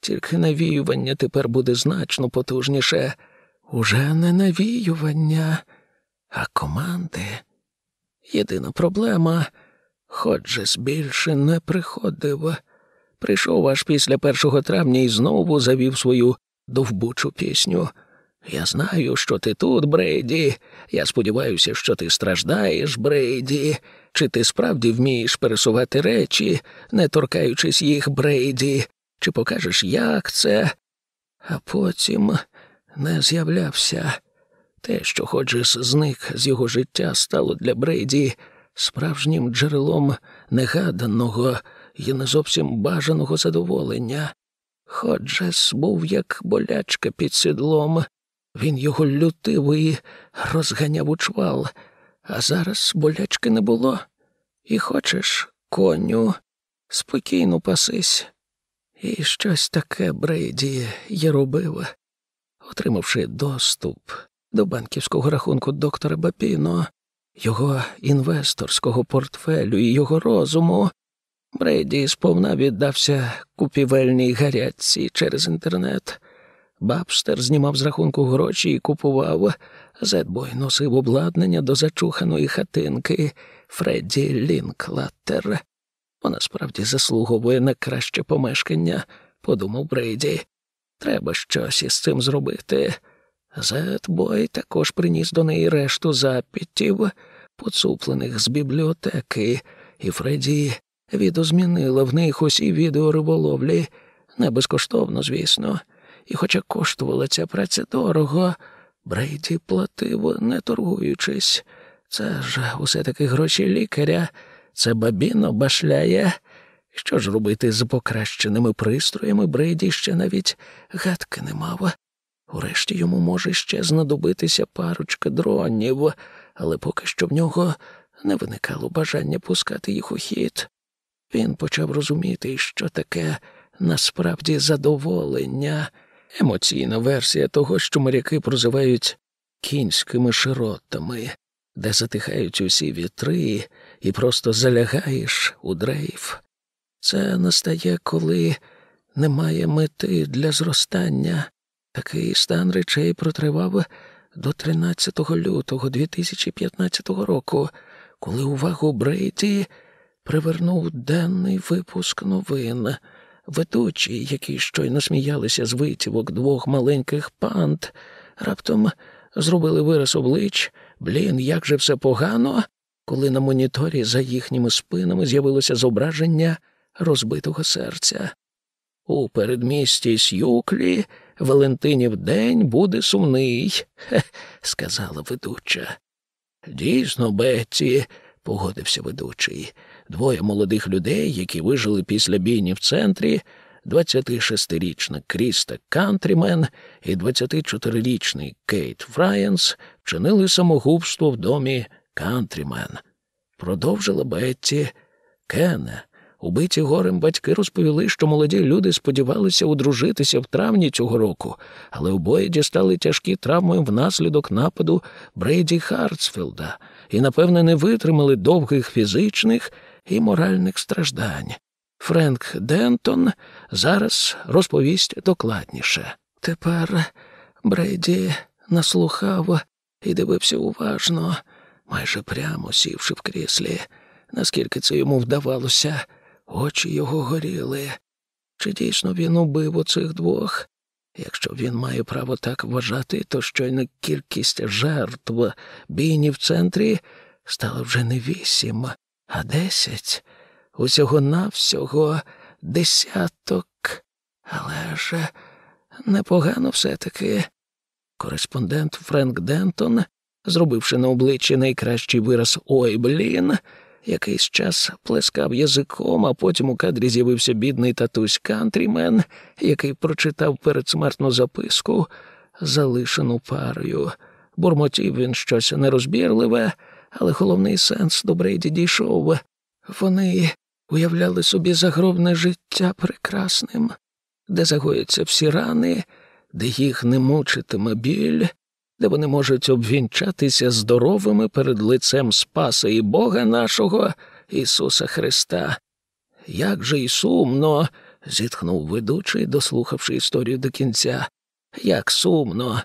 Тільки навіювання тепер буде значно потужніше. Уже не навіювання, а команди. Єдина проблема Ходжес більше не приходив. Прийшов аж після 1 травня і знову завів свою довбучу пісню. Я знаю, що ти тут, Брейді. Я сподіваюся, що ти страждаєш, Брейді. Чи ти справді вмієш пересувати речі, не торкаючись їх, Брейді, чи покажеш, як це? А потім не з'являвся. Те, що Ходжес зник з його життя, стало для Брейді справжнім джерелом негаданого і не зовсім бажаного задоволення. Ходжес був як болячка під сідлом, він його лютив і розганяв у чвал, а зараз болячки не було. І хочеш, коню, спокійно пасись. І щось таке Брейді й робив, отримавши доступ до банківського рахунку доктора Бапіно, його інвесторського портфелю і його розуму, Брейді сповна віддався купівельній гарячці через інтернет. Бабстер знімав з рахунку гроші і купував. Зедбой носив обладнання до зачуханої хатинки Фредді Лінклаттер. Вона справді заслуговує на краще помешкання, подумав Брейді. Треба щось із цим зробити. Зедбой також приніс до неї решту запитів, поцуплених з бібліотеки, і Фредді відозмінила в них усі відео риболовлі, не безкоштовно, звісно, і, хоча коштувала ця праця дорого, Брейді платив, не торгуючись. Це ж усе таки гроші лікаря, це бабіно башляє. Що ж робити з покращеними пристроями, Брейді ще навіть гадки не мав. Урешті йому може ще знадобитися парочка дронів, але поки що в нього не виникало бажання пускати їх у хід. Він почав розуміти, що таке насправді задоволення, емоційна версія того, що моряки прозивають кінськими широтами, де затихають усі вітри і просто залягаєш у дрейф. Це настає, коли немає мети для зростання. Такий стан речей протривав до 13 лютого 2015 року, коли увагу Брейді привернув денний випуск новин. Ведучі, які щойно сміялися з витівок двох маленьких панд, раптом зробили вираз облич, блін, як же все погано, коли на моніторі за їхніми спинами з'явилося зображення розбитого серця. У передмісті Сюклі Валентинів день буде сумний, хе, сказала ведуча. Дійсно, Бетті, погодився ведучий. Двоє молодих людей, які вижили після бійні в центрі, 26-річна Кріста Кантрімен і 24-річний Кейт Фраєнс вчинили самогубство в домі Кантрімен. Продовжила Бетті. Кене, убиті горем батьки розповіли, що молоді люди сподівалися одружитися в травні цього року, але обоє дістали тяжкі травми внаслідок нападу Брейді Хартсфілда і, напевне, не витримали довгих фізичних і моральних страждань. Френк Дентон зараз розповість докладніше. Тепер Брейді наслухав і дивився уважно, майже прямо сівши в кріслі. Наскільки це йому вдавалося, очі його горіли. Чи дійсно він убив оцих двох? Якщо він має право так вважати, то щойно кількість жертв бійні в центрі стала вже не вісім, а десять. Усього навсього десяток. Але ж непогано все-таки. Кореспондент Френк Дентон, зробивши на обличчі найкращий вираз Ой, блін, якийсь час плескав язиком, а потім у кадрі з'явився бідний татусь Кантрімен, який прочитав передсмертну записку, залишену парою. Бурмотів він щось нерозбірливе, але головний сенс до Брейді дійшов. Вони уявляли собі загробне життя прекрасним, де загояться всі рани, де їх не мучитиме біль, де вони можуть обвінчатися здоровими перед лицем Спаса і Бога нашого Ісуса Христа. Як же й сумно, зітхнув ведучий, дослухавши історію до кінця. Як сумно.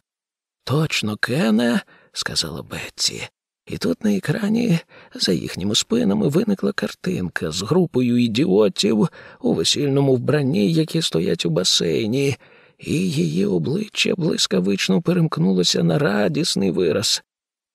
Точно, Кене, сказала Бетті. І тут на екрані за їхніми спинами виникла картинка з групою ідіотів у весільному вбранні, які стоять у басейні, і її обличчя блискавично перемкнулося на радісний вираз.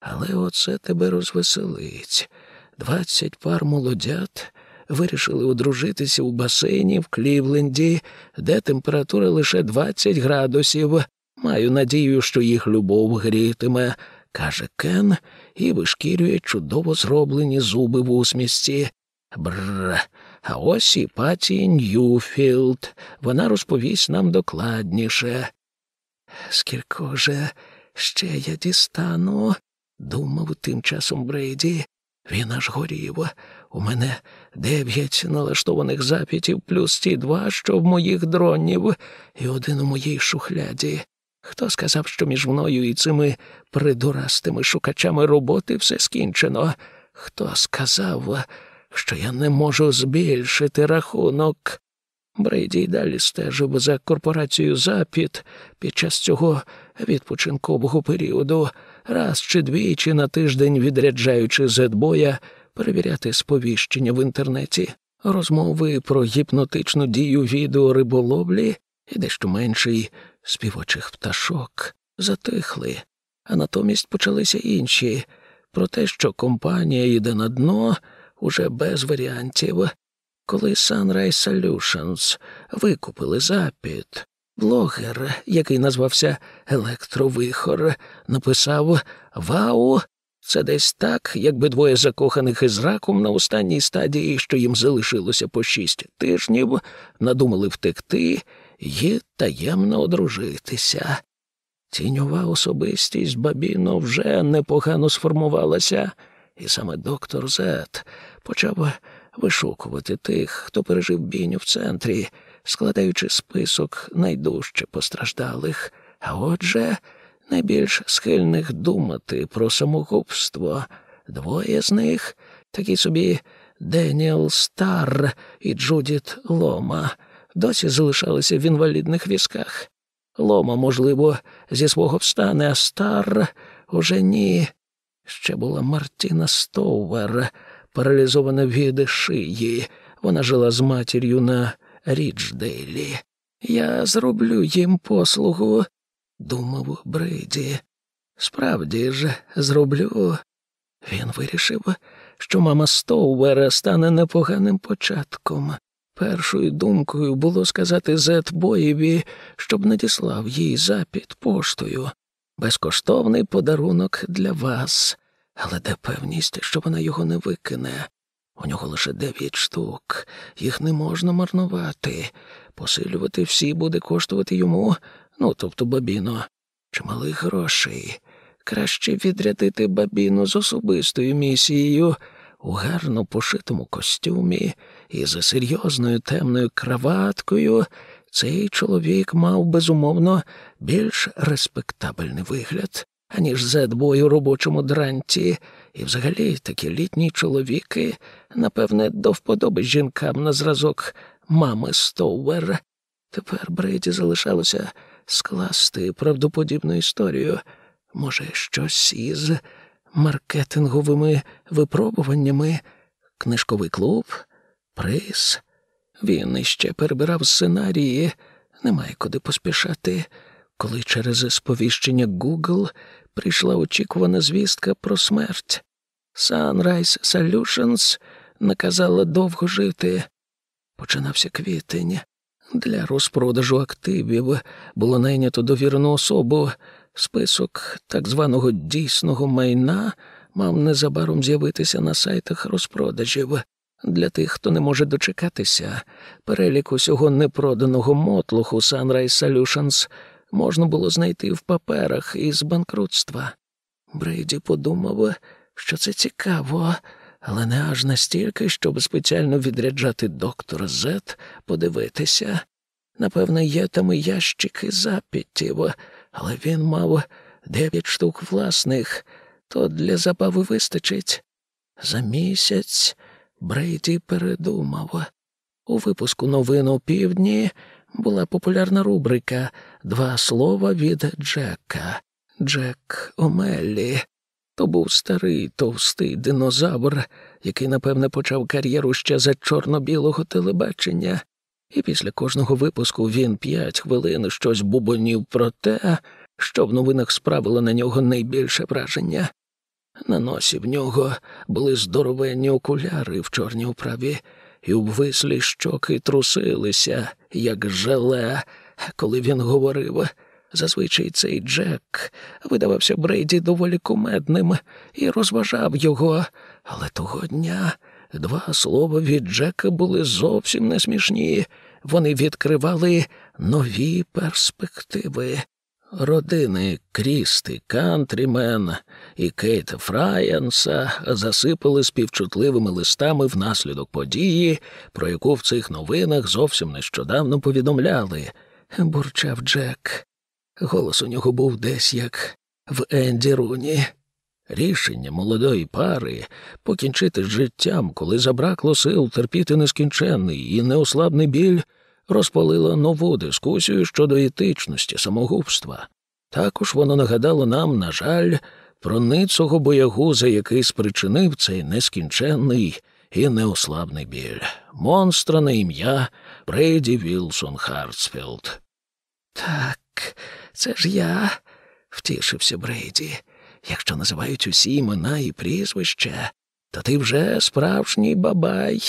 Але оце тебе розвеселить. Двадцять пар молодят вирішили одружитися у басейні в Клівленді, де температура лише двадцять градусів. Маю надію, що їх любов грітиме, каже Кен і вишкірює чудово зроблені зуби в усмішці. Бррр. А ось і Патті Ньюфілд. Вона розповість нам докладніше. Скільки ж іще я дістану, думав тим часом Брейді. Він аж горів. У мене дев'ять налаштованих запітів, плюс ті два, що в моїх дронів, і один у моїй шухляді. Хто сказав, що між мною і цими придурастими шукачами роботи все скінчено? Хто сказав, що я не можу збільшити рахунок? Брейді й далі стежив за корпорацією Запід під час цього відпочинкового періоду, раз чи двічі на тиждень відряджаючи зетбоя перевіряти сповіщення в інтернеті, розмови про гіпнотичну дію відеориболовлі і дещо менший співочих пташок затихли, а натомість почалися інші про те, що компанія йде на дно уже без варіантів. Коли Sunrise Solutions викупили запит, блогер, який назвався Електровихор, написав Вау, це десь так, якби двоє закоханих із раком на останній стадії, що їм залишилося по шість тижнів, надумали втекти і таємно одружитися. Тіньова особистість Бабіно вже непогано сформувалася, і саме доктор Зет почав вишукувати тих, хто пережив бійню в центрі, складаючи список найдужче постраждалих, а отже, найбільш схильних думати про самогубство. Двоє з них такі собі Деніел Стар і Джудіт Лома досі залишалися в інвалідних візках. Лома, можливо, зі свого встане, а стар уже ні. Ще була Мартіна Стоувер, паралізована від шиї. Вона жила з матір'ю на Рідждейлі. Я зроблю їм послугу, думав Брейді. Справді ж, зроблю. Він вирішив, що мама Стоувера стане непоганим початком. Першою думкою було сказати Зет Боєві, щоб надіслав їй запит поштою. Безкоштовний подарунок для вас, але де певність, що вона його не викине. У нього лише дев'ять штук, їх не можна марнувати. Посилювати всі буде коштувати йому, ну тобто бабіно, чималих грошей. Краще відрядити бабіну з особистою місією у гарно пошитому костюмі і за серйозною темною краваткою, цей чоловік мав безумовно більш респектабельний вигляд, аніж зедбой у робочому дранті, і взагалі такі літні чоловіки, напевне, до вподоби жінкам на зразок мами Стоувер. Тепер Брейді залишалося скласти правдоподібну історію, може, щось із маркетинговими випробуваннями, книжковий клуб, приз, Він іще перебирав сценарії, немає куди поспішати, коли через сповіщення Google прийшла очікувана звістка про смерть. Sunrise Solutions наказала довго жити. Починався квітень. Для розпродажу активів було найнято довірену особу. Список так званого дійсного майна мав незабаром з'явитися на сайтах розпродажів. Для тих, хто не може дочекатися, перелік усього непроданого мотлуху Sunrise Solutions можна було знайти в паперах із банкрутства. Брейді подумав, що це цікаво, але не аж настільки, щоб спеціально відряджати доктора Зет подивитися. Напевне, є там і ящики запітів, але він мав дев'ять штук власних, то для забави вистачить. За місяць Брейді передумав. У випуску новин у півдні була популярна рубрика Два слова від Джека. Джек Омеллі. То був старий товстий динозавр, який, напевне, почав кар'єру ще за чорно-білого телебачення, і після кожного випуску він п'ять хвилин щось бубонів про те, що в новинах справило на нього найбільше враження. На носі в нього були здоровенні окуляри в чорній управі, і обвислі щоки трусилися, як желе, коли він говорив. Зазвичай цей Джек видавався Брейді доволі кумедним і розважав його, але того дня два слова від Джека були зовсім не смішні. Вони відкривали нові перспективи. Родини Крісти Кантрімен і Кейта Фраєнса засипали співчутливими листами внаслідок події, про яку в цих новинах зовсім нещодавно повідомляли. Бурчав Джек. Голос у нього був десь як в Енді Руні. Рішення молодої пари покінчити з життям, коли забракло сил терпіти нескінченний і неослабний біль, розпалило нову дискусію щодо етичності самогубства. Також воно нагадало нам, на жаль, про ницого боягуза, який спричинив цей нескінченний і неослабний біль. Монстра на ім'я Брейді Вілсон Хартсфілд. Так, це ж я, втішився Брейді. Якщо називають усі імена і прізвища, то ти вже справжній бабай.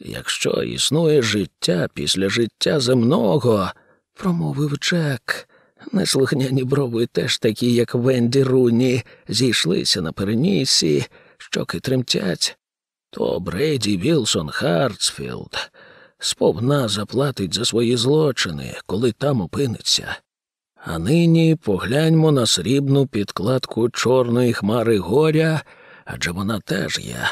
Якщо існує життя після життя земного, промовив Джек, неслухняні брови теж такі, як в Енді Руні, зійшлися на перенісі, щоки тремтять, то Брейді Вілсон Хартсфілд сповна заплатить за свої злочини, коли там опиниться. А нині погляньмо на срібну підкладку чорної хмари горя, адже вона теж є.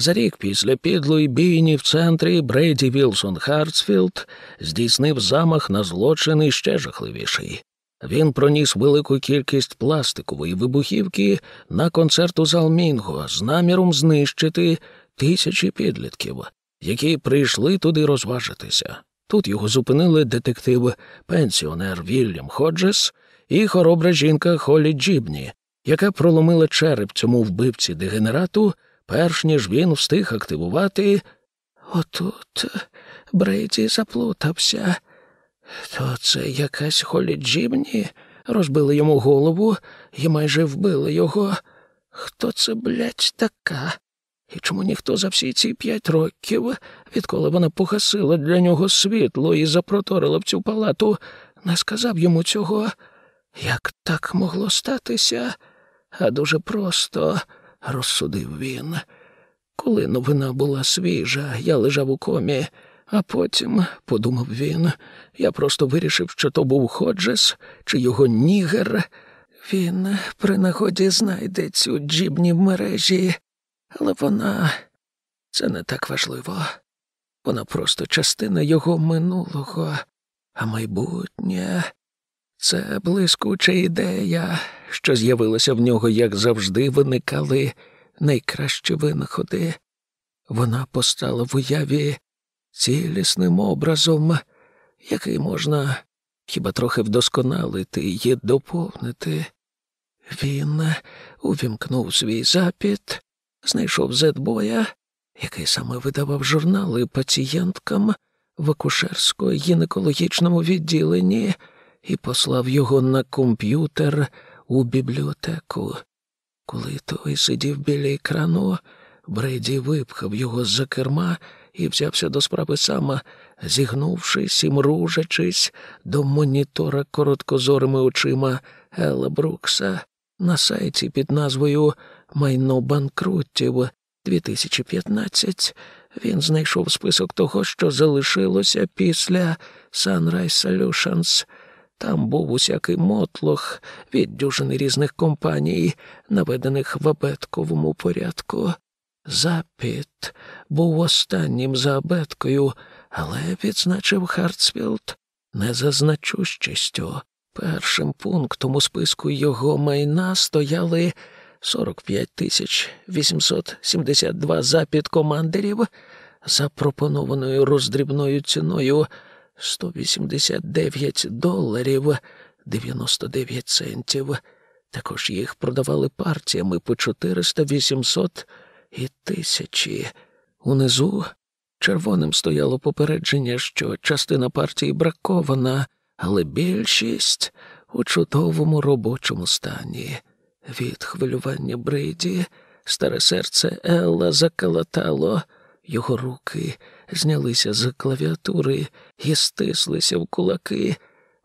За рік після підлої бійні в центрі Брейді Вілсон Хартсфілд здійснив замах на злочин ще жахливіший. Він проніс велику кількість пластикової вибухівки на концерт у зал Мінго з наміром знищити тисячі підлітків, які прийшли туди розважитися. Тут його зупинили детектив пенсіонер Вільям Ходжес і хоробра жінка Холі Джібні, яка проломила череп цьому вбивці дегенерату, перш ніж він встиг активувати. Отут Брейді заплутався. То це якась Холі Джібні розбили йому голову і майже вбили його. Хто це, блядь, така? І чому ніхто за всі ці п'ять років, відколи вона погасила для нього світло і запроторила в цю палату, не сказав йому цього? Як так могло статися? А дуже просто, розсудив він. Коли новина була свіжа, я лежав у комі, а потім, подумав він, я просто вирішив, що то був Ходжес чи його нігер. Він при нагоді знайде цю джібні в мережі. Але вона це не так важливо. Вона просто частина його минулого, а майбутнє це блискуча ідея, що з'явилася в нього, як завжди, виникали найкращі винаходи. Вона постала в уяві цілісним образом, який можна хіба трохи вдосконалити і доповнити. Він увімкнув свій запіт знайшов зетбоя який саме видавав журнали пацієнткам в акушерсько-гінекологічному відділенні, і послав його на комп'ютер у бібліотеку. Коли той сидів біля екрану, Бреді випхав його з за керма і взявся до справи сама, зігнувшись і мружачись до монітора короткозорими очима Елла Брукса на сайті під назвою Майно банкрутів 2015 він знайшов список того, що залишилося після Sunrise Solutions. Там був усякий мотлох від дюжини різних компаній, наведених в абетковому порядку. Заппіт був останнім за абеткою, але відзначив Хартсфілд не за значущістю. Першим пунктом у списку його майна стояли 45 тисяч 872 запит командирів, запропонованою роздрібною ціною 189 доларів 99 центів. Також їх продавали партіями по 400, 800 і тисячі. Унизу червоним стояло попередження, що частина партії бракована, але більшість у чудовому робочому стані. Від хвилювання Брейді старе серце Елла закалатало, його руки знялися з клавіатури і стислися в кулаки.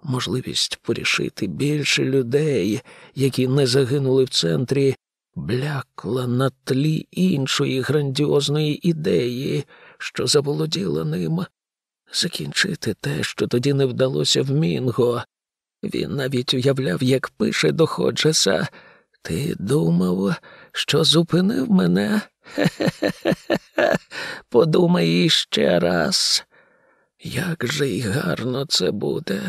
Можливість порішити більше людей, які не загинули в центрі, блякла на тлі іншої грандіозної ідеї, що заволоділа ним. Закінчити те, що тоді не вдалося в Мінго. Він навіть уявляв, як пише до Ходжеса. Ти думав, що зупинив мене? Хе-хе-хе. Подумай іще раз. Як же й гарно це буде.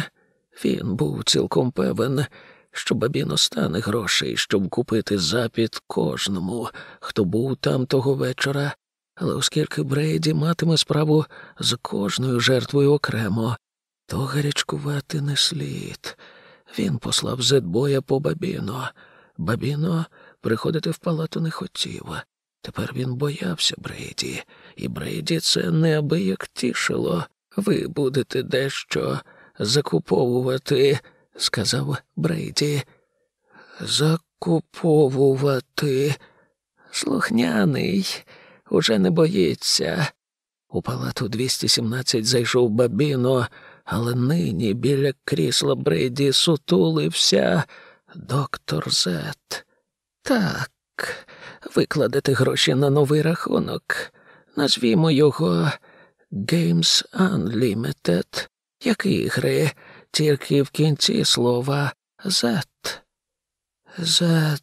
Він був цілком певен, що бабіно стане грошей, щоб купити запіт кожному, хто був там того вечора. Але оскільки Брейді матиме справу з кожною жертвою окремо, то гарячкувати не слід. Він послав Зедбоя по бабіно. Бабіно приходити в палату не хотів. Тепер він боявся Брейді, і Брейді це неабияк тішило. Ви будете дещо закуповувати, сказав Брейді. Закуповувати. Слухняний, уже не боїться. У палату 217 зайшов бабіно, але нині біля крісла Брейді сутулився доктор Зет. Так, викладете гроші на новий рахунок. Назвімо його Games Unlimited, як ігри, тільки в кінці слова Z. Z,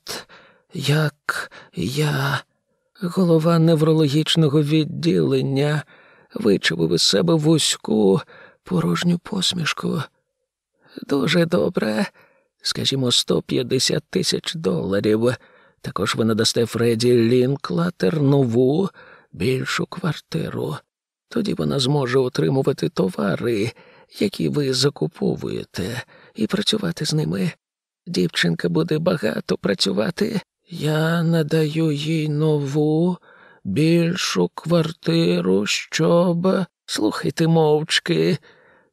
як я, голова неврологічного відділення, вичавив із себе вузьку порожню посмішку. Дуже добре, скажімо, 150 тисяч доларів. Також ви надасте Фреді Лінклатер нову більшу квартиру. Тоді вона зможе отримувати товари, які ви закуповуєте, і працювати з ними. Дівчинка буде багато працювати. Я надаю їй нову, більшу квартиру, щоб. Слухайте мовчки,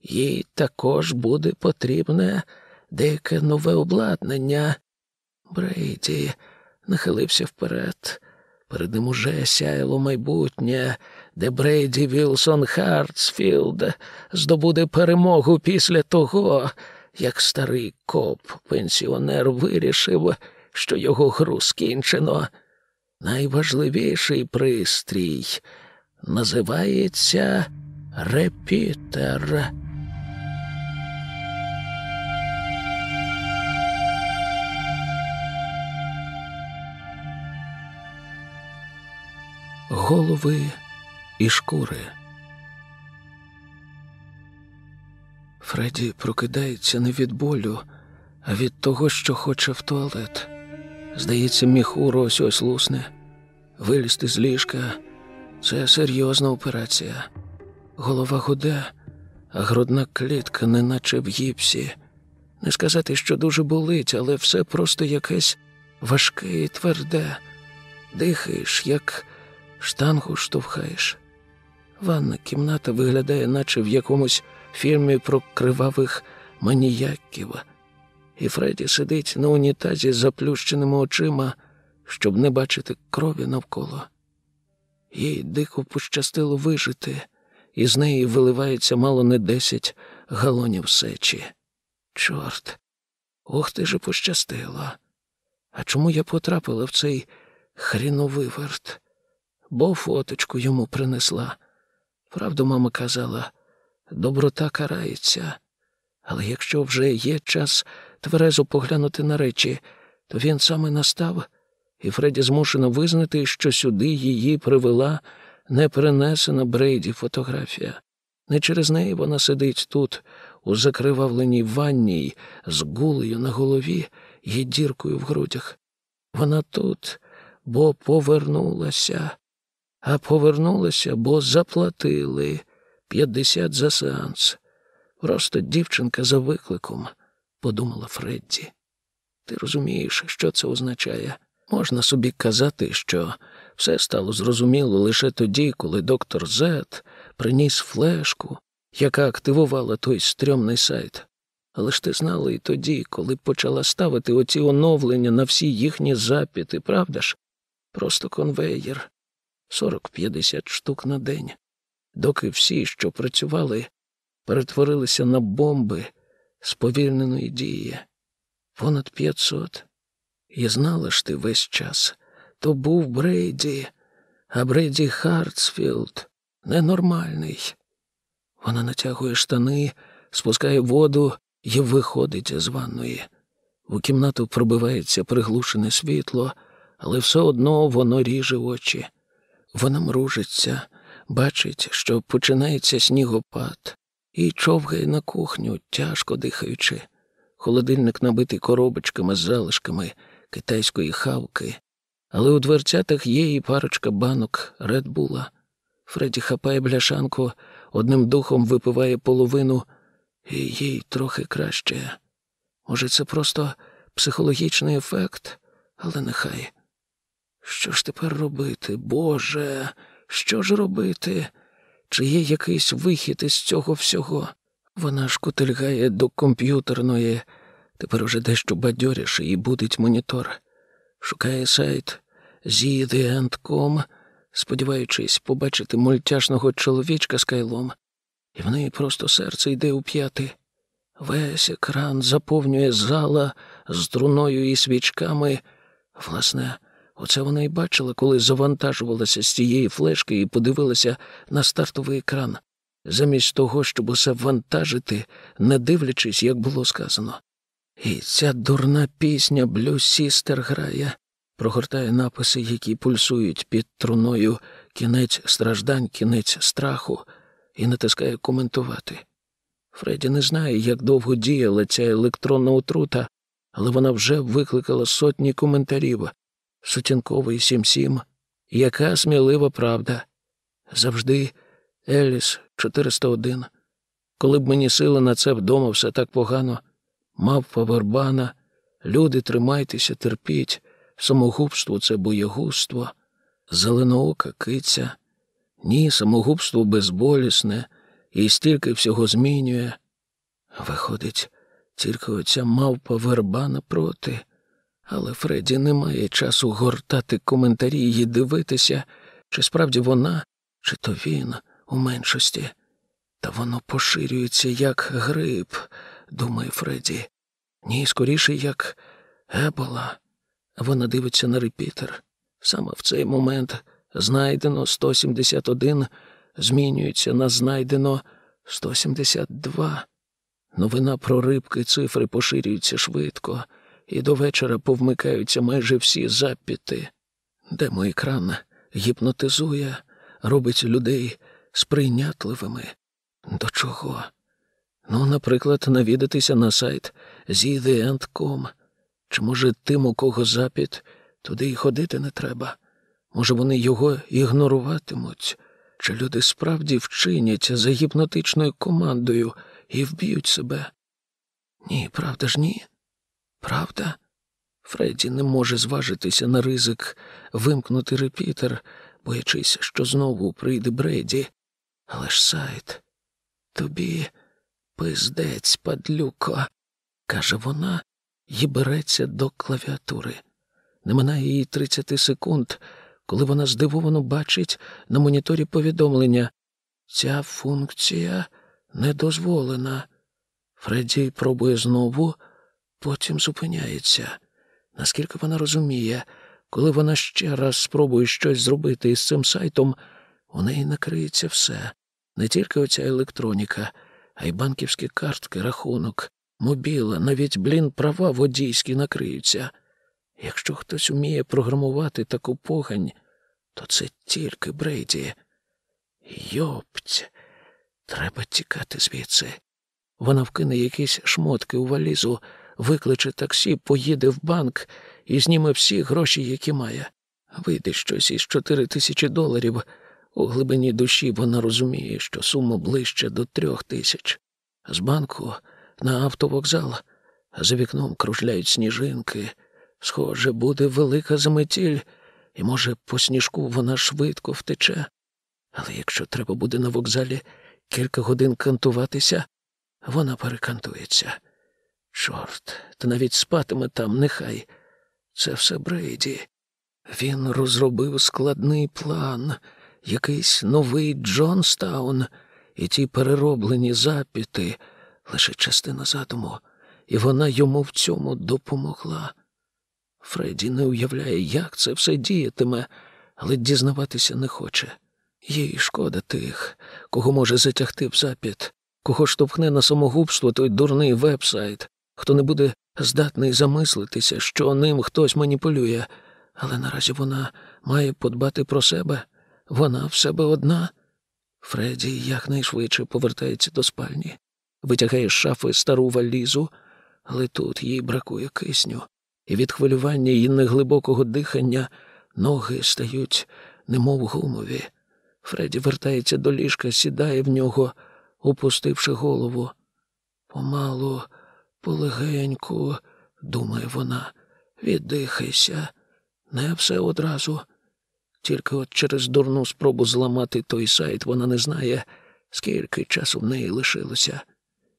їй також буде потрібне деяке нове обладнання. Брейді нахилився вперед. Перед ним уже сяяло майбутнє, де Брейді Вілсон Хартсфілд здобуде перемогу після того, як старий коп, пенсіонер, вирішив, що його гру скінчено. Найважливіший пристрій називається репітер. Голови і шкури. Фредді прокидається не від болю, а від того, що хоче в туалет. Здається, міхур ось ось лусне. Вилізти з ліжка це серйозна операція. Голова гуде, а грудна клітка, неначе в гіпсі. Не сказати, що дуже болить, але все просто якесь важке і тверде. Дихаєш, як Штангу штовхаєш. Ванна кімната виглядає, наче в якомусь фільмі про кривавих маніяків. І Фредді сидить на унітазі з заплющеними очима, щоб не бачити крові навколо. Їй дико пощастило вижити, і з неї виливається мало не десять галонів сечі. Чорт, ох ти же пощастило. А чому я потрапила в цей хріновиверт? Бо фоточку йому принесла. Правду, мама казала, доброта карається. Але якщо вже є час тверезо поглянути на речі, то він саме настав, і Фредді змушено визнати, що сюди її привела неперенесена Брейді фотографія. Не через неї вона сидить тут, у закривавленій ванній, з гулею на голові і діркою в грудях. Вона тут, бо повернулася, а повернулася, бо заплатили п'ятдесят за сеанс. Просто дівчинка за викликом, подумала Фредді. Ти розумієш, що це означає? Можна собі казати, що все стало зрозуміло лише тоді, коли доктор Зет приніс флешку, яка активувала той стрьомний сайт. Але ж ти знала і тоді, коли почала ставити оці оновлення на всі їхні запити, правда ж? Просто конвеєр. 40-50 штук на день. Доки всі, що працювали, перетворилися на бомби сповільненої дії. Понад 500. І знала ж ти весь час. То був Брейді, а Брейді Хартсфілд ненормальний. Вона натягує штани, спускає воду і виходить з ванної. У кімнату пробивається приглушене світло, але все одно воно ріже очі. Вона мружиться, бачить, що починається снігопад, і човгає на кухню, тяжко дихаючи. Холодильник набитий коробочками з залишками китайської хавки, але у дверцятах є і парочка банок Редбула. Фредді хапає бляшанку, одним духом випиває половину, і їй трохи краще. Може, це просто психологічний ефект, але нехай. Що ж тепер робити, Боже, що ж робити? Чи є якийсь вихід із цього всього? Вона ж кутильгає до комп'ютерної, тепер уже дещо бадьоріше і будить монітор. Шукає сайт ZTheEnd.com, сподіваючись побачити мультяшного чоловічка з кайлом, і в неї просто серце йде у п'яти. Весь екран заповнює зала з струною і свічками. Власне, оце вона й бачила, коли завантажувалася з цієї флешки і подивилася на стартовий екран, замість того, щоб усе вантажити, не дивлячись, як було сказано. І ця дурна пісня Блю Сістер грає, прогортає написи, які пульсують під труною кінець страждань, кінець страху, і натискає коментувати. Фредді не знає, як довго діяла ця електронна отрута, але вона вже викликала сотні коментарів. Сутінковий сім-сім. Яка смілива правда. Завжди Еліс 401. Коли б мені сили на це вдома все так погано, мав павербана, люди, тримайтеся, терпіть, самогубство це боєгубство, зеленоока киця, ні, самогубство безболісне і стільки всього змінює. Виходить, тільки оця мавпа верба напроти. Але Фредді не має часу гортати коментарі і дивитися, чи справді вона, чи то він у меншості. Та воно поширюється, як гриб, думає Фредді. Ні, скоріше, як ебола. Вона дивиться на репітер. Саме в цей момент знайдено 171 змінюється на знайдено 172. Новина про рибки цифри поширюються швидко, і до вечора повмикаються майже всі запіти. Демоекран гіпнотизує, робить людей сприйнятливими. До чого? Ну, наприклад, навідатися на сайт ZTheEnd.com. Чи, може, тим, у кого запіт, туди й ходити не треба? Може, вони його ігноруватимуть? Чи люди справді вчиняться за гіпнотичною командою і вб'ють себе? Ні, правда ж ні? Правда? Фредді не може зважитися на ризик вимкнути репітер, боячись, що знову прийде Брейді. Але ж сайт, тобі пиздець, падлюко, каже вона і береться до клавіатури. Не минає їй 30 секунд, коли вона здивовано бачить на моніторі повідомлення. Ця функція не дозволена. Фредді пробує знову, потім зупиняється. Наскільки вона розуміє, коли вона ще раз спробує щось зробити із цим сайтом, у неї накриється все, не тільки оця електроніка, а й банківські картки, рахунок, мобіла, навіть, блін, права водійські накриються. Якщо хтось уміє програмувати таку погань, то це тільки Брейді. Йопть, треба тікати звідси. Вона вкине якісь шмотки у валізу, викличе таксі, поїде в банк і зніме всі гроші, які має. Вийде щось із чотири тисячі доларів. У глибині душі вона розуміє, що сума ближче до трьох тисяч. З банку на автовокзал, за вікном кружляють сніжинки. Схоже, буде велика заметіль, і, може, по сніжку вона швидко втече. Але якщо треба буде на вокзалі кілька годин кантуватися, вона перекантується. Чорт, та навіть спатиме там, нехай. Це все Брейді. Він розробив складний план, якийсь новий Джонстаун, і ті перероблені запіти лише частина задуму, і вона йому в цьому допомогла. Фредді не уявляє, як це все діятиме, але дізнаватися не хоче. Їй шкода тих, кого може затягти в запіт, кого штовхне на самогубство той дурний вебсайт, хто не буде здатний замислитися, що ним хтось маніпулює, але наразі вона має подбати про себе. Вона в себе одна. Фредді якнайшвидше повертається до спальні, витягає з шафи стару валізу, але тут їй бракує кисню, і від хвилювання і неглибокого дихання ноги стають немов гумові. Фредді вертається до ліжка, сідає в нього, опустивши голову. Помалу, полегеньку, думає вона, віддихайся, не все одразу. Тільки от через дурну спробу зламати той сайт вона не знає, скільки часу в неї лишилося.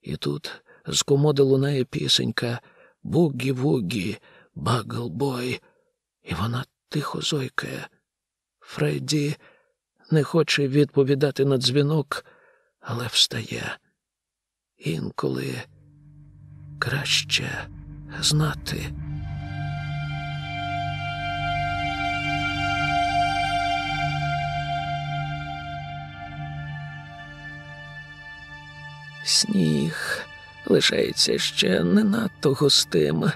І тут з комоди лунає пісенька Бугі-вугі, Баглбой, і вона тихо зойкає. Фредді не хоче відповідати на дзвінок, але встає. Інколи краще знати. Сніг лишається ще не надто густим,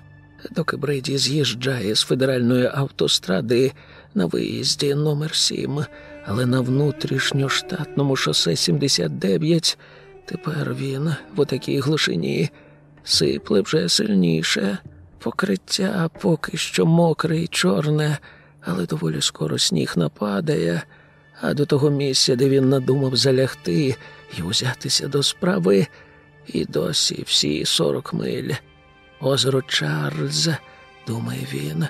доки Брейді з'їжджає з федеральної автостради на виїзді номер 7 але на внутрішньоштатному шосе 79 тепер він в отакій глушині сипле вже сильніше. Покриття поки що мокре й чорне, але доволі скоро сніг нападає, а до того місця, де він надумав залягти і узятися до справи, і досі всі сорок миль. Озеро Чарльз, думає він,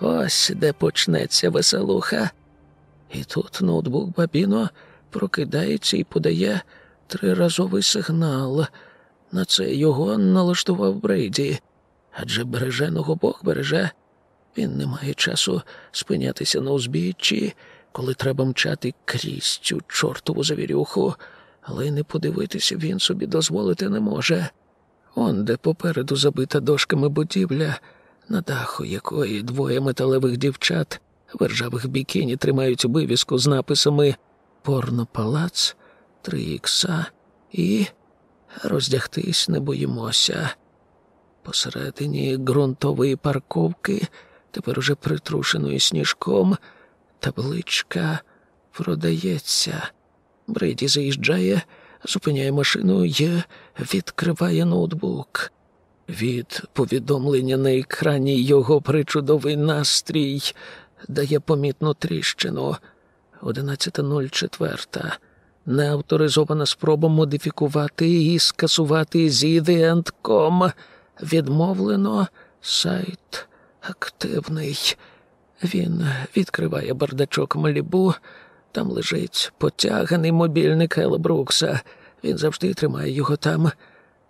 ось де почнеться веселуха. І тут ноутбук Бабіно прокидається і подає триразовий сигнал. На це його налаштував Брейді. Адже береженого Бог береже. Він не має часу спинятися на узбіччі, коли треба мчати крізь цю чортову завірюху, але не подивитися він собі дозволити не може. Он де попереду забита дошками будівля, на даху якої двоє металевих дівчат в ржавих бікіні тримають вивіску з написами Порнопалац, три ікса і роздягтись не боїмося. Посередині ґрунтової парковки, тепер уже притрушеної сніжком, табличка продається. Брейді заїжджає, зупиняє машину і відкриває ноутбук. Від повідомлення на екрані його причудовий настрій дає помітну тріщину. 11.04. Неавторизована спроба модифікувати і скасувати ZTheEnd.com. Відмовлено сайт активний. Він відкриває бардачок малібу, там лежить потяганий мобільник Елла. Він завжди тримає його там.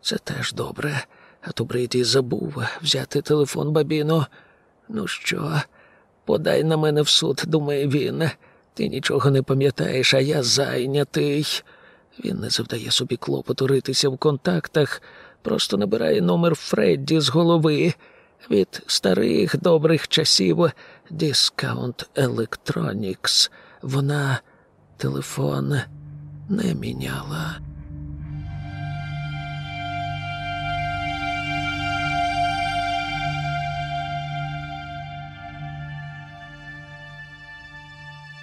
Це теж добре. А то Брейді забув взяти телефон бабіно. Ну що, подай на мене в суд, думає він. Ти нічого не пам'ятаєш, а я зайнятий. Він не завдає собі клопоту ритися в контактах, просто набирає номер Фредді з голови. Від старих добрих часів Discount Electronics. Вона телефон не міняла.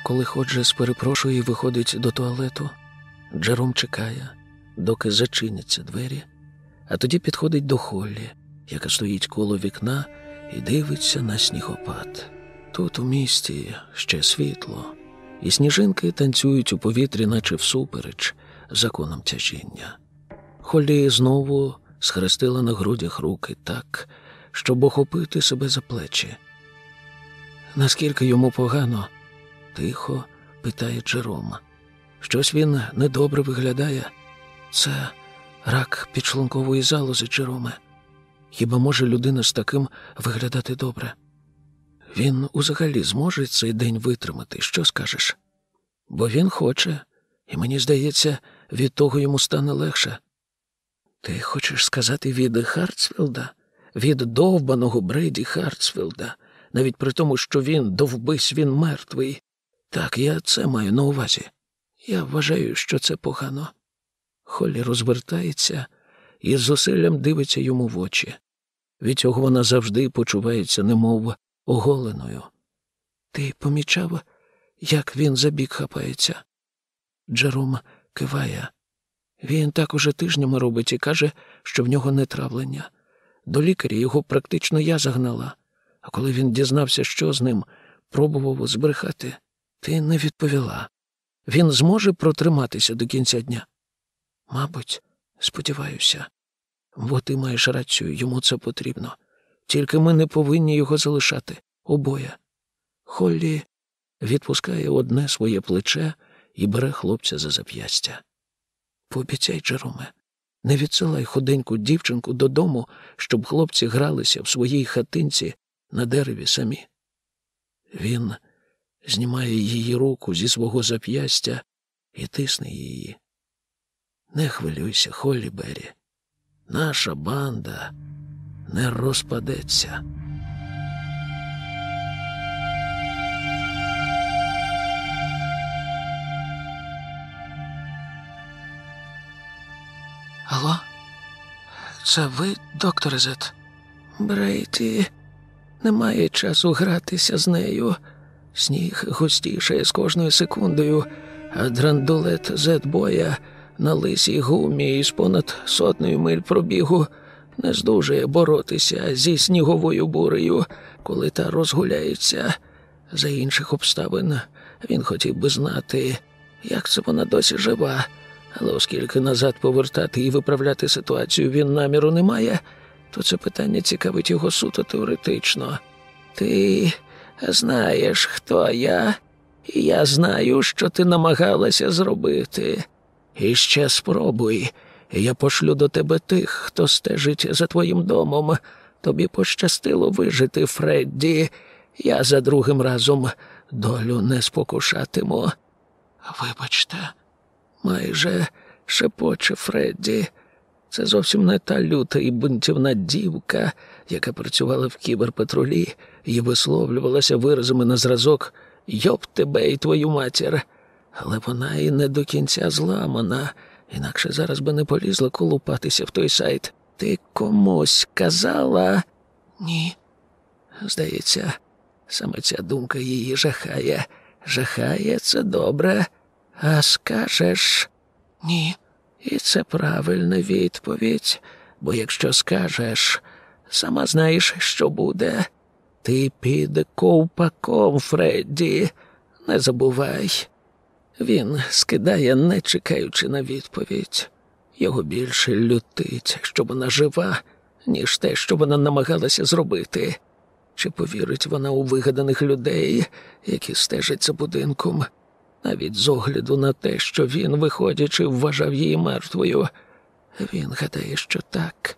Коли Ходжес перепрошує і виходить до туалету, Джером чекає, доки зачиняться двері, а тоді підходить до Холлі, яка стоїть коло вікна і дивиться на снігопад. Тут у місті ще світло, і сніжинки танцюють у повітрі, наче всупереч законам тяжіння. Холлі знову схрестила на грудях руки так, щоб охопити себе за плечі. Наскільки йому погано, тихо питає Джерома. Щось він недобре виглядає. Це рак підшлункової залози, Джероме. Хіба може людина з таким виглядати добре? Він узагалі зможе цей день витримати, що скажеш? Бо він хоче, і мені здається, від того йому стане легше. Ти хочеш сказати від Хартсфілда? Від довбаного Брейді Хартсфілда, навіть при тому, що він довбись він мертвий. Так, я це маю на увазі. Я вважаю, що це погано. Холлі розвертається і з зусиллям дивиться йому в очі. Від цього вона завжди почувається, немов оголеною. Ти помічав, як він за бік хапається? Джером киває. Він так уже тижнями робить і каже, що в нього не травлення. До лікаря його практично я загнала, а коли він дізнався, що з ним, пробував збрехати, ти не відповіла. Він зможе протриматися до кінця дня? Мабуть, сподіваюся. Бо ти маєш рацію, йому це потрібно. Тільки ми не повинні його залишати обоє. Холлі відпускає одне своє плече і бере хлопця за зап'ястя. Пообіцяй, Джероме, не відсилай худеньку дівчинку додому, щоб хлопці гралися в своїй хатинці на дереві самі. Він знімає її руку зі свого зап'ястя і тисне її. Не хвилюйся, Холлі Беррі. Наша банда не розпадеться. Алло? Це ви, доктор Зет? Брейті, немає часу гратися з нею. Сніг густішає з кожною секундою, а драндулет Зетбоя на лисій гумі із понад сотнею миль пробігу не здужує боротися зі сніговою бурею, коли та розгуляється. За інших обставин він хотів би знати, як це вона досі жива, але оскільки назад повертати і виправляти ситуацію він наміру не має, то це питання цікавить його суто теоретично. Ти знаєш, хто я, і я знаю, що ти намагалася зробити. І ще спробуй. Я пошлю до тебе тих, хто стежить за твоїм домом. Тобі пощастило вижити, Фредді. Я за другим разом долю не спокушатиму. Вибачте, майже шепоче Фредді. Це зовсім не та люта і бунтівна дівка, яка працювала в кіберпатрулі і висловлювалася виразами на зразок Йоб тебе і твою матір. Але вона і не до кінця зламана, інакше зараз би не полізла колупатися в той сайт. Ти комусь казала? Ні. Здається, саме ця думка її жахає. Жахає це добре. А скажеш ні. І це правильна відповідь, бо якщо скажеш, сама знаєш, що буде. Ти під ковпаком, Фредді, не забувай. Він скидає, не чекаючи на відповідь. Його більше лютить, що вона жива, ніж те, що вона намагалася зробити. Чи повірить вона у вигаданих людей, які стежать за будинком, навіть з огляду на те, що він, виходячи, вважав її мертвою. Він гадає, що так.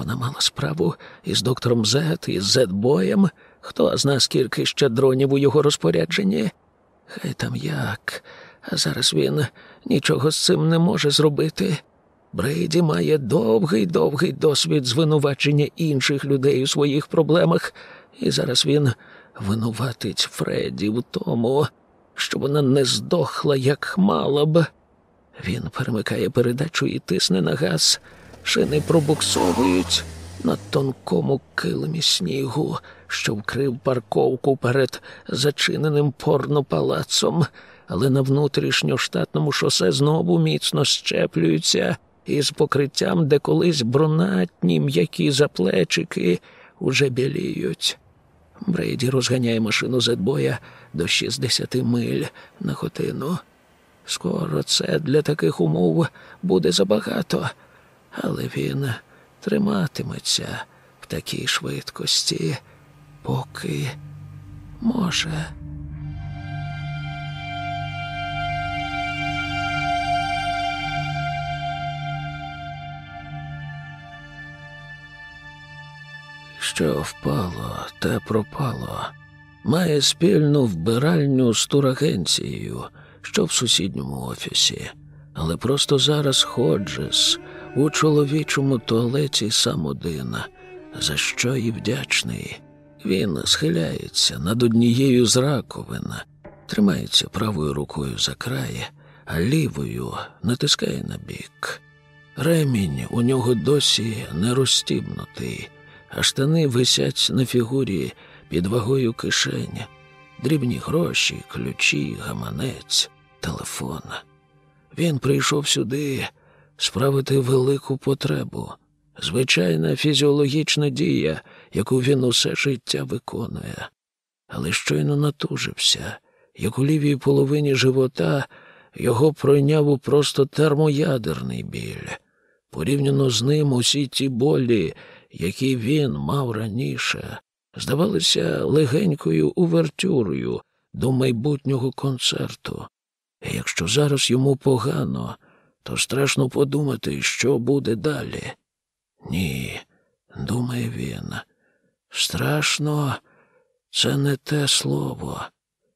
Вона мала справу із доктором Зет, із Зет-боєм. Хто зна, скільки ще дронів у його розпорядженні? Хай там як, а зараз він нічого з цим не може зробити. Брейді має довгий довгий досвід звинувачення інших людей у своїх проблемах, і зараз він винуватить Фредді в тому, що вона не здохла, як мала б. Він перемикає передачу і тисне на газ. Шини пробуксовують на тонкому килимі снігу, що вкрив парковку перед зачиненим порнопалацом, але на внутрішньоштатному шосе знову міцно щеплюються із покриттям, де колись брунатні м'які заплечики уже біліють. Брейді розганяє машину зетбоя до 60 миль на годину. Скоро це для таких умов буде забагато, але він триматиметься в такій швидкості, поки може. Що впало, те пропало. Має спільну вбиральню з турагенцією, що в сусідньому офісі. Але просто зараз Ходжес у чоловічому туалеті сам один, за що і вдячний. Він схиляється над однією з раковин, тримається правою рукою за край, а лівою натискає на бік. Ремінь у нього досі не розстібнутий, а штани висять на фігурі під вагою кишень, дрібні гроші, ключі, гаманець, телефон. Він прийшов сюди справити велику потребу, звичайна фізіологічна дія, яку він усе життя виконує. Але щойно натужився, як у лівій половині живота його пройняв у просто термоядерний біль. Порівняно з ним усі ті болі, які він мав раніше, здавалися легенькою увертюрою до майбутнього концерту. І якщо зараз йому погано, то страшно подумати, що буде далі. Ні, думає він. Страшно, це не те слово.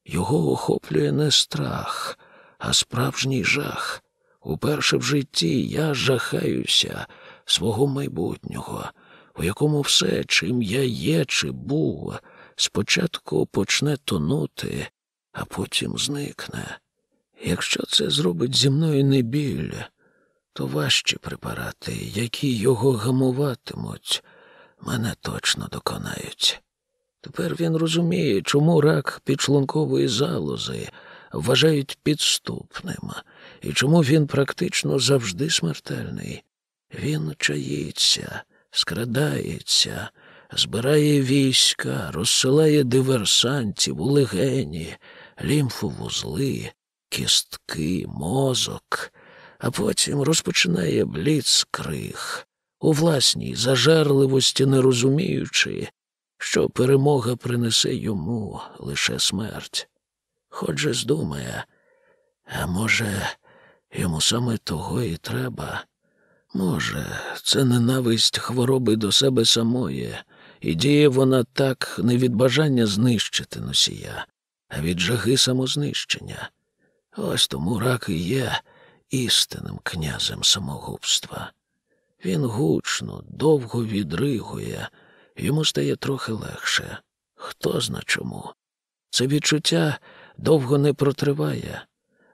Його охоплює не страх, а справжній жах. Уперше в житті я жахаюся свого майбутнього, у якому все, чим я є чи був, спочатку почне тонути, а потім зникне. Якщо це зробить зі мною не біль, то важчі препарати, які його гамуватимуть, мене точно доконають. Тепер він розуміє, чому рак підшлункової залози вважають підступним, і чому він практично завжди смертельний. Він чаїться, скрадається, збирає війська, розсилає диверсантів у легені, лімфовузли, кістки, мозок, а потім розпочинає бліцкриг, у власній зажерливості не розуміючи, що перемога принесе йому лише смерть. Хоч здумає, а може, йому саме того і треба. Може, це ненависть хвороби до себе самої, і діє вона так не від бажання знищити носія, а від жаги самознищення. Ось тому рак і є істинним князем самогубства. Він гучно, довго відригує, йому стає трохи легше. Хто зна чому. Це відчуття довго не протриває,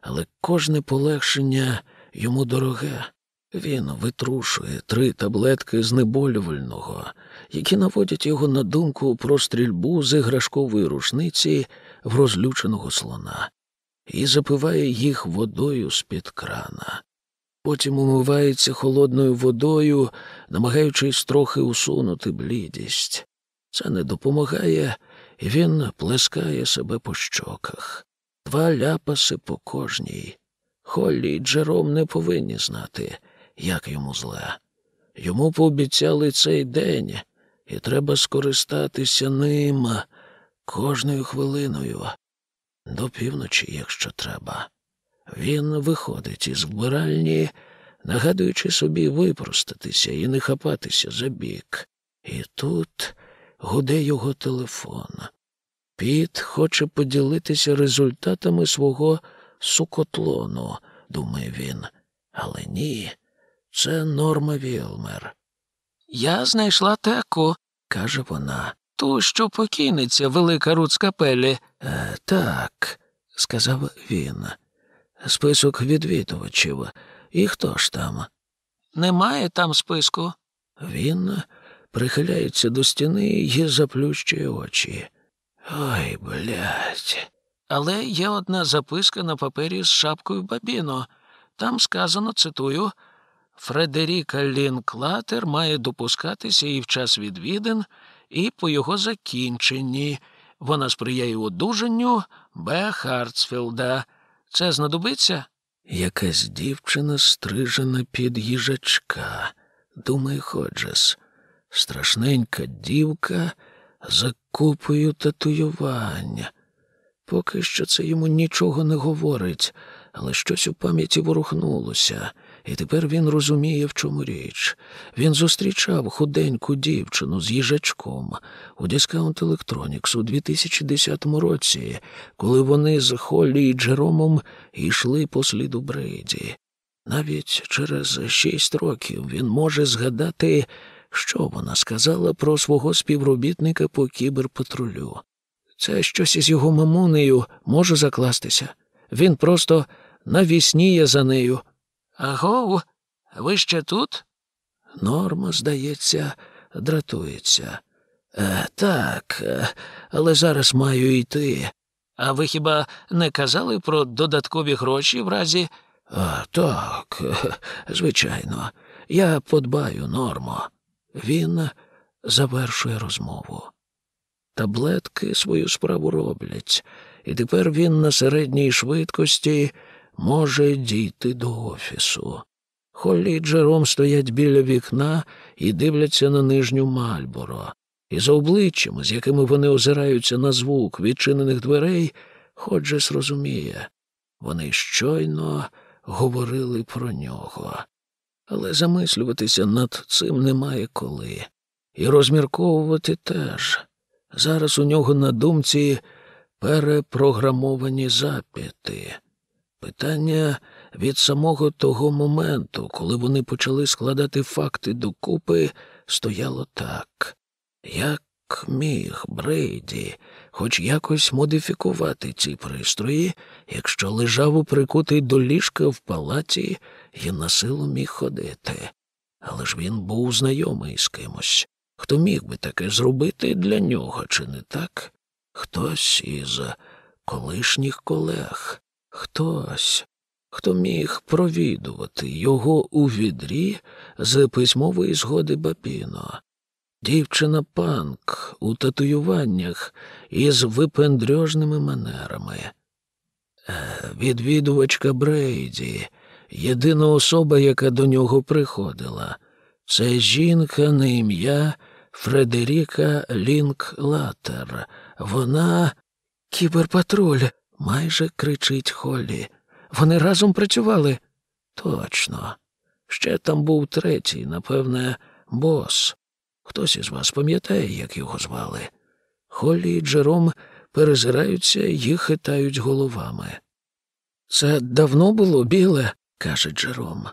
але кожне полегшення йому дороге. Він витрушує три таблетки знеболювального, які наводять його на думку про стрільбу з іграшкової рушниці в розлюченого слона, і запиває їх водою з-під крана. Потім умивається холодною водою, намагаючись трохи усунути блідість. Це не допомагає, і він плескає себе по щоках. Два ляпаси по кожній. Холлі і Джером не повинні знати, як йому зле. Йому пообіцяли цей день, і треба скористатися ним кожною хвилиною. До півночі, якщо треба. Він виходить із вбиральні, нагадуючи собі випростатися і не хапатися за бік. І тут гуде його телефон. Піт хоче поділитися результатами свого сукотлону, думає він. Але ні, це Норма Вілмер. Я знайшла теку, каже вона. Ту, що покійниця велика з. Е, так, сказав він. Список відвідувачів. І хто ж там? Немає там списку. Він прихиляється до стіни і заплющує очі. Ой, блядь. Але є одна записка на папері з шапкою Бабіно. Там сказано, цитую, Фредеріка Лінклатер має допускатися і в час відвідин, і по його закінченні. Вона сприяє одужанню Б. Хартсфілда. Це знадобиться? Якась дівчина стрижена під їжачка, думає Ходжес. Страшненька дівка за купою татуювання. Поки що це йому нічого не говорить, але щось у пам'яті ворухнулося, тепер він розуміє, в чому річ. Він зустрічав худеньку дівчину з їжачком у Discount Electronics у 2010 році, коли вони з Холлі і Джеромом йшли по сліду Брейді. Навіть через шість років він може згадати, що вона сказала про свого співробітника по кіберпатрулю. Це щось із його мамунею може закластися. Він просто навісніє за нею. Агоу, ви ще тут? Норма, здається, дратується. Е, Так, е, але зараз маю йти. А ви хіба не казали про додаткові гроші в разі. А, Так, звичайно, я подбаю, нормо. Він завершує розмову. Таблетки свою справу роблять, і тепер він на середній швидкості може дійти до офісу. Холлі і Джером стоять біля вікна і дивляться на нижню Мальборо. І за обличчями, з якими вони озираються на звук відчинених дверей, Ходжес розуміє, вони щойно говорили про нього. Але замислюватися над цим немає коли. І розмірковувати теж. Зараз у нього на думці перепрограмовані запити. Питання від самого того моменту, коли вони почали складати факти докупи, стояло так. Як міг Брейді хоч якось модифікувати ці пристрої, якщо лежав уприкутий до ліжка в палаті і на силу міг ходити? Але ж він був знайомий з кимось. Хто міг би таке зробити для нього, чи не так? Хтось із колишніх колег, хтось, хто міг провідувати його у відрі з письмової згоди Бапіно. Дівчина панк у татуюваннях із випендрьожними манерами. Е, відвідувачка Брейді, єдина особа, яка до нього приходила, це жінка на ім'я Фредеріка Лінклатер. Вона кіберпатруль, майже кричить Холлі. Вони разом працювали. Точно. Ще там був третій, напевне, бос. Хтось із вас пам'ятає, як його звали? Холлі і Джером перезираються і хитають головами. Це давно було біле, каже Джером.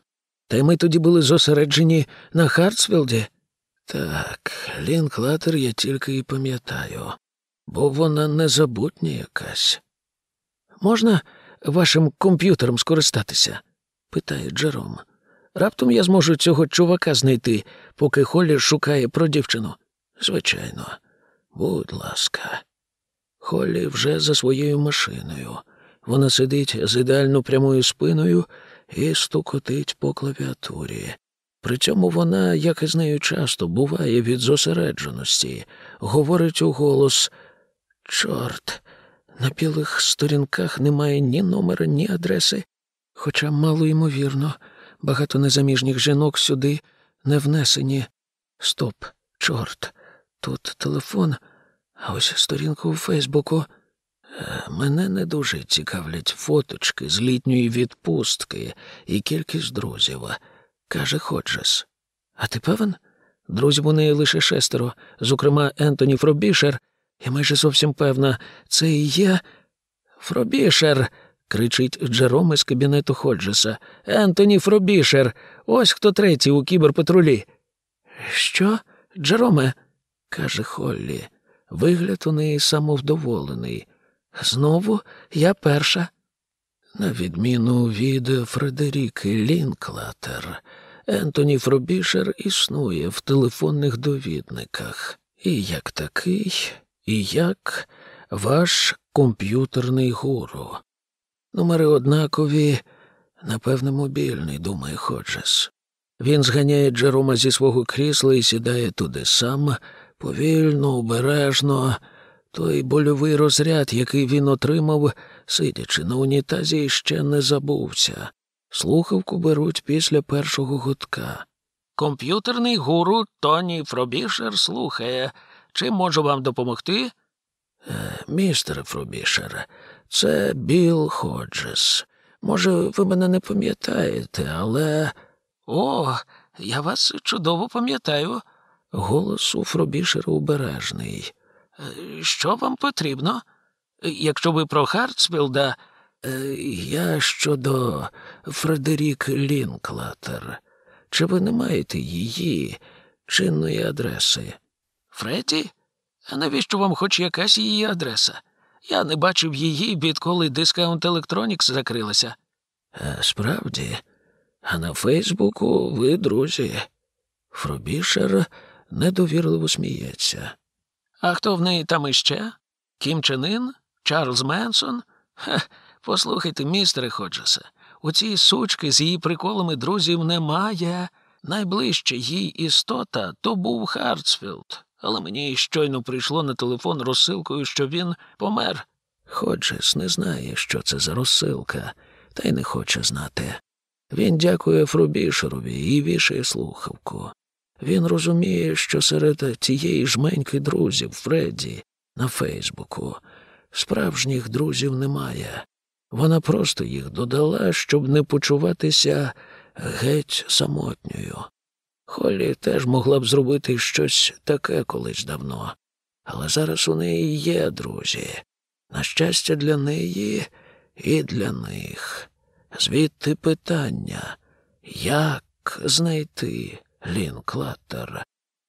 Та й ми тоді були зосереджені на Хартсфілді. Так, Лінклатер я тільки і пам'ятаю, бо вона незабутня якась. Можна вашим комп'ютером скористатися? питає Джером. Раптом я зможу цього чувака знайти, поки Холлі шукає про дівчину. Звичайно, будь ласка. Холлі вже за своєю машиною. Вона сидить з ідеально прямою спиною і стукотить по клавіатурі. При цьому вона, як і з нею часто, буває від зосередженості, говорить у голос Чорт, на білих сторінках немає ні номера, ні адреси, хоча мало ймовірно, багато незаміжніх жінок сюди не внесені. Стоп, чорт, Тут телефон, а ось сторінка у Фейсбуку. Е, мене не дуже цікавлять фоточки з літньої відпустки і кількість друзів, каже Ходжес. А ти певен? Друзів у неї лише шестеро, зокрема Ентоні Фробішер, і майже зовсім певна, це і є. Фробішер. кричить Джером із кабінету Ходжеса. Ентоні Фробішер. Ось хто третій у кіберпатрулі. Що, Джероме? каже Холлі. Вигляд у неї самовдоволений. Знову я перша. На відміну від Фредеріки Лінклатер, Ентоні Фробішер існує в телефонних довідниках, і як такий, і як ваш комп'ютерний гуру. Номери однакові, напевне, мобільний, думає Ходжес. Він зганяє Джерома зі свого крісла і сідає туди сам, повільно, обережно. Той больовий розряд, який він отримав, сидячи на унітазі, ще не забувся. Слухавку беруть після першого гудка. Комп'ютерний гуру Тоні Фробішер слухає. Чим можу вам допомогти? Е, містер Фробішер, це Біл Ходжес. Може, ви мене не пам'ятаєте, але. О, я вас чудово пам'ятаю. Голос у Фробішера обережний. Е, що вам потрібно? Якщо ви про Хартсфілда, е, я щодо Фредерік Лінклатер. Чи ви не маєте її чинної адреси? Фредді? А навіщо вам хоч якась її адреса? Я не бачив її, відколи Discount Electronics закрилася. Е, справді, а на Фейсбуку ви друзі. Фробішер недовірливо сміється. А хто в неї там іще? Кім Чен Ін? Чарльз Менсон? Хе, послухайте, містере Ходжесе, у цій сучки з її приколами друзів немає. Найближча їй істота то був Хартсфілд, але мені щойно прийшло на телефон розсилкою, що він помер. Ходжес не знає, що це за розсилка, та й не хоче знати. Він дякує Фрубішерові і вішає слухавку. Він розуміє, що серед тієї жменьки друзів Фредді на Фейсбуку справжніх друзів немає. Вона просто їх додала, щоб не почуватися геть самотньою. Холлі теж могла б зробити щось таке колись давно, але зараз у неї є друзі. На щастя, для неї і для них. Звідти питання, як знайти Лінклаттер?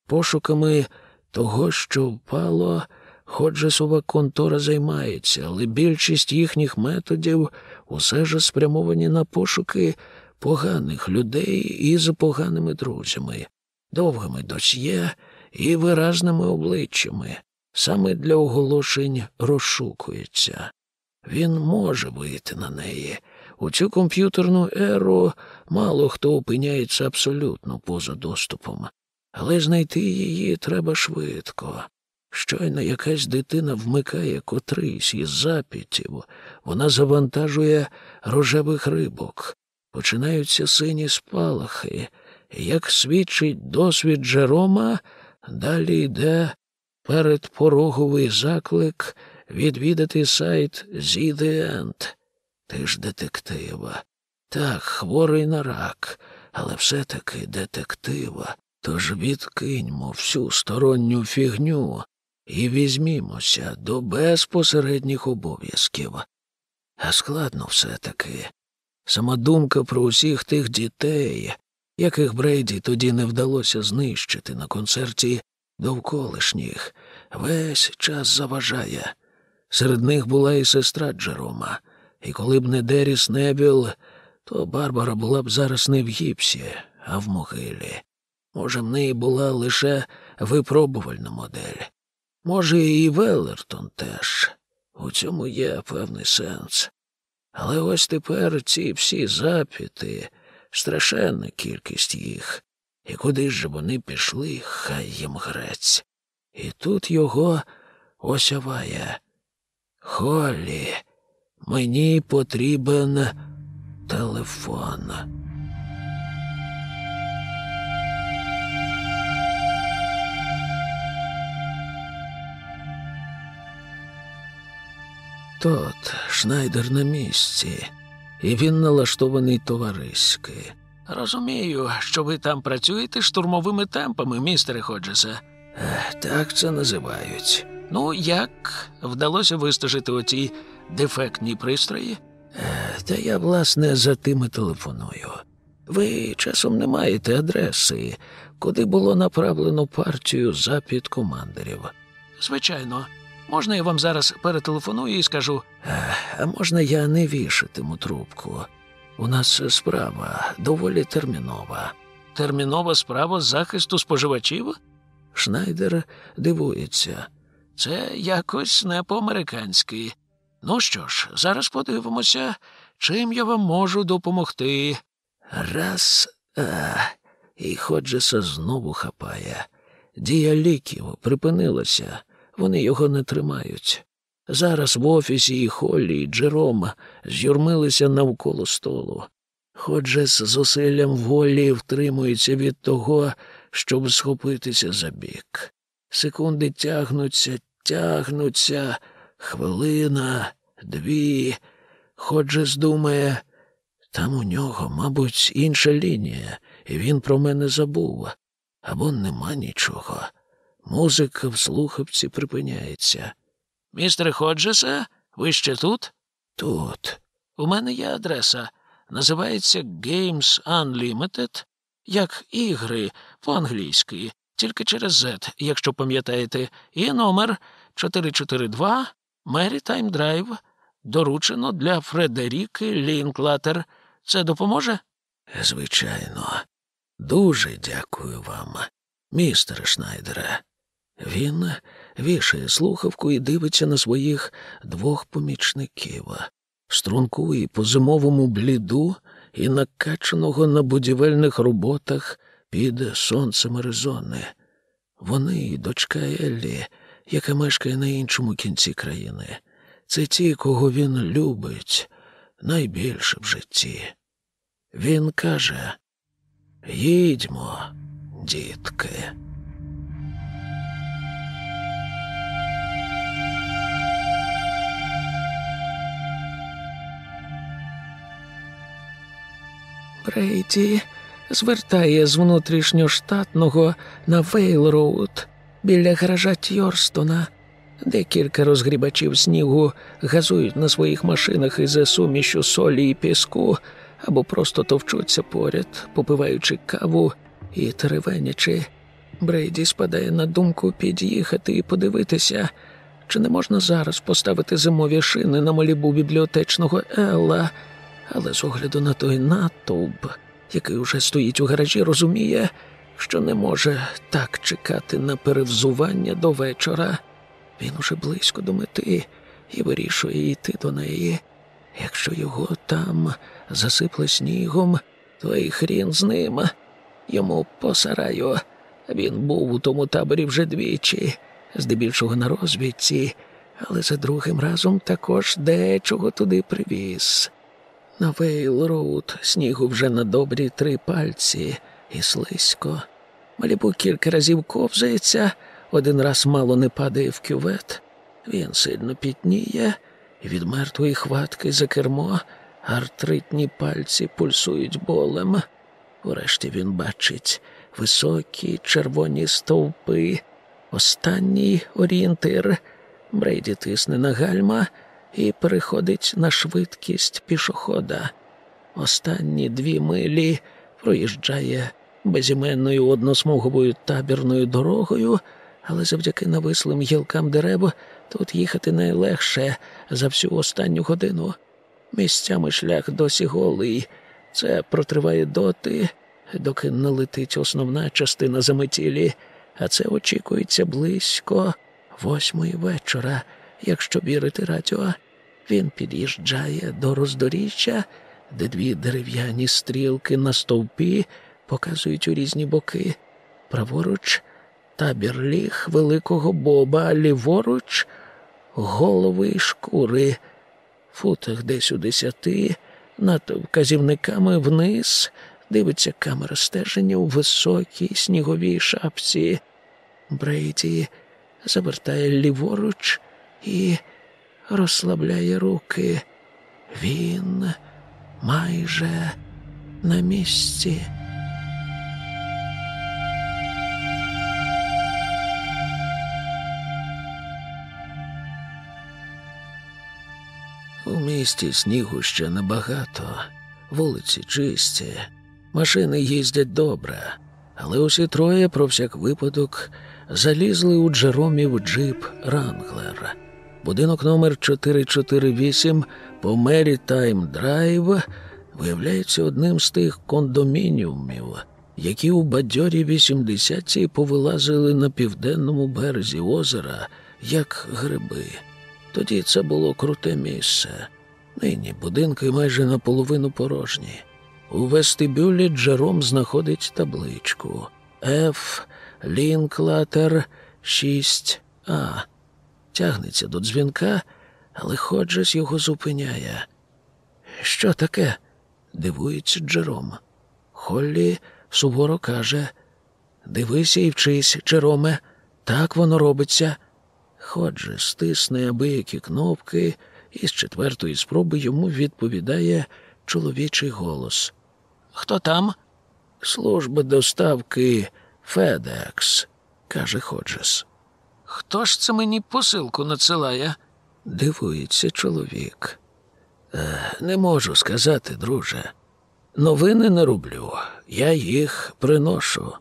Пошуками того, що впало, Ходжесова контора займається, але більшість їхніх методів усе ж спрямовані на пошуки поганих людей із поганими друзями, довгими досьє і виразними обличчями. Саме для оголошень розшукується. Він може вийти на неї. У цю комп'ютерну еру мало хто опиняється абсолютно поза доступом, але знайти її треба швидко. Щойно якась дитина вмикає котрийсь із запітів, вона завантажує рожевих рибок, починаються сині спалахи, як свідчить досвід Джерома, далі йде передпороговий заклик відвідати сайт «The End». Ти ж детектива. Так, хворий на рак, але все-таки детектива. Тож відкиньмо всю сторонню фігню і візьмімося до безпосередніх обов'язків. А складно все-таки. Сама думка про усіх тих дітей, яких Брейді тоді не вдалося знищити на концерті довколишніх, весь час заважає. Серед них була і сестра Джерома, і коли б не Деріс Невілл, то Барбара була б зараз не в гіпсі, а в могилі. Може, в неї була лише випробувальна модель. Може, і Веллертон теж. У цьому є певний сенс. Але ось тепер ці всі запити, страшенна кількість їх, і куди ж вони пішли, хай їм грець. І тут його осяває. Холлі, мені потрібен телефон. От, Шнайдер на місці, і він налаштований товариськи. Розумію, що ви там працюєте штурмовими темпами, містере Ходжесе. Так це називають. Ну, як вдалося вистежити оці дефектні пристрої? Та я, власне, за тими телефоную. Ви часом не маєте адреси, куди було направлено партію запід командирів. Звичайно, можна я вам зараз перетелефоную і скажу. А можна я не вішатиму трубку? У нас справа доволі термінова. Термінова справа захисту споживачів? Шнайдер дивується. Це якось не по-американськи. Ну що ж, зараз подивимося, чим я вам можу допомогти. Раз, а, і Ходжеса знову хапає. Дія ліків припинилася, вони його не тримають. Зараз в офісі і Холлі, і Джером з'юрмилися навколо столу. Ходжес з зусиллям волі втримується від того, щоб схопитися за бік. Секунди тягнуться, тягнуться, хвилина, дві. Ходжес думає, там у нього, мабуть, інша лінія, і він про мене забув. Або нема нічого. Музика в слухавці припиняється. Містере Ходжесе, ви ще тут? Тут. У мене є адреса. Називається Games Unlimited, як ігри по-англійськи, тільки через Z, якщо пам'ятаєте, і номер 442 Maritime Drive, доручено для Фредеріки Лінклатер. Це допоможе? Звичайно. Дуже дякую вам, містере Шнайдере. Він вішає слухавку і дивиться на своїх двох помічників, струнку і по зимовому бліду і накачаного на будівельних роботах під сонцем Аризони. Вони і дочка Еллі, яка мешкає на іншому кінці країни. Це ті, кого він любить найбільше в житті. Він каже Їдьмо, дітки. Брейді звертає з внутрішньоштатного на Вейл-Роуд біля гаража Тьорстона. Декілька розгрібачів снігу газують на своїх машинах із сумішю солі і піску або просто товчуться поряд, попиваючи каву і теревенячи. Брейді спадає на думку під'їхати і подивитися, чи не можна зараз поставити зимові шини на малібу бібліотечного Елла, але з огляду на той натовп, який уже стоїть у гаражі, розуміє, що не може так чекати на перевзування до вечора. Він уже близько до мети і вирішує йти до неї. Якщо його там засипле снігом, то й хрін з ним. Йому по сараю. Він був у тому таборі вже двічі, здебільшого на розвідці, але за другим разом також дечого туди привіз. На Вейл Роуд снігу вже на добрі три пальці і слизько. Малібу кілька разів ковзається, один раз мало не падає в кювет. Він сильно пітніє, і від мертвої хватки за кермо артритні пальці пульсують болем. Врешті він бачить високі червоні стовпи. Останній орієнтир. Брейді тисне на гальма і переходить на швидкість пішохода. Останні дві милі проїжджає безіменною односмуговою табірною дорогою, але завдяки навислим гілкам дерев тут їхати найлегше за всю останню годину. Місцями шлях досі голий. Це протриває доти, доки не летить основна частина заметілі, а це очікується близько восьмої вечора, якщо вірити радіо. Він під'їжджає до роздоріжжя, де дві дерев'яні стрілки на стовпі показують у різні боки. Праворуч табір ліг великого боба, ліворуч голови й шкури, футах десь у десяти, над вказівниками вниз дивиться камера стеження у високій сніговій шапці. Брейді завертає ліворуч і розслабляє руки. Він майже на місці. У місті снігу ще небагато, вулиці чисті, машини їздять добре, але усі троє про всяк випадок залізли у Джеромів джип Ранглер. Будинок номер 448 по Мерітайм Драйв виявляється одним з тих кондомініумів, які у бадьорі 80-ті повилазили на південному березі озера, як гриби. Тоді це було круте місце. Нині будинки майже наполовину порожні. У вестибюлі Джером знаходить табличку Ф. Лінклатер 6А. Тягнеться до дзвінка, але Ходжес його зупиняє. Що таке? дивується Джером. Холлі суворо каже: Дивися і вчись, Джероме, так воно робиться. Ходже стисне абиякі кнопки, і з четвертої спроби йому відповідає чоловічий голос. Хто там? Служба доставки Федекс, каже Ходжес. Хто ж це мені посилку надсилає? Дивується чоловік. Е, не можу сказати, друже. Новини не роблю, я їх приношу.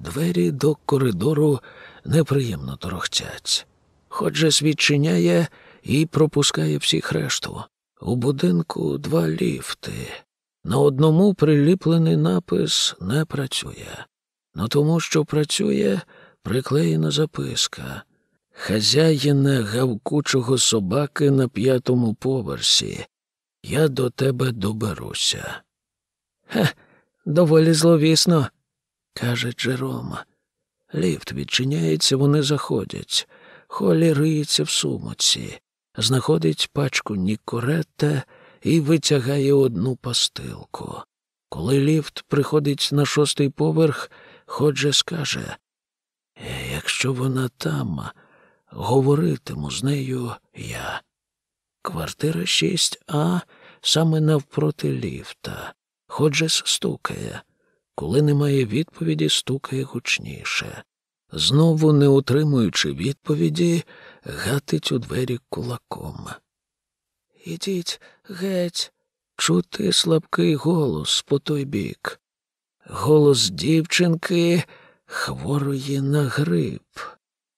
Двері до коридору неприємно торохтять. Ходжес відчиняє і пропускає всіх решту. У будинку два ліфти. На одному приліплений напис не працює. На тому, що працює, приклеєна записка. Хазяїне гавкучого собаки на п'ятому поверсі. Я до тебе доберуся. Хе, доволі зловісно, каже Джерома. Ліфт відчиняється, вони заходять. Холі риється в сумоці, знаходить пачку Нікоретта і витягає одну пастилку. Коли ліфт приходить на шостий поверх, Ходже скаже якщо вона там, говоритиму з нею я. Квартира 6А саме навпроти ліфта. Ходжес стукає. Коли немає відповіді, стукає гучніше. Знову, не утримуючи відповіді, гатить у двері кулаком. Ідіть геть, чути слабкий голос по той бік. Голос дівчинки хворої на грип,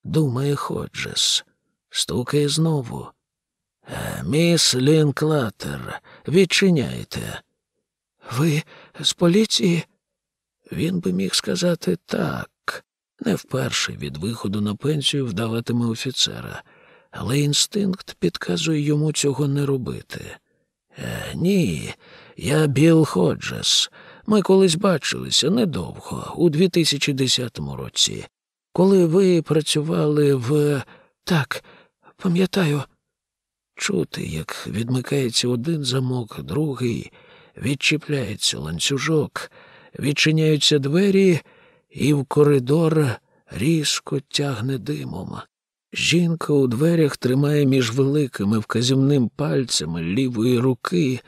думає Ходжес. Стукає знову. «Е, Міс Лінклатер, відчиняйте. Ви з поліції? Він би міг сказати так. Не вперше від виходу на пенсію вдаватиме офіцера, але інстинкт підказує йому цього не робити. Е, ні, я Біл Ходжес. Ми колись бачилися недовго, у 2010 році, коли ви працювали в. Так, пам'ятаю, чути, як відмикається один замок, другий, відчіпляється ланцюжок, відчиняються двері, і в коридор різко тягне димом. Жінка у дверях тримає між великими вказівним пальцями лівої руки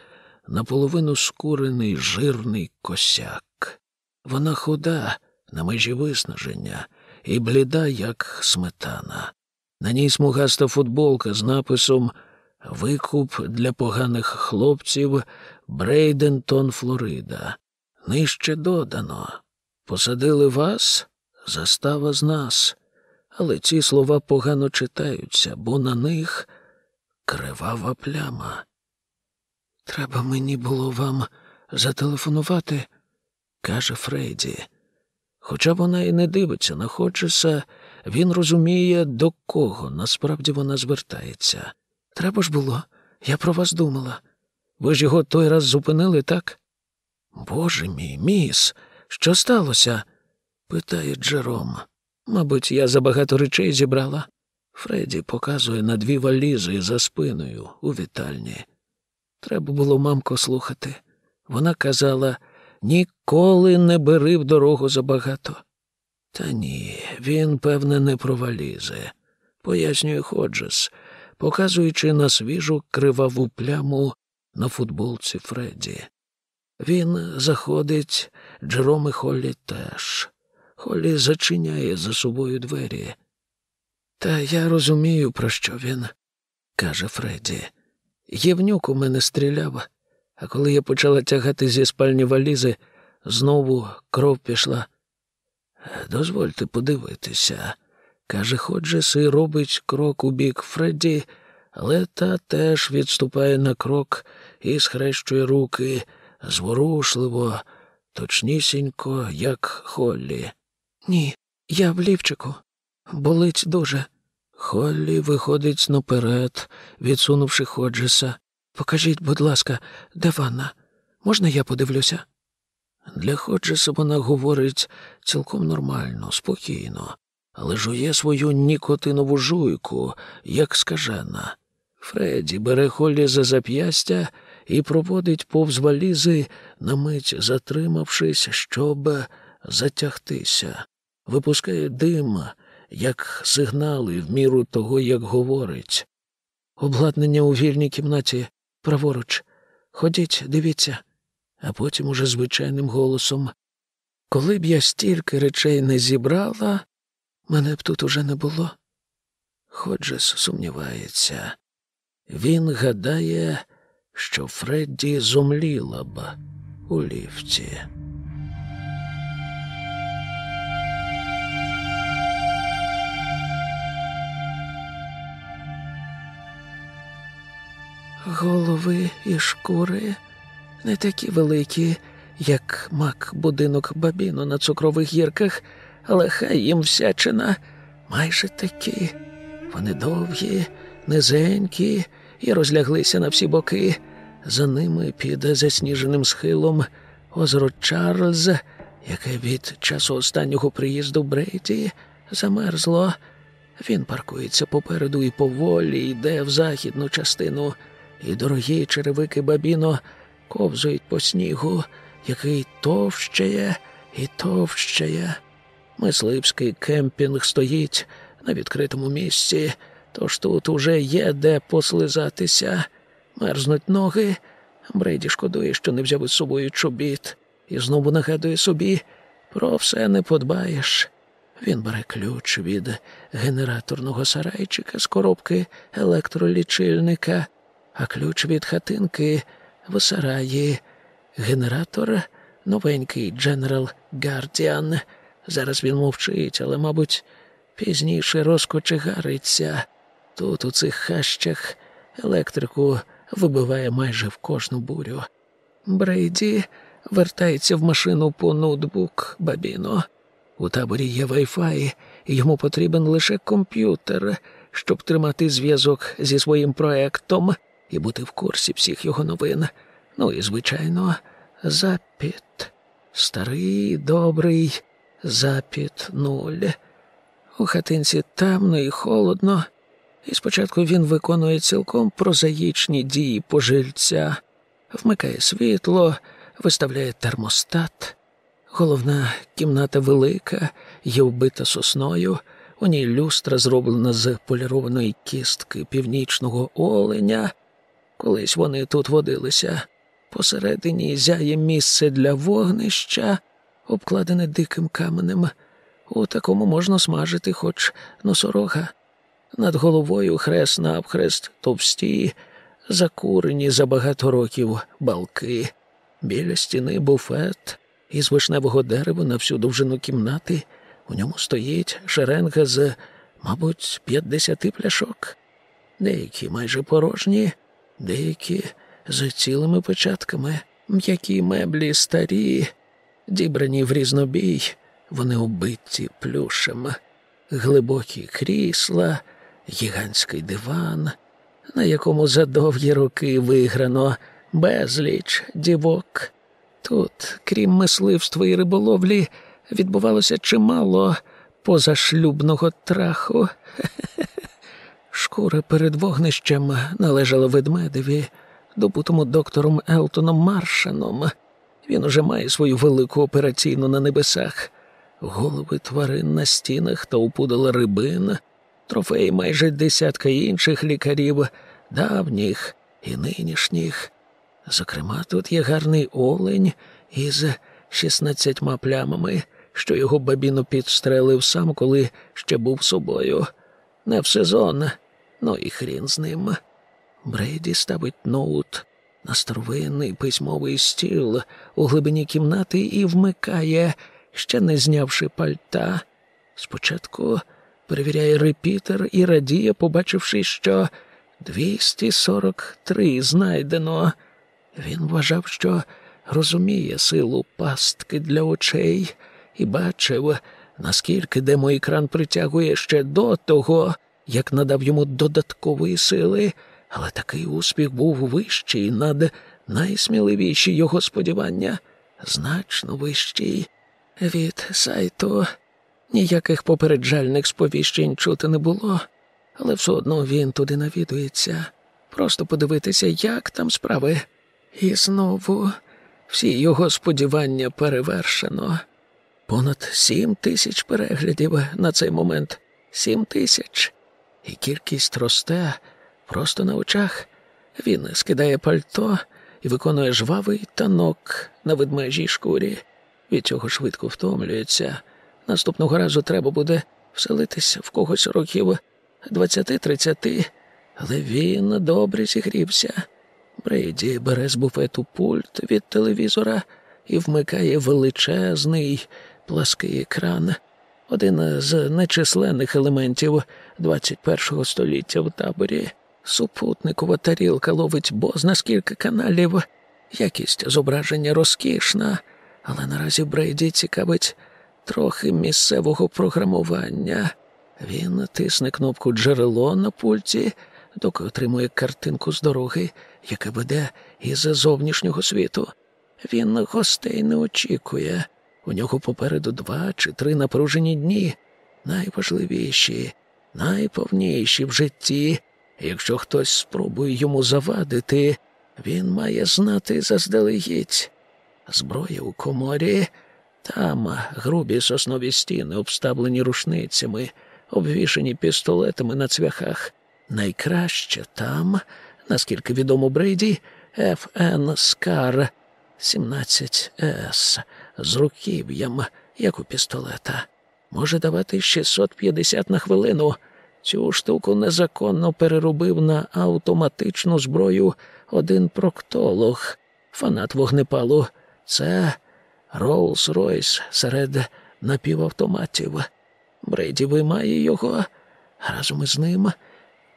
наполовину скурений жирний косяк. Вона худа, на межі виснаження, і бліда, як сметана. На ній смугаста футболка з написом Викуп для поганих хлопців Брейдентон, Флорида. Нижче додано. Посадили вас, застава з нас. Але ці слова погано читаються, бо на них кривава пляма. Треба мені було вам зателефонувати, каже Фрейді. Хоча вона і не дивиться на Ходжеса, він розуміє, до кого насправді вона звертається. Треба ж було, я про вас думала. Ви ж його той раз зупинили, так? Боже мій, міс, що сталося? питає Джером. Мабуть, я забагато речей зібрала. Фредді показує на дві валізи за спиною у вітальні. Треба було мамко слухати. Вона казала ніколи не бери в дорогу забагато. Та ні, він, певне, не про валізи. Пояснює Ходжес. показуючи на свіжу криваву пляму на футболці Фредді. Він заходить, Джером і Холлі теж. Холлі зачиняє за собою двері. Та я розумію, про що він, каже Фредді. Євнюк у мене стріляв, а коли я почала тягати зі спальні валізи, знову кров пішла. Дозвольте подивитися, каже Ходжес і робить крок у бік Фредді, але та теж відступає на крок і схрещує руки зворушливо, точнісінько, як Холлі. Ні, я в лівчику. Болить дуже. Холлі виходить наперед, відсунувши Ходжеса. Покажіть, будь ласка, де ванна? Можна я подивлюся? Для Ходжеса вона говорить цілком нормально, спокійно, але жує свою нікотинову жуйку, як скажена. Фредді бере Холлі за зап'ястя і проводить повз валізи, на мить затримавшись, щоб затягтися, випускає дим, як сигнали в міру того, як говорить. Обладнання у вільній кімнаті праворуч. Ходіть, дивіться, а потім уже звичайним голосом. Коли б я стільки речей не зібрала, мене б тут уже не було. Ходжес сумнівається. Він гадає, що Фредді зумліла б у ліфті. Голови і шкури не такі великі, як мак будинок бабіно на цукрових гірках, але хай їм всячина майже такі. Вони довгі, низенькі і розляглися на всі боки. За ними під засніженим схилом озеро Чарльз, яке від часу останнього приїзду Брейді замерзло. Він паркується попереду і поволі йде в західну частину, і дорогі черевики бабіно ковзують по снігу, який товщає і товщає. Мисливський кемпінг стоїть на відкритому місці, тож тут уже є де послизатися. Мерзнуть ноги. Брейді шкодує, що не взяв із собою чобіт, і знову нагадує собі про все не подбаєш. Він бере ключ від генераторного сарайчика з коробки електролічильника, а ключ від хатинки в сараї. Генератор новенький General Guardian. Зараз він мовчить, але, мабуть, пізніше розкочегариться. Тут, у цих хащах, електрику вибиває майже в кожну бурю. Брейді вертається в машину по ноутбук Бабіно. У таборі є Wi-Fi, і йому потрібен лише комп'ютер, щоб тримати зв'язок зі своїм проектом і бути в курсі всіх його новин. Ну і, звичайно, запіт. Старий, добрий запіт нуль. У хатинці темно і холодно, і спочатку він виконує цілком прозаїчні дії пожильця, вмикає світло, виставляє термостат. Головна кімната велика, є вбита сосною. У ній люстра зроблена з полірованої кістки північного оленя. Колись вони тут водилися. Посередині зяє місце для вогнища, обкладене диким каменем. У такому можна смажити хоч носорога. Над головою хрест навхрест товсті, закурені за багато років балки, біля стіни буфет, із вишневого дерева на всю довжину кімнати. У ньому стоїть шеренга з, мабуть, п'ятдесяти пляшок. Деякі майже порожні, деякі з цілими початками, м'які меблі старі, дібрані в різнобій, вони убиті плюшем, глибокі крісла, гігантський диван, на якому за довгі роки виграно безліч дівок. Тут, крім мисливства і риболовлі, відбувалося чимало позашлюбного траху. Шкура перед вогнищем належала ведмедеві, добутому доктором Елтоном Маршаном. Він уже має свою велику операційну на небесах, голови тварин на стінах та упудала рибин, трофеї майже десятка інших лікарів, давніх і нинішніх. Зокрема, тут є гарний олень із шістнадцятьма плямами, що його бабіно підстрелив сам, коли ще був собою. Не в сезон, ну і хрін з ним. Брейді ставить ноут на старовинний письмовий стіл у глибині кімнати і вмикає, ще не знявши пальта. Спочатку перевіряє репітер і радіє, побачивши, що 243 знайдено. Він вважав, що розуміє силу пастки для очей і бачив, наскільки демоекран притягує ще до того, як надав йому додаткової сили, але такий успіх був вищий над найсміливіші його сподівання, значно вищий. Від сайту ніяких попереджальних сповіщень чути не було, але все одно він туди навідується, просто подивитися, як там справи. І знову всі його сподівання перевершено. Понад сім тисяч переглядів на цей момент. Сім тисяч. І кількість росте просто на очах. Він скидає пальто і виконує жвавий танок на ведмежій шкурі. Від цього швидко втомлюється. Наступного разу треба буде вселитися в когось років двадцяти-тридцяти, але він добре зігрівся. Брейді бере з буфету пульт від телевізора і вмикає величезний плаский екран, один з нечисленних елементів 21-го століття в таборі. Супутникова тарілка ловить бозна скільки каналів. Якість зображення розкішна, але наразі Брейді цікавить трохи місцевого програмування. Він тисне кнопку джерело на пульті, доки отримує картинку з дороги, яка веде із зовнішнього світу. Він гостей не очікує. У нього попереду два чи три напружені дні, найважливіші, найповніші в житті. Якщо хтось спробує йому завадити, він має знати заздалегідь. Зброя у коморі, там грубі соснові стіни, обставлені рушницями, обвішані пістолетами на цвяхах. Найкраще там, наскільки відомо Брейді, ФН Скар 17С з руків'ям, як у пістолета. Може давати 650 на хвилину. Цю штуку незаконно переробив на автоматичну зброю один проктолог, фанат вогнепалу. Це Роллс-Ройс серед напівавтоматів. Брейді виймає його разом із ним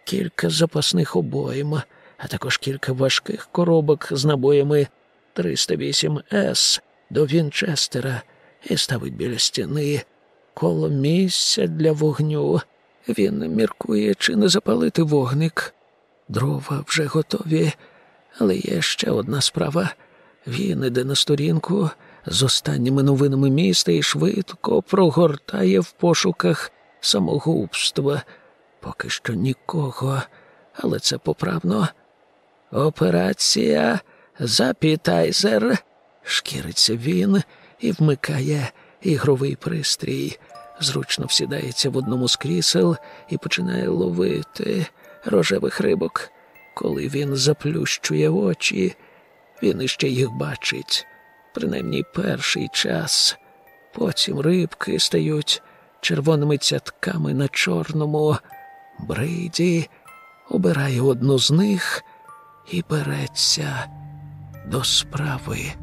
кілька запасних обойм, а також кілька важких коробок з набоями 308 С до Вінчестера і ставить біля стіни коло місця для вогню. Він міркує, чи не запалити вогник. Дрова вже готові, але є ще одна справа. Він іде на сторінку з останніми новинами міста і швидко прогортає в пошуках самогубства. Поки що нікого, але це поправно. Операція Запітайзер. Шкіриться він і вмикає ігровий пристрій. Зручно всідається в одному з крісел і починає ловити рожевих рибок. Коли він заплющує очі, він іще їх бачить, принаймні перший час. Потім рибки стають червоними цятками на чорному. Брейді обирає одну з них і береться до справи.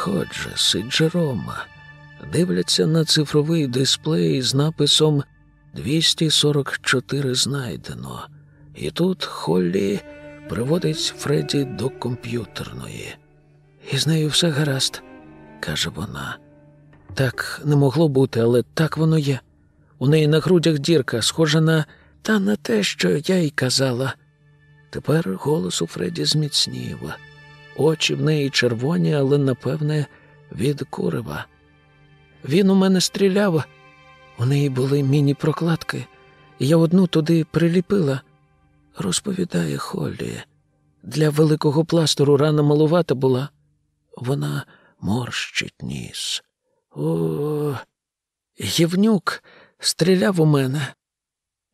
Ходжес і Джерома дивляться на цифровий дисплей з написом 244 знайдено. І тут Холлі приводить Фредді до комп'ютерної. І з нею все гаразд, каже вона. Так не могло бути, але так воно є. У неї на грудях дірка, схожа на та на те, що я й казала. Тепер голос у Фредді зміцнів. Очі в неї червоні, але, напевне, від курива. Він у мене стріляв. У неї були міні-прокладки, я одну туди приліпила, розповідає Холлі. Для великого пластору рана малувата була. Вона морщить ніс. О, Євнюк стріляв у мене.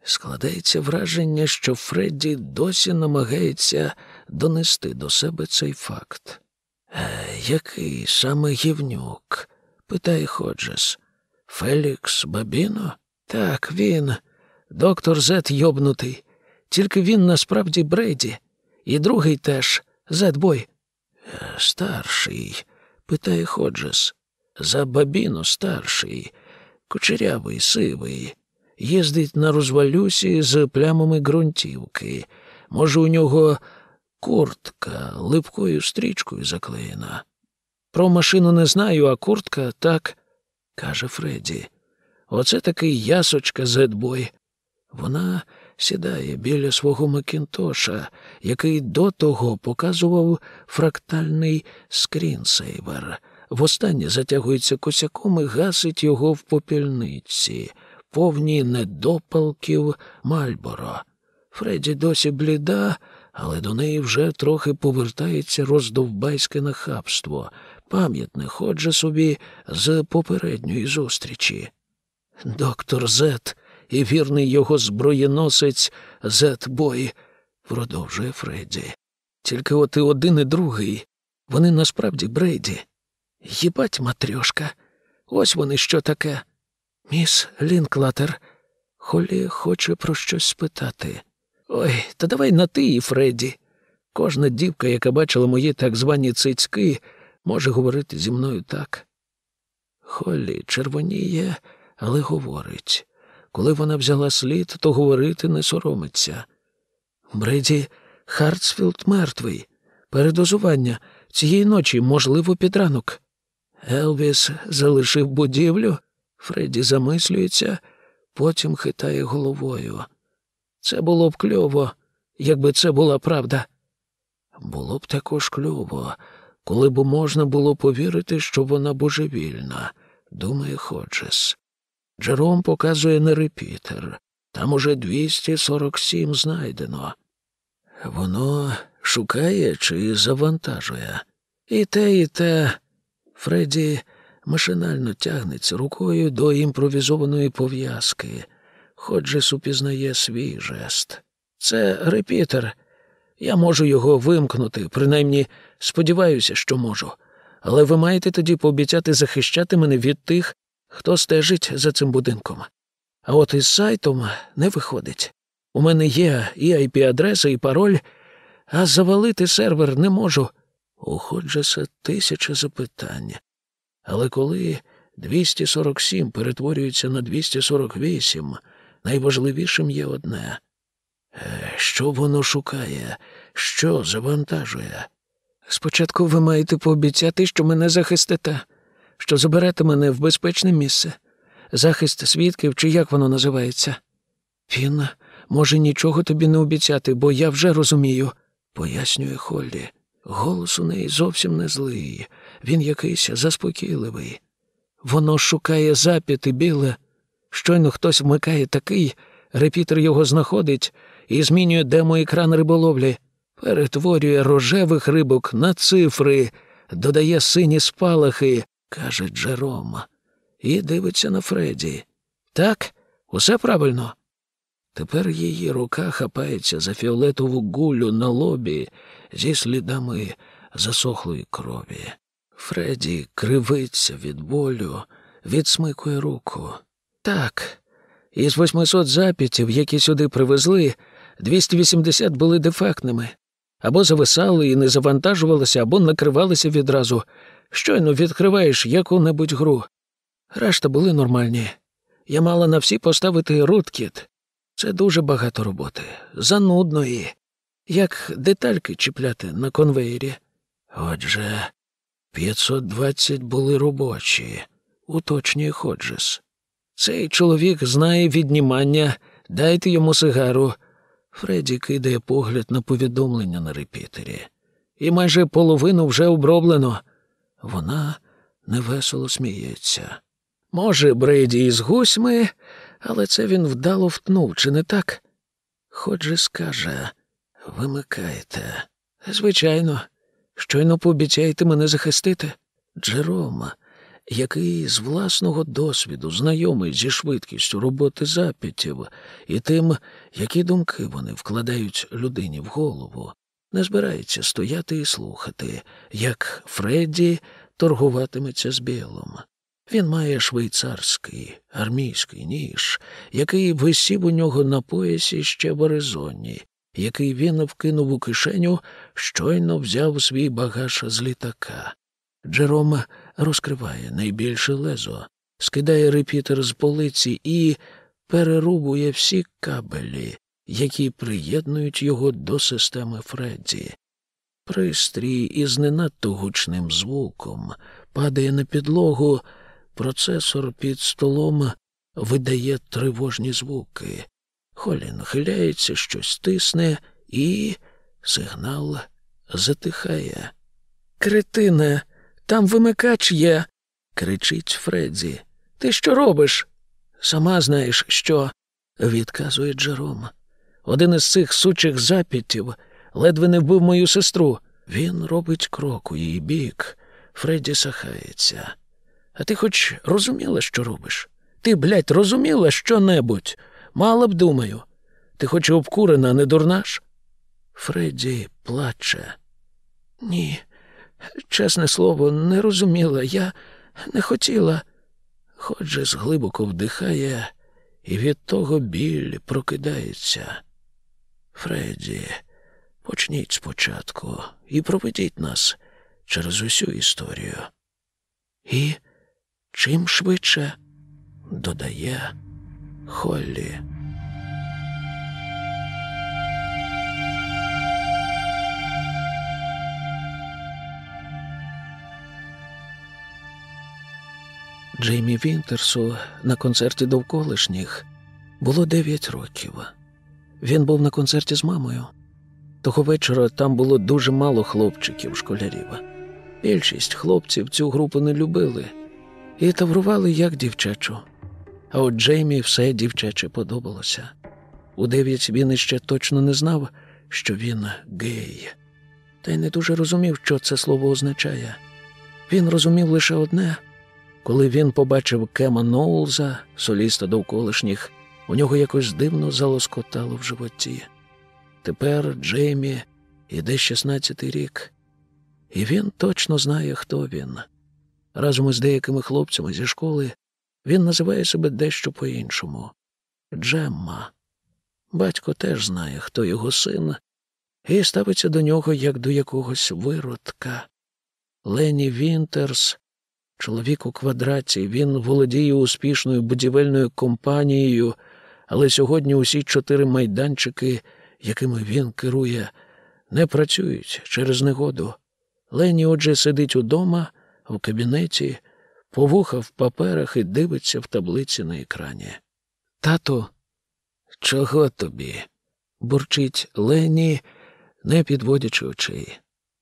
Складається враження, що Фредді досі намагається донести до себе цей факт. Е, який саме гівнюк? питає Ходжес. Фелікс Бабіно? Так, він, доктор Зет йобнутий. Тільки він насправді Брейді, і другий теж Зет-бой. Е, старший, питає Ходжес. За Бабіно старший, кучерявий, сивий, їздить на розвалюсі з плямами ґрунтівки. Може, у нього куртка липкою стрічкою заклеєна. Про машину не знаю, а куртка так, каже Фредді. Оце такий ясочка Зет-бой. Вона сідає біля свого Макінтоша, який до того показував фрактальний скрінсейвер. Востаннє затягується косяком і гасить його в попільниці, повні недопалків Мальборо. Фредді досі бліда, але до неї вже трохи повертається роздовбайське нахабство, пам'ятне ходже собі з попередньої зустрічі. Доктор Зет і вірний його зброєносець Зет Бой, продовжує Фредді. Тільки от і один і другий, вони насправді Брейді. Їбать, матрьошка, ось вони що таке. Міс Лінклатер, Холі хоче про щось спитати. Ой, та давай на ти і Фредді. Кожна дівка, яка бачила мої так звані цицьки, може говорити зі мною так. Холлі червоніє, але говорить. Коли вона взяла слід, то говорити не соромиться. Бреді Хартсфілд мертвий. Передозування цієї ночі, можливо, під ранок. Елвіс залишив будівлю. Фредді замислюється, потім хитає головою. Це було б кльово, якби це була правда. Було б також кльово, коли б можна було повірити, що вона божевільна, думає Ходжес. Джером показує не репітер. Там уже 247 знайдено. Воно шукає чи завантажує. І те, і те. Фредді машинально тягнеться рукою до імпровізованої пов'язки. Ходжес упізнає свій жест. Це репітер. Я можу його вимкнути, принаймні сподіваюся, що можу. Але ви маєте тоді пообіцяти захищати мене від тих, хто стежить за цим будинком. А от із сайтом не виходить. У мене є і IP-адреса, і пароль, а завалити сервер не можу. У Ходжеса тисяча запитань. Але коли 247 перетворюється на 248, найважливішим є одне е, що воно шукає, що завантажує. Спочатку ви маєте пообіцяти, що мене захистите, що заберете мене в безпечне місце, захист свідків чи як воно називається. Він може нічого тобі не обіцяти, бо я вже розумію, пояснює Холлі. Голос у неї зовсім не злий, він якийсь заспокійливий. Воно шукає запіти біле. Щойно хтось вмикає такий, репітер його знаходить і змінює демо-екран риболовлі, перетворює рожевих рибок на цифри, додає сині спалахи, каже Джером, і дивиться на Фредді. Так, усе правильно. Тепер її рука хапається за фіолетову гулю на лобі зі слідами засохлої крові. Фредді кривиться від болю, відсмикує руку. Так, із 800 запитів, які сюди привезли, 280 були дефектними. Або зависали і не завантажувалися, або накривалися відразу. Щойно відкриваєш яку-небудь гру. Решта були нормальні. Я мала на всі поставити руткіт. Це дуже багато роботи, занудної, як детальки чіпляти на конвеєрі. Отже, 520 були робочі, уточнює Ходжес. Цей чоловік знає віднімання, дайте йому сигару. Фредді кидає погляд на повідомлення на репітері. І майже половину вже оброблено. Вона невесело сміється. Може, Брейді із гусьми, але це він вдало втнув, чи не так? Ходжес скаже вимикайте. Звичайно, щойно пообіцяєте мене захистити. Джерома, який з власного досвіду знайомий зі швидкістю роботи запітів і тим, які думки вони вкладають людині в голову, не збирається стояти і слухати, як Фредді торгуватиметься з білом. Він має швейцарський армійський ніж, який висів у нього на поясі ще в Аризоні, який він вкинув у кишеню, щойно взяв свій багаж з літака. Джером розкриває найбільше лезо, скидає репітер з полиці і перерубує всі кабелі, які приєднують його до системи Фредді. Пристрій із не надто гучним звуком падає на підлогу, процесор під столом видає тривожні звуки. Холін хиляється, щось тисне, і сигнал затихає. Кретине, там вимикач є, кричить Фредді. Ти що робиш? Сама знаєш, що, відказує Джером. Один із цих сучих запітів ледве не вбив мою сестру. Він робить крок у її бік. Фредді сахається. А ти хоч розуміла, що робиш? Ти, блядь, розуміла що-небудь? Мала б, думаю. Ти хоч обкурена, не дурнаш? Фредді плаче. Ні, чесне слово, не розуміла. Я не хотіла. Ходже глибоко вдихає, і від того біль прокидається. Фредді, почніть спочатку і проведіть нас через усю історію. І чим швидше додає Холлі. Джеймі Вінтерсу на концерті довколишніх було дев'ять років. Він був на концерті з мамою. Того вечора там було дуже мало хлопчиків, школярів. Більшість хлопців цю групу не любили і таврували як дівчачу. А от Джеймі все дівчаче подобалося. У дев'ять він іще точно не знав, що він гей, та й не дуже розумів, що це слово означає. Він розумів лише одне коли він побачив Кема Ноулза, соліста довколишніх, у нього якось дивно залоскотало в животі. Тепер Джеймі іде 16-й рік, і він точно знає, хто він. Разом із деякими хлопцями зі школи він називає себе дещо по-іншому Джемма. Батько теж знає, хто його син, і ставиться до нього як до якогось виродка. Лені Вінтерс Чоловік у квадраті, він володіє успішною будівельною компанією, але сьогодні усі чотири майданчики, якими він керує, не працюють через негоду. Лені, отже, сидить удома, в кабінеті, повуха в паперах і дивиться в таблиці на екрані. Тато, чого тобі? бурчить Лені, не підводячи очей.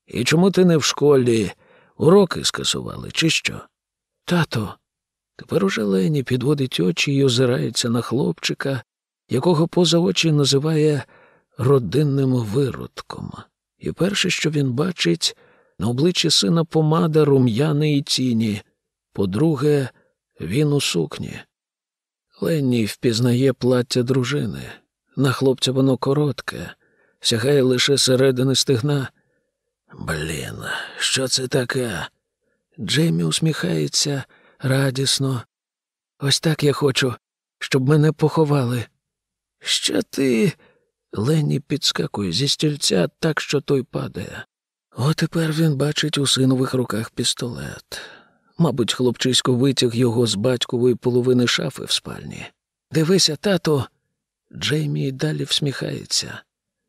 І чому ти не в школі? Уроки скасували, чи що? Тато. Тепер уже Лені підводить очі і озирається на хлопчика, якого поза очі називає родинним виродком. І перше, що він бачить, на обличчі сина помада рум'яни і тіні. По-друге, він у сукні. Ленні впізнає плаття дружини. На хлопця воно коротке, сягає лише середини стегна. Блін, що це таке? Джеймі усміхається радісно. Ось так я хочу, щоб мене поховали. Що ти? Ленні підскакує зі стільця так, що той падає. О, тепер він бачить у синових руках пістолет. Мабуть, хлопчисько витяг його з батькової половини шафи в спальні. Дивися, тато. Джеймі й далі всміхається,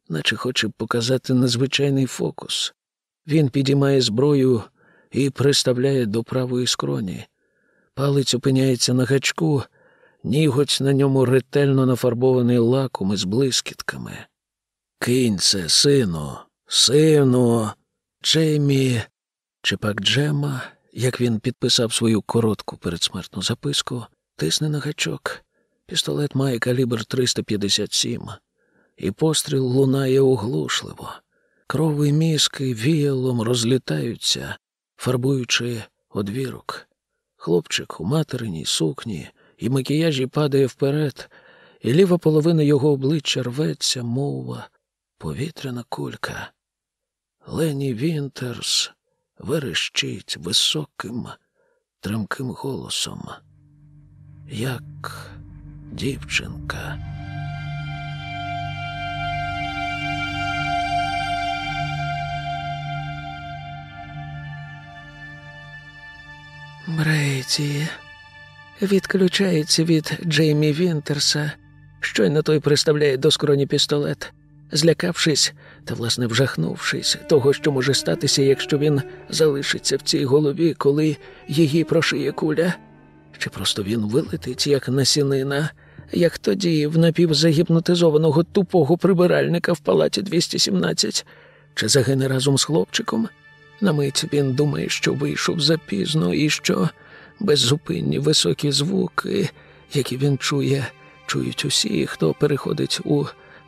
наче хоче показати незвичайний фокус. Він підіймає зброю і приставляє до правої скроні. Палець опиняється на гачку, ніготь на ньому ретельно нафарбований лаком із блискітками. Кинь це, сину, сину, Джеймі, чи пак Джема, як він підписав свою коротку передсмертну записку, тисне на гачок. Пістолет має калібр 357, і постріл лунає оглушливо. Крови мізки віялом розлітаються, фарбуючи одвірок. Хлопчик у материній сукні і макіяжі падає вперед, і ліва половина його обличчя рветься, мова, повітряна кулька. Лені Вінтерс верещить високим, тремким голосом, як дівчинка. Брейті відключається від Джеймі Вінтерса, щойно той приставляє до скроні пістолет, злякавшись та, власне, вжахнувшись того, що може статися, якщо він залишиться в цій голові, коли її прошиє куля, чи просто він вилетить, як насінина, як тоді в напівзагіпнотизованого тупого прибиральника в палаті 217, чи загине разом з хлопчиком. На мить він думає, що вийшов запізно і що беззупинні високі звуки, які він чує, чують усі, хто переходить у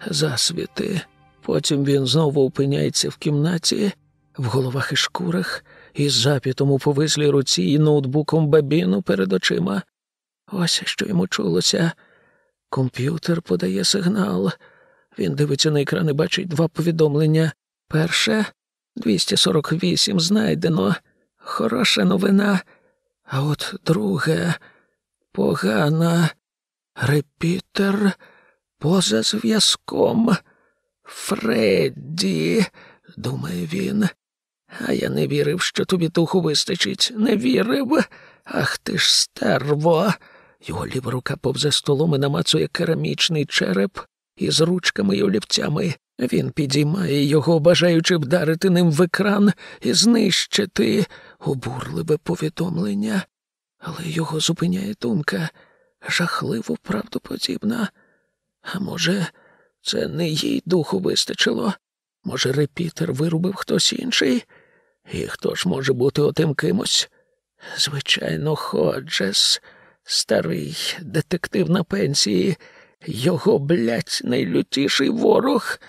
засвіти. Потім він знову опиняється в кімнаті, в головах і шкурах, із запітом у повислій руці і ноутбуком бабіну перед очима. Ось що йому чулося. Комп'ютер подає сигнал. Він дивиться на екран і бачить два повідомлення. Перше 248 знайдено. Хороша новина. А от друге погана. Репітер поза зв'язком. Фредді, думає він. А я не вірив, що тобі духу вистачить. Не вірив. Ах ти ж стерво. Його ліва рука повзе столом і намацує керамічний череп із ручками й олівцями. Він підіймає його, бажаючи вдарити ним в екран і знищити обурливе повідомлення, але його зупиняє думка жахливо правдоподібна. А може, це не їй духу вистачило? Може, репітер вирубив хтось інший? І хто ж може бути отим кимось? Звичайно, Ходжес, старий детектив на пенсії, його, блядь, найлютіший ворог.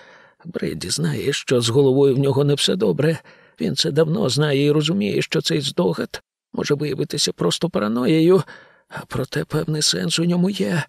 Бреді знає, що з головою в нього не все добре. Він це давно знає і розуміє, що цей здогад може виявитися просто параноєю, а проте певний сенс у ньому є.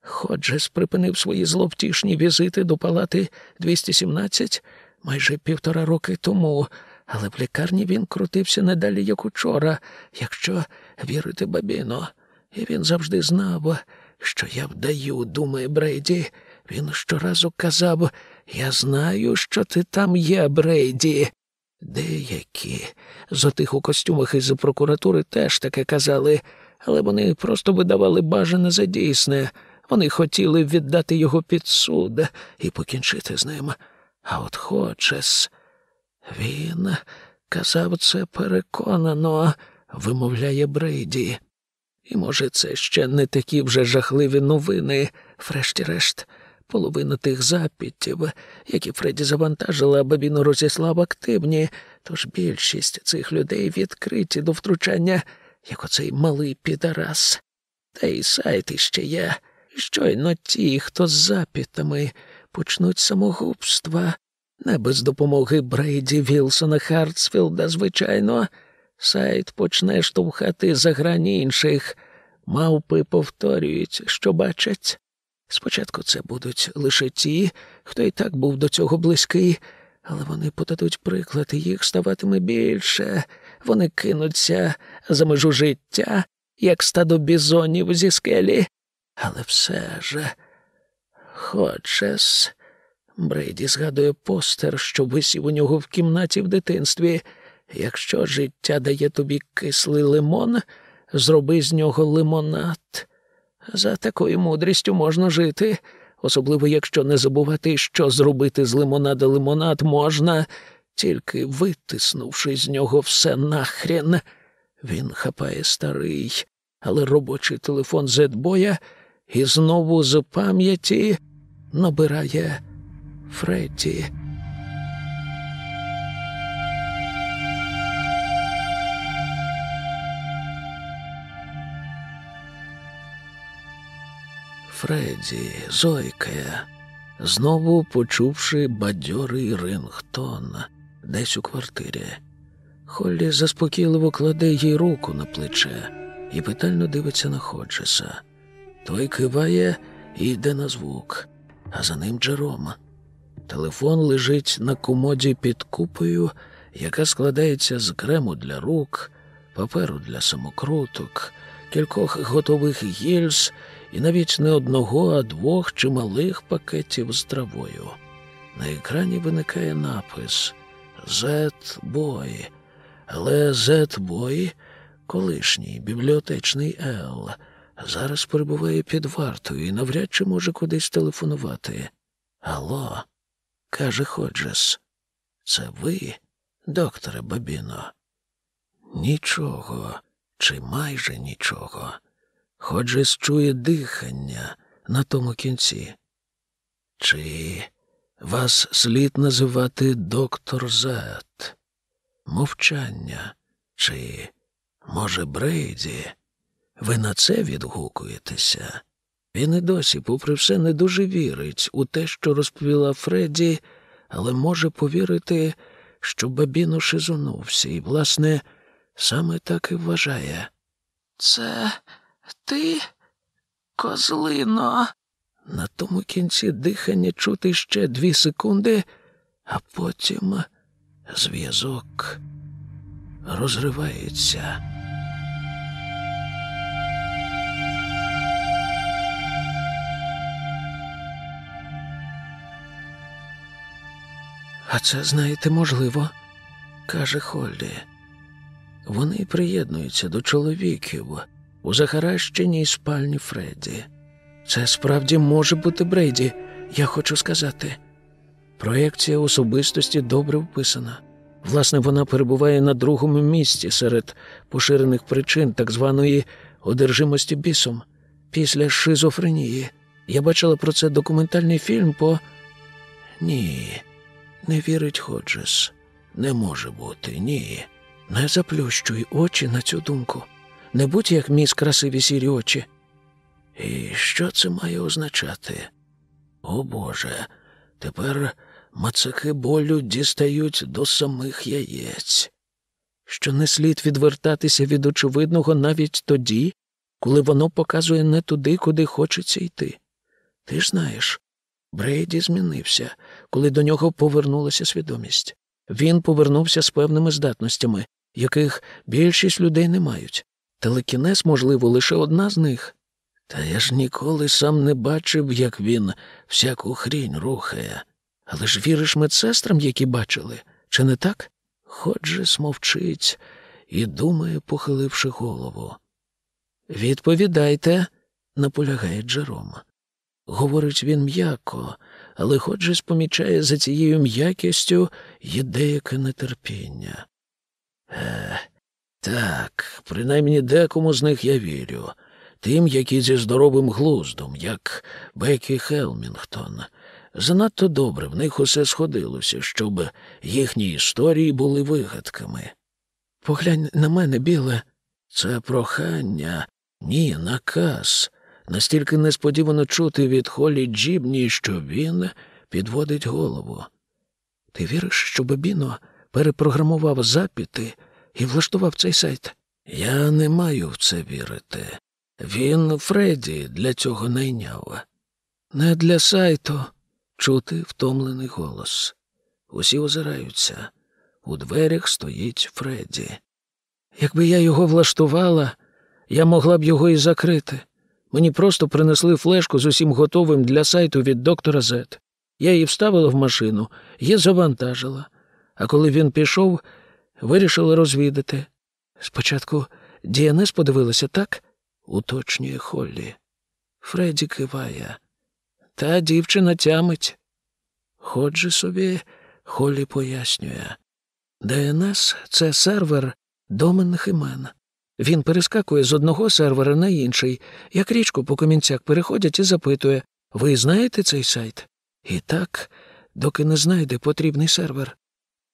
Ходжес припинив свої зловтішні візити до палати 217 майже півтора роки тому, але в лікарні він крутився не далі, як учора, якщо вірити бабіно. І він завжди знав, що я вдаю, думає Брейді. Він щоразу казав Я знаю, що ти там є, Брейді. Деякі з отих у костюмах із прокуратури теж таке казали, але вони просто видавали бажане за дійсне. Вони хотіли віддати його під суд і покінчити з ним. А от Ходжес, він казав це переконано, вимовляє Брейді. І, може, це ще не такі вже жахливі новини, врешті-решт. Половина тих запитів, які Фредді завантажила, бабіну розіслав активні, тож більшість цих людей відкриті до втручання, як оцей малий підарас. Та й сайт іще є. Щойно ті, хто з запитами почнуть самогубства, не без допомоги Брейді Вілсона Хартсфілда, звичайно, сайт почне штовхати за грані інших. Мавпи повторюють, що бачать. Спочатку це будуть лише ті, хто і так був до цього близький, але вони подадуть приклад, і їх ставатиме більше. Вони кинуться за межу життя, як стадо бізонів зі скелі. Але все ж, Ходжес, Брейді згадує постер, що висів у нього в кімнаті в дитинстві. Якщо життя дає тобі кислий лимон, зроби з нього лимонад. За такою мудрістю можна жити, особливо якщо не забувати, що зробити з лимонада лимонад можна, тільки витиснувши з нього все нахрен. Він хапає старий, але робочий телефон Зетбоя і знову з пам'яті набирає Фредді. Фредді, Зойке, знову почувши бадьорий рингтон десь у квартирі. Холлі заспокійливо кладе їй руку на плече і питально дивиться на Ходжеса. Той киває і йде на звук, а за ним Джерома. Телефон лежить на комоді під купою, яка складається з крему для рук, паперу для самокруток, кількох готових гільз і навіть не одного, а двох чималих пакетів з травою. На екрані виникає напис «Зет-бой», але «Зет-бой» колишній бібліотечний Ел, зараз перебуває під вартою і навряд чи може кудись телефонувати. Алло, каже Ходжес, це ви, докторе Бабіно? Нічого, чи майже нічого. Ходжес чує дихання на тому кінці. Чи вас слід називати доктор Зет? Мовчання, чи, може, Брейді? Ви на це відгукуєтеся? Він і досі, попри все, не дуже вірить у те, що розповіла Фредді, але може повірити, що Бабіно шизонувся, і, власне, саме так і вважає. Це ти, козлино? На тому кінці дихання чути ще дві секунди, а потім зв'язок розривається. А це, знаєте, можливо, каже Холлі. Вони приєднуються до чоловіків у захаращеній спальні Фредді. Це справді може бути Брейді, я хочу сказати. Проекція особистості добре вписана. Власне, вона перебуває на другому місці серед поширених причин так званої одержимості бісом після шизофренії. Я бачила про це документальний фільм по. Ні, не вірить Ходжес. Не може бути, ні. Не заплющуй очі на цю думку. Не будь як міс красиві сірі очі. І що це має означати? О Боже, тепер мацаки болю дістають до самих яєць. Що не слід відвертатися від очевидного навіть тоді, коли воно показує не туди, куди хочеться йти. Ти ж знаєш, Брейді змінився, коли до нього повернулася свідомість. Він повернувся з певними здатностями, яких більшість людей не мають. Телекінез, можливо, лише одна з них. Та я ж ніколи сам не бачив, як він всяку хрінь рухає. Але ж віриш медсестрам, які бачили, чи не так? Ходже смовчить і думає, похиливши голову. Відповідайте, наполягає Джером. Говорить він м'яко, але Ходжес помічає за цією м'якістю є деяке нетерпіння. Е, так, принаймні декому з них я вірю, тим, які зі здоровим глуздом, як Бекі Хелмінгтон. Занадто добре в них усе сходилося, щоб їхні історії були вигадками. Поглянь на мене, біле, це прохання, ні, наказ. Настільки несподівано чути від Холі Джібні, що він підводить голову. Ти віриш, що Бабіно перепрограмував запити і влаштував цей сайт? Я не маю в це вірити. Він Фредді для цього найняв. Не для сайту, чути втомлений голос. Усі озираються. У дверях стоїть Фредді. Якби я його влаштувала, я могла б його і закрити. Мені просто принесли флешку з усім готовим для сайту від доктора Зет. Я її вставила в машину і завантажила. А коли він пішов, вирішила розвідати. Спочатку Діанес подивилася так, уточнює Холлі. Фредді киває. Та дівчина тямить. Ходже собі, Холлі пояснює. ДНС це сервер доменних імен. Він перескакує з одного сервера на інший, як річку по камінцях переходять і запитує Ви знаєте цей сайт? І так, доки не знайде потрібний сервер.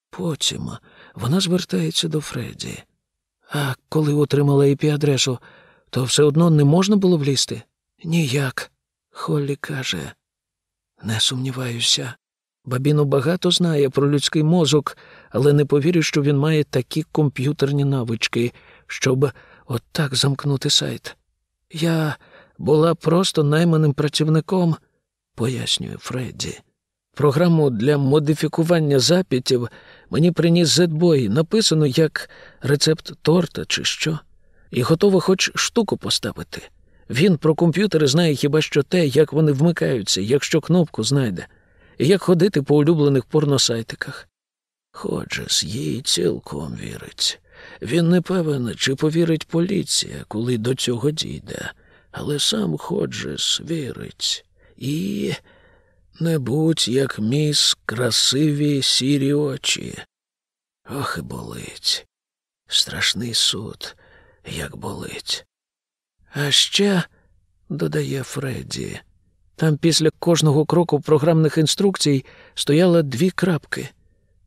Потім вона звертається до Фредді. А коли отримала IP-адресу, то все одно не можна було влізти? Ніяк. Холлі каже. Не сумніваюся. Бабіно багато знає про людський мозок, але не повірю, що він має такі комп'ютерні навички, щоб отак замкнути сайт. Я була просто найманим працівником, пояснює Фредді. Програму для модифікування запитів мені приніс Зетбой, написано як рецепт торта чи що, і готово хоч штуку поставити. Він про комп'ютери знає хіба що те, як вони вмикаються, якщо кнопку знайде, і як ходити по улюблених порносайтиках. Ходжес їй цілком вірить. Він не певен, чи повірить поліція, коли до цього дійде, але сам Ходжес вірить. І не будь як міс красиві сірі очі. Ох і болить. Страшний суд, як болить. А ще, додає Фредді, там після кожного кроку програмних інструкцій стояло дві крапки.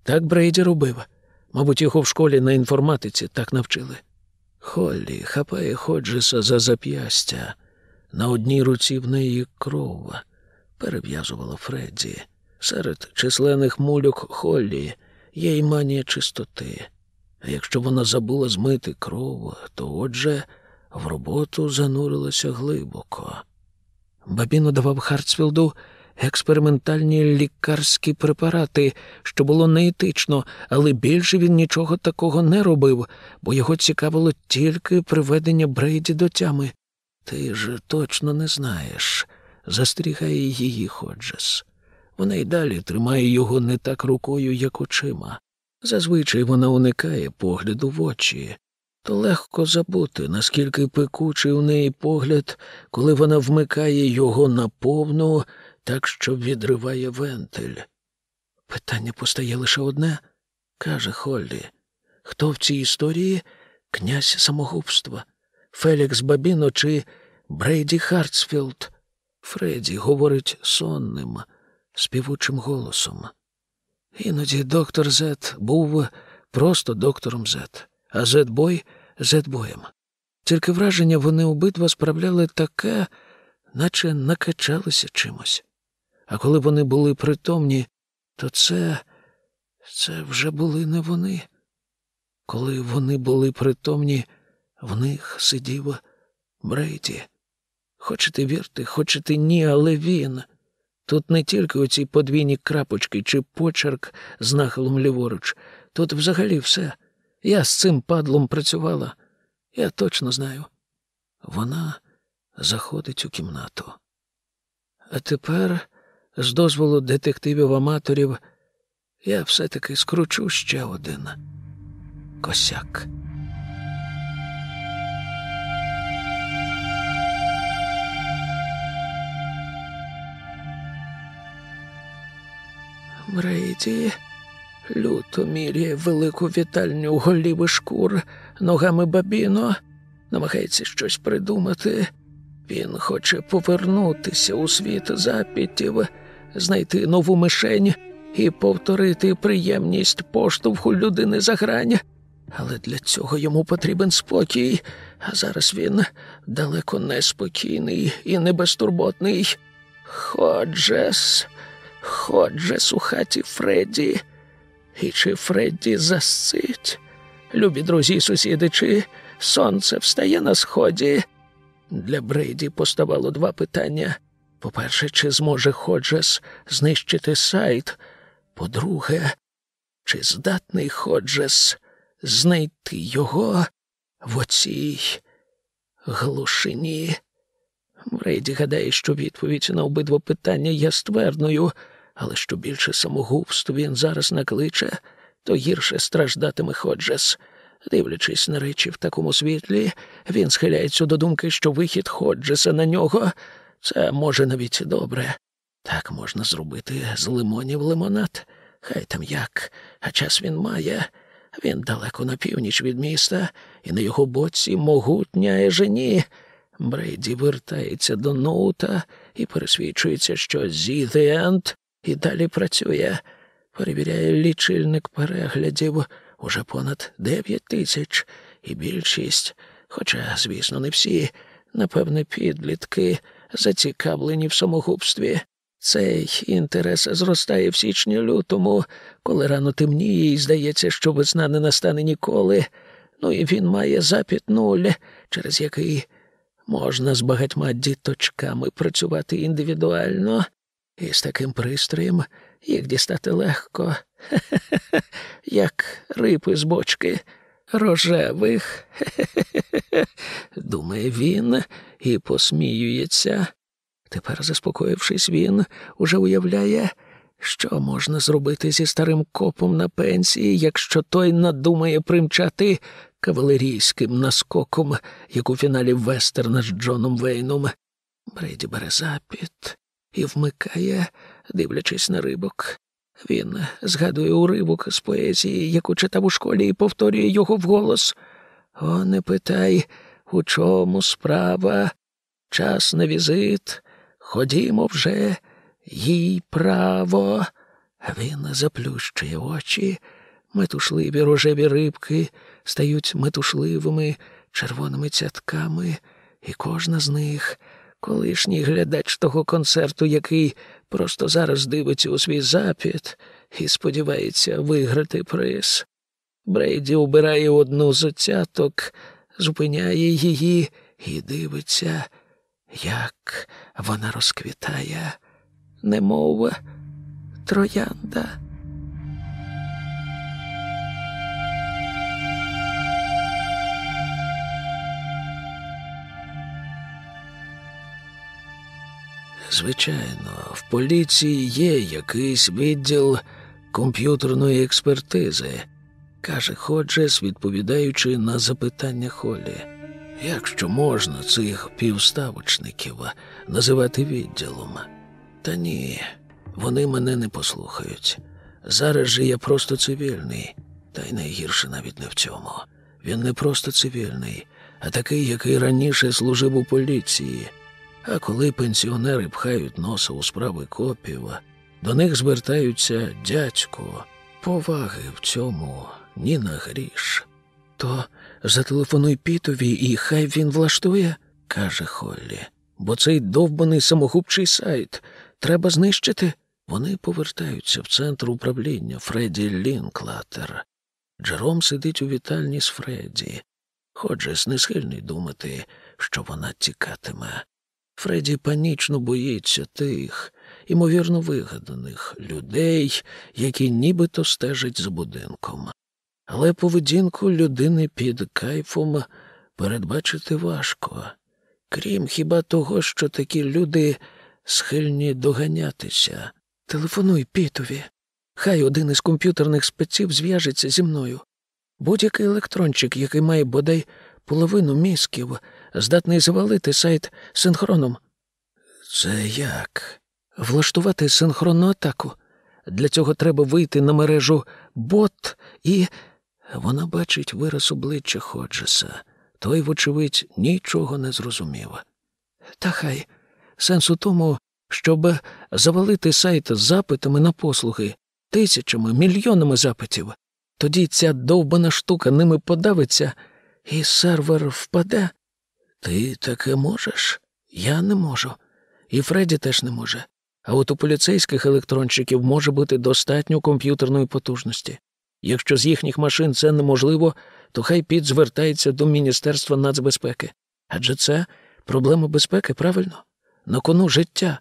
Так Брейді робив. Мабуть, його в школі на інформатиці так навчили. Холлі хапає Ходжеса за зап'ястя. На одній руці в неї кров, перев'язувала Фредді. Серед численних мульок Холлі є й манія чистоти. А якщо вона забула змити кров, то отже в роботу занурилася глибоко. Бабіно давав Хартсфілду експериментальні лікарські препарати, що було неетично, але більше він нічого такого не робив, бо його цікавило тільки приведення Брейді до тями. Ти ж точно не знаєш, застерігає її Ходжес. Вона й далі тримає його не так рукою, як очима. Зазвичай вона уникає погляду в очі, то легко забути, наскільки пекучий у неї погляд, коли вона вмикає його наповну, так що відриває вентиль. Питання постає лише одне, каже Холлі. Хто в цій історії князь самогубства? Фелікс Бабіно чи Брейді Хартсфілд? Фредді говорить сонним, співучим голосом. Іноді доктор Зет був просто доктором Зет, а Зет-бой Зет-боєм. Тільки враження вони обидва справляли таке, наче накачалися чимось. А коли вони були притомні, то це, це вже були не вони. Коли вони були притомні, в них сидів Брейді. Хочете вірте, хочете ні, але він. Тут не тільки оці подвійні крапочки чи почерк з нахилом ліворуч, тут взагалі все. Я з цим падлом працювала, я точно знаю. Вона заходить у кімнату. А тепер, з дозволу детективів-аматорів, я все-таки скручу ще один косяк. Брейді люто міряє велику вітальню голіви шкур ногами бабіно, намагається щось придумати. Він хоче повернутися у світ запітів, знайти нову мишень і повторити приємність поштовху людини за грань. Але для цього йому потрібен спокій, а зараз він далеко неспокійний і небезтурботний. Ходжес. Ходжес у хаті Фредді. І чи Фредді засцить? Любі друзі і сусіди, чи сонце встає на сході? Для Брейді поставало два питання. По-перше, чи зможе Ходжес знищити сайт? По-друге, чи здатний Ходжес знайти його в оцій глушині? Брейді гадає, що відповідь на обидва питання є ствердною – але що більше самогубств він зараз накличе, то гірше страждатиме Ходжес. Дивлячись на речі в такому світлі, він схиляється до думки, що вихід Ходжеса на нього це може навіть добре. Так можна зробити з лимонів лимонад. Хай там як, а час він має. Він далеко на північ від міста, і на його боці могутня ежені. Брейді вертається до ноута і пересвідчується, що «Зі end» і далі працює. Перевіряє лічильник переглядів уже понад дев'ять тисяч, і більшість, хоча, звісно, не всі, напевне, підлітки, зацікавлені в самогубстві. Цей інтерес зростає в січні лютому, коли рано темніє, і здається, що весна не настане ніколи. Ну і він має запіт нуль, через який можна з багатьма діточками працювати індивідуально, і з таким пристроєм їх дістати легко, Хе-хе-хе, як рипи з бочки рожевих. Думає він і посміюється. Тепер, заспокоївшись, він уже уявляє, що можна зробити зі старим копом на пенсії, якщо той надумає примчати кавалерійським наскоком, як у фіналі вестерна з Джоном Вейном. Брейді бере запіт і вмикає, дивлячись на рибок. Він згадує уривок з поезії, яку читав у школі, і повторює його вголос. О, не питай, у чому справа, час на візит, ходімо вже, їй право. Він заплющує очі, метушливі рожеві рибки стають метушливими червоними цятками, і кожна з них колишній глядач того концерту, який просто зараз дивиться у свій запіт і сподівається виграти приз. Брейді убирає одну з цяток, зупиняє її і дивиться, як вона розквітає, немов троянда. Звичайно, в поліції є якийсь відділ комп'ютерної експертизи, каже Ходжес, відповідаючи на запитання Холі. Якщо можна цих півставочників називати відділом. Та ні, вони мене не послухають. Зараз же я просто цивільний, та й найгірше навіть не в цьому. Він не просто цивільний, а такий, який раніше служив у поліції. А коли пенсіонери пхають носа у справи копів, до них звертаються дядько. Поваги в цьому ні на гріш. То зателефонуй Пітові, і хай він влаштує, каже Холлі. Бо цей довбаний самогубчий сайт треба знищити. Вони повертаються в центр управління Фредді Лінклатер. Джером сидить у вітальні з Фредді. Ходжес не схильний думати, що вона тікатиме. Фредді панічно боїться тих, ймовірно, вигаданих людей, які нібито стежать за будинком. Але поведінку людини під кайфом передбачити важко, крім хіба того, що такі люди схильні доганятися. Телефонуй Пітові. Хай один із комп'ютерних спеців зв'яжеться зі мною. Будь-який електрончик, який має бодай половину мізків, здатний завалити сайт синхроном. Це як? Влаштувати синхронну атаку. Для цього треба вийти на мережу бот і. Вона бачить вираз обличчя Ходжеса. Той, вочевидь, нічого не зрозумів. Та хай сенс у тому, щоб завалити сайт запитами на послуги, тисячами, мільйонами запитів. Тоді ця довбана штука ними подавиться, і сервер впаде. Ти таке можеш? Я не можу. І Фредді теж не може. А от у поліцейських електрончиків може бути достатньо комп'ютерної потужності. Якщо з їхніх машин це неможливо, то хай Піт звертається до Міністерства нацбезпеки. Адже це проблема безпеки, правильно? На кону життя.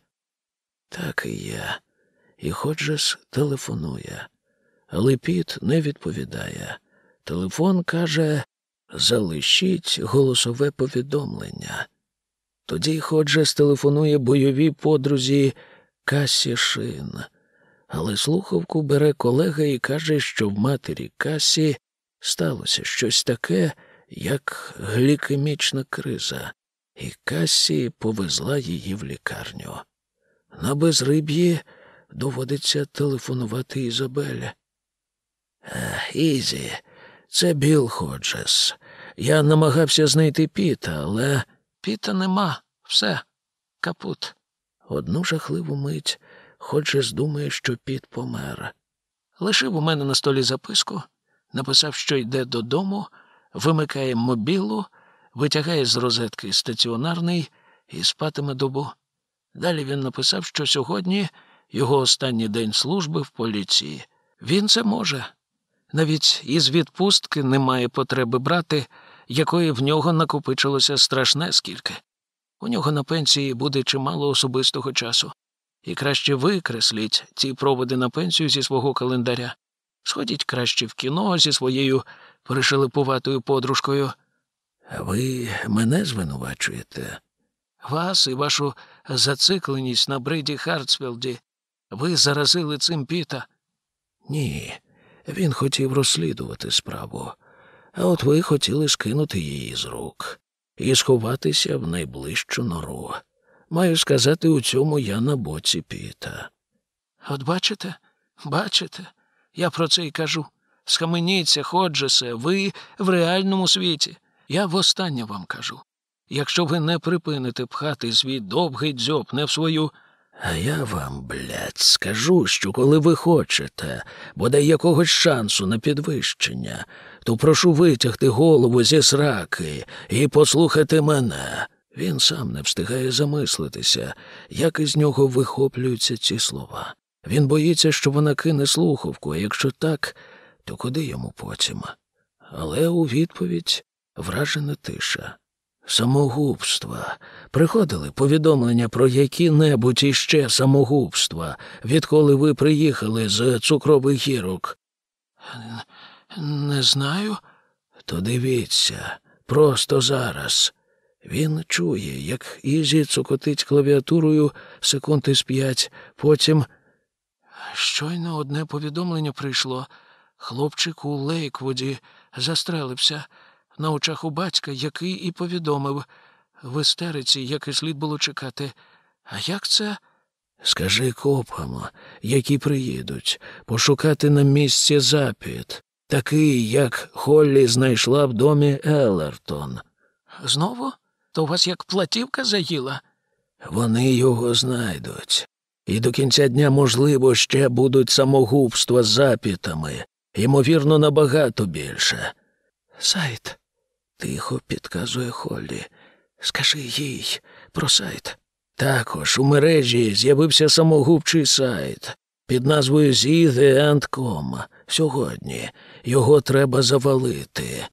Так і є. І Ходжес телефонує. Але Піт не відповідає. Телефон каже залишіть голосове повідомлення. Тоді Ходжес телефонує бойовій подрузі Касі Шин. Але слухавку бере колега і каже, що в матері Касі сталося щось таке, як глікемічна криза, і Касі повезла її в лікарню. На безриб'ї доводиться телефонувати Ізабелі. Ізі, це Біл Ходжес. Я намагався знайти Піта, але Піта нема. Все, капут. Одну жахливу мить Ходжес думає, що Піт помер. Лишив у мене на столі записку, написав, що йде додому, вимикає мобілу, витягає з розетки стаціонарний і спатиме добу. Далі він написав, що сьогодні його останній день служби в поліції. Він це може. Навіть із відпустки немає потреби брати, якої в нього накопичилося страшне скільки. У нього на пенсії буде чимало особистого часу. І краще викресліть ці проводи на пенсію зі свого календаря. Сходіть краще в кіно зі своєю пришелепуватою подружкою. Ви мене звинувачуєте? Вас і вашу зацикленість на Бриді Хартсфілді. Ви заразили цим піта. Ні, він хотів розслідувати справу, а от ви хотіли скинути її з рук і сховатися в найближчу нору. Маю сказати, у цьому я на боці піта. От бачите, бачите, я про це й кажу. Схаменіться, Ходжесе, ви в реальному світі. Я востаннє вам кажу. Якщо ви не припините пхати свій довгий дзьоб не в свою. А я вам, блядь, скажу, що коли ви хочете, бодай якогось шансу на підвищення, то прошу витягти голову зі сраки і послухати мене. Він сам не встигає замислитися, як із нього вихоплюються ці слова. Він боїться, що вона кине слухавку, а якщо так, то куди йому потім? Але у відповідь вражена тиша. Самогубства. Приходили повідомлення про які-небудь іще самогубства, відколи ви приїхали з цукрових гірок. Не знаю. То дивіться, просто зараз. Він чує, як Ізі цокотить клавіатурою секунди з п'ять, потім. Щойно одне повідомлення прийшло. Хлопчик у Лейквуді застрелився на очах у батька, який і повідомив в істериці, як і слід було чекати. А як це? Скажи копам, які приїдуть, пошукати на місці запит, такий, як Холлі знайшла в домі Еллертон. Знову? То у вас як платівка заїла? Вони його знайдуть. І до кінця дня, можливо, ще будуть самогубства з запитами, ймовірно, набагато більше. Сайт, тихо підказує Холлі. Скажи їй про сайт. Також у мережі з'явився самогубчий сайт під назвою ZThe.com. Сьогодні його треба завалити.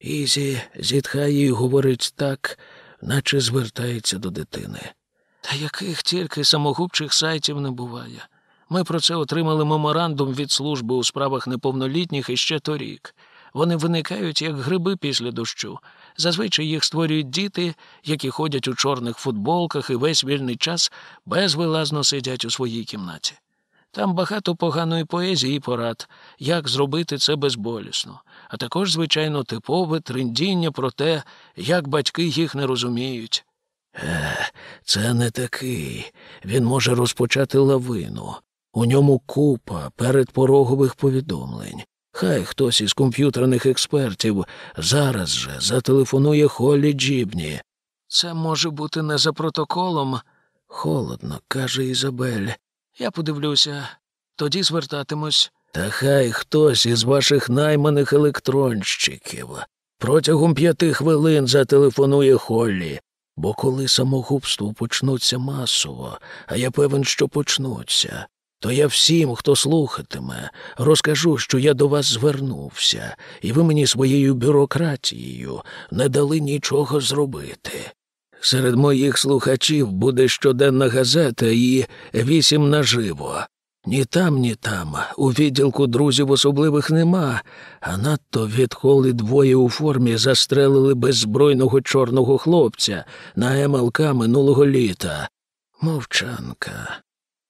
Ізі зітхає і говорить так, наче звертається до дитини. Та яких тільки самогубчих сайтів не буває. Ми про це отримали меморандум від служби у справах неповнолітніх іще торік. Вони виникають як гриби після дощу. Зазвичай їх створюють діти, які ходять у чорних футболках і весь вільний час безвилазно сидять у своїй кімнаті. Там багато поганої поезії і порад, як зробити це безболісно, а також, звичайно, типове трендіння про те, як батьки їх не розуміють. Е, це не такий. Він може розпочати лавину. У ньому купа передпорогових повідомлень. Хай хтось із комп'ютерних експертів зараз же зателефонує Холлі Джібні. Це може бути не за протоколом. Холодно, каже Ізабель. Я подивлюся, тоді звертатимусь. Та хай хтось із ваших найманих електронщиків протягом п'яти хвилин зателефонує Холлі, бо коли самогубство почнуться масово, а я певен, що почнуться, то я всім, хто слухатиме, розкажу, що я до вас звернувся, і ви мені своєю бюрократією не дали нічого зробити. Серед моїх слухачів буде щоденна газета і вісім наживо. Ні там, ні там. У відділку друзів особливих нема, а надто відколи двоє у формі застрелили беззбройного чорного хлопця на МЛК минулого літа. Мовчанка.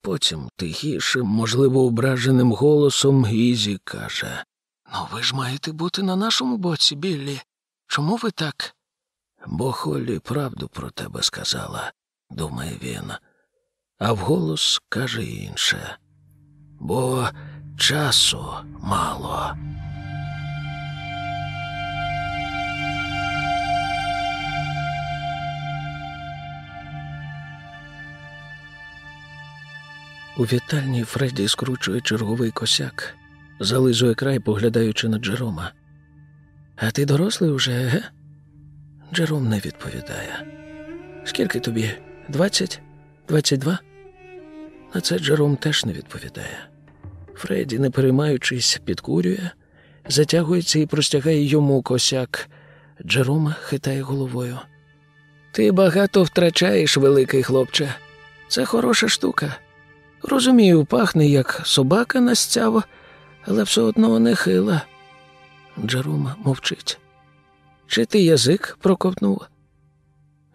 Потім тихішим, можливо, ображеним голосом Ізі каже Ну, ви ж маєте бути на нашому боці, Біллі. Чому ви так? Бо Холлі правду про тебе сказала, думає він, а вголос каже інше. Бо часу мало. У вітальні Фредді скручує черговий косяк, зализує край, поглядаючи на Джерома. А ти дорослий уже, ге? Джером не відповідає. Скільки тобі? Двадцять? 22? На це Джером теж не відповідає. Фредді, не переймаючись, підкурює, затягується і простягає йому косяк. Джерома хитає головою. Ти багато втрачаєш, великий хлопче. Це хороша штука. Розумію, пахне, як собака настява, але все одно не хила. Джерома мовчить. Чи ти язик проковтнув?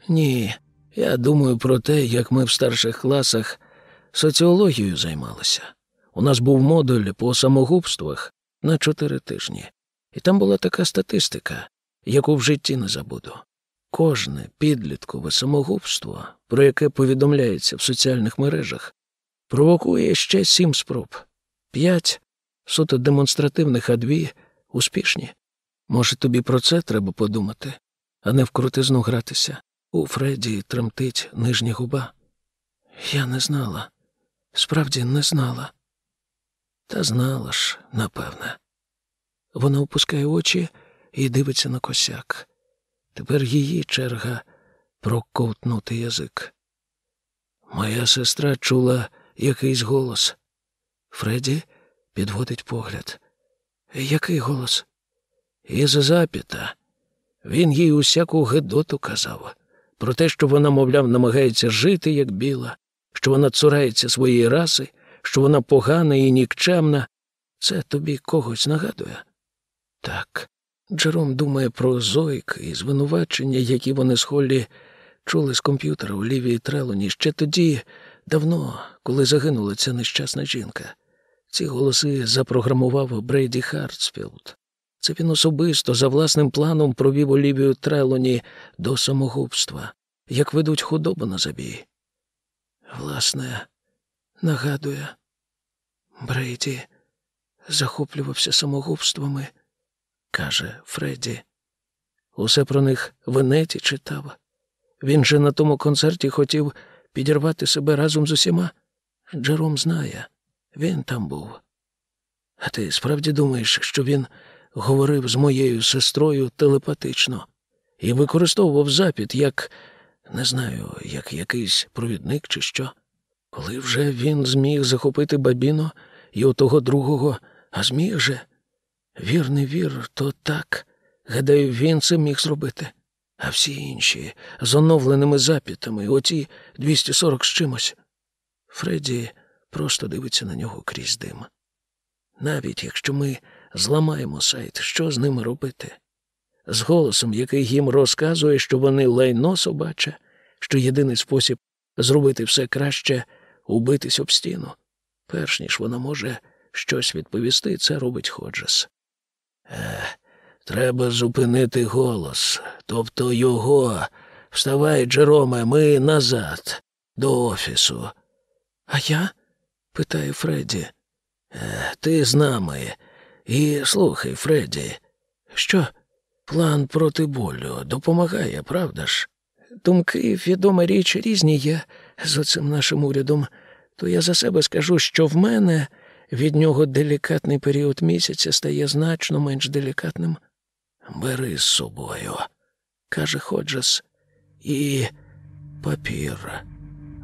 Ні, я думаю про те, як ми в старших класах соціологією займалися. У нас був модуль по самогубствах на чотири тижні, і там була така статистика, яку в житті не забуду. Кожне підліткове самогубство, про яке повідомляється в соціальних мережах, провокує ще сім спроб, п'ять суто демонстративних, а дві успішні. Може, тобі про це треба подумати, а не в крутизну гратися. У Фредді тремтить нижня губа. Я не знала, справді не знала. Та знала ж, напевне. Вона опускає очі і дивиться на косяк. Тепер її черга проковтнути язик. Моя сестра чула якийсь голос. Фредді підводить погляд. Який голос? Із запіта. Він їй усяку гидоту казав про те, що вона, мовляв, намагається жити, як біла, що вона цурається своєї раси, що вона погана і нікчемна. Це тобі когось нагадує? Так. Джером думає про зойк і звинувачення, які вони з Холлі чули з комп'ютера Олівії Трелоні ще тоді, давно, коли загинула ця нещасна жінка. Ці голоси запрограмував Брейді Хартсфілд. Це він особисто за власним планом провів Олівію Трелоні до самогубства, як ведуть худобу на забій. Власне, нагадує, Брейді захоплювався самогубствами, каже Фредді. Усе про них в інеті читав. Він же на тому концерті хотів підірвати себе разом з усіма. Джером знає, він там був. А ти справді думаєш, що він говорив з моєю сестрою телепатично і використовував запит як, не знаю, як якийсь провідник чи що? Коли вже він зміг захопити бабіно і отого другого, а зміг же? Вір, не вір, то так. Гадаю, він це міг зробити. А всі інші з оновленими запитами, оті 240 з чимось. Фредді просто дивиться на нього крізь дим. Навіть якщо ми зламаємо сайт, що з ними робити? З голосом, який їм розказує, що вони лайно собаче, що єдиний спосіб зробити все краще убитись об стіну. Перш ніж вона може щось відповісти, це робить Ходжес. Е, треба зупинити голос, тобто його. Вставай, Джероме, ми назад, до офісу. А я? питає Фредді. Е, ти з нами. І слухай, Фредді, що план проти болю допомагає, правда ж? Думки, відома річ, різні є з оцим нашим урядом, то я за себе скажу, що в мене від нього делікатний період місяця стає значно менш делікатним. Бери з собою, каже Ходжес, і папір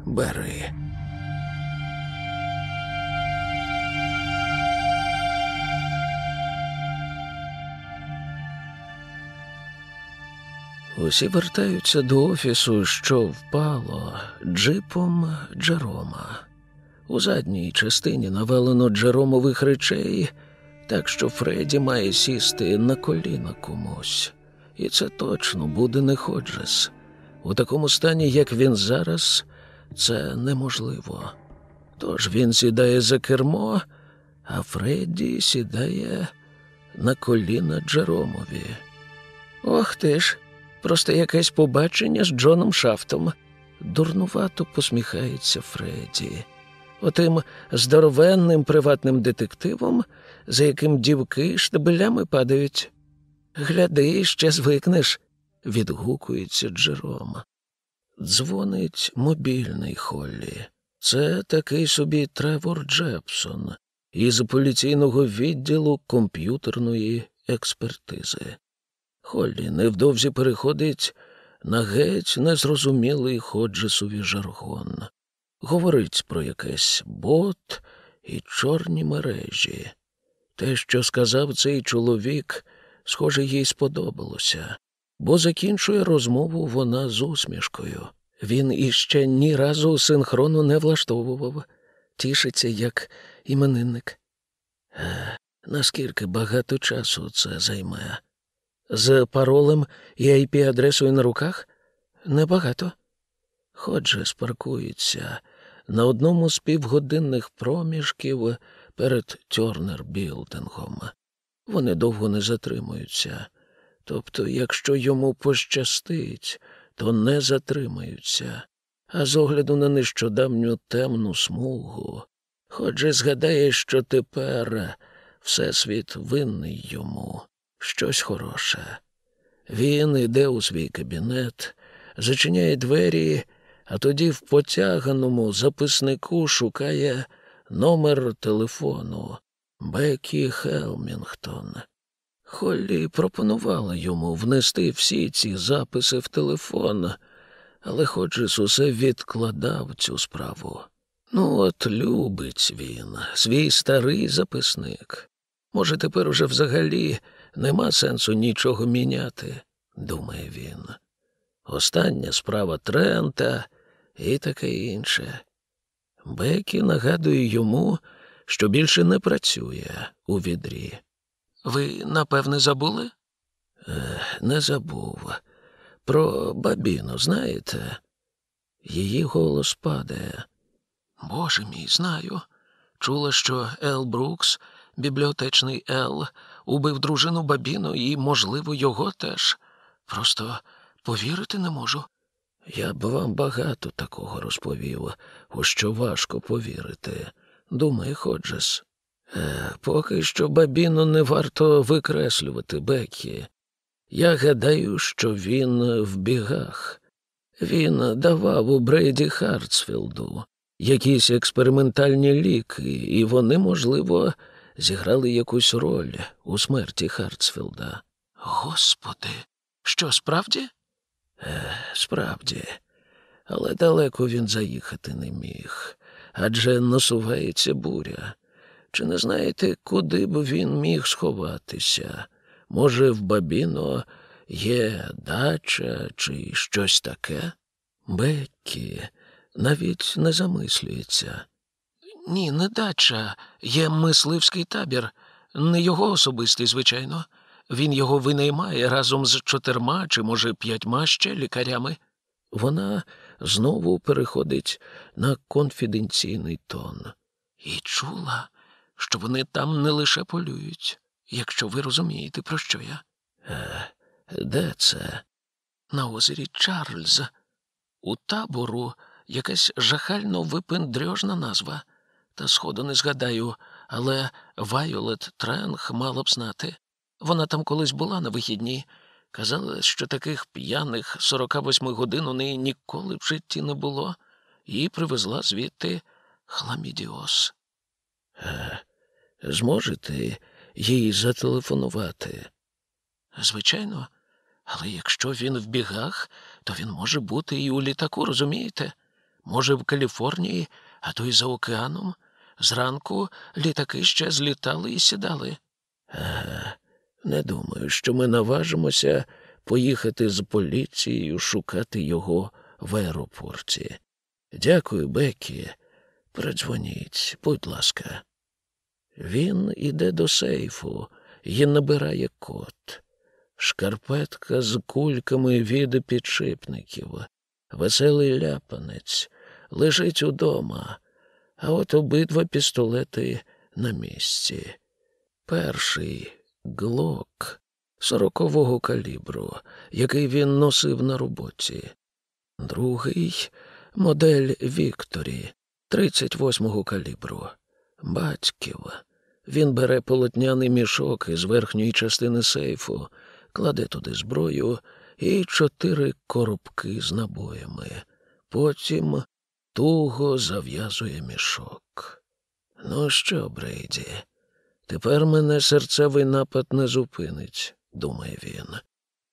бери. Усі вертаються до офісу, що впало джипом Джерома. У задній частині навалено Джеромових речей, так що Фредді має сісти на коліна комусь. І це точно буде не Ходжес. У такому стані, як він зараз, це неможливо. Тож він сідає за кермо, а Фредді сідає на коліна Джеромові. Ох ти ж! Просто якесь побачення з Джоном Шафтом. Дурнувато посміхається Фредді. Отим здоровенним приватним детективом, за яким дівки штабелями падають. Гляди, ще звикнеш, відгукується Джером. Дзвонить мобільний Холлі. Це такий собі Тревор Джепсон із поліційного відділу комп'ютерної експертизи. Холлі невдовзі переходить на геть незрозумілий Ходжесові жаргон. Говорить про якесь бот і чорні мережі. Те, що сказав цей чоловік, схоже, їй сподобалося, бо закінчує розмову вона з усмішкою. Він іще ні разу синхрону не влаштовував, тішиться як іменинник. Е, наскільки багато часу це займе? З паролем і IP-адресою на руках? Небагато. Хоч же спаркується на одному з півгодинних проміжків перед Тьорнер Білдингом. Вони довго не затримуються. Тобто, якщо йому пощастить, то не затримаються. А з огляду на нещодавню темну смугу, хоч же згадає, що тепер всесвіт винний йому щось хороше. Він іде у свій кабінет, зачиняє двері, а тоді в потяганому записнику шукає номер телефону Бекі Хелмінгтон. Холлі пропонувала йому внести всі ці записи в телефон, але Ходжес усе відкладав цю справу. Ну, от любить він, свій старий записник. Може, тепер уже взагалі нема сенсу нічого міняти, думає він. Остання справа Трента і таке інше. Бекі нагадує йому, що більше не працює у відрі. Ви, напевне, забули? Е, не забув. Про бабіну, знаєте? Її голос падає. Боже мій, знаю. Чула, що Ел Брукс, бібліотечний Ел, убив дружину бабіну і, можливо, його теж. Просто повірити не можу. Я б вам багато такого розповів, у що важко повірити. Думай, Ходжес. Е, поки що бабіну не варто викреслювати Бекі. Я гадаю, що він в бігах. Він давав у Брейді Хартсфілду якісь експериментальні ліки, і вони, можливо, зіграли якусь роль у смерті Хартсфілда. Господи, що справді? Справді, але далеко він заїхати не міг, адже насувається буря. Чи не знаєте, куди б він міг сховатися? Може, в Бабіно є дача чи щось таке? Беккі навіть не замислюється. Ні, не дача, є мисливський табір, не його особистий, звичайно. Він його винаймає разом з чотирма чи, може, п'ятьма ще лікарями. Вона знову переходить на конфіденційний тон. І чула, що вони там не лише полюють, якщо ви розумієте, про що я. Е, Де це? На озері Чарльз. У табору якась жахально випендрьожна назва. Та сходу не згадаю, але Вайолет Тренг мала б знати. Вона там колись була на вихідні. Казала, що таких п'яних 48 годин у неї ніколи в житті не було, і привезла звідти хламідіоз. Е, Зможете їй зателефонувати? Звичайно, але якщо він в бігах, то він може бути і у літаку, розумієте? Може, в Каліфорнії, а то й за океаном. Зранку літаки ще злітали і сідали. Е, Не думаю, що ми наважимося поїхати з поліцією шукати його в аеропорті. Дякую, Бекі. Передзвоніть, будь ласка. Він іде до сейфу і набирає код. Шкарпетка з кульками від підшипників, веселий ляпанець, лежить удома, а от обидва пістолети на місці. Перший глок сорокового калібру, який він носив на роботі. Другий модель Вікторі 38-го калібру. Батьків. Він бере полотняний мішок із верхньої частини сейфу, кладе туди зброю і чотири коробки з набоями. Потім туго зав'язує мішок. Ну що, Брейді, тепер мене серцевий напад не зупинить, думає він.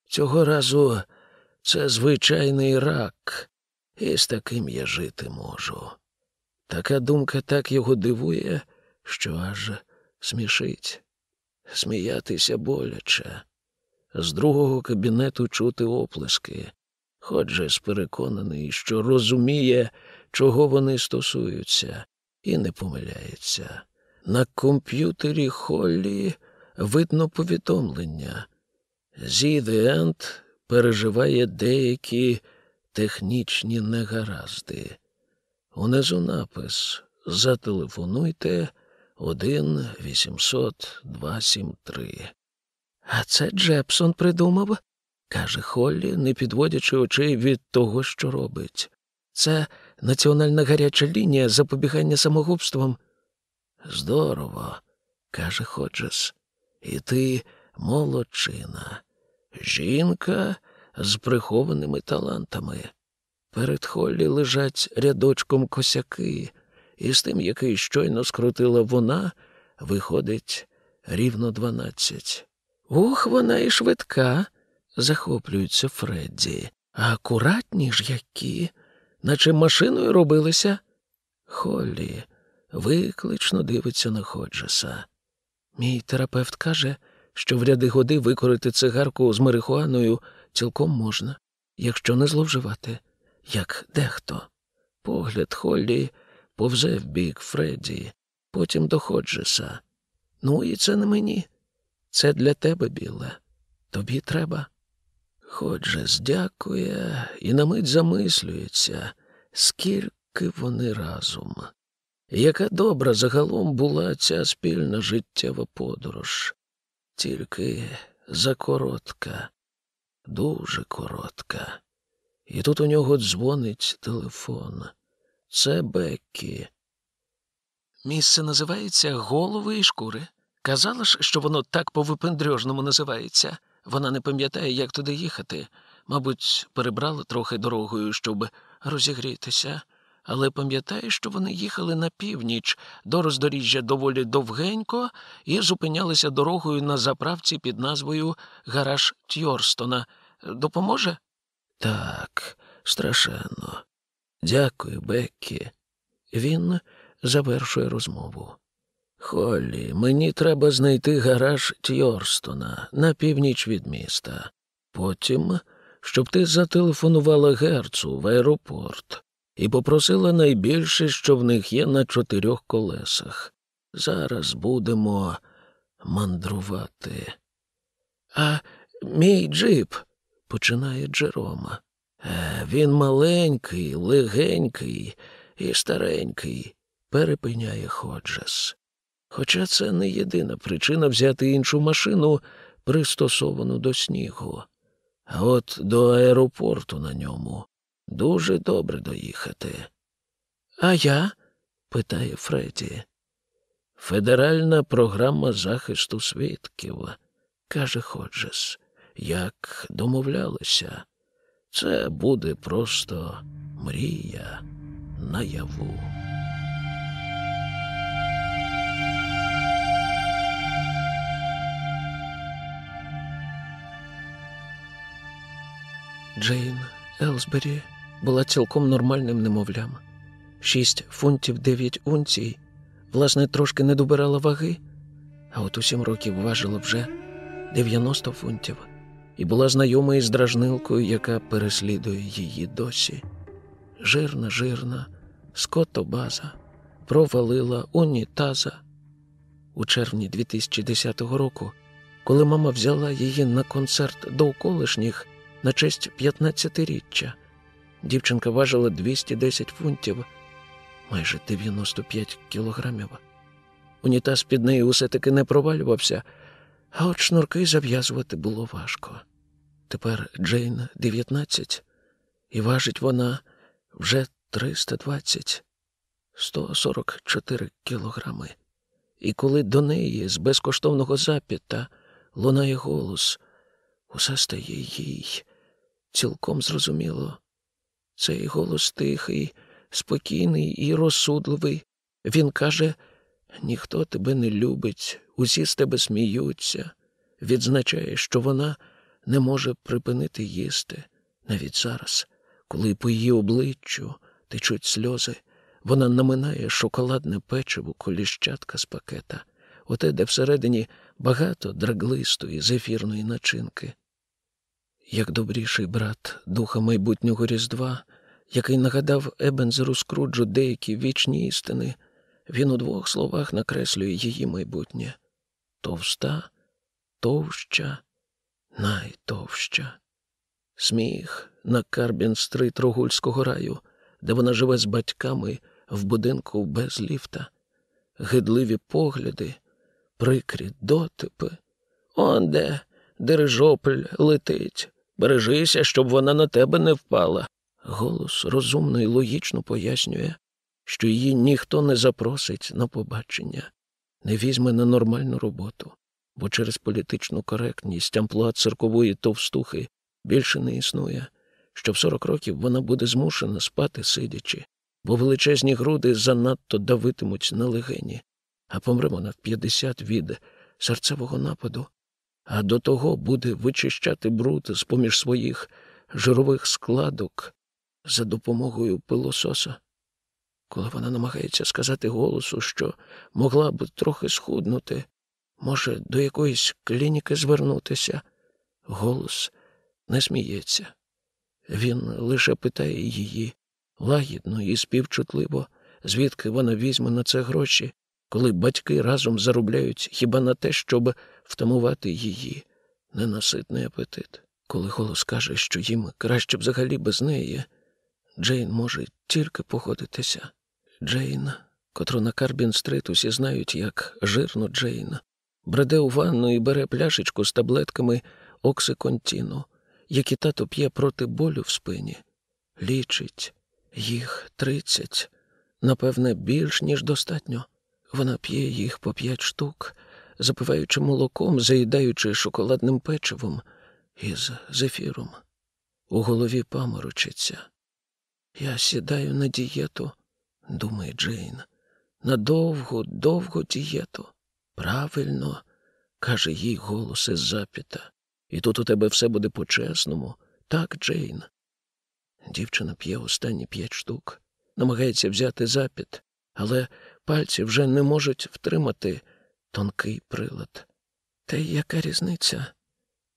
Цього разу це звичайний рак, і з таким я жити можу. Така думка так його дивує, що аж смішить. Сміятися боляче. З другого кабінету чути оплески. Ходжес переконаний, що розуміє, чого вони стосуються, і не помиляється. На комп'ютері Холлі видно повідомлення. Зі End переживає деякі технічні негаразди. Унизу напис Зателефонуйте 1 800 273. А це Джепсон придумав, каже Холлі, не підводячи очей від того, що робить. Це національна гаряча лінія запобігання самогубствам. Здорово, каже Ходжес. І ти молодчина, жінка з прихованими талантами. Перед Холлі лежать рядочком косяки, і з тим, який щойно скрутила вона, виходить рівно дванадцять. Ух, вона і швидка, захоплюється Фредді. А акуратні ж які, наче машиною робилися. Холлі виклично дивиться на Ходжеса. Мій терапевт каже, що в ряди годи викорити цигарку з марихуаною цілком можна, якщо не зловживати, як дехто. Погляд Холлі повзе в бік Фредді, потім до Ходжеса. Ну, і це не мені. Це для тебе, Біле. Тобі треба. Ходжес дякує і на мить замислюється, скільки вони разом. Яка добра загалом була ця спільна життєва подорож, тільки закоротка, дуже коротка. І тут у нього дзвонить телефон. Це Беккі. Місце називається Голови і шкури. Казала ж, що воно так по-випендрьожному називається. Вона не пам'ятає, як туди їхати. Мабуть, перебрала трохи дорогою, щоб розігрітися, але пам'ятає, що вони їхали на північ до роздоріжжя доволі довгенько і зупинялися дорогою на заправці під назвою Гараж Тьорстона. Допоможе? Так, страшенно. Дякую, Беккі. Він завершує розмову. Холлі, мені треба знайти гараж Тьорстона на північ від міста. Потім, щоб ти зателефонувала герцу в аеропорт і попросила найбільше, що в них є на чотирьох колесах. Зараз будемо мандрувати. А мій джип, починає Джерома. Е, він маленький, легенький і старенький, перепиняє Ходжес. Хоча це не єдина причина взяти іншу машину, пристосовану до снігу. А от до аеропорту на ньому дуже добре доїхати. А я? питає Фредді. Федеральна програма захисту свідків, каже Ходжес, як домовлялися. Це буде просто мрія наяву. Джейн Елсбері була цілком нормальним немовлям. Шість фунтів дев'ять унцій, власне, трошки не добирала ваги, а от у сім років важила вже 90 фунтів і була знайома із дражнилкою, яка переслідує її досі. Жирна, жирна, скотобаза провалила унітаза. У червні 2010 року, коли мама взяла її на концерт до колишніх на честь 15-річчя, дівчинка важила 210 фунтів, майже 95 кілограмів. Унітаз під нею усе таки не провалювався, а от шнурки зав'язувати було важко. Тепер Джейн 19, і важить вона вже 320, 144 кілограми. І коли до неї з безкоштовного запіта лунає голос, усе стає їй цілком зрозуміло. Цей голос тихий, спокійний і розсудливий. Він каже ніхто тебе не любить, усі з тебе сміються, відзначає, що вона не може припинити їсти навіть зараз, коли по її обличчю течуть сльози, Вона наминає шоколадне печиво коліщатка з пакета, оте, де всередині багато драглистої зефірної начинки. Як добріший брат духа майбутнього Різдва, який нагадав Ебензеру Скруджу деякі вічні істини, він у двох словах накреслює її майбутнє товста, товща, найтовща. Сміх на Карбін-стрит Рогульського раю, де вона живе з батьками в будинку без ліфта, гидливі погляди, прикрі дотипи. Он де дирижопль летить. Бережися, щоб вона на тебе не впала. Голос розумно і логічно пояснює, що її ніхто не запросить на побачення, не візьме на нормальну роботу, бо через політичну коректність амплуа циркової товстухи більше не існує, що в 40 років вона буде змушена спати сидячи, бо величезні груди занадто давитимуть на легені, а помре вона в 50 від серцевого нападу, а до того буде вичищати бруд з поміж своїх жирових складок за допомогою пилососа. Коли вона намагається сказати голосу, що могла б трохи схуднути, може, до якоїсь клініки звернутися, голос не сміється. Він лише питає її лагідно і співчутливо, звідки вона візьме на це гроші, коли батьки разом заробляють хіба на те, щоб втамувати її ненаситний апетит. Коли голос каже, що їм краще взагалі без неї, Джейн може тільки походитися. Джейн, котру на Карбін-стрит усі знають як жирну Джейн, бреде у ванну і бере пляшечку з таблетками оксиконтіну, які тато п'є проти болю в спині. Лічить їх тридцять, напевне, більш ніж достатньо. Вона п'є їх по п'ять штук, запиваючи молоком, заїдаючи шоколадним печивом із зефіром. У голові паморочиться. Я сідаю на дієту, думає Джейн, на довгу, довгу дієту. Правильно, каже їй голос із запіта. І тут у тебе все буде по-чесному. Так, Джейн. Дівчина п'є останні п'ять штук, намагається взяти запіт, але пальці вже не можуть втримати тонкий прилад. Та й яка різниця?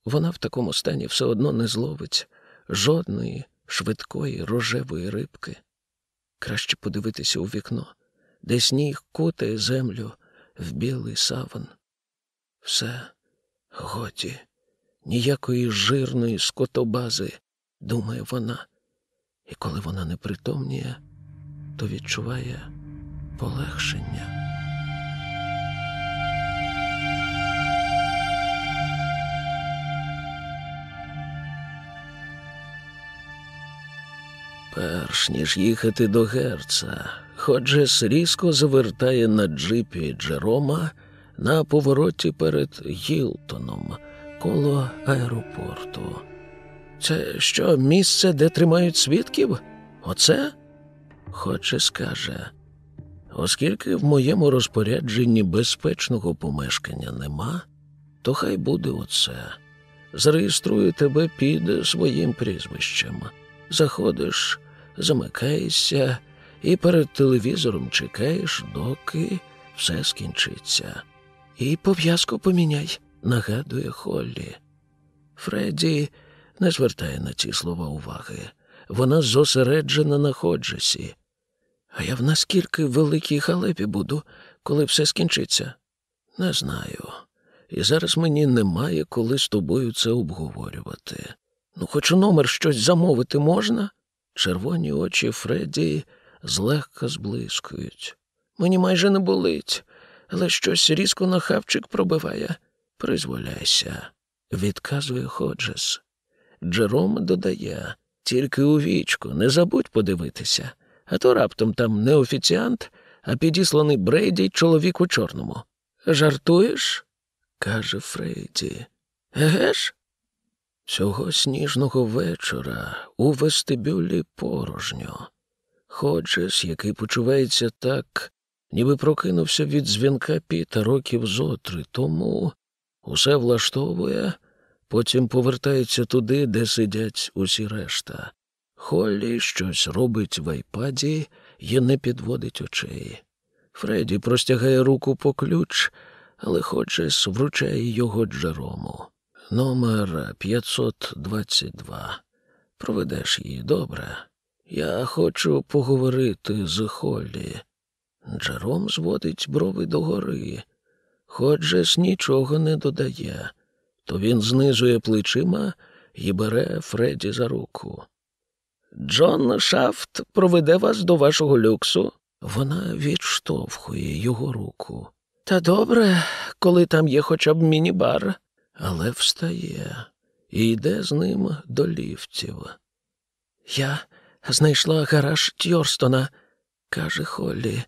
Вона в такому стані все одно не зловить жодної швидкої рожевої рибки. Краще подивитися у вікно, де сніг кутає землю в білий саван. Все годі, ніякої жирної скотобази, думає вона, і коли вона не притомніє, то відчуває полегшення. Перш ніж їхати до герца, Ходжес різко завертає на джипі Джерома на повороті перед Гілтоном коло аеропорту. Це що, місце, де тримають свідків? Оце? Ходжес каже, оскільки в моєму розпорядженні безпечного помешкання нема, то хай буде оце. Зареєструю тебе під своїм прізвищем. Заходиш, замикаєшся і перед телевізором чекаєш, доки все скінчиться. І пов'язку поміняй, нагадує Холлі. Фредді не звертає на ці слова уваги. Вона зосереджена на Ходжесі. А я в наскільки великій халепі буду, коли все скінчиться? Не знаю. І зараз мені немає коли з тобою це обговорювати. Ну, хоч у номер щось замовити можна? Червоні очі Фредді злегка зблискують. Мені майже не болить, але щось різко на хавчик пробиває. Призволяйся, відказує Ходжес. Джером додає, тільки у вічку, не забудь подивитися, а то раптом там не офіціант, а підісланий Брейді чоловік у чорному. Жартуєш? каже Фрейді. Еге ж? Цього сніжного вечора у вестибюлі порожньо. Ходжес, який почувається так, ніби прокинувся від дзвінка піта років зотри, тому усе влаштовує, потім повертається туди, де сидять усі решта. Холлі щось робить в айпаді і не підводить очей. Фредді простягає руку по ключ, але Ходжес вручає його Джерому. Номер 522. Проведеш її добре. Я хочу поговорити з Холлі. Джером зводить брови догори. Ходжес нічого не додає, то він знизує плечима і бере Фредді за руку. Джон Шафт проведе вас до вашого люксу. Вона відштовхує його руку. Та добре, коли там є хоча б міні-бар, але встає і йде з ним до ліфтів. Я знайшла гараж Тьорстона, каже Холлі.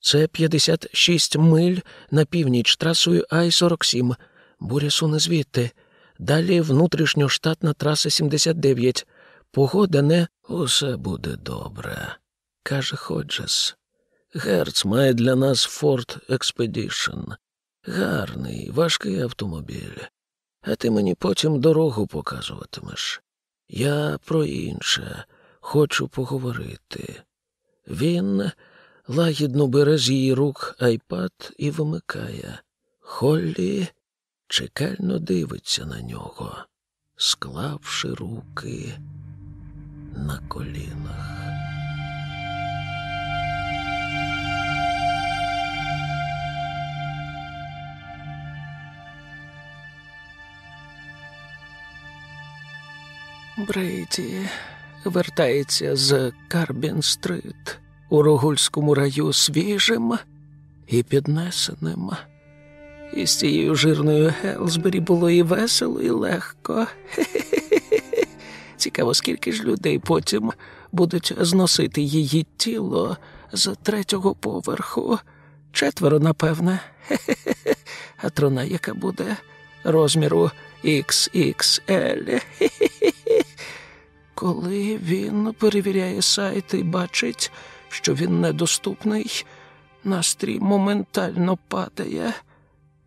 Це 56 миль на північ трасою Ай-47. Буря суне звідти. Далі внутрішньоштатна траса 79. Погода не усе буде добре, каже Ходжес. Герц має для нас Ford Expedition. Гарний, важкий автомобіль. А ти мені потім дорогу показуватимеш. Я про інше хочу поговорити. Він лагідно бере з її рук айпад і вимикає. Холлі чекально дивиться на нього, склавши руки на колінах. Брейді вертається з Карбін-стрит у Рогульському раю свіжим і піднесеним. І з цією жирною Гелсбері було і весело, і легко. Хе-хе-хе. Цікаво, скільки ж людей потім будуть зносити її тіло з третього поверху. Четверо, напевне. А трона, яка буде розміру XXL. Хе-хе-хе. Коли він перевіряє сайт і бачить, що він недоступний, настрій моментально падає.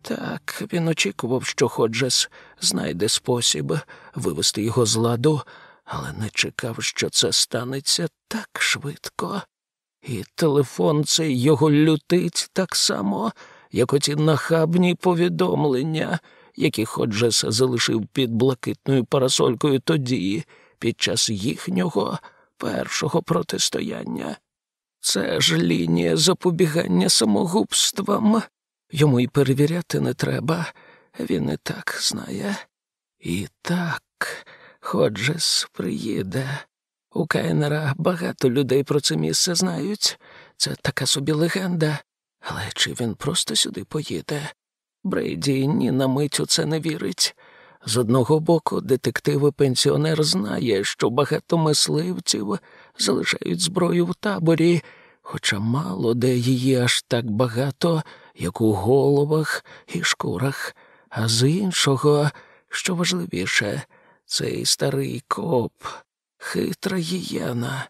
Так, він очікував, що Ходжес знайде спосіб вивести його з ладу, але не чекав, що це станеться так швидко. І телефон цей його лютить так само, як оті нахабні повідомлення, які Ходжес залишив під блакитною парасолькою тоді, під час їхнього першого протистояння. Це ж лінія запобігання самогубствам. Йому й перевіряти не треба, він і так знає. І так, Ходжес приїде. У Кайнера багато людей про це місце знають. Це така собі легенда. Але чи він просто сюди поїде? Брейді ні на мить у це не вірить. З одного боку, детектив і пенсіонер знає, що багато мисливців залишають зброю в таборі, хоча мало де її аж так багато, як у головах і шкурах, а з іншого, що важливіше, цей старий коп, хитра гієна.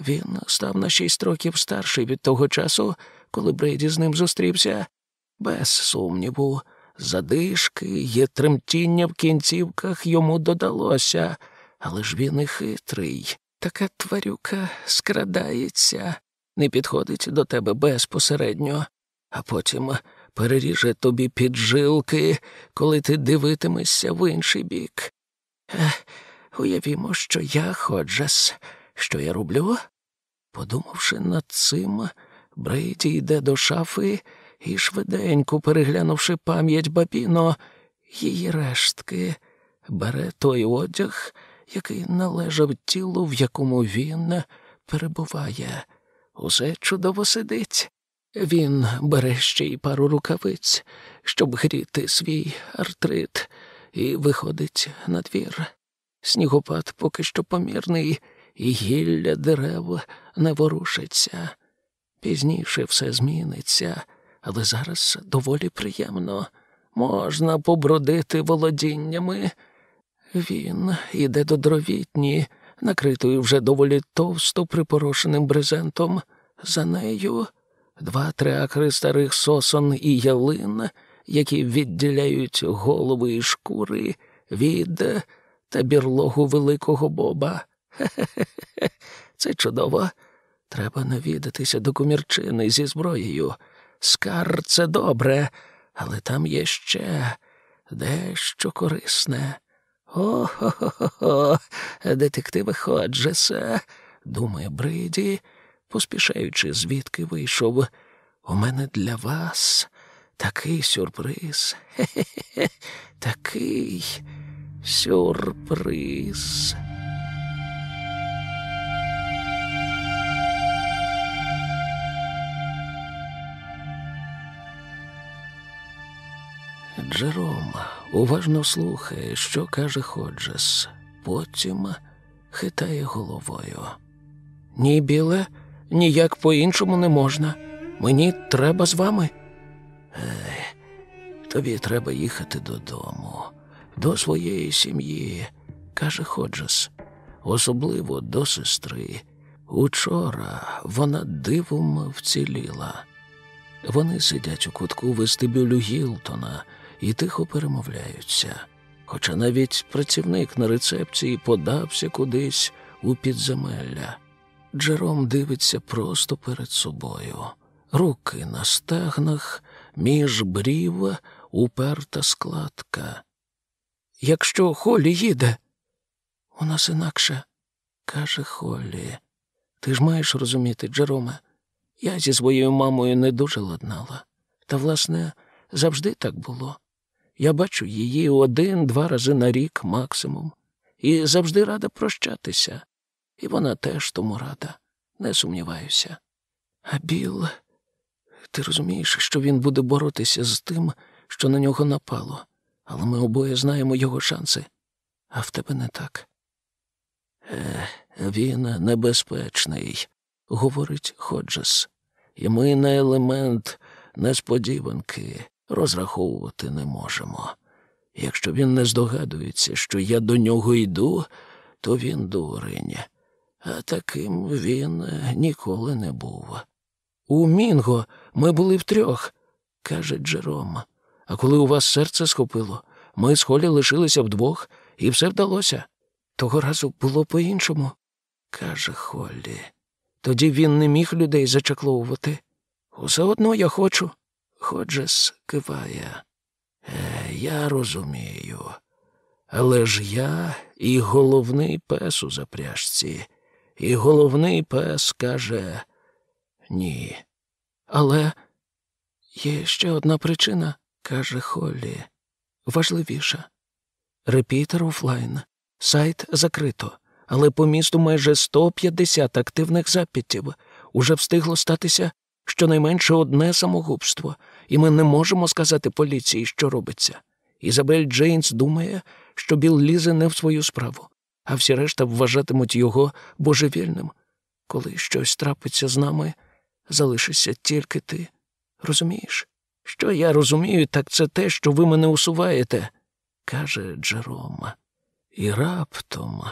Він став на шість років старший від того часу, коли Брейді з ним зустрівся, без сумніву. Задишки є тремтіння в кінцівках йому додалося, але ж він і хитрий. Така тварюка скрадається, не підходить до тебе безпосередньо, а потім переріже тобі піджилки, коли ти дивитимешся в інший бік. Ех, уявімо, що я Ходжес. Що я роблю? Подумавши над цим, Брейді йде до шафи і, швиденько переглянувши пам'ять Бабіно, її рештки, бере той одяг, який належав тілу, в якому він перебуває. Усе чудово сидить. Він бере ще й пару рукавиць, щоб гріти свій артрит, і виходить на двір. Снігопад поки що помірний, і гілля дерев не ворушиться. Пізніше все зміниться, але зараз доволі приємно. Можна побродити володіннями. Він іде до дровітні, накритою вже доволі товсто припорошеним брезентом. За нею два-три акри старих сосон і ялин, які відділяють голови і шкури від та бірлогу великого боба. Хе-хе-хе, це чудово. Треба навідатися до комірчини зі зброєю. Скар це добре, але там є ще дещо корисне. О-хо-хо-хо, детективи Ходжеса, думає Бриді, поспішаючи, звідки вийшов. У мене для вас такий сюрприз. Хе-хе-хе, такий сюрприз. Джером уважно слухає, що каже Ходжес. Потім хитає головою. Ні, біле, ніяк по-іншому не можна. Мені треба з вами. Ей, тобі треба їхати додому, до своєї сім'ї, каже Ходжес. Особливо до сестри. Учора вона дивом вціліла. Вони сидять у кутку вестибюлю Гілтона і тихо перемовляються. Хоча навіть працівник на рецепції подався кудись у підземелля. Джером дивиться просто перед собою. Руки на стегнах, між брів уперта складка. Якщо Холі їде, у нас інакше, каже Холі. Ти ж маєш розуміти, Джероме, я зі своєю мамою не дуже ладнала. Та, власне, завжди так було. Я бачу її один-два рази на рік максимум, і завжди рада прощатися. І вона теж тому рада, не сумніваюся. А Біл, ти розумієш, що він буде боротися з тим, що на нього напало, але ми обоє знаємо його шанси, а в тебе не так. Е, він небезпечний, говорить Ходжес, і ми на елемент несподіванки розраховувати не можемо. Якщо він не здогадується, що я до нього йду, то він дурень, а таким він ніколи не був. У Мінго ми були втрьох, каже Джером. А коли у вас серце схопило, ми з Холі лишилися вдвох, і все вдалося. Того разу було по-іншому, каже Холлі. Тоді він не міг людей зачакловувати. Усе одно я хочу. Ходжес киває. Е, я розумію. Але ж я і головний пес у запряжці, і головний пес каже ні. Але є ще одна причина, каже Холлі. Важливіша. Репітер офлайн. Сайт закрито, але по місту майже 150 активних запитів. Уже встигло статися щонайменше одне самогубство, і ми не можемо сказати поліції, що робиться. Ізабель Джейнс думає, що Біл лізе не в свою справу, а всі решта вважатимуть його божевільним. Коли щось трапиться з нами, залишишся тільки ти. Розумієш? Що я розумію, так це те, що ви мене усуваєте, каже Джером. І раптом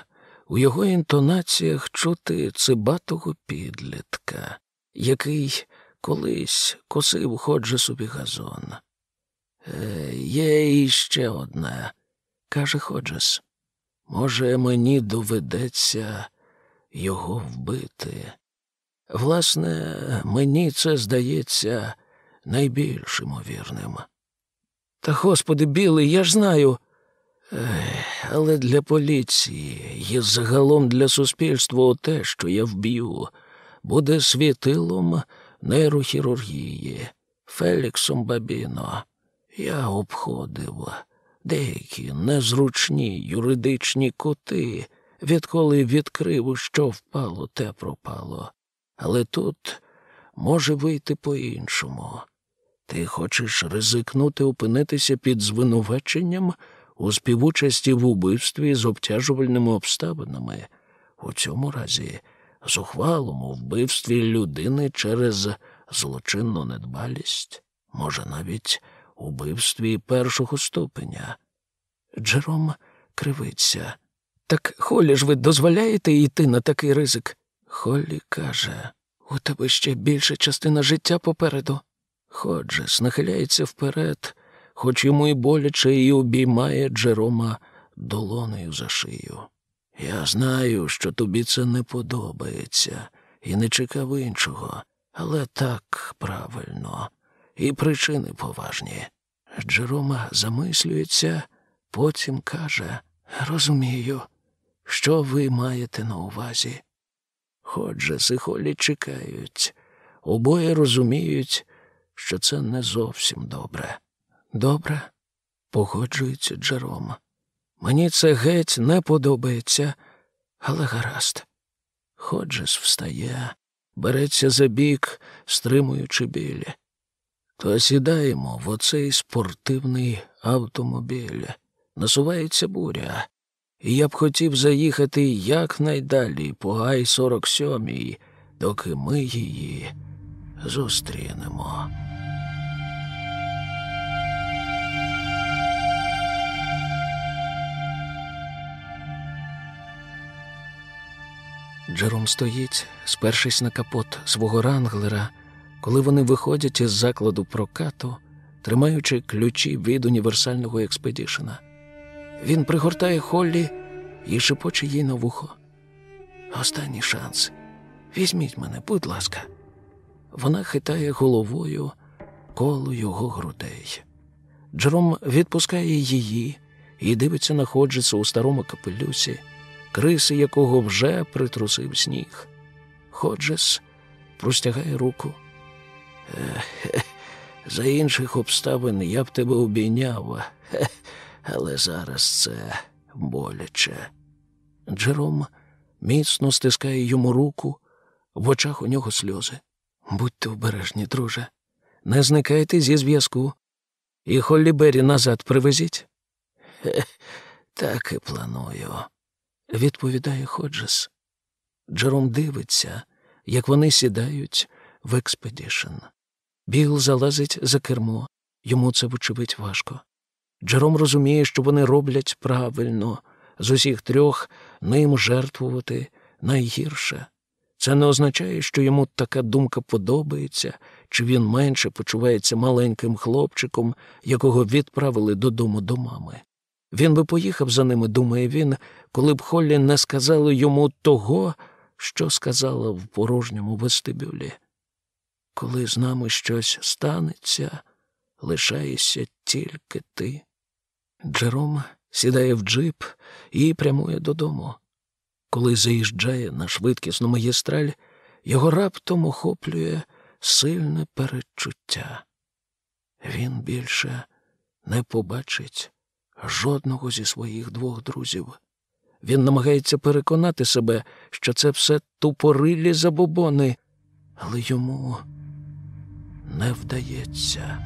у його інтонаціях чути цибатого підлітка, який колись косив ходже собі газон. Е, Є іще одне, каже Ходжес. Може, мені доведеться його вбити. Власне, мені це здається найбільш імовірним. Та, господи, білий, я ж знаю. Ех, але для поліції і загалом для суспільства те, що я вб'ю, буде світилом нейрохірургії, Феліксом Бабіно. Я обходив деякі незручні юридичні коти, відколи відкрив, що впало, те пропало. Але тут може вийти по-іншому. Ти хочеш ризикнути опинитися під звинуваченням у співучасті в убивстві з обтяжувальними обставинами, у цьому разі зухвалому вбивстві людини через злочинну недбалість, може, навіть убивстві першого ступеня. Джером кривиться. Так Холі ж ви дозволяєте йти на такий ризик? Холлі каже, у тебе ще більша частина життя попереду. Ходжес нахиляється вперед, хоч йому й боляче і обіймає Джерома долонею за шию. Я знаю, що тобі це не подобається, і не чекав іншого, але так правильно, і причини поважні. Джерома замислюється, потім каже Розумію, що ви маєте на увазі. Ходжес і Холі чекають, обоє розуміють, що це не зовсім добре. Добре, погоджується Джером. Мені це геть не подобається, але гаразд. Ходжес встає, береться за бік, стримуючи біль. То сідаємо в оцей спортивний автомобіль. Насувається буря, і я б хотів заїхати якнайдалі по Гай 47 доки ми її зустрінемо. Джером стоїть, спершись на капот свого ранглера, коли вони виходять із закладу прокату, тримаючи ключі від універсального експедішена. Він пригортає Холлі і шепоче їй на вухо. Останній шанс. Візьміть мене, будь ласка. Вона хитає головою коло його грудей. Джером відпускає її і дивиться на Ходжеса у старому капелюсі, криси якого вже притрусив сніг. Ходжес простягає руку. Е, за інших обставин я б тебе обійняв, але зараз це боляче. Джером міцно стискає йому руку, в очах у нього сльози. Будьте обережні, друже. Не зникайте зі зв'язку. І Холлі Беррі назад привезіть. Так і планую, відповідає Ходжес. Джером дивиться, як вони сідають в експедішн. Біл залазить за кермо, йому це, вочевидь, важко. Джером розуміє, що вони роблять правильно, з усіх трьох ним жертвувати найгірше. Це не означає, що йому така думка подобається, чи він менше почувається маленьким хлопчиком, якого відправили додому до мами. Він би поїхав за ними, думає він, коли б Холлі не сказали йому того, що сказала в порожньому вестибюлі. Коли з нами щось станеться, лишаєшся тільки ти. Джером сідає в джип і прямує додому. Коли заїжджає на швидкісну магістраль, його раптом охоплює сильне передчуття. Він більше не побачить жодного зі своїх двох друзів. Він намагається переконати себе, що це все тупорилі забобони, але йому не вдається.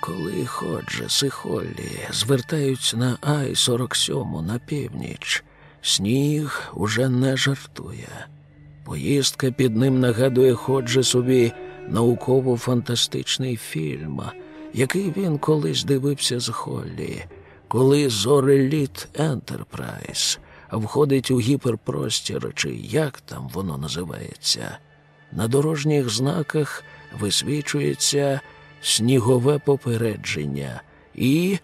Коли Ходжес і Холлі звертаються на Ай-47 на північ, сніг уже не жартує. Поїздка під ним нагадує Ходжесові науково-фантастичний фільм, який він колись дивився з Холлі, коли Зореліт Ентерпрайз входить у гіперпростір, чи як там воно називається. На дорожніх знаках висвічується снігове попередження і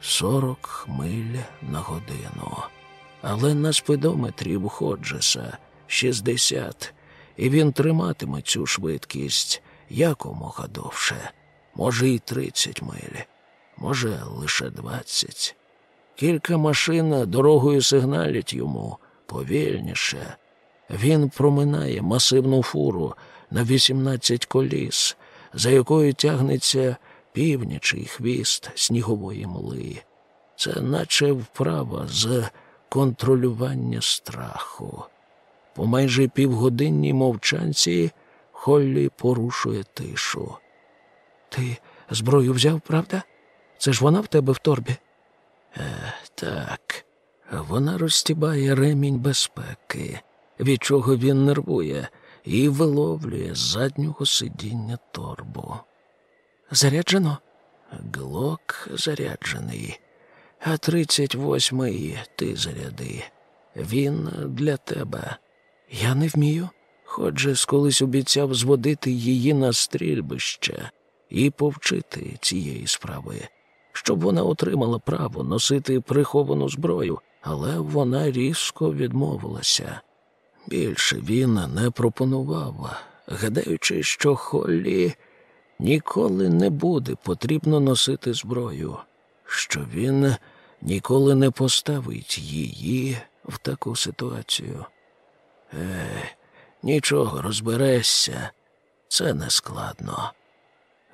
40 миль на годину. Але на спидометрі в Ходжеса 60, і він триматиме цю швидкість якомога довше. Може, і 30 миль, може, лише 20. Кілька машин дорогою сигналять йому повільніше. Він проминає масивну фуру на 18 коліс, за якою тягнеться північий хвіст снігової мли. Це наче вправа з контролювання страху. По майже півгодинній мовчанці Холлі порушує тишу. Ти зброю взяв, правда? Це ж вона в тебе в торбі? Е, Так, вона розстібає ремінь безпеки, від чого він нервує, і виловлює з заднього сидіння торбу. Заряджено? Глок заряджений, а тридцять восьмий ти заряди. Він для тебе. Я не вмію. Ходжес колись обіцяв зводити її на стрільбище. і повчити цієї справи, щоб вона отримала право носити приховану зброю, але вона різко відмовилася. Більше він не пропонував, гадаючи, що Холлі ніколи не буде потрібно носити зброю, що він ніколи не поставить її в таку ситуацію. Е, нічого, розберешся, це не складно.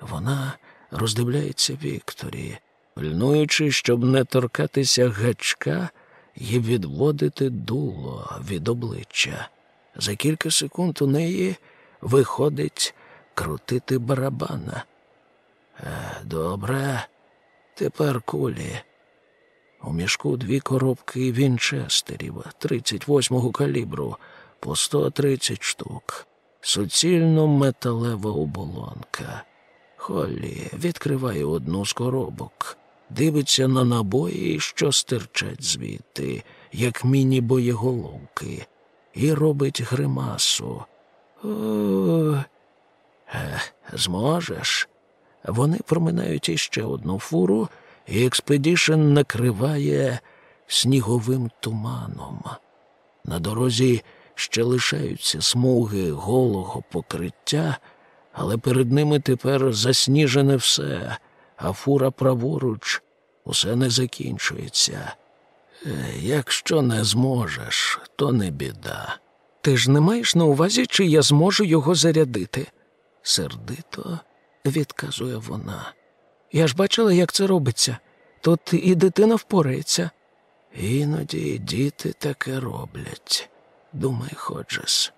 Вона роздивляється Вікторі, пильнуючи, щоб не торкатися гачка і відводити дуло від обличчя. За кілька секунд у неї виходить крутити барабана. Е, добре, тепер кулі. У мішку дві коробки вінчестерів 38-го калібру по 130 штук, суцільно металева оболонка. Холлі відкриває одну з коробок, дивиться на набої, що стирчать звідти, як міні-боєголовки, і робить гримасу. О, е, зможеш? Вони проминають іще одну фуру, і експедішн накриває сніговим туманом. На дорозі ще лишаються смуги голого покриття, але перед ними тепер засніжене все, а фура праворуч усе не закінчується. Е, якщо не зможеш, то не біда. Ти ж не маєш на увазі, чи я зможу його зарядити? сердито відказує вона. Я ж бачила, як це робиться. Тут і дитина впорається. Іноді діти таке роблять, думає Ходжес.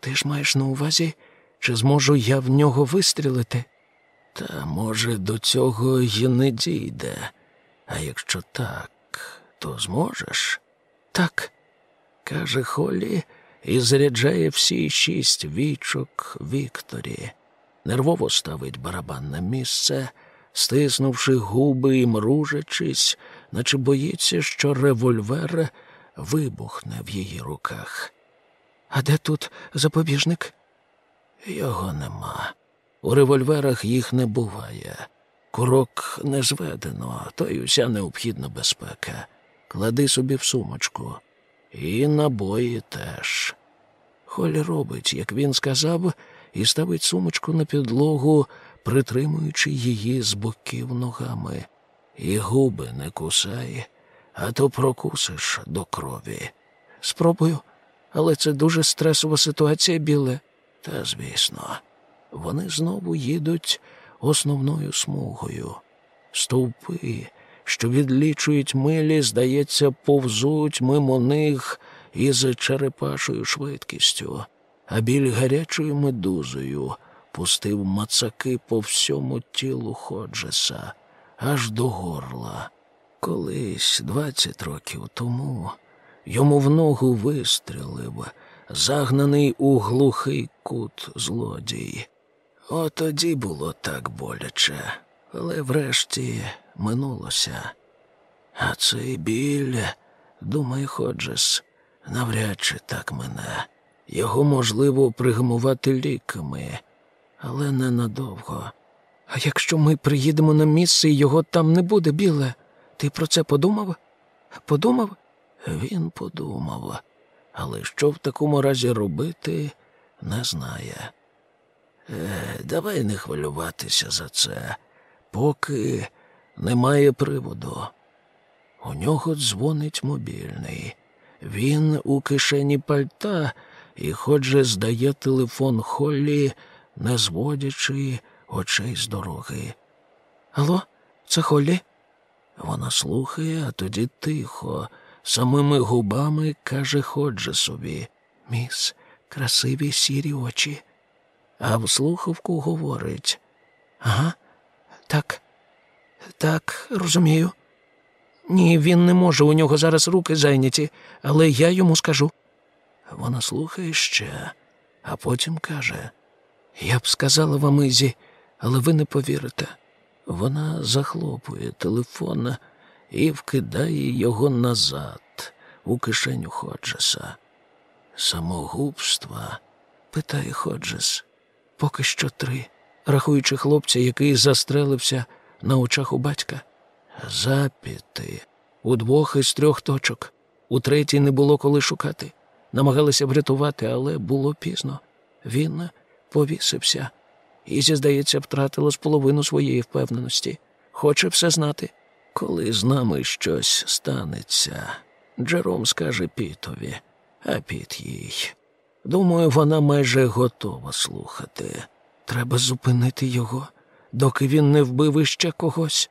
Ти ж маєш на увазі, чи зможу я в нього вистрілити? Та, може, до цього й не дійде. А якщо так, то зможеш? Так, каже Холлі і заряджає всі шість вічок Вікторі. Нервово ставить барабан на місце, стиснувши губи і мружачись, наче боїться, що револьвер вибухне в її руках. А де тут запобіжник? Його нема. У револьверах їх не буває. Курок не зведено, то й уся необхідна безпека. Клади собі в сумочку. І набої теж. Холі робить, як він сказав, і ставить сумочку на підлогу, притримуючи її з боків ногами. І губи не кусай, а то прокусиш до крові. Спробую, але це дуже стресова ситуація, біле. Та, звісно, вони знову їдуть основною смугою. Стовпи, що відлічують милі, здається, повзуть мимо них із черепашою швидкістю, а біль гарячою медузою пустив мацаки по всьому тілу Ходжеса, аж до горла. Колись, двадцять років тому, йому в ногу вистрілив, загнаний у глухий кут злодій. Отоді було так боляче, але врешті минулося. А цей біль, думає Ходжес, навряд чи так мене. Його можливо пригамувати ліками, але ненадовго. А якщо ми приїдемо на місце і його там не буде, біле, ти про це подумав? Подумав? Він подумав, але що в такому разі робити, не знає. Е, давай не хвилюватися за це, поки немає приводу. У нього дзвонить мобільний. Він у кишені пальта і хоч же здає телефон Холлі, не зводячи очей з дороги. Алло, це Холлі? Вона слухає, а тоді тихо, самими губами каже Ходжесові. Міс, красиві сірі очі. А в слухавку говорить. Ага, так, так, розумію. Ні, він не може, у нього зараз руки зайняті, але я йому скажу. Вона слухає ще, а потім каже: Я б сказала вам Ізі, але ви не повірите. Вона захлопує телефон і вкидає його назад у кишеню Ходжеса. Самогубства? питає Ходжес. Поки що три. рахуючи хлопця, який застрелився на очах у батька. Запіти. У двох із трьох точок. У третій не було коли шукати. Намагалися врятувати, але було пізно. Він повісився. Ізі, здається, втратила з половину своєї впевненості. Хоче все знати. Коли з нами щось станеться, Джером скаже Пітові, а Піт їй. Думаю, вона майже готова слухати. Треба зупинити його, доки він не вбив іще когось.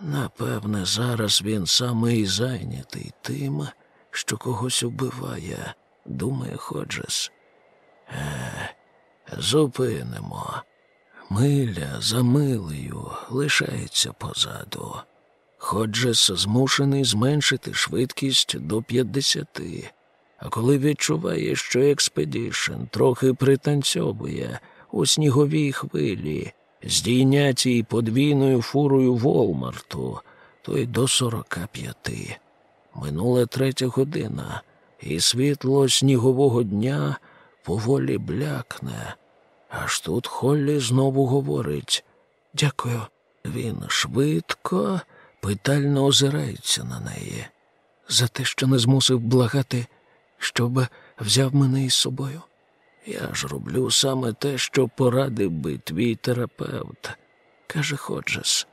Напевне, зараз він саме і зайнятий тим, що когось убиває, думає Ходжес. Е, зупинимо. Миля за милею лишається позаду. Ходжес змушений зменшити швидкість до 50, а коли відчуває, що експедішн трохи пританцьовує у сніговій хвилі, здійнятій подвійною фурою Волмарту, то й до 45. Минула третя година, і світло снігового дня поволі блякне. Аж тут Холлі знову говорить Дякую. Він швидко, питально озирається на неї. За те, що не змусив благати, щоб взяв мене із собою. Я ж роблю саме те, що порадив би твій терапевт, каже Ходжес.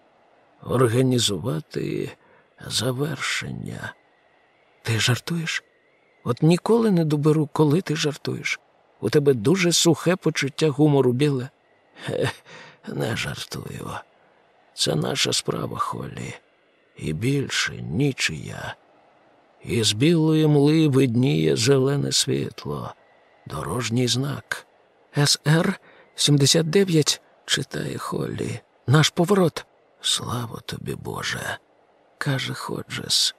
Організувати завершення. Ти жартуєш? От ніколи не доберу, коли ти жартуєш. У тебе дуже сухе почуття гумору, біле. Хе, не жартую. Це наша справа, Холлі. І більше нічия. Із білої мли видніє зелене світло, дорожній знак. СР 79, читає Холлі. Наш поворот. Слава тобі, Боже, каже Ходжес.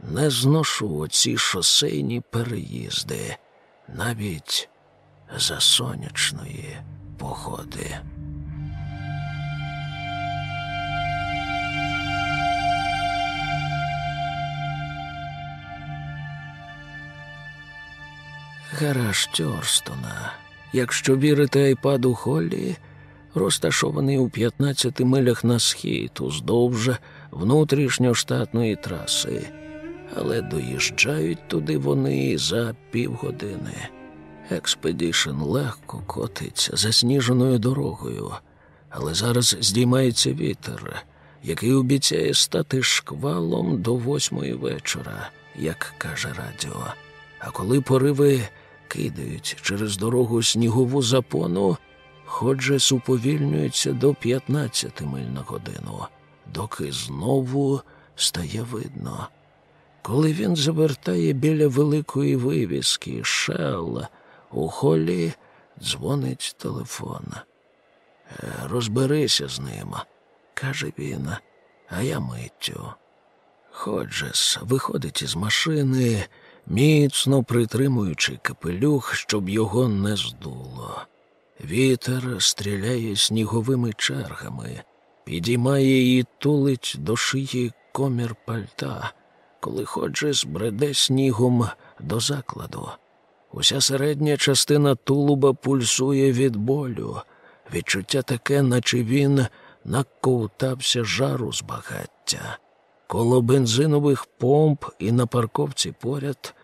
Не зношу оці шосейні переїзди, навіть за сонячної погоди. Гараж Тьорстона, якщо вірити айпаду Холлі, розташований у 15 милях на схід уздовж внутрішньоштатної траси, але доїжджають туди вони за півгодини. Експедішн легко котиться засніженою дорогою, але зараз здіймається вітер, який обіцяє стати шквалом до восьмої вечора, як каже радіо. А коли пориви кидають через дорогу снігову запону, Ходжес уповільнюється до 15 миль на годину, доки знову стає видно. Коли він завертає біля великої вивіски шел, у холі дзвонить телефон. «Е, Розберися з ним, каже він, а я миттю. Ходжес виходить із машини, міцно притримуючи капелюх, щоб його не здуло. Вітер стріляє сніговими чергами, підіймає і тулить до шиї комір пальта, коли Ходжес бреде снігом до закладу. Уся середня частина тулуба пульсує від болю. Відчуття таке, наче він наковтався жару з багаття. Коло бензинових помп і на парковці поряд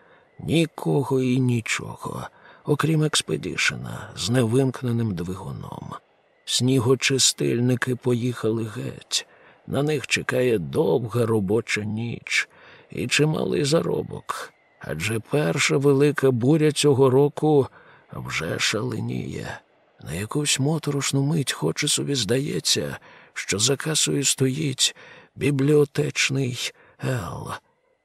нікого і нічого, окрім експедішена з невимкненим двигуном. Снігочистильники поїхали геть. На них чекає довга робоча ніч і чималий заробок. Адже перша велика буря цього року вже шаленіє. На якусь моторошну мить хоче собі здається, що за касою стоїть бібліотечний Ел,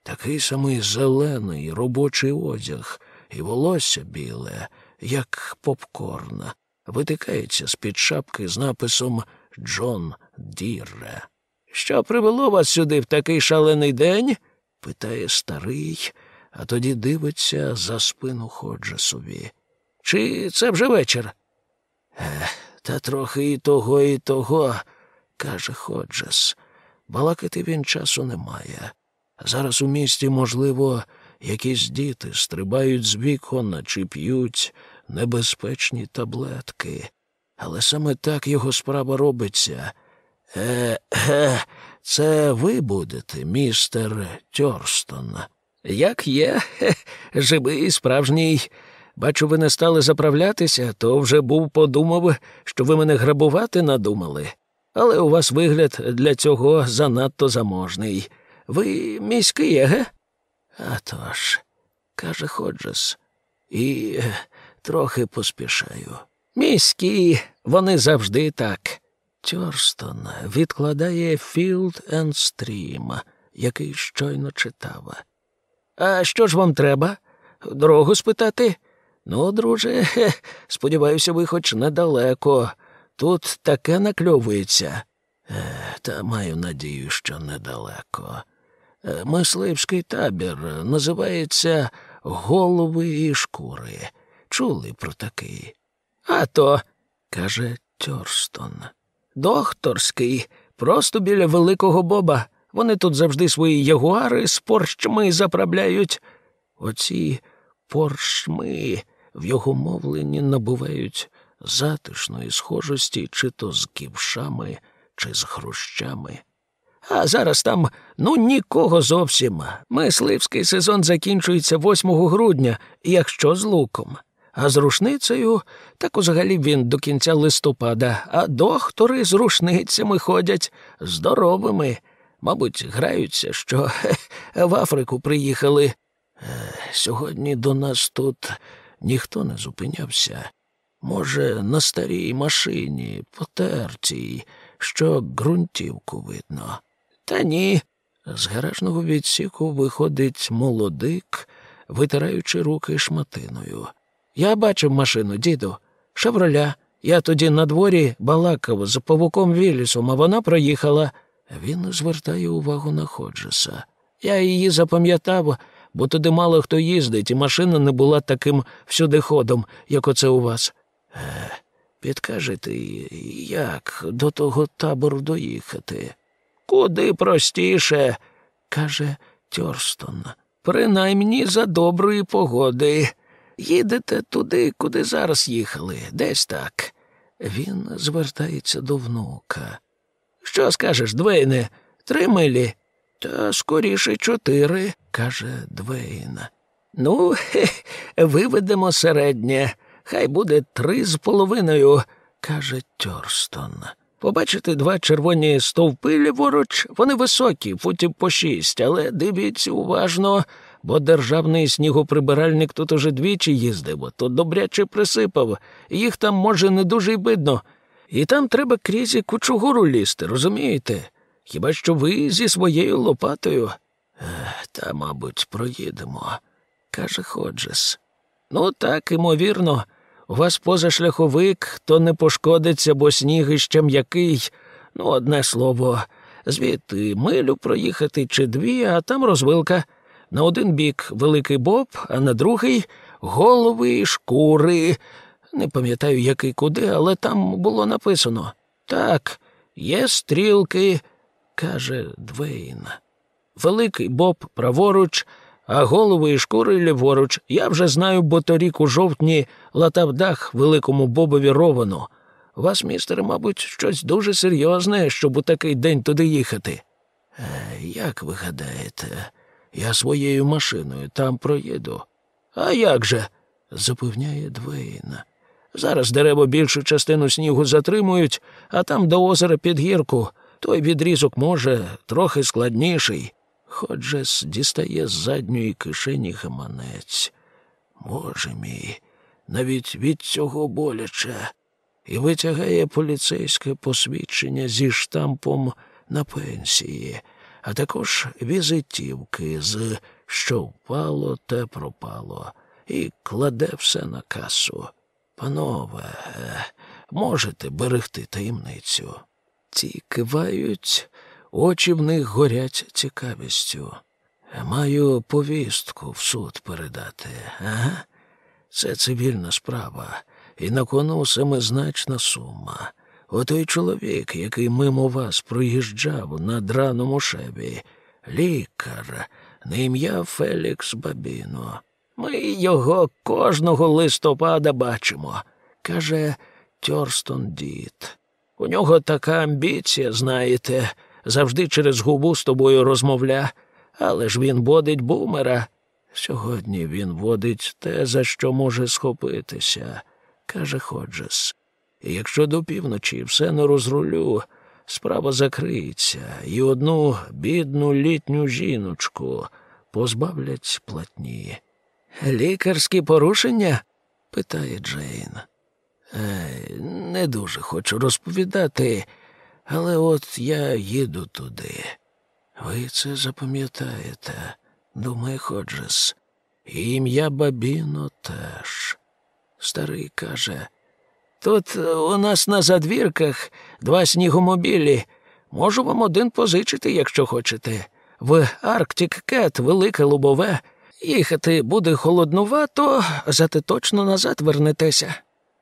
такий самий зелений робочий одяг, і волосся біле, як попкорн, витикається з-під шапки з написом Джон Дірре. Що привело вас сюди в такий шалений день? питає старий, а тоді дивиться за спину Ходжесові. Чи це вже вечір? Ех, та трохи і того, і того, каже Ходжес. Балакати він часу немає. Зараз у місті, можливо, якісь діти стрибають з вікон чи п'ють небезпечні таблетки. але саме так його справа робиться. Е, е, це ви будете, містер Тьорстон. Як є, хе, живий, справжній. Бачу, ви не стали заправлятися, то вже був подумав, що ви мене грабувати надумали. Але у вас вигляд для цього занадто заможний. Ви міський, еге? «Атож», – каже Ходжес, і е, трохи поспішаю. Міські, вони завжди так. Тьорстон відкладає Філд енд Стрім, який щойно читав. А що ж вам треба? Дорогу спитати? Ну, друже, хе, сподіваюся, ви хоч недалеко. Тут таке накльовується. Е, та маю надію, що недалеко. Мисливський табір називається Голови і шкури. Чули про такий? А то, каже Тьорстон. Докторський, просто біля великого боба. Вони тут завжди свої ягуари з порщми заправляють. Оці поршми в його мовленні набувають затишної схожості чи то з ківшами, чи з хрущами. А зараз там ну нікого зовсім. Мисливський сезон закінчується 8 грудня, якщо з луком. А з рушницею так взагалі він до кінця листопада, а доктори з рушницями ходять здоровими. Мабуть, граються, що в Африку приїхали. Е, сьогодні до нас тут ніхто не зупинявся. Може, на старій машині, потертій, що ґрунтівку видно. Та ні. З гаражного відсіку виходить молодик, витираючи руки шматиною. Я бачив машину, діду, шевроля. Я тоді на дворі балакав з павуком Віллісом, а вона проїхала. Він звертає увагу на Ходжеса. Я її запам'ятав, бо туди мало хто їздить, і машина не була таким всюдиходом, як оце у вас. Е, підкажете, як до того табору доїхати? Куди простіше, каже Тьорстон. Принаймні за доброї погоди. Їдете туди, куди зараз їхали, десь так. Він звертається до внука. Що скажеш, Двейне, три милі? Та скоріше чотири, каже Двейн. Ну, хе, виведемо середнє. Хай буде три з половиною, каже Тьорстон. Побачите два червоні стовпи ліворуч, вони високі, футів по шість, але дивіться уважно, бо державний снігоприбиральник тут уже двічі їздив, то добряче присипав, їх там, може, не дуже й видно. І там треба крізь кучугуру лізти, розумієте? Хіба що ви зі своєю лопатою? Та, мабуть, проїдемо, каже Ходжес. Ну, так, імовірно. У вас позашляховик, то не пошкодиться, бо сніг іще м'який. Ну, одне слово, звідти милю проїхати чи дві, а там розвилка. На один бік великий боб, а на другий голови, шкури. Не пам'ятаю, який куди, але там було написано. Так, є стрілки, каже Двейн. Великий боб праворуч, а голови і шкури ліворуч. Я вже знаю, бо торік у жовтні латав дах великому бобові ровану. Вас, містере, мабуть, щось дуже серйозне, щоб у такий день туди їхати. Е, як ви гадаєте, я своєю машиною там проїду. А як же? запевняє Двейн. Зараз дерева більшу частину снігу затримують, а там до озера під гірку той відрізок може трохи складніший. Ходжес дістає з задньої кишені гаманець. Боже мій, навіть від цього боляче, і витягає поліцейське посвідчення зі штампом на пенсії, а також візитівки з що впало, те пропало, і кладе все на касу. Панове, можете берегти таємницю. Ті кивають, очі в них горять цікавістю. Маю повістку в суд передати, ага? Це цивільна справа, і на кону семизначна сума. Отой чоловік, який мимо вас проїжджав на драному шебі, лікар, на ім'я Фелікс Бабіно. Ми його кожного листопада бачимо, каже Тьорстон дід. У нього така амбіція, знаєте, завжди через губу з тобою розмовля, але ж він водить бумера. Сьогодні він водить те, за що може схопитися, каже Ходжес. І якщо до півночі все не розрулю, справа закриється, і одну бідну літню жіночку позбавлять платні. Лікарські порушення? питає Джейн. Е, не дуже хочу розповідати, але от я їду туди. Ви це запам'ятаєте, думає Ходжес. І ім'я Бабіно теж. Старий каже. Тут у нас на задвірках два снігомобілі. Можу вам один позичити, якщо хочете. В Арктик Кет велике лубове. Їхати буде холоднувато, зате точно назад вернетеся.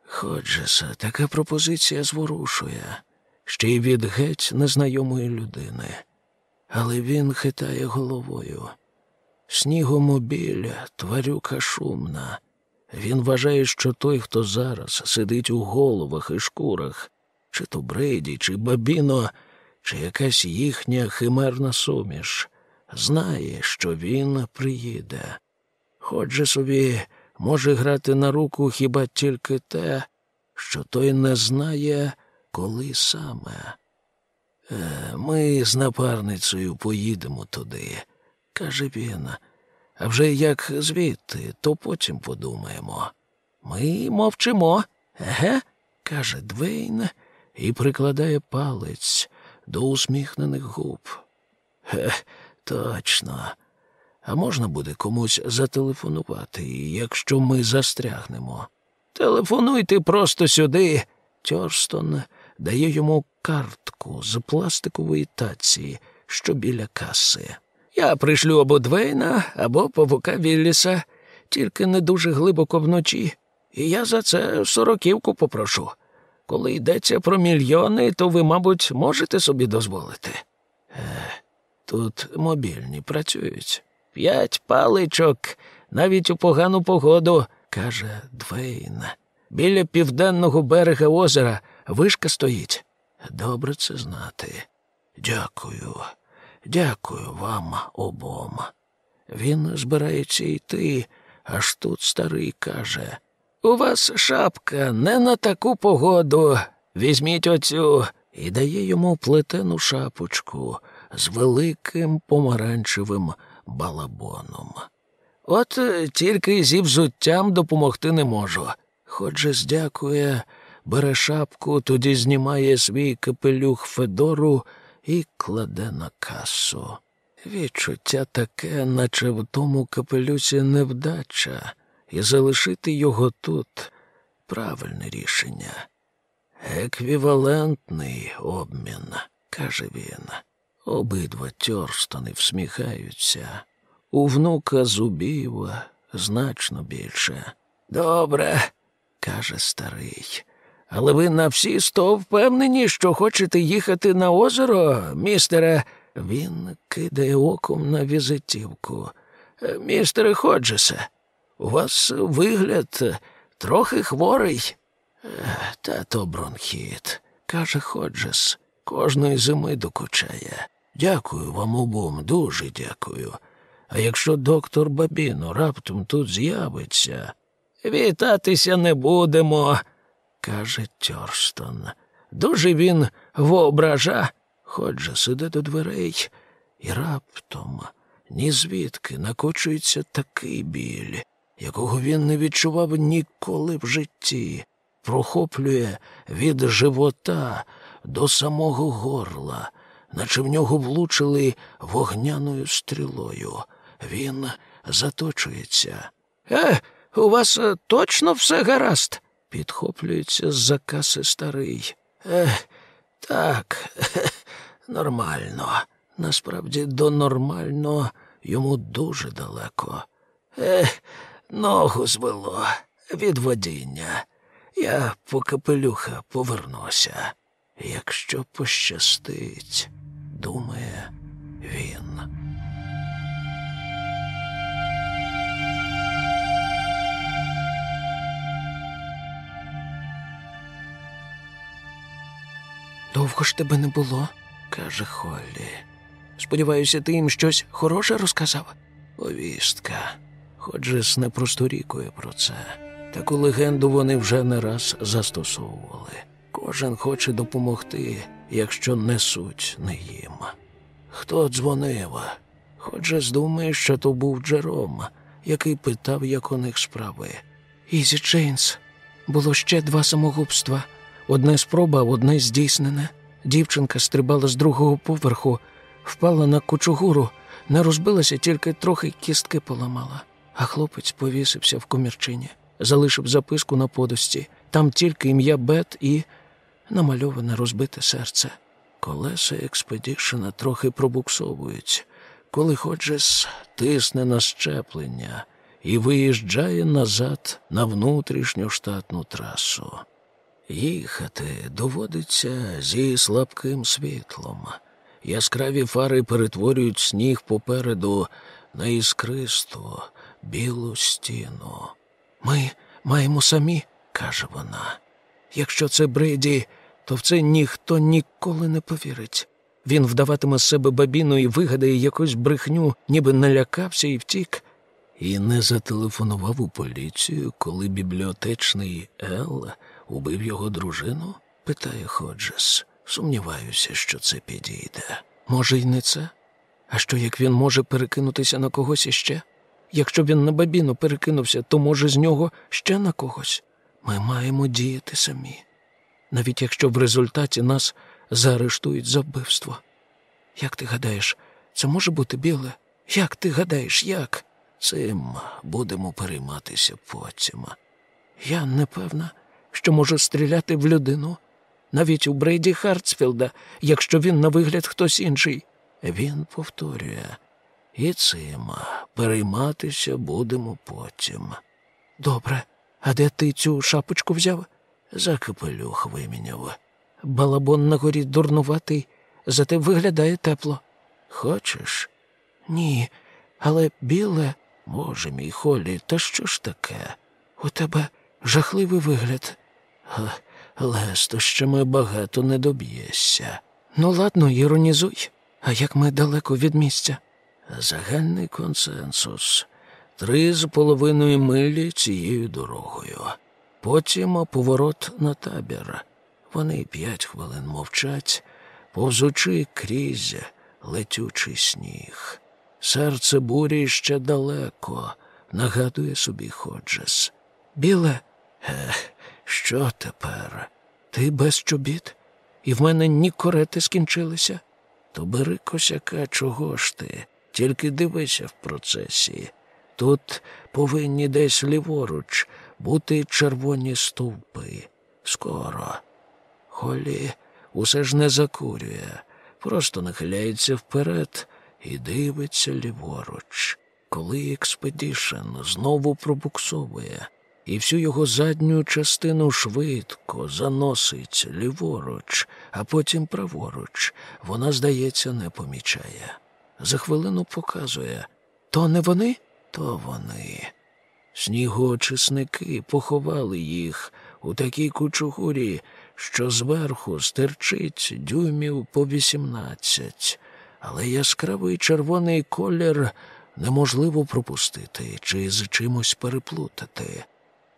Ходжеса, така пропозиція зворушує, ще й від геть незнайомої людини. Але він хитає головою. Снігомобіль, тварюка шумна. Він вважає, що той, хто зараз сидить у головах і шкурах, чи то Брейді, чи Бабіно, чи якась їхня химерна суміш, знає, що він приїде. Ходже собі може грати на руку хіба тільки те, що той не знає, коли саме. Е, ми з напарницею поїдемо туди, каже він. А вже як звідти, то потім подумаємо. Ми мовчимо, еге, каже Двейн і прикладає палець до усміхнених губ. Хе, точно. А можна буде комусь зателефонувати, якщо ми застрягнемо. Телефонуйте просто сюди. Тьорстон дає йому картку з пластикової таці, що біля каси. Я пришлю або Двейна, або павука Вілліса, тільки не дуже глибоко вночі, і я за це сороківку попрошу. Коли йдеться про мільйони, то ви, мабуть, можете собі дозволити. Е, Тут мобільні працюють. П'ять паличок, навіть у погану погоду, каже Двейн. Біля південного берега озера вишка стоїть. Добре це знати. Дякую. Дякую вам обом. Він збирається йти, аж тут старий каже. У вас шапка не на таку погоду. Візьміть оцю і дає йому плетену шапочку з великим помаранчевим балабоном. От тільки зі взуттям допомогти не можу. Хоч же здякує, бере шапку, тоді знімає свій капелюх Федору і кладе на касу. Відчуття таке, наче в тому капелюсі невдача, і залишити його тут правильне рішення. Еквівалентний обмін, каже він. Обидва Тьорстони всміхаються. У внука зубів значно більше. Добре, каже старий. Але ви на всі сто впевнені, що хочете їхати на озеро, містере. Він кидає оком на візитівку. Містере Ходжесе, у вас вигляд трохи хворий. Та то бронхіт, каже Ходжес. Кожної зими докучає. Дякую вам обом, дуже дякую. А якщо доктор Бабіно раптом тут з'явиться, вітатися не будемо, каже Тьорстон. Дуже він вообража, Ходжа сиде до дверей, і раптом ні звідки накочується такий біль, якого він не відчував ніколи в житті, прохоплює від живота до самого горла, наче в нього влучили вогняною стрілою. Він заточується. Е, у вас е, точно все гаразд? Підхоплюється з за каси старий. Е, так, нормально. Насправді, до нормально йому дуже далеко. Е, ногу звело від водіння. Я по капелюха повернуся. Якщо пощастить, думає він. Довго ж тебе не було, каже Холлі. Сподіваюся, ти їм щось хороше розказав? Повістка. Ходжес не просторікує про це. Таку легенду вони вже не раз застосовували. Кожен хоче допомогти, якщо несуть не їм. Хто дзвонив? Ходжес думає, що то був Джером, який питав, як у них справи. Ізі Джейнс. Було ще два самогубства. Одне спроба, одне здійснене. Дівчинка стрибала з другого поверху, впала на кучугуру, не розбилася, тільки трохи кістки поламала. А хлопець повісився в комірчині, залишив записку на подості. Там тільки ім'я Бет і намальоване розбите серце. Колеса експедішена трохи пробуксовують, коли Ходжес тисне на щеплення і виїжджає назад на внутрішню штатну трасу. Їхати доводиться зі слабким світлом. Яскраві фари перетворюють сніг попереду на іскристу, білу стіну. Ми маємо самі, каже вона. Якщо це Бреді, то в це ніхто ніколи не повірить. Він вдаватиме себе бабіну і вигадає якусь брехню, ніби налякався і втік. І не зателефонував у поліцію, коли бібліотечний Ел убив його дружину? питає Ходжес. Сумніваюся, що це підійде. Може, й не це? А що як він може перекинутися на когось іще? Якщо він на бабіну перекинувся, то може з нього ще на когось. Ми маємо діяти самі, навіть якщо в результаті нас заарештують за вбивство. Як ти гадаєш, це може бути біле? Як ти гадаєш, як? Цим будемо перейматися потім. Я не певна, що можу стріляти в людину, навіть у Брейді Хартсфілда, якщо він на вигляд хтось інший. Він повторює, і цим перейматися будемо потім. Добре, а де ти цю шапочку взяв? За капелюх виміняв. Балабон на горі дурнуватий, зате виглядає тепло. Хочеш? Ні, але біле, може, мій Холі, та що ж таке? У тебе жахливий вигляд. Лесто, що ми багато не доб'єшся. Ну, ладно, іронізуй. А як ми далеко від місця? Загальний консенсус. Три з половиною милі цією дорогою. Потім поворот на табір. Вони п'ять хвилин мовчать, повзучи крізь летючий сніг. Серце бурі ще далеко, нагадує собі Ходжес. Біле, ех, що тепер? Ти без чобіт? І в мене ні корети скінчилися. То бери косяка, чого ж ти, тільки дивися в процесі. Тут повинні десь ліворуч бути червоні стовпи. Скоро. Холі усе ж не закурює, просто нахиляється вперед і дивиться ліворуч. Коли експедішн знову пробуксовує, і всю його задню частину швидко заносить ліворуч, а потім праворуч, вона, здається, не помічає. За хвилину показує то не вони, то вони. Снігоочисники поховали їх у такій кучугурі, що зверху стирчить дюймів по вісімнадцять, але яскравий червоний колір неможливо пропустити чи з чимось переплутати.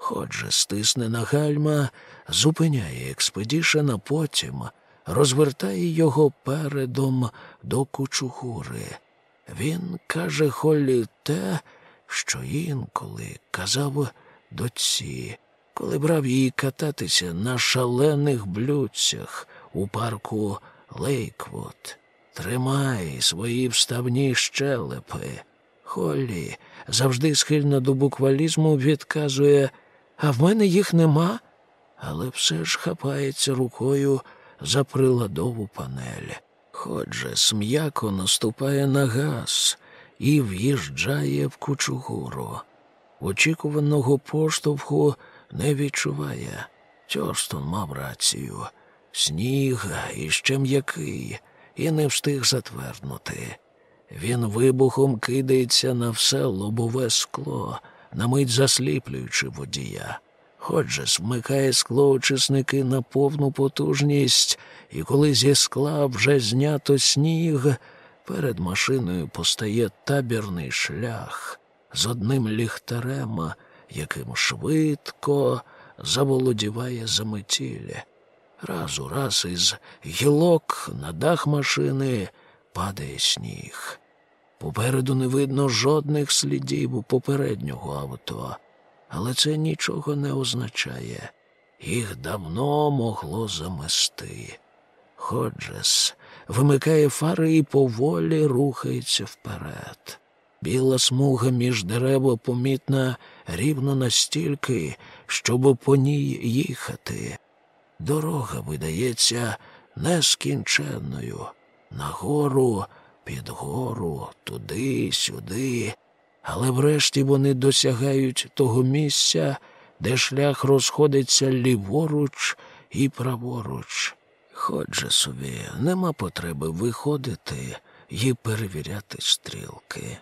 Ходжес тисне на гальма, зупиняє експедішн, а потім розвертає його передом до кучугури. Він каже Холлі те, що інколи казав доці, коли брав її кататися на шалених блюдцях у парку Лейквуд. Тримай свої вставні щелепи. Холлі завжди схильна до буквалізму відказує, а в мене їх нема, але все ж хапається рукою за приладову панель. Ходже см'яко наступає на газ і в'їжджає в кучугуру. Очікуваного поштовху не відчуває. Тьорстон мав рацію. Сніг іще м'який і не встиг затверднути. Він вибухом кидається на все лобове скло, на мить засліплюючи водія. Ходжес вмикає склоочисники на повну потужність, і коли зі скла вже знято сніг, перед машиною постає табірний шлях з одним ліхтарем, яким швидко заволодіває заметілля. Раз у раз із гілок на дах машини падає сніг. Попереду не видно жодних слідів у попереднього авто, але це нічого не означає. Їх давно могло замести. Ходжес вимикає фари і поволі рухається вперед. Біла смуга між дерева помітна рівно настільки, щоб по ній їхати. Дорога видається нескінченною. Нагору, під гору, туди, сюди. Але врешті вони досягають того місця, де шлях розходиться ліворуч і праворуч. Ходже собі, нема потреби виходити і перевіряти стрілки.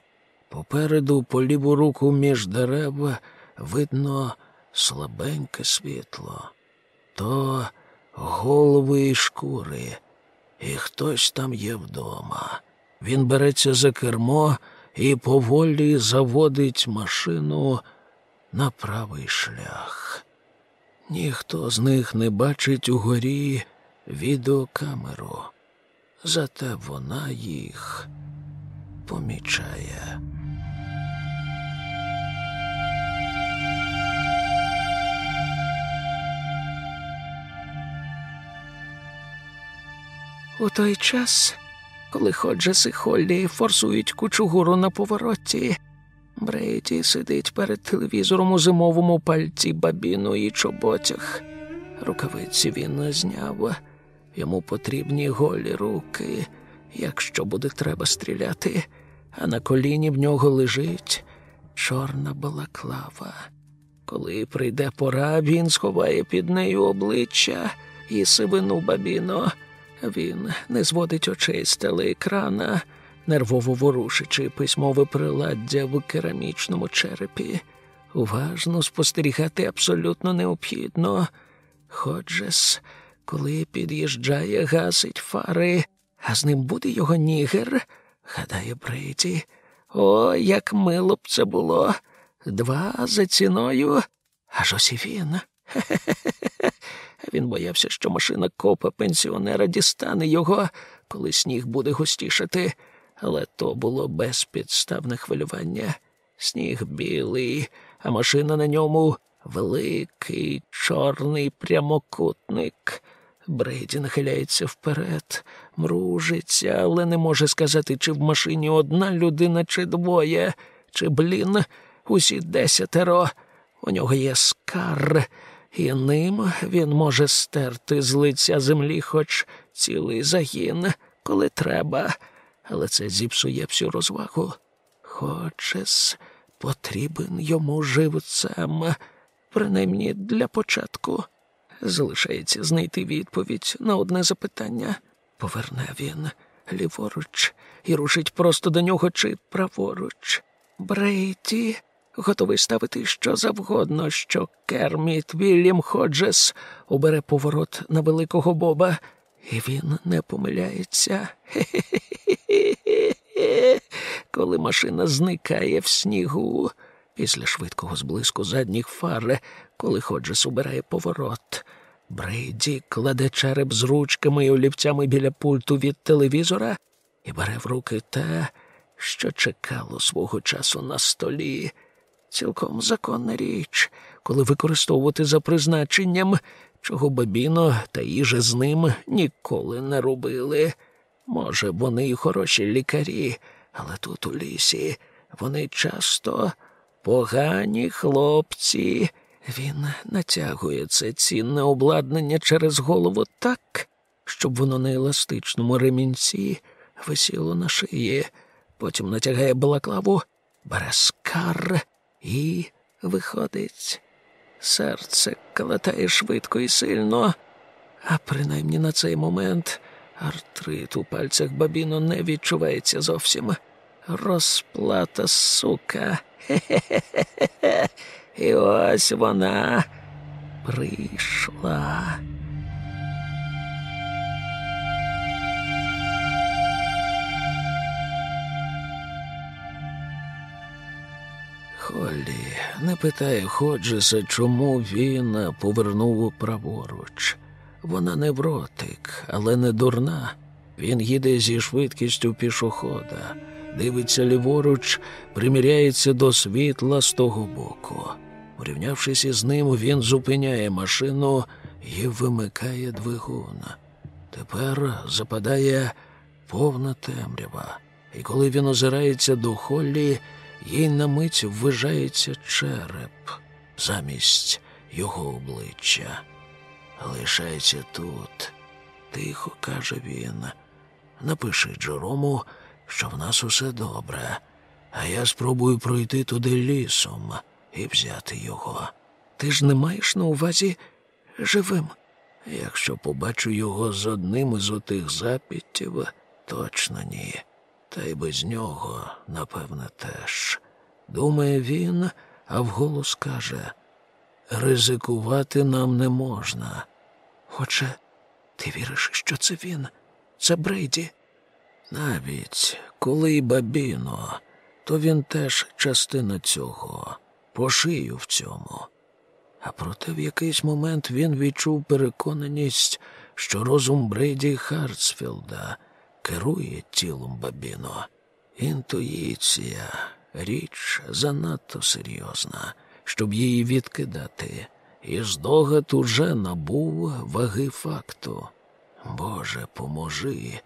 Попереду по ліву руку між дерев видно слабеньке світло. То голови і шкури, і хтось там є вдома. Він береться за кермо і поволі заводить машину на правий шлях. Ніхто з них не бачить угорі відеокамеру, зате вона їх помічає. У той час, коли Ходжес і Холлі форсують кучугуру на повороті, Брейді сидить перед телевізором у зимовому пальці бабіну і чоботях. Рукавиці він зняв. Йому потрібні голі руки, якщо буде треба стріляти, а на коліні в нього лежить чорна балаклава. Коли прийде пора, він сховає під нею обличчя і сивину бабіно. Він не зводить очей з телеекрана, нервово ворушичи письмове приладдя в керамічному черепі. Уважно спостерігати абсолютно необхідно. Ходжес, коли під'їжджає, гасить фари, а з ним буде його нігер, гадає Брейді. О, як мило б це було. Два за ціною, аж ось і він. Хе-хе-хе. Він боявся, що машина копа пенсіонера дістане його, коли сніг буде густішати, але то було безпідставне хвилювання. Сніг білий, а машина на ньому великий чорний прямокутник. Брейді нахиляється вперед, мружиться, але не може сказати, чи в машині одна людина, чи двоє, чи, блін, усі десятеро. У нього є скар, і ним він може стерти з лиця землі хоч цілий загін, коли треба, але це зіпсує всю розвагу. Хочес потрібен йому живцем, принаймні для початку. Залишається знайти відповідь на одне запитання. Поверне він ліворуч і рушить просто до нього чи праворуч. Брейті готовий ставити що завгодно, що Керміт Вільям Ходжес обере поворот на великого Боба, і він не помиляється. Коли машина зникає в снігу. Після швидкого зблиску задніх фар, коли Ходжес убирає поворот. Брейді кладе череп з ручками і олівцями біля пульту від телевізора і бере в руки те, що чекало свого часу на столі. Цілком законна річ, коли використовувати за призначенням, чого бабіно та їже з ним ніколи не робили. Може, вони й хороші лікарі, але тут у лісі вони часто погані хлопці. Він натягує це цінне обладнання через голову так, щоб воно на еластичному ремінці висіло на шиї. Потім натягає балаклаву, бере скар і виходить. Серце калатає швидко і сильно, а принаймні на цей момент артрит у пальцях бабіно не відчувається зовсім. Розплата сука. Хе-хе-хе-хе. І ось вона прийшла. Холлі не питає Ходжеса, чому він повернув праворуч. Вона невротик, але не дурна. Він їде зі швидкістю пішохода, дивиться ліворуч, приміряється до світла з того боку. Порівнявшись із ним, він зупиняє машину і вимикає двигун. Тепер западає повна темрява, і коли він озирається до Холлі, їй на мить ввижається череп замість його обличчя. Лишайся тут, тихо каже він. Напиши Джерому, що в нас усе добре, а я спробую пройти туди лісом і взяти його. Ти ж не маєш на увазі живим? Якщо побачу його з одним із отих запіттів, точно ні. Та й без нього, напевне, теж. Думає він, а вголос каже ризикувати нам не можна. Отже, ти віриш, що це він? Це Брейді? Навіть коли й бабіно, то він теж частина цього, по шию в цьому. А проте в якийсь момент він відчув переконаність, що розум Брейді Хартсфілда керує тілом бабіно. Інтуїція річ занадто серйозна, щоб її відкидати, і здогад уже набув ваги факту. Боже, поможи,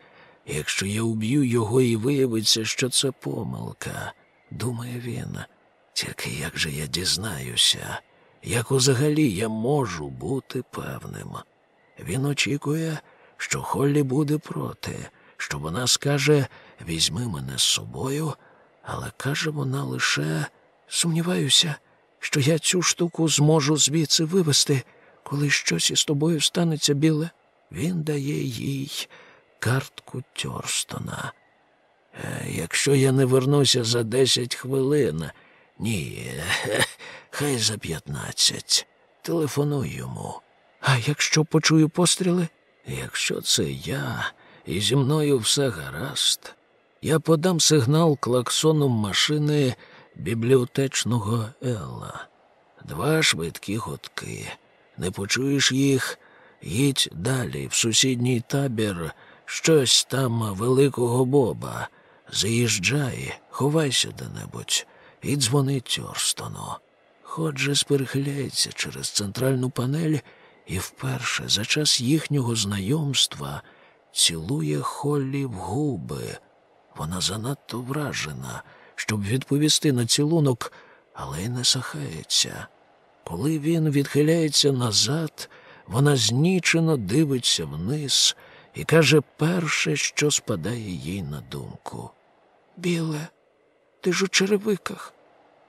якщо я уб'ю його і виявиться, що це помилка, думає він. Тільки як же я дізнаюся, як взагалі я можу бути певним? Він очікує, що Холлі буде проти, що вона скаже візьми мене з собою, але каже вона лише сумніваюся, що я цю штуку зможу звідси вивести, коли щось із тобою станеться біле. Він дає їй картку Тьорстона. Е, Якщо я не вернуся за десять хвилин, ні, хай за п'ятнадцять. Телефонуй йому. А якщо почую постріли? Якщо це я, і зі мною все гаразд, я подам сигнал клаксоном машини бібліотечного Елла. Два швидкі годки. Не почуєш їх, їдь далі, в сусідній табір, щось там великого боба. Заїжджай, ховайся де-небудь і дзвони Тьорстону. Ходжес перехиляється через центральну панель і вперше за час їхнього знайомства цілує Холлі в губи. Вона занадто вражена, щоб відповісти на цілунок, але й не сахається. Коли він відхиляється назад, вона знічено дивиться вниз і каже перше, що спадає їй на думку. Біле, ти ж у черевиках,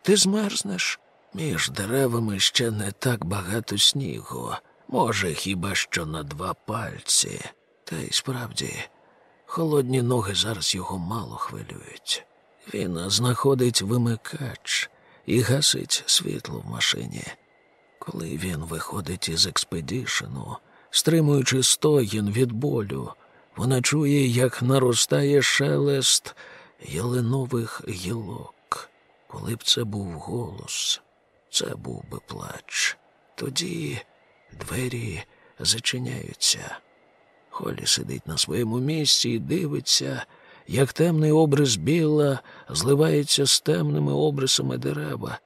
ти змерзнеш. Між деревами ще не так багато снігу, може, хіба що на два пальці. Та й справді, холодні ноги зараз його мало хвилюють. Він знаходить вимикач і гасить світло в машині. Коли він виходить із експедішену, стримуючи стогін від болю, вона чує, як наростає шелест ялинових гілок. Коли б це був голос, це був би плач. Тоді двері зачиняються. Холі сидить на своєму місці і дивиться, як темний обрис біла зливається з темними обрисами дерева,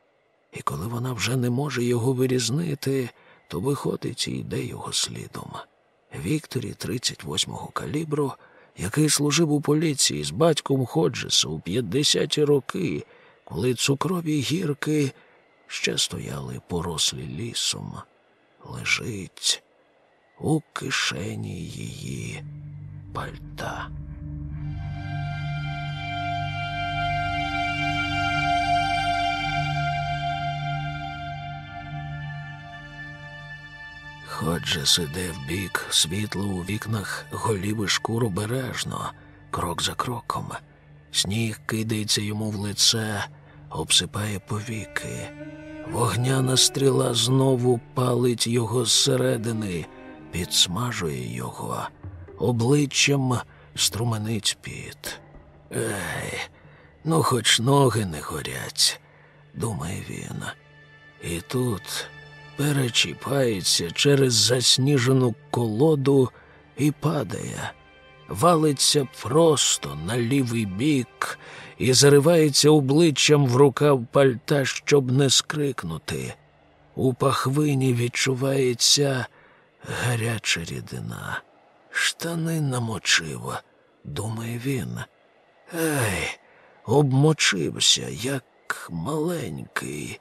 і коли вона вже не може його вирізнити, то виходить і йде його слідом. Вікторі 38-го калібру, який служив у поліції з батьком Ходжеса у 50-ті роки, коли цукрові гірки ще стояли порослі лісом, лежить у кишені її пальта. Ходжес іде в бік, світло у вікнах, голіби шкуру бережно, крок за кроком. Сніг кидається йому в лице, обсипає повіки. Вогняна стріла знову палить його зсередини, підсмажує його, обличчям струменить піт. Ей, ну хоч ноги не горять, думає він. І тут перечіпається через засніжену колоду і падає, валиться просто на лівий бік і заривається обличчям в рукав пальта, щоб не скрикнути. У пахвині відчувається гаряча рідина. Штани намочив, думає він. Ей, обмочився, як маленький.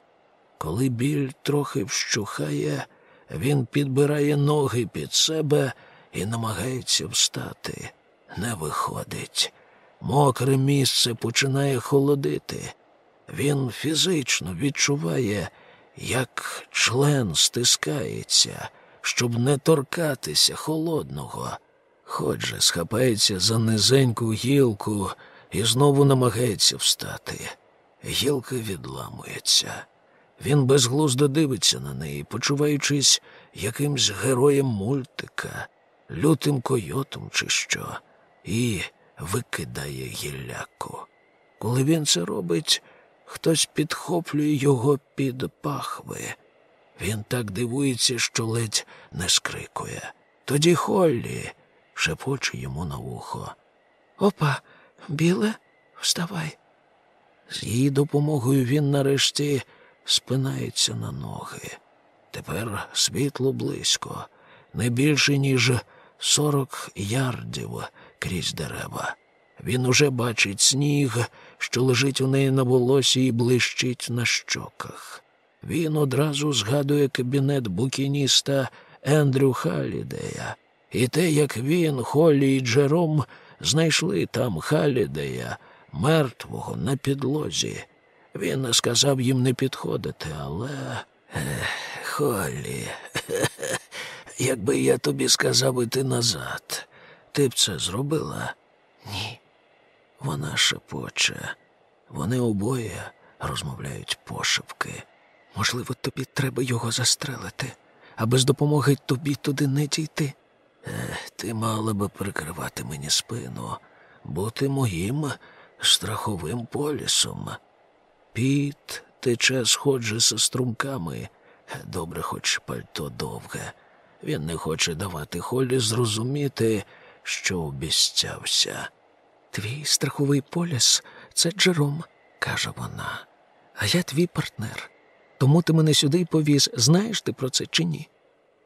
Коли біль трохи вщухає, він підбирає ноги під себе і намагається встати. Не виходить. Мокре місце починає холодити. Він фізично відчуває, як член стискається, щоб не торкатися холодного. Хоч же схапається за низеньку гілку і знову намагається встати. Гілка відламується. Він безглуздо дивиться на неї, почуваючись якимсь героєм мультика, лютим койотом чи що, і викидає гілляку. Коли він це робить, хтось підхоплює його під пахви. Він так дивується, що ледь не скрикує. Тоді Холлі шепоче йому на вухо. Опа, біле, вставай. З її допомогою він нарешті спинається на ноги. Тепер світло близько, не більше, ніж сорок ярдів крізь дерева. Він уже бачить сніг, що лежить у неї на волосі і блищить на щоках. Він одразу згадує кабінет букініста Ендрю Халідея, і те, як він, Холлі і Джером знайшли там Халідея, мертвого на підлозі. Він сказав їм не підходити, але. Холлі, якби я тобі сказав іти назад, ти б це зробила? Ні. Вона шепоче. Вони обоє розмовляють пошепки. Можливо, тобі треба його застрелити, а без допомоги тобі туди не дійти. Ех, ти мала би прикривати мені спину, бути моїм страховим полісом. Піт тече сходже зі струмками. Добре, хоч пальто довге. Він не хоче давати Холі зрозуміти, що обіцявся. Твій страховий поліс це Джером, каже вона. А я твій партнер. Тому ти мене сюди й повіз. Знаєш ти про це чи ні?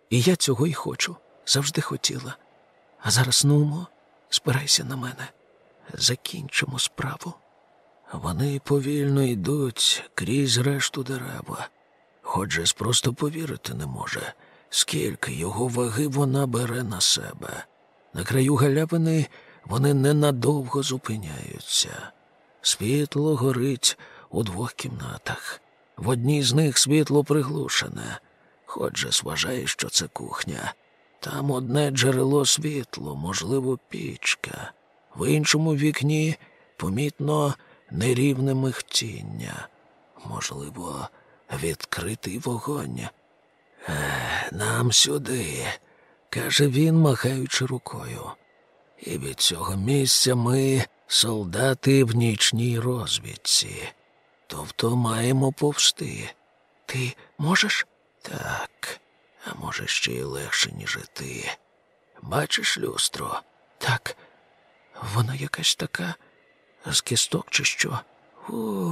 І я цього й хочу, завжди хотіла. А зараз нумо, спирайся на мене. Закінчимо справу. Вони повільно йдуть крізь решту дерева. Ходжес просто повірити не може, скільки його ваги вона бере на себе. На краю галявини вони ненадовго зупиняються. Світло горить у двох кімнатах. В одній з них світло приглушене. Ходжес вважає, що це кухня. Там одне джерело світло, можливо, пічка. В іншому вікні помітно нерівне михтіння. Можливо, відкритий вогонь. Нам сюди, каже він, махаючи рукою. І від цього місця ми солдати в нічній розвідці. Тобто маємо повсти. Ти можеш? Так, а може, ще й легше, ніж ти. Бачиш люстро? Так, вона якась така з кісток чи що? У,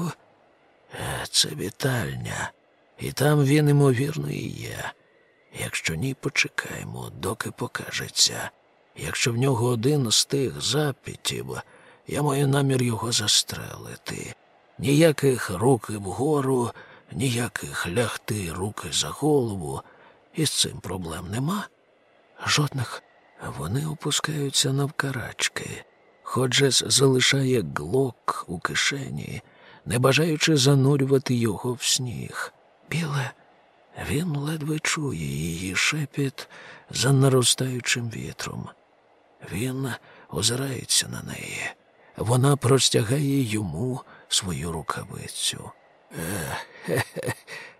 е, це вітальня, і там він, ймовірно, і є. Якщо ні, почекаємо, доки покажеться. Якщо в нього один з тих запітів, я маю намір його застрелити. Ніяких руки вгору, ніяких лягти руки за голову. І з цим проблем нема. Жодних. Вони опускаються навкарачки. Ходжес залишає глок у кишені, не бажаючи занурювати його в сніг. Біле, він ледве чує її шепіт за наростаючим вітром. Він озирається на неї. Вона простягає йому свою рукавицю. Хе-хе,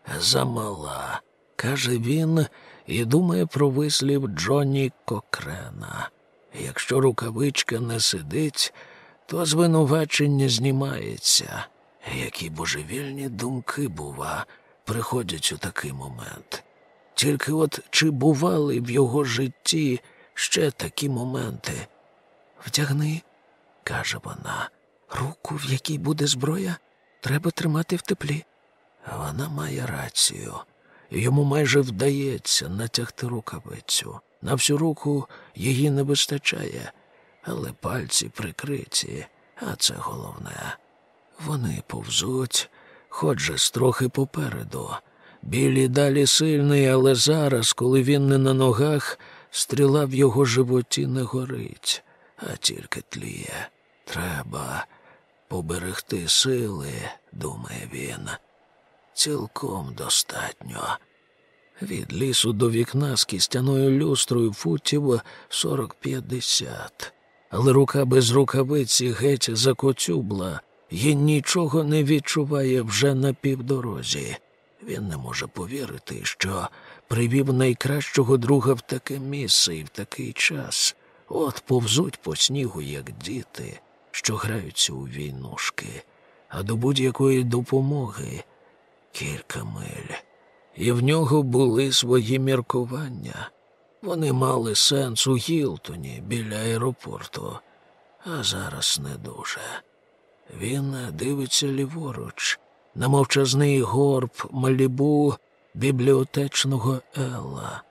замала, каже він і думає про вислів Джонні Кокрена. Якщо рукавичка не сидить, то звинувачення знімається. Які божевільні думки, бува, приходять у такий момент. Тільки от чи бували в його житті ще такі моменти? Втягни, каже вона, руку, в якій буде зброя, треба тримати в теплі. Вона має рацію. Йому майже вдається натягти рукавицю. На всю руку її не вистачає, але пальці прикриті, а це головне. Вони повзуть, хоч же трохи попереду. Білі далі сильний, але зараз, коли він не на ногах, стріла в його животі не горить, а тільки тліє. Треба поберегти сили, думає він. Цілком достатньо. Від лісу до вікна з кістяною люстрою футів сорок-п'ятдесят. Але рука без рукавиці геть закоцюбла, і нічого не відчуває вже на півдорозі. Він не може повірити, що привів найкращого друга в таке місце і в такий час. От повзуть по снігу, як діти, що граються у війнушки, а до будь-якої допомоги кілька миль. І в нього були свої міркування. Вони мали сенс у Гілтоні біля аеропорту, а зараз не дуже. Він дивиться ліворуч, на мовчазний горб малібу бібліотечного Елла.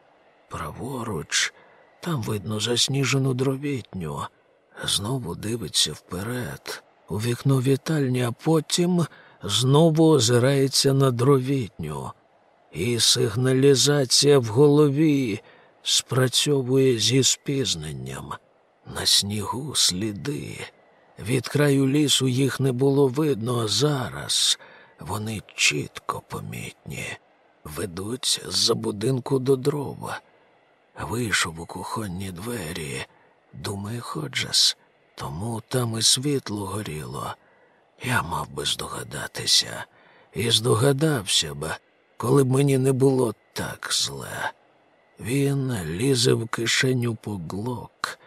Праворуч, там видно засніжену дровітню, знову дивиться вперед, у вікно вітальні, а потім знову озирається на дровітню. І сигналізація в голові спрацьовує зі спізненням. На снігу сліди. Від краю лісу їх не було видно, а зараз вони чітко помітні, ведуть з-за будинку до дрова. Вийшов у кухонні двері, думає Ходжес, тому там і світло горіло. Я мав би здогадатися, і здогадався б, коли б мені не було так зле. Він лізе в кишеню по глок,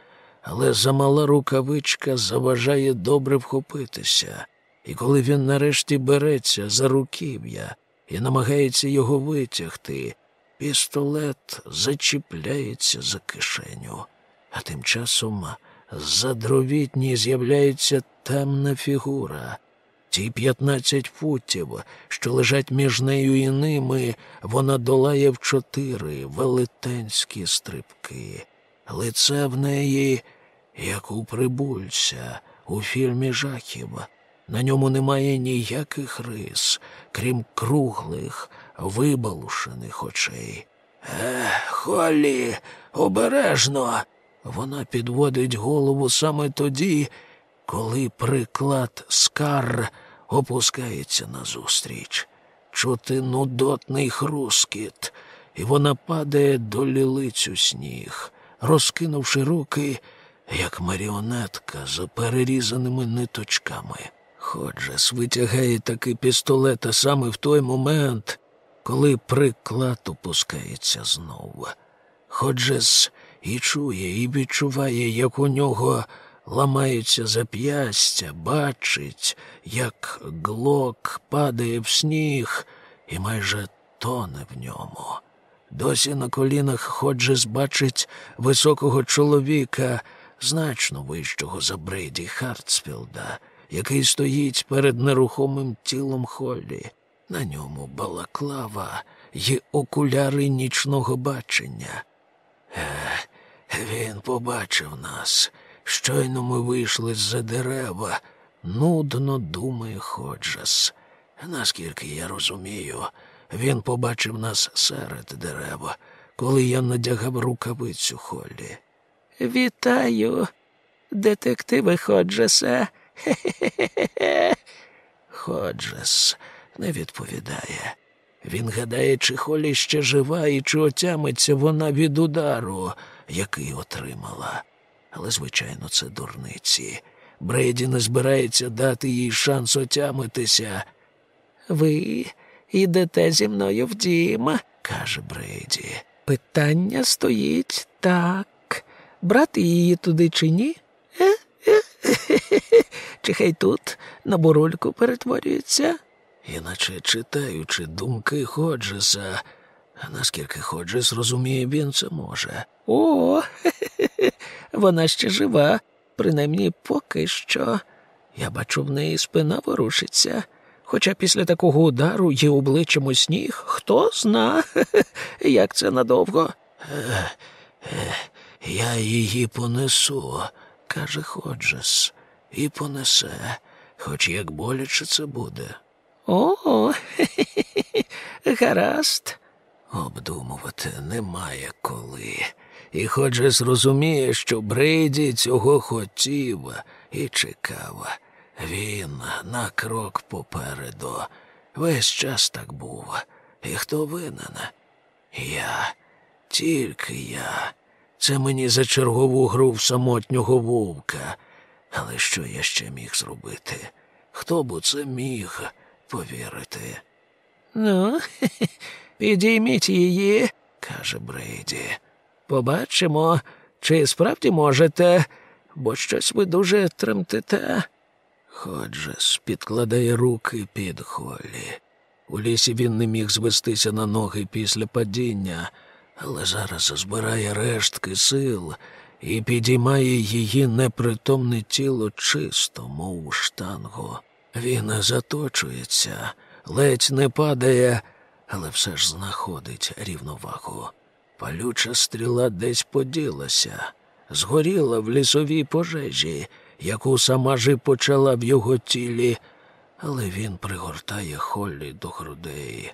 але замала рукавичка заважає добре вхопитися, і коли він нарешті береться за руків'я і намагається його витягти, пістолет зачіпляється за кишеню, а тим часом з-за дровітні з'являється темна фігура. Ті п'ятнадцять футів, що лежать між нею і ними, вона долає в чотири велетенські стрибки. Лице в неї, як у прибульця, у фільмі жахів. На ньому немає ніяких рис, крім круглих, вибалушених очей. Ех, Холі, обережно. Вона підводить голову саме тоді, коли приклад скар опускається назустріч. Чути нудотний хрускіт, і вона падає до лілицю сніг, розкинувши руки, як маріонетка з перерізаними ниточками. Ходжес витягає таки пістолета саме в той момент, коли приклад опускається знову. Ходжес і чує, і відчуває, як у нього ламаються зап'ястя, бачить, як глок падає в сніг і майже тоне в ньому. Досі на колінах Ходжес бачить високого чоловіка, значно вищого за Брейді Хартсфілда, який стоїть перед нерухомим тілом Холлі. На ньому балаклава й окуляри нічного бачення. Ех, він побачив нас. Щойно ми вийшли з-за дерева, нудно думає Ходжес. Наскільки я розумію, він побачив нас серед дерева, коли я надягав рукавицю Холлі. Вітаю, детективи Ходжеса. Хе-хе-хе. Ходжес не відповідає. Він гадає, чи Холі ще жива і чи отямиться вона від удару, який отримала. Але, звичайно, це дурниці. Брейді не збирається дати їй шанс отямитися. Ви йдете зі мною в дім, каже Брейді. Питання стоїть так. Брати її туди чи ні? Чи хай тут на бурульку перетворюється? Іначе читаючи думки Ходжеса, наскільки Ходжес розуміє, він це може. О, хе-хе, вона ще жива, принаймні поки що. Я бачу, в неї спина ворушиться. Хоча після такого удару є обличчям у сніг, хто зна, як це надовго. Я її понесу, каже Ходжес, і понесе, хоч як боляче це буде. О, гаразд. Обдумувати немає коли. І Ходжес розуміє, що Брейді цього хотів і чекав. Він на крок попереду. Весь час так був. І хто винен? Я, тільки я. Це мені за чергову гру в самотнього вовка. Але що я ще міг зробити? Хто б у це міг повірити? Ну, підійміть її, каже Брейді. Побачимо, чи справді можете, бо щось ви дуже тремтите. Ходжес підкладає руки під Холлі. У лісі він не міг звестися на ноги після падіння, але зараз збирає рештки сил і підіймає її непритомне тіло чисто, мов штангу. Він заточується, ледь не падає, але все ж знаходить рівновагу. Палюча стріла десь поділася, згоріла в лісовій пожежі, яку сама ж і почала в його тілі, але він пригортає Холлі до грудей.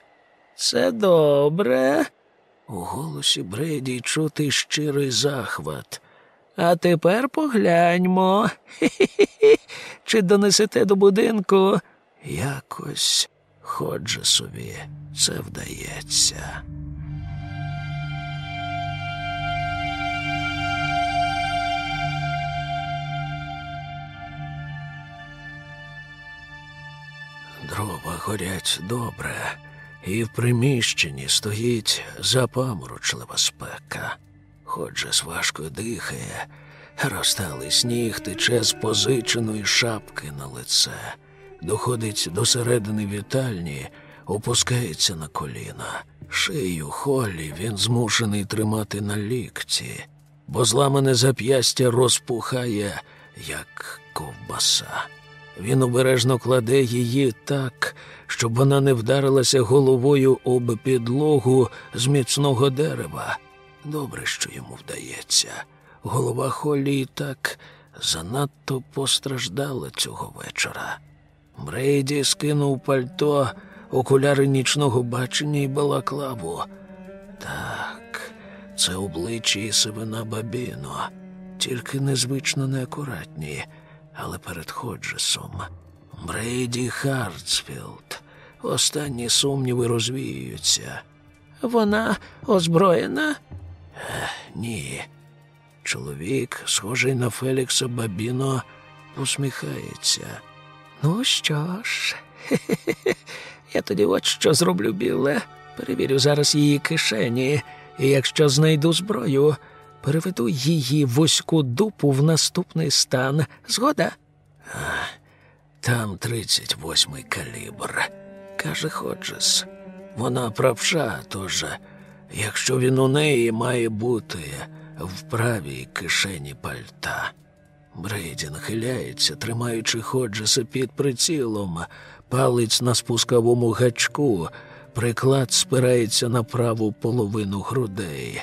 Це добре. У голосі Бреді чути щирий захват. А тепер погляньмо. Чи донесете до будинку? Якось Ходжесові це вдається. Дрова горять добре, і в приміщенні стоїть запаморочлива спека. Ходжес важко дихає, розталий сніг тече з позиченої шапки на лице, доходить до середини вітальні, опускається на коліна. Шию холі він змушений тримати на лікті, бо зламане зап'ястя розпухає, як ковбаса. Він обережно кладе її так, щоб вона не вдарилася головою об підлогу з міцного дерева. Добре, що йому вдається. Голова Холлі і так занадто постраждала цього вечора. Брейді скинув пальто, окуляри нічного бачення і балаклаву. Так, це обличчя і сивина Бабіно, тільки незвично неакуратні, але перед Ходжесом. Брейді Хартсфілд. Останні сумніви розвіюються. Вона озброєна? Ні. Чоловік, схожий на Фелікса Бабіно, усміхається. Ну що ж, я тоді от що зроблю, біле. Перевірю зараз її кишені, і якщо знайду зброю, переведу її вузьку дупу в наступний стан. Згода? Там 38-й калібр, каже Ходжес. Вона правша, тож, якщо він у неї має бути в правій кишені пальта. Брейді нахиляється, тримаючи Ходжеса під прицілом, палець на спусковому гачку, приклад спирається на праву половину грудей.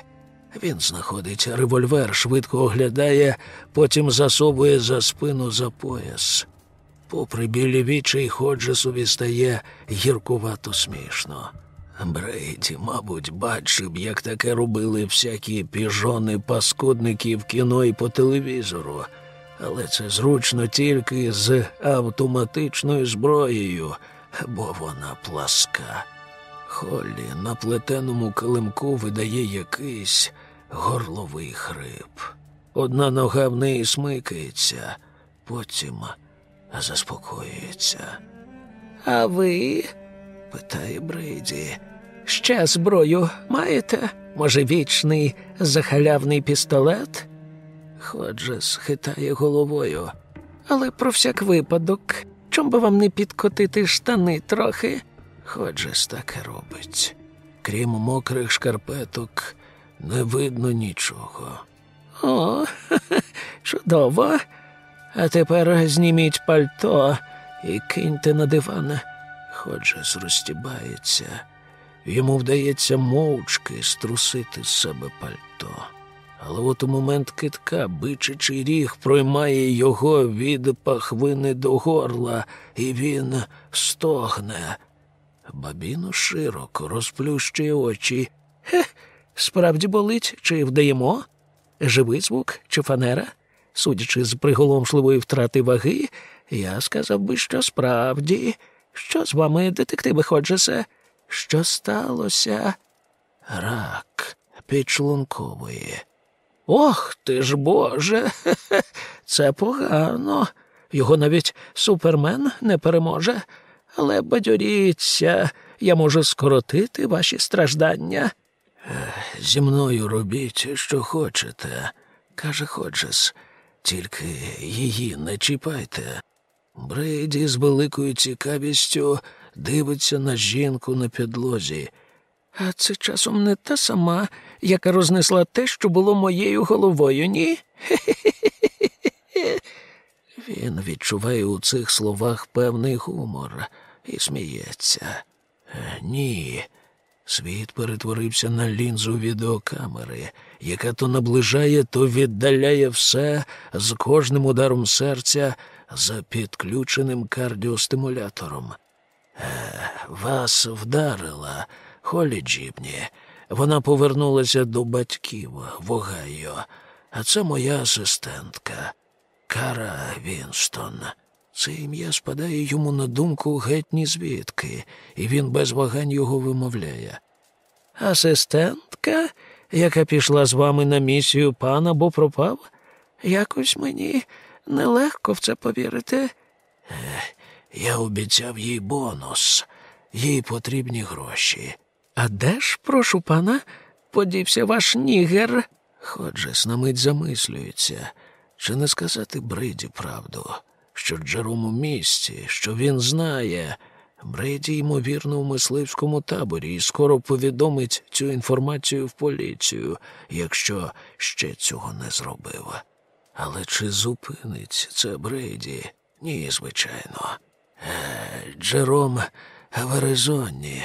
Він знаходить револьвер, швидко оглядає, потім засовує за спину за пояс. Попри білі вічі, Ходжесові стає гіркувато смішно. Брейді, мабуть, бачив, як таке робили всякі піжони паскудники в кіно і по телевізору, але це зручно тільки з автоматичною зброєю, бо вона пласка. Холлі на плетеному килимку видає якийсь горловий хрип. Одна нога в неї смикається, потім заспокоюється. А ви? питає Брейді. Ще зброю маєте? Може, вічний захалявний пістолет? Ходжес хитає головою. Але про всяк випадок, чом би вам не підкотити штани трохи? Ходжес так і робить. Крім мокрих шкарпеток, не видно нічого. О, чудово. А тепер зніміть пальто і киньте на диван. Ходжес розтібається. Йому вдається мовчки струсити з себе пальто. Але от у момент китка бичачий ріг проймає його від пахвини до горла, і він стогне. Бабіно широко розплющує очі. Хе, справді болить, чи вдаємо? Живий звук чи фанера? Судячи з приголомшливої втрати ваги, я сказав би, що справді. Що з вами, детективи Ходжесе? Що сталося? Рак підшлункової. Ох ти ж Боже, це погано. Його навіть супермен не переможе. Але бадьоріться, я можу скоротити ваші страждання. Зі мною робіть, що хочете, каже Ходжес, тільки її не чіпайте. Брейді з великою цікавістю дивиться на жінку на підлозі. А це часом не та сама, яка рознесла те, що було моєю головою, ні? Він відчуває у цих словах певний гумор і сміється. Е, ні. Світ перетворився на лінзу відеокамери, яка то наближає, то віддаляє все з кожним ударом серця за підключеним кардіостимулятором. Е, вас вдарила, Холі Джібні. Вона повернулася до батьків в Огайо, а це моя асистентка Кара Вінстон. Це ім'я спадає йому на думку геть ні звідки, і він без вагань його вимовляє. Асистентка, яка пішла з вами на місію пана, бо пропав? Якось мені нелегко в це повірити. Я обіцяв їй бонус, їй потрібні гроші. А де ж, прошу пана, подівся ваш нігер? Ходжес на мить замислюється, чи не сказати Бриді правду, що Джером у місті, що він знає. Бреді, ймовірно, у мисливському таборі і скоро повідомить цю інформацію в поліцію, якщо ще цього не зробив. Але чи зупинить це Брейді? Ні, звичайно. Е, Джером в Аризоні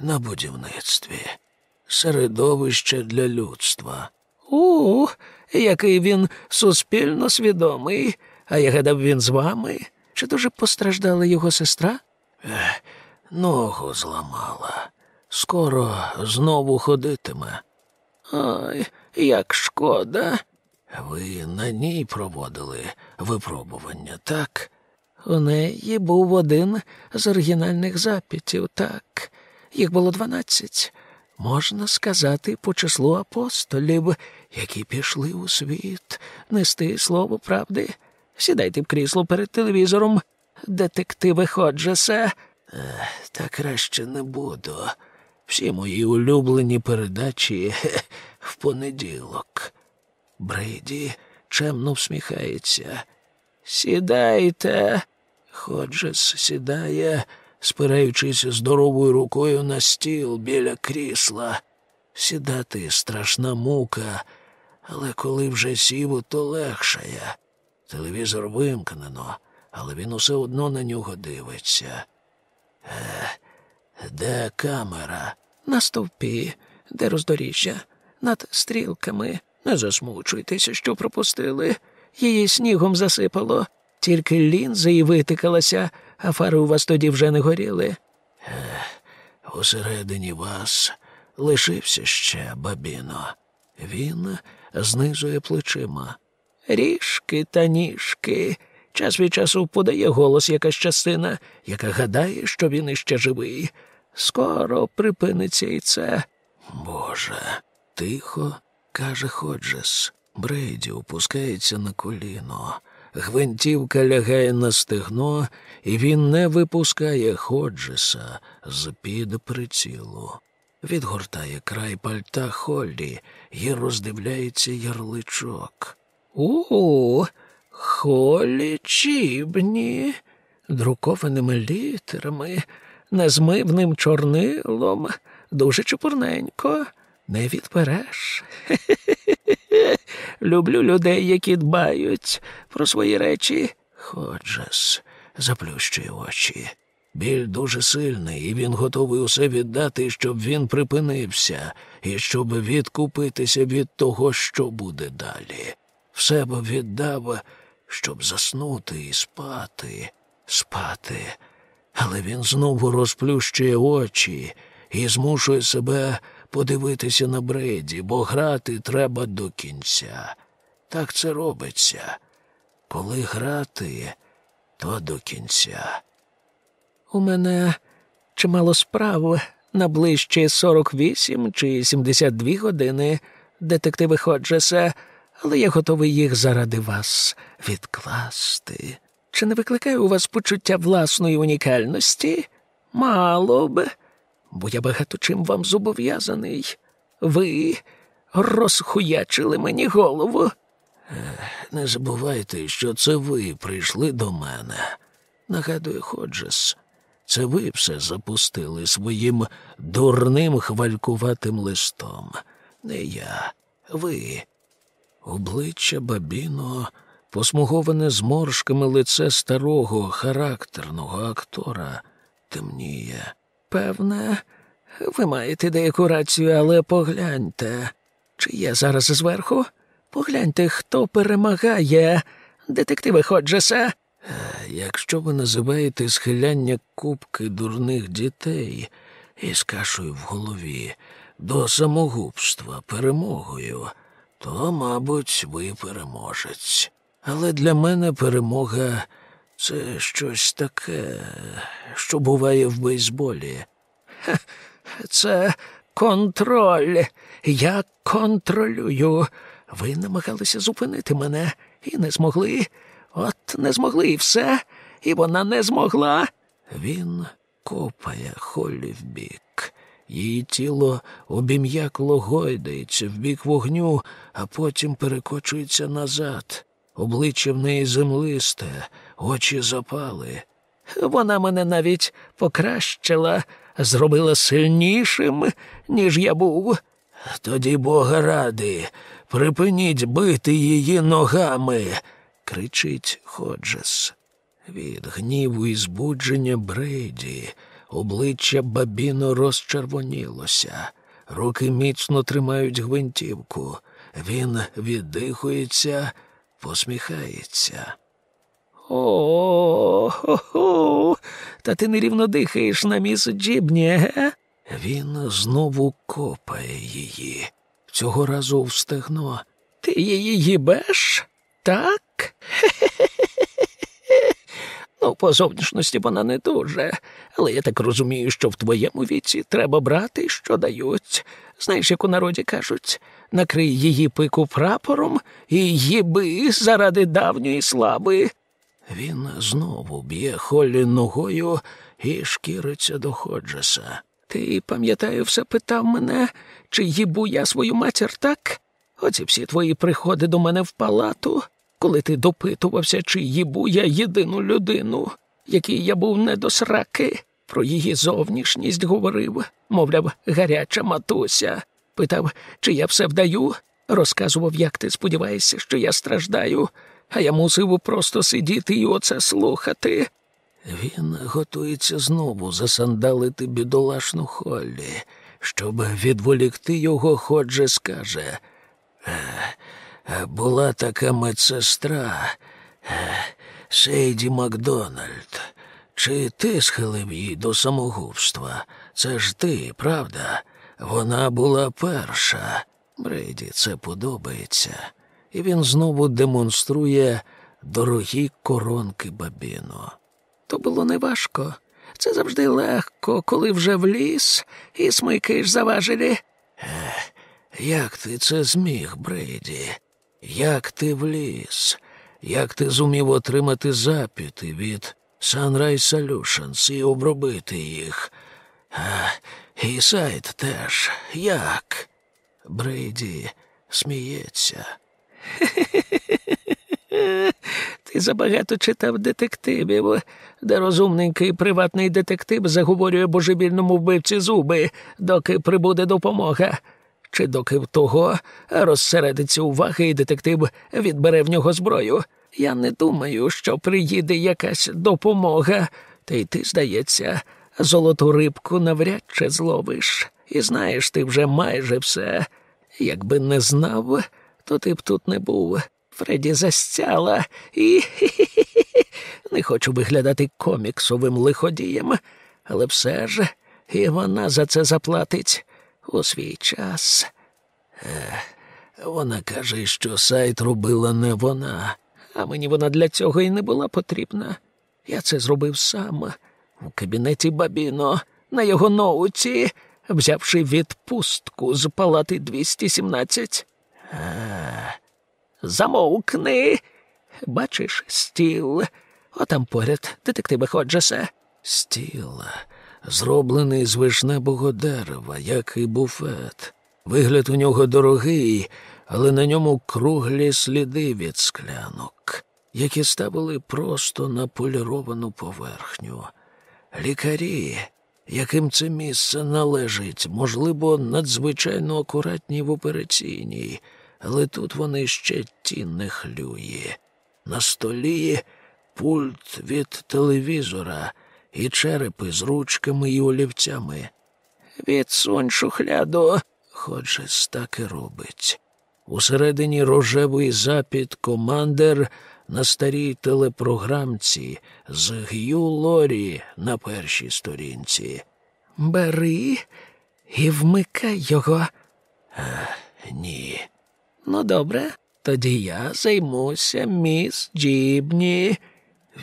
на будівництві. Середовище для людства. Який він суспільно свідомий. А я гадав, він з вами. Чи дуже постраждала його сестра? Ех, ногу зламала. Скоро знову ходитиме. Ой, як шкода. Ви на ній проводили випробування, так? У неї був один з оригінальних запитів, так. Їх було дванадцять. Можна сказати, по числу апостолів, які пішли у світ, нести слово правди. Сідайте в крісло перед телевізором, детективи Ходжеса. Та краще не буду. Всі мої улюблені передачі в понеділок. Брейді чемно всміхається. Сідайте. Ходжес сідає, спираючись здоровою рукою на стіл біля крісла. Сідати страшна мука, але коли вже сів, то легшає. Телевізор вимкнено, але він усе одно на нього дивиться. Е, де камера? На стовпі, де роздоріжжя, над стрілками. Не засмучуйтеся, що пропустили. Її снігом засипало, тільки лінза і витикалася, а фари у вас тоді вже не горіли. Усередині вас лишився ще бабіно. Він знизує плечима. Ріжки та ніжки. Час від часу подає голос якась частина, яка гадає, що він іще живий. Скоро припиниться і це. Боже, тихо, каже Ходжес. Брейді опускається на коліно, Гвинтівка лягає на стегно, і він не випускає Ходжеса з під прицілу. Відгортає край пальта Холлі і роздивляється ярличок. У, Холлі Чібні, друкованими літерами, незмивним чорнилом, дуже чепурненько, не відпереш. Хе-хе-хе. Люблю людей, які дбають про свої речі. Ходжес заплющує очі. Біль дуже сильний, і він готовий усе віддати, щоб він припинився, і щоб відкупитися від того, що буде далі. Все б віддав, щоб заснути і спати, спати. Але він знову розплющує очі і змушує себе подивитися на Бреді, бо грати треба до кінця. Так це робиться. Коли грати, то до кінця. У мене чимало справ на ближче 48 чи 72 години, детективи Ходжеса, але я готовий їх заради вас відкласти. Чи не викликає у вас почуття власної унікальності? Мало б, бо я багато чим вам зобов'язаний. Ви розхуячили мені голову. Не забувайте, що це ви прийшли до мене. Нагадує Ходжес, це ви все запустили своїм дурним хвалькуватим листом. Не я, ви. Обличчя Бабіно, посмуговане зморшками лице старого характерного актора, темніє. Певне, ви маєте деяку рацію, але погляньте, чи я зараз зверху? Погляньте, хто перемагає. Детективи Ходжеса. Якщо ви називаєте схиляння кубки дурних дітей із кашею в голові до самогубства перемогою, то, мабуть, ви переможець. Але для мене перемога це щось таке, що буває в бейсболі. Це контроль. Я контролюю. Ви намагалися зупинити мене і не змогли. От не змогли і все, і вона не змогла. Він копає Холлі вбік. Її тіло обім'якло гойдається в бік вогню, а потім перекочується назад. Обличчя в неї землисте, очі запали. Вона мене навіть покращила, зробила сильнішим, ніж я був. Тоді бога ради, припиніть бити її ногами, кричить Ходжес. Від гніву і збудження Брейді обличчя Бабіно розчервонілося. Руки міцно тримають гвинтівку. Він віддихується, посміхається. О, хо хо та ти нерівно дихаєш на міс Джібні, ге? Він знову копає її. Цього разу в стегно. Ти її їбеш? Так? Ну, по зовнішності вона не дуже, але я так розумію, що в твоєму віці треба брати, що дають. Знаєш, як у народі кажуть, накрий її пику прапором і їби заради давньої слави. Він знову б'є Холлі ногою і шкіриться до Ходжеса. Ти, пам'ятаю, все питав мене, чи їбу я свою матір так? Оці всі твої приходи до мене в палату, коли ти допитувався, чи їбу я єдину людину, якій я був не до сраки. Про її зовнішність говорив, мовляв, гаряча матуся. Питав, чи я все вдаю, розказував, як ти сподіваєшся, що я страждаю, а я мусив просто сидіти і оце слухати. Він готується знову засандалити бідолашну Холлі, щоб відволікти його, ходже скаже. «Е, Була така медсестра е, Сейді Макдональд. Чи ти схилив її до самогубства? Це ж ти, правда? Вона була перша. Брейді це подобається. І він знову демонструє дорогі коронки бабіно. То було неважко. Це завжди легко, коли вже в ліс і смикаєш заважелі. Як ти це зміг, Брейді? Як ти вліз? як ти зумів отримати запити від Sunrise Solutions і обробити їх. А, і сайт теж. Як? Брейді сміється. Ти забагато читав детективів, де розумненький приватний детектив заговорює божевільному вбивці зуби, доки прибуде допомога. Чи доки в того розсередиться увага, і детектив відбере в нього зброю. Я не думаю, що приїде якась допомога, та й ти, здається, золоту рибку навряд чи зловиш. І знаєш ти вже майже все. Якби не знав, то ти б тут не був. Фредді застяла і не хочу виглядати коміксовим лиходієм, але все ж і вона за це заплатить у свій час. Е, вона каже, що сайт робила не вона, а мені вона для цього і не була потрібна. Я це зробив сам у кабінеті Бабіно на його ноуті, взявши відпустку з палати 217. А, Замовкни. Бачиш, стіл. Отам поряд, детективи Ходжеса. Стіл, зроблений з вишневого дерева, як і буфет. Вигляд у нього дорогий, але на ньому круглі сліди від склянок, які ставили просто на поліровану поверхню. Лікарі, яким це місце належить, можливо, надзвичайно акуратні в операційній але тут вони ще тінь не хлює. На столі пульт від телевізора і черепи з ручками і олівцями. Відсунь шухляду, Ходжес так і робить. Усередині рожевий запід командер на старій телепрограмці з Г'ю Лорі на першій сторінці. Бери і вмикай його. Е, ні. Ну, добре, тоді я займуся, міс Джібні.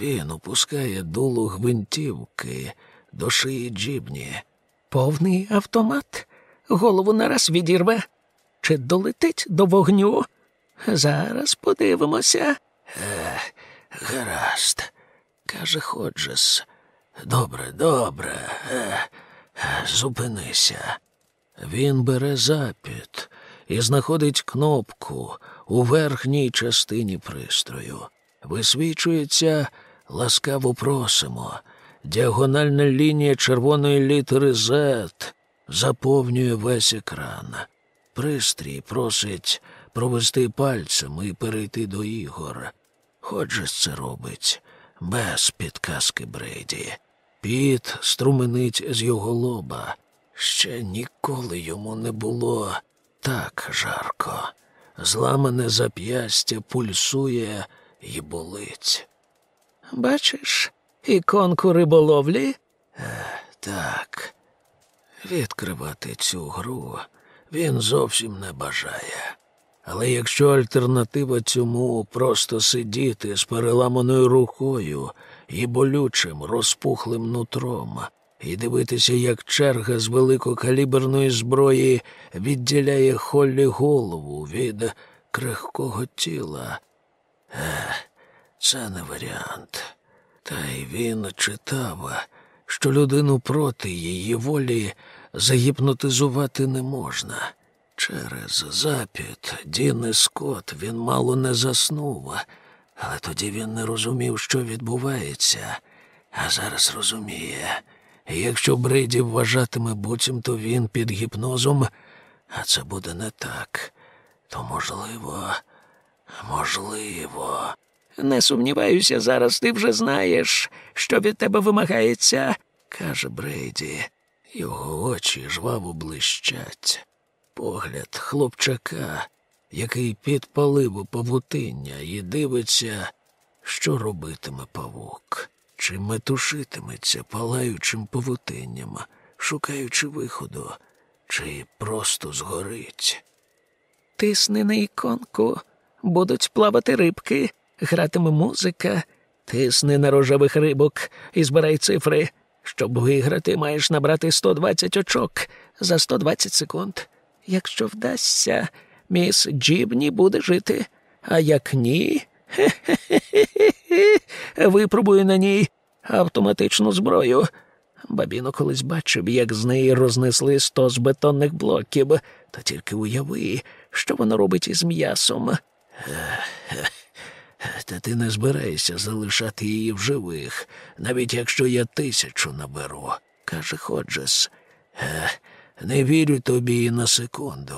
Він опускає дулу гвинтівки до шиї Джібні. Повний автомат. Голову нараз відірве. Чи долетить до вогню? Зараз подивимося. Е, гаразд, каже Ходжес. Добре, добре. Е, зупинися. Він бере запід і знаходить кнопку у верхній частині пристрою. Висвічується ласкаво просимо. Діагональна лінія червоної літери Z заповнює весь екран. Пристрій просить провести пальцем і перейти до ігор. Хоч це робить без підказки Брейді. Піт струменить з його лоба. Ще ніколи йому не було так жарко. Зламане зап'ястя пульсує і болить. Бачиш, іконку риболовлі? Е, так. Відкривати цю гру він зовсім не бажає. Але якщо альтернатива цьому просто сидіти з переламаною рукою і болючим розпухлим нутром, і дивитися, як черга з великокаліберної зброї відділяє Холлі голову від крихкого тіла. Ех, це не варіант. Та й він читав, що людину проти її волі загіпнотизувати не можна. Через запід Діни Скотт він мало не заснув, але тоді він не розумів, що відбувається, а зараз розуміє. Якщо Брейді вважатиме, буцімто він під гіпнозом, а це буде не так, то можливо, можливо. Не сумніваюся, зараз ти вже знаєш, що від тебе вимагається, каже Брейді. Його очі жваво блищать. Погляд хлопчака, який підпалив павутиння і дивиться, що робитиме павук чи метушитиметься палаючим павутинням, шукаючи виходу, чи просто згорить. Тисни на іконку, будуть плавати рибки, гратиме музика, тисни на рожевих рибок і збирай цифри. Щоб виграти, маєш набрати 120 очок за 120 секунд. Якщо вдасться, міс Джібні буде жити, а як ні, Хе-хе-хе. Випробую на ній автоматичну зброю. Бабіно колись бачив, як з неї рознесли сто з бетонних блоків, та тільки уяви, що вона робить із м'ясом. Та ти не збираєшся залишати її в живих, навіть якщо я тисячу наберу, каже Ходжес. Не вірю тобі і на секунду.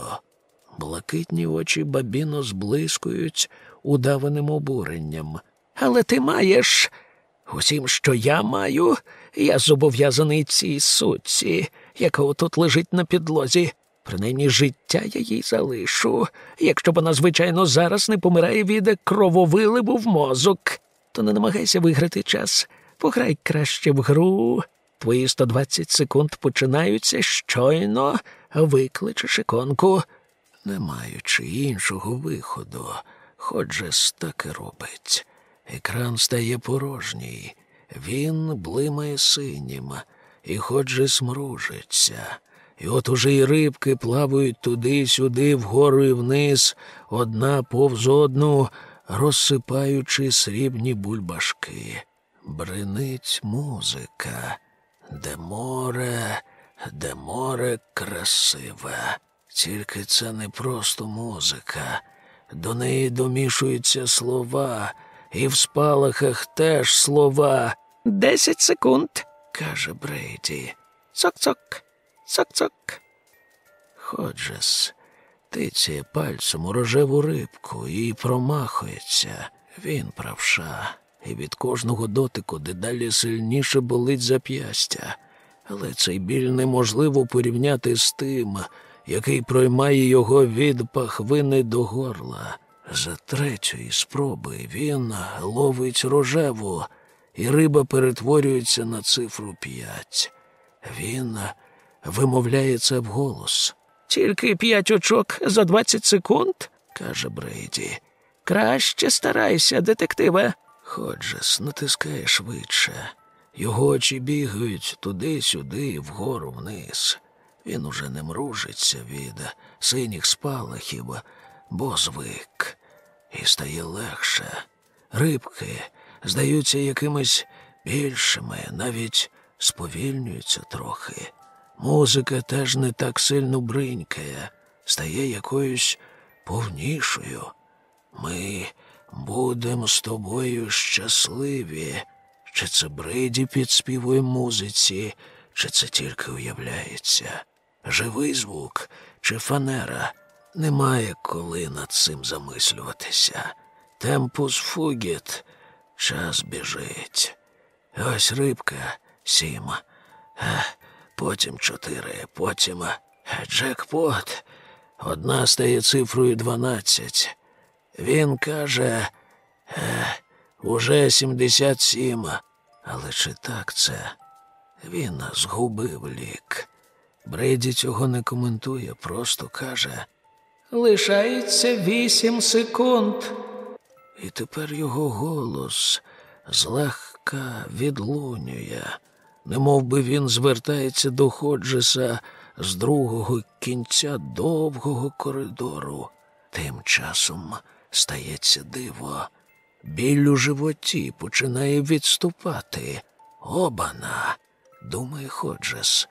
Блакитні очі бабіно зблискують удаваним обуренням. Але ти маєш усім, що я маю, я зобов'язаний цій сутці, яка отут лежить на підлозі. Принаймні життя я їй залишу. Якщо вона, звичайно, зараз не помирає від крововиливу в мозок, то не намагайся виграти час. Пограй краще в гру. Твої 120 секунд починаються щойно, викличеш іконку. Не маючи іншого виходу, Ходжес так і робить. Екран стає порожній, він блимає синім, і Ходжес мружиться. І от уже й рибки плавають туди-сюди, вгору і вниз, одна повз одну, розсипаючи срібні бульбашки. Бринить музика, де море, де море красиве. Тільки це не просто музика. До неї домішуються слова, і в спалахах теж слова. Десять секунд, каже Брейді. Цок-цок, цок-цок. Ходжес тицяє пальцем у рожеву рибку і промахується. Він правша, і від кожного дотику дедалі сильніше болить зап'ястя. Але цей біль неможливо порівняти з тим, який проймає його від пахвини до горла. За третьої спроби він ловить рожеву, і риба перетворюється на цифру п'ять. Він вимовляє це вголос. Тільки п'ять очок за двадцять секунд, каже Брейді. Краще старайся, детективе. Ходжес натискає швидше. Його очі бігають туди-сюди, вгору вниз. Він уже не мружиться від синіх спалахів, бо звик, і стає легше. Рибки здаються якимись більшими, навіть сповільнюються трохи. Музика теж не так сильно бринькає, стає якоюсь повнішою. Ми будемо з тобою щасливі. Чи це Бриді підспівує музиці, чи це тільки уявляється? Живий звук чи фанера? Немає коли над цим замислюватися. Темпус фугіт, час біжить. Ось рибка сім, потім чотири, потім джекпот. Одна стає цифрою дванадцять. Він каже, уже сімдесят сім. Але чи так це? Він згубив лік. Бреді цього не коментує, просто каже Лишається вісім секунд. І тепер його голос злегка відлунює, немов би він звертається до Ходжеса з другого кінця довгого коридору. Тим часом стається диво. Біль у животі починає відступати. Обана, думає Ходжес.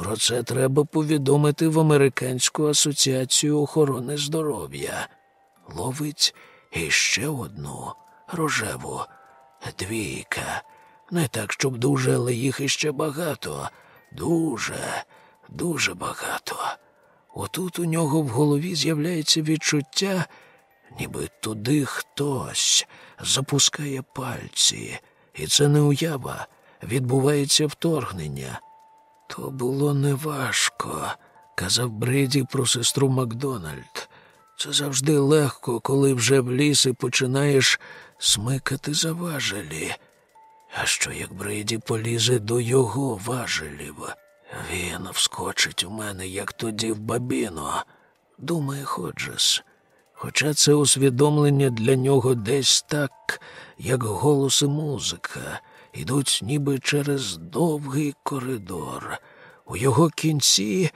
Про це треба повідомити в Американську асоціацію охорони здоров'я. Ловить іще одну рожеву двійка. Не так, щоб дуже, але їх іще багато. Дуже, дуже багато. Отут у нього в голові з'являється відчуття, ніби туди хтось запускає пальці, і це не уява, відбувається вторгнення. То було неважко, казав Бриді про сестру Макдональд. Це завжди легко, коли вже в і починаєш смикати за важелі. А що як Бриді полізе до його важелів? Він вскочить у мене, як тоді в бабіно, думає Ходжес. Хоча це усвідомлення для нього десь так, як голос і музика, ідуть ніби через довгий коридор. У його кінці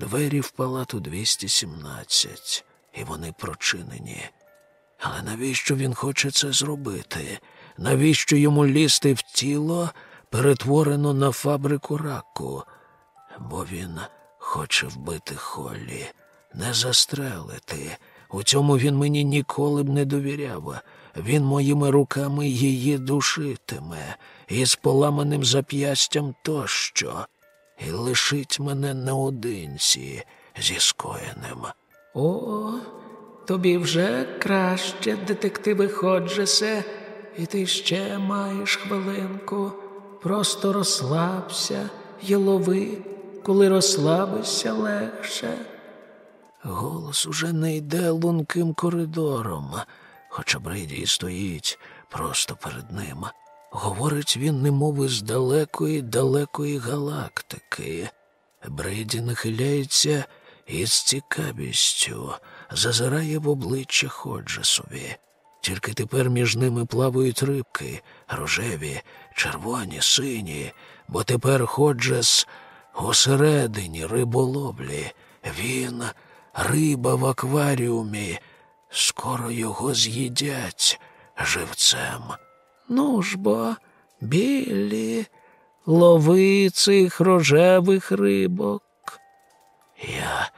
двері в палату 217, і вони прочинені. Але навіщо він хоче це зробити? Навіщо йому лізти в тіло, перетворено на фабрику раку? Бо він хоче вбити Холлі, не застрелити. У цьому він мені ніколи б не довіряв. Він моїми руками її душитиме, із поламаним зап'ястям тощо, і лишить мене наодинці зі скоєним. О, тобі вже краще, детективи Ходжесе, і ти ще маєш хвилинку. Просто розслабся й лови, коли розслабишся легше. Голос уже не йде лунким коридором, хоча Брейді стоїть просто перед ним. Говорить він, немов із далекої, далекої галактики. Брейді нахиляється із цікавістю, зазирає в обличчя Ходжесові. Тільки тепер між ними плавають рибки, рожеві, червоні, сині, бо тепер Ходжес усередині риболовлі. Він риба в акваріумі. Скоро його з'їдять живцем. Ну ж бо, білі, лови цих рожевих рибок. Я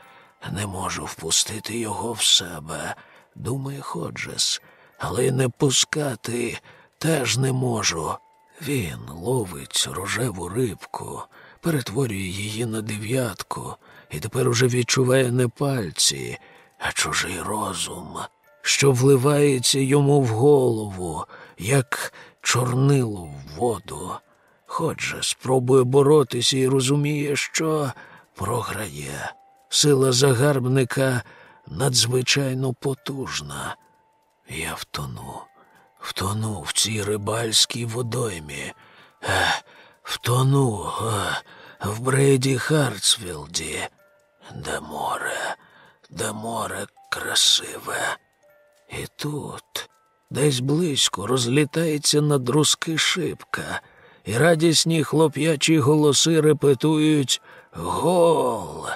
не можу впустити його в себе, думає Ходжес, але не пускати теж не можу. Він ловить рожеву рибку, перетворює її на дев'ятку і тепер уже відчуває не пальці, а чужий розум, що вливається йому в голову, як чорнило в воду. Ходже спробує боротися і розуміє, що програє. Сила загарбника надзвичайно потужна. Я втону, втону в цій рибальській водоймі, е, втону е, в Брейді Хартсфілді, де море, де море красиве. І тут, десь близько, розлітається на друзки шибка, і радісні хлоп'ячі голоси репетують гол.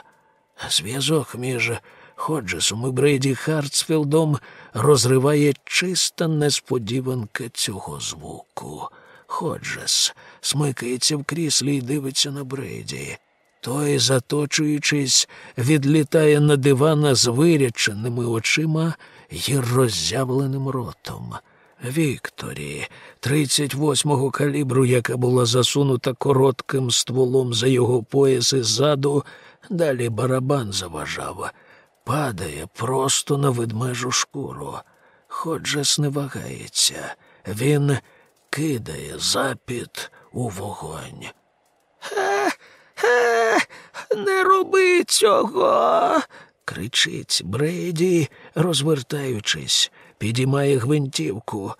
Зв'язок між Ходжесом і Брейді Хартсфілдом розриває чиста несподіванка цього звуку. Ходжес смикається в кріслі і дивиться на Брейді. Той, заточуючись, відлітає на дивана з виряченими очима й роззявленим ротом. Вікторі, 38-го калібру, яка була засунута коротким стволом за його пояс і ззаду, далі барабан заважав, падає просто на ведмежу шкуру. Ходжес не вагається. Він кидає запід у вогонь. Ге, ге, не роби цього. кричить Брейді, розвертаючись, підіймає гвинтівку.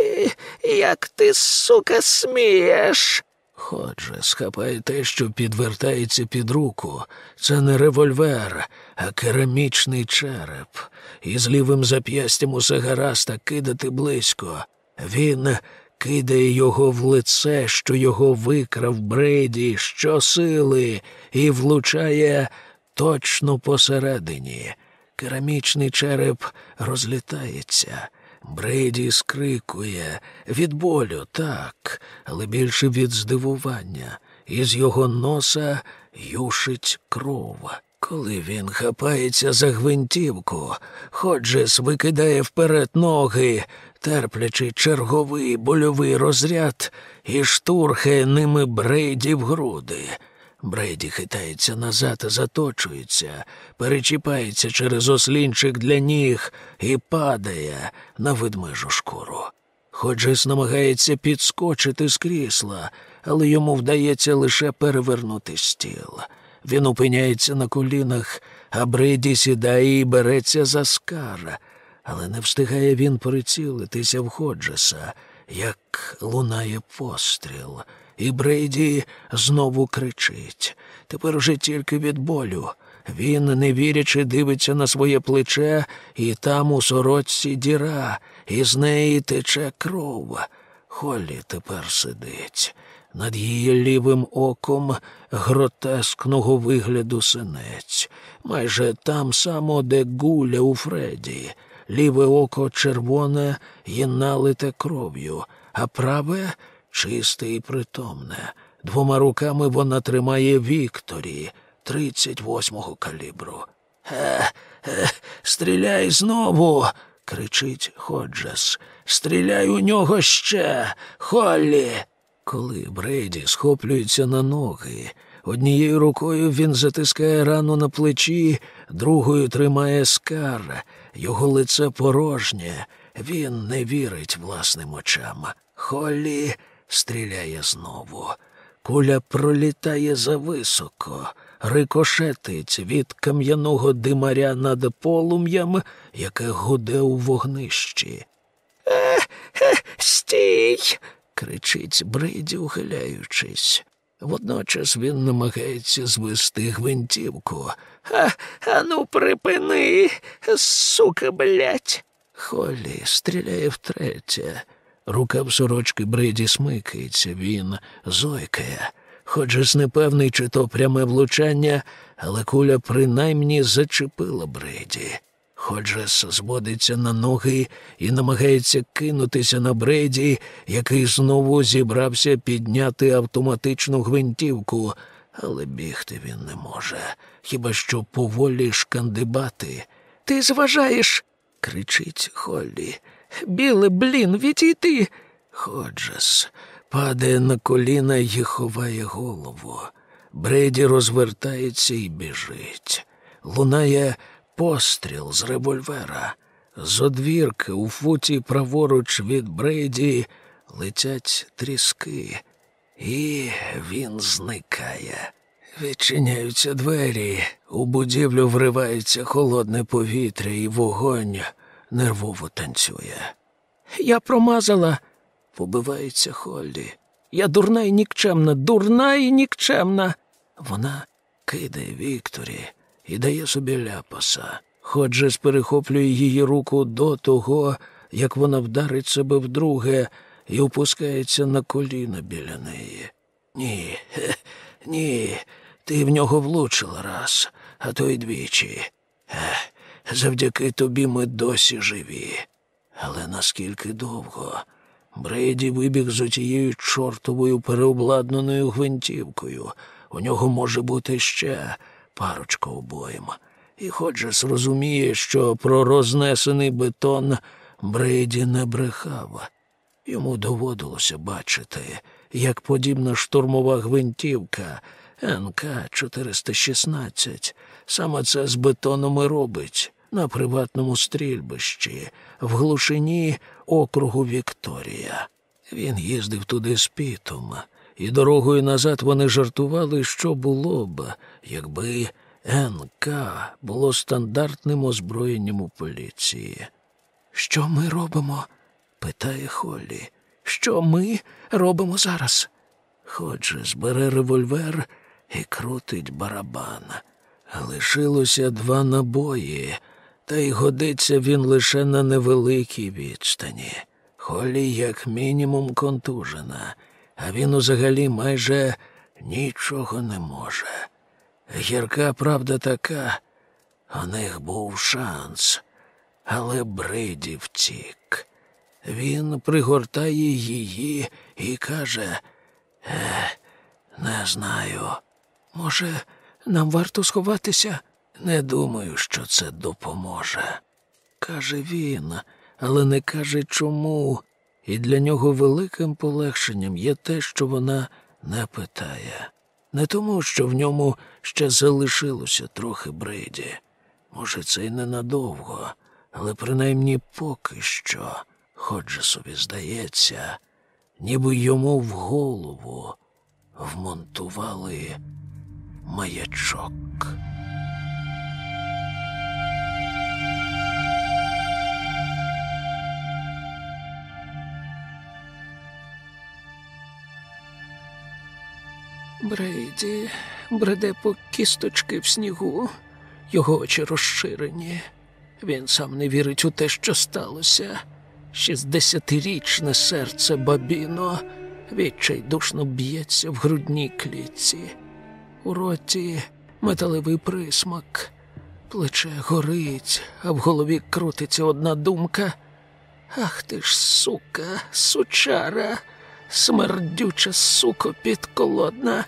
«Е, Як ти, сука, смієш? Ходже, схапає те, що підвертається під руку. Це не револьвер, а керамічний череп. І з лівим зап'ястям усе гаразд, а кидати близько. Він кидає його в лице, що його викрав Брейді щосили, і влучає точно посередині. Керамічний череп розлітається. Брейді скрикує від болю, так, але більше від здивування. Із його носа юшить кров. Коли він хапається за гвинтівку, Ходжес викидає вперед ноги, терплячи черговий больовий розряд, і штурхає ними Брейді в груди. Брейді хитається назад, заточується, перечіпається через ослінчик для ніг і падає на ведмежу шкуру. Ходжес намагається підскочити з крісла, але йому вдається лише перевернути стіл. Він опиняється на колінах, а Брейді сідає і береться за скар. Але не встигає він прицілитися в Ходжеса, як лунає постріл. І Брейді знову кричить. Тепер уже тільки від болю. Він, не вірячи, дивиться на своє плече, і там у сорочці діра, і з неї тече кров. Холлі тепер сидить. Над її лівим оком гротескного вигляду синець, майже там само, де гуля у Фредді. ліве око червоне і налите кров'ю, а праве чисте і притомне. Двома руками вона тримає Вікторі 38-го калібру. Е, е, стріляй знову. кричить Ходжес. Стріляй у нього ще, Холлі. Коли Брейді схоплюється на ноги, однією рукою він затискає рану на плечі, другою тримає скар. Його лице порожнє. Він не вірить власним очам. Холлі стріляє знову. Куля пролітає зависоко, рикошетить від кам'яного димаря над полум'ям, яке гуде у вогнищі. Е, е, стій. кричить Брейді, ухиляючись. Водночас він намагається звести гвинтівку. А, а ну, припини, сука, блять. Холі стріляє втретє. Рука в сорочки Бреді смикається, він зойкає. Хоч непевний, чи то пряме влучання, але куля принаймні зачепила Бреді. Ходжес зводиться на ноги і намагається кинутися на Бреді, який знову зібрався підняти автоматичну гвинтівку, але бігти він не може, хіба що поволі шкандибати. Ти зважаєш, кричить Холлі. Біле, блін, відійти. Ходжес падає на коліна і ховає голову. Бреді розвертається і біжить. Лунає постріл з револьвера. З одвірки у футі праворуч від Брейді летять тріски, і він зникає. Відчиняються двері, у будівлю вривається холодне повітря, і вогонь нервово танцює. Я промазала, побивається Холлі. Я дурна і нікчемна, дурна і нікчемна. Вона кидає Вікторі і дає собі ляпаса. Ходжес перехоплює її руку до того, як вона вдарить себе вдруге і опускається на коліна біля неї. Ні, хе, ні, ти в нього влучила раз, а то й двічі. Ех, завдяки тобі ми досі живі. Але наскільки довго? Брейді вибіг з отією чортовою переобладнаною гвинтівкою. У нього може бути ще парочка обоїм. І Ходжес розуміє, що про рознесений бетон Брейді не брехав. Йому доводилося бачити, як подібна штурмова гвинтівка НК 416 саме це з бетоном і робить на приватному стрільбищі в глушині округу Вікторія. Він їздив туди з пітом, і дорогою назад вони жартували, що було б, якби НК було стандартним озброєнням у поліції. Що ми робимо? питає Холлі. Що ми робимо зараз? Ходже збере револьвер і крутить барабан. Лишилося два набої, та й годиться він лише на невеликій відстані. Холі, як мінімум, контужена, а він узагалі майже нічого не може. Гірка правда така, у них був шанс, але Бриді втік. Він пригортає її і каже, е, не знаю, може, нам варто сховатися? Не думаю, що це допоможе. Каже він, але не каже чому, і для нього великим полегшенням є те, що вона не питає. Не тому, що в ньому ще залишилося трохи бриді. Може, це й ненадовго, але принаймні поки що, хоч собі здається, ніби йому в голову вмонтували маячок. Брейді бреде по кісточки в снігу, його очі розширені. Він сам не вірить у те, що сталося. Шістдесятирічне серце бабіно відчайдушно б'ється в грудній клітці. У роті металевий присмак. Плече горить, а в голові крутиться одна думка. Ах ти ж, сука, сучара, смердюча суко підколодна.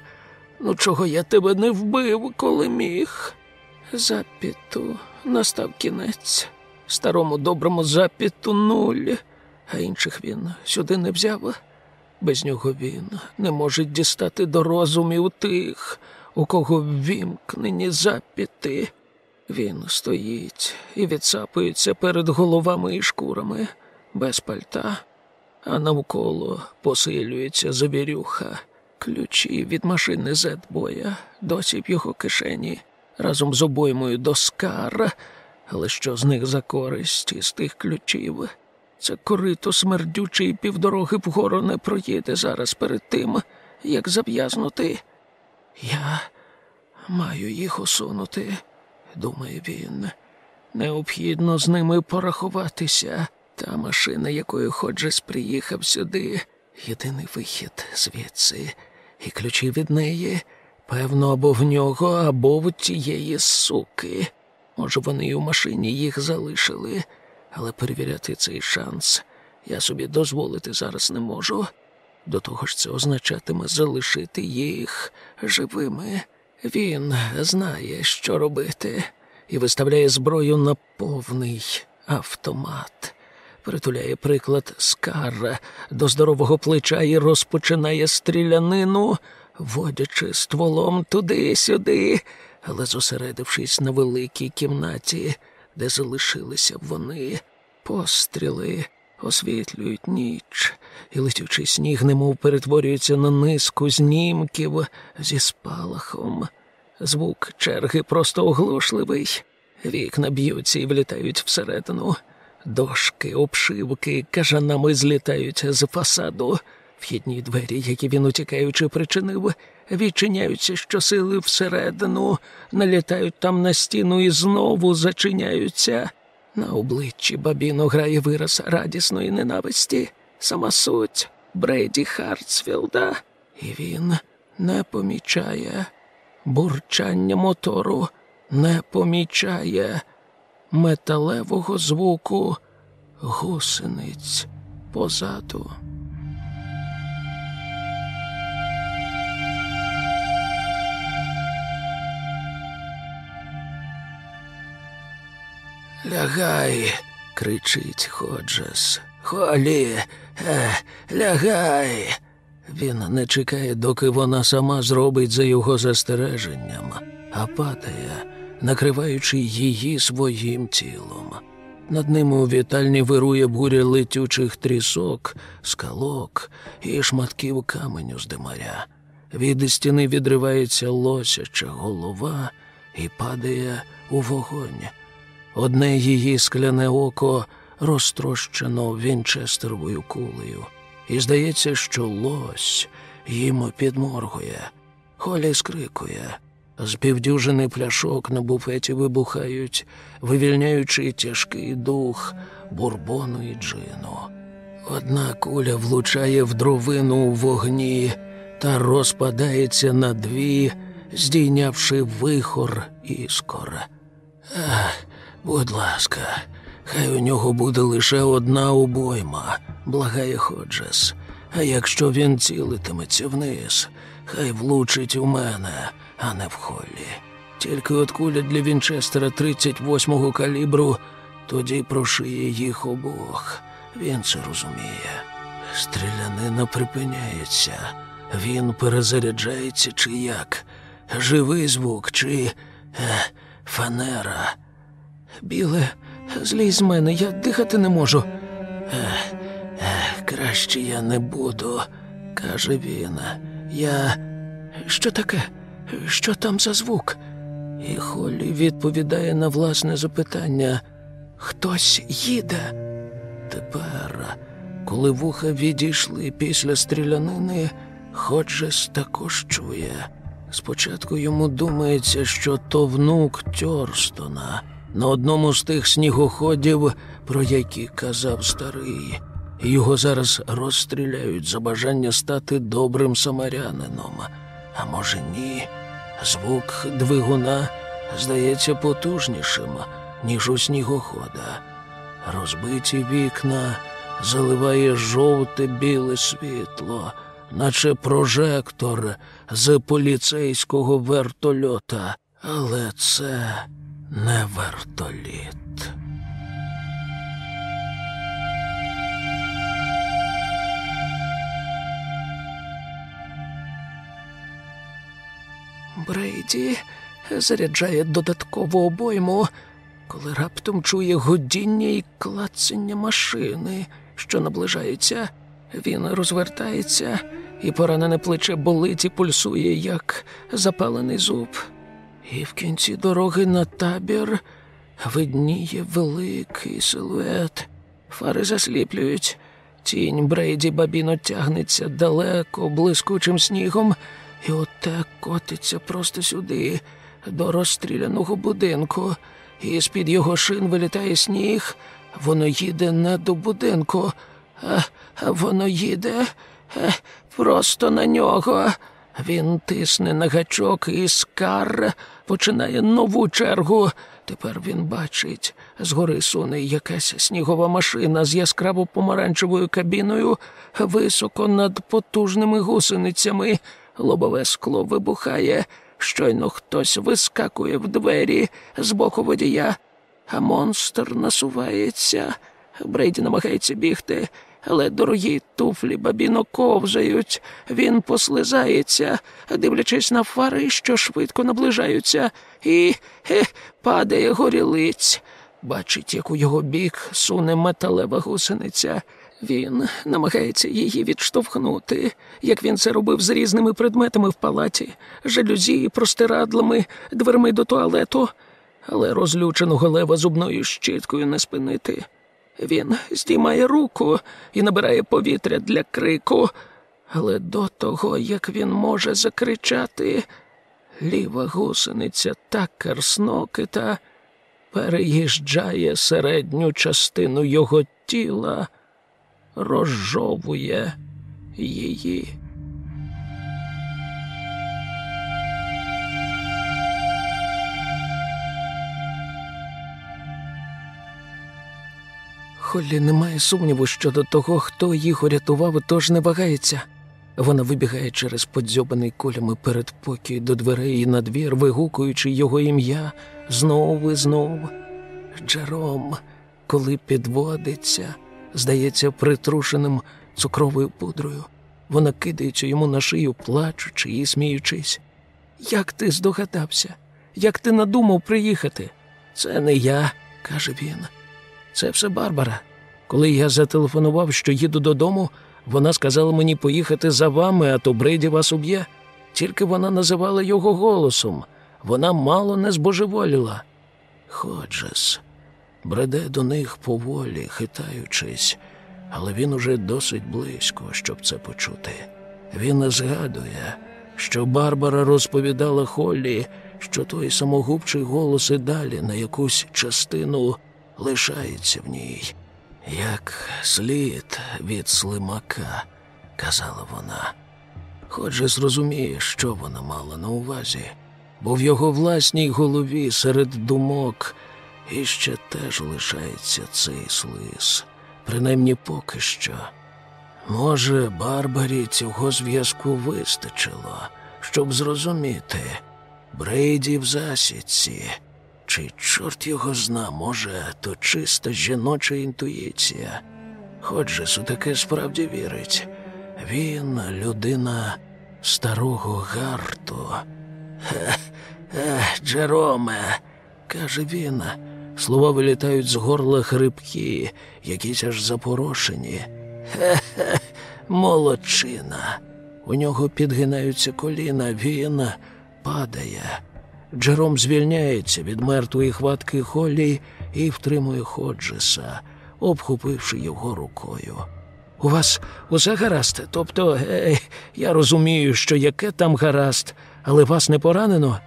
Ну, чого я тебе не вбив, коли міг? Запіту настав кінець. Старому доброму запіту нуль, а інших він сюди не взяв. Без нього він не може дістати до розумів тих, у кого ввімкнені запіти. Він стоїть і відсапується перед головами і шкурами без пальта, а навколо посилюється завірюха. Ключі від машини Зетбоя досі в його кишені разом з обоймою до скар. Але що з них за користь із тих ключів? Це корито смердючий півдороги вгору не проїде зараз перед тим, як зав'язнути. Я маю їх усунути, думає він. Необхідно з ними порахуватися. Та машина, якою Ходжес приїхав сюди, єдиний вихід звідси, і ключі від неї, певно, або в нього, або в тієї суки. Може, вони і у машині їх залишили, але перевіряти цей шанс я собі дозволити зараз не можу. До того ж, це означатиме залишити їх живими. Він знає, що робити, і виставляє зброю на повний автомат. Притуляє приклад скара до здорового плеча і розпочинає стрілянину, водячи стволом туди-сюди, але зосередившись на великій кімнаті, де залишилися вони, постріли освітлюють ніч, і летючий сніг немов перетворюється на низку знімків зі спалахом. Звук черги просто оглушливий. Вікна б'ються і влітають всередину. Дошки, обшивки кажанами злітають з фасаду. Вхідні двері, які він утікаючи причинив, відчиняються щосили всередину, налітають там на стіну і знову зачиняються. На обличчі бабіно грає вираз радісної ненависті, сама суть Брейді Хартсфілда, і він не помічає бурчання мотору, не помічає металевого звуку гусениць позаду. Лягай, кричить Ходжес. Холі, лягай. Він не чекає, доки вона сама зробить за його застереженням, а падає, накриваючи її своїм тілом. Над ними у вітальні вирує буря летючих трісок, скалок і шматків каменю з димаря. Від стіни відривається лосяча голова і падає у вогонь. Одне її скляне око розтрощено вінчестеровою кулею, і здається, що лось їм підморгує, Холі скрикує. З півдюжини пляшок на буфеті вибухають, вивільняючи тяжкий дух бурбону і джину. Одна куля влучає в дровину у вогні та розпадається на дві, здійнявши вихор іскор. Ах, будь ласка, хай у нього буде лише одна обойма, благає Ходжес. А якщо він цілитиметься вниз, хай влучить у мене а не в холлі. Тільки от куля для Вінчестера 38-го калібру тоді прошиє їх обох. Він це розуміє. Стрілянина припиняється, він перезаряджається чи як. Живий звук, чи е, фанера. Біле, злізь з мене, я дихати не можу. Е, е, краще я не буду, каже він. Я. Що таке? Що там за звук? І Холлі відповідає на власне запитання хтось їде. Тепер, коли вуха відійшли після стрілянини, Ходжес також чує. Спочатку йому думається, що то внук Тьорстона на одному з тих снігоходів, про які казав старий. Його зараз розстріляють за бажання стати добрим самарянином. А може, ні? Звук двигуна здається потужнішим, ніж у снігохода. Розбиті вікна заливає жовте біле світло, наче прожектор з поліцейського вертольота. Але це не вертоліт. Брейді заряджає додаткову обойму, коли раптом чує годіння і клацання машини, що наближається. Він розвертається, і поранене плече болить і пульсує, як запалений зуб. І в кінці дороги на табір видніє великий силует. Фари засліплюють. Тінь Брейді Бабіно тягнеться далеко, блискучим снігом, і оте котиться просто сюди, до розстріляного будинку, і з-під його шин вилітає сніг. Воно їде не до будинку, а, а воно їде е, просто на нього. Він тисне на гачок і скар починає нову чергу. Тепер він бачить, згори суне якась снігова машина з яскраво помаранчевою кабіною високо над потужними гусеницями. Лобове скло вибухає. Щойно хтось вискакує в двері з боку водія, а монстр насувається. Брейді намагається бігти, але дорогі туфлі бабіно ковзають. Він послизається, дивлячись на фари, що швидко наближаються, і хе, падає горілиць. Бачить, як у його бік суне металева гусениця. Він намагається її відштовхнути, як він це робив з різними предметами в палаті, жалюзі, простирадлами, дверми до туалету, але розлюченого лева зубною щіткою не спинити. Він здіймає руку і набирає повітря для крику, але до того, як він може закричати, ліва гусениця так керснокита переїжджає середню частину його тіла розжовує її. Холлі немає сумніву щодо того, хто їх урятував, тож не вагається. Вона вибігає через подзьобаний кулями передпокій до дверей і на двір, вигукуючи його ім'я знову і знову. Джером, коли підводиться, здається, притрушеним цукровою пудрою. Вона кидається йому на шию, плачучи і сміючись. Як ти здогадався? Як ти надумав приїхати? Це не я, каже він. Це все Барбара. Коли я зателефонував, що їду додому, вона сказала мені поїхати за вами, а то Брейді вас уб'є. Тільки вона називала його голосом. Вона мало не збожеволіла. Ходжес, бреде до них поволі, хитаючись, але він уже досить близько, щоб це почути. Він згадує, що Барбара розповідала Холлі, що той самогубчий голос і далі на якусь частину лишається в ній, як слід від слимака, казала вона. Хоч зрозуміє, що вона мала на увазі, бо в його власній голові серед думок іще теж лишається цей слиз, принаймні поки що. Може, Барбарі цього зв'язку вистачило, щоб зрозуміти Брейді в засідці. Чи чорт його зна, може, то чиста жіноча інтуїція. Ходжес у таке справді вірить. Він людина старого гарту. Хе, ех, Джероме, каже він. Слова вилітають з горла хрипкі, якісь аж запорошені. Хе-хе, молодчина. У нього підгинаються коліна, він падає. Джером звільняється від мертвої хватки Холлі і втримує Ходжеса, обхопивши його рукою. У вас усе гаразд? Тобто, е, я розумію, що яке там гаразд, але вас не поранено?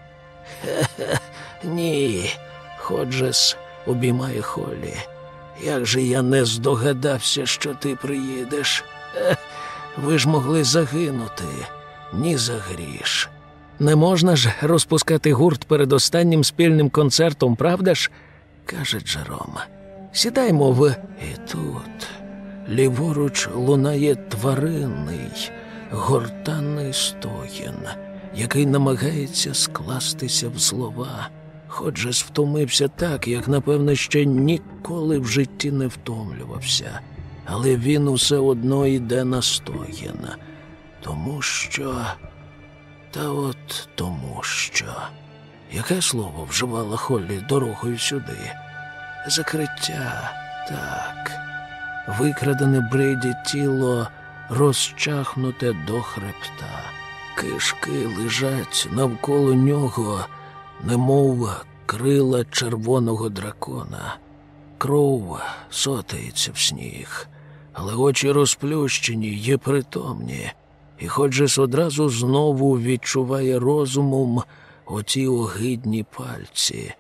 Хе-хе, ні. Ходжес обіймає Холлі. Як же я не здогадався, що ти приїдеш? Е, ви ж могли загинути, ні за гріш. Не можна ж розпускати гурт перед останнім спільним концертом, правда ж? каже Джером. Сідаймо в. І тут ліворуч лунає тваринний, гортанний стогін, який намагається скластися в слова. Хоч втомився так, як, напевне, ще ніколи в житті не втомлювався, але він усе одно йде на стогін. Тому що. Та от тому що. Яке слово вживала Холлі дорогою сюди? Закриття, так. Викрадене Брейді тіло розчахнуте до хребта. Кишки лежать навколо нього, немов крила червоного дракона. Кров сотається в сніг, але очі розплющені, є притомні, і хоч же одразу знову відчуває розумом оті огидні пальці.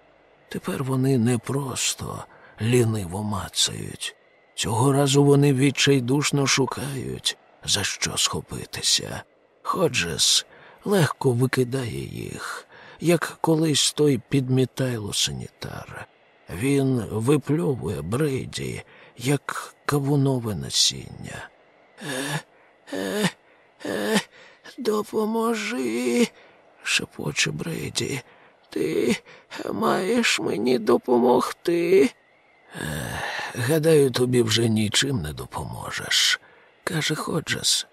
Тепер вони не просто ліниво мацають. Цього разу вони відчайдушно шукають, за що схопитися. Ходжес легко викидає їх, як колись той підмітайло санітар. Він випльовує Брейді, як кавунове насіння. Е, е, е, допоможи, шепоче Брейді. Ти маєш мені допомогти. Е, гадаю, тобі вже нічим не допоможеш, каже Ходжес.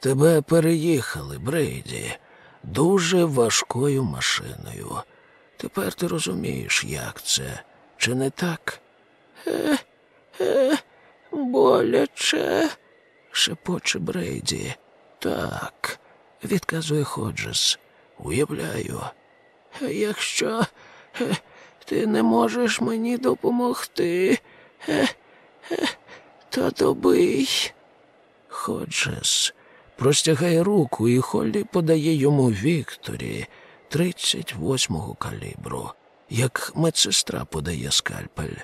Тебе переїхали, Брейді, дуже важкою машиною. Тепер ти розумієш, як це, чи не так? Е, е, боляче, шепоче Брейді. Так, відказує Ходжес. Уявляю. Якщо е, ти не можеш мені допомогти, е, е, то добий. Ходжес простягає руку, і Холлі подає йому Вікторі 38-го калібру, як медсестра подає скальпель.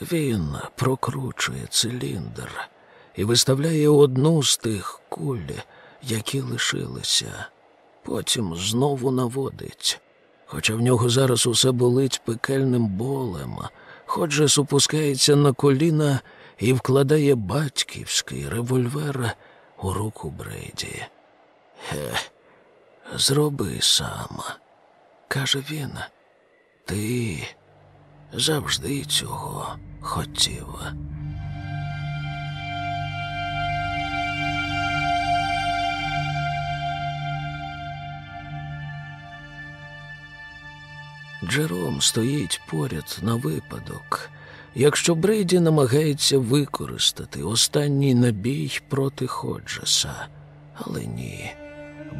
Він прокручує циліндр і виставляє одну з тих куль, які лишилися. Потім знову наводить. Хоча в нього зараз усе болить пекельним болем, Ходжес опускається на коліна і вкладає батьківський револьвер у руку Брейді. Хе, зроби сам, каже він. Ти завжди цього хотів. Джером стоїть поряд на випадок, якщо Брейді намагається використати останній набій проти Ходжеса. Але ні.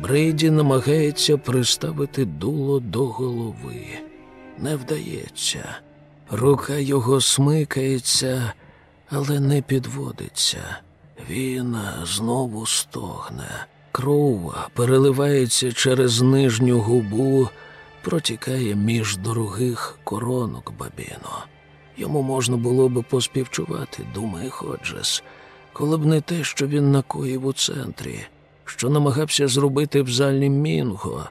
Брейді намагається приставити дуло до голови. Не вдається. Рука його смикається, але не підводиться. Він знову стогне. Кров переливається через нижню губу протікає між дорогих коронок Бабіно. Йому можна було би поспівчувати, думає Ходжес, коли б не те, що він накоїв у центрі, що намагався зробити в залі Мінго,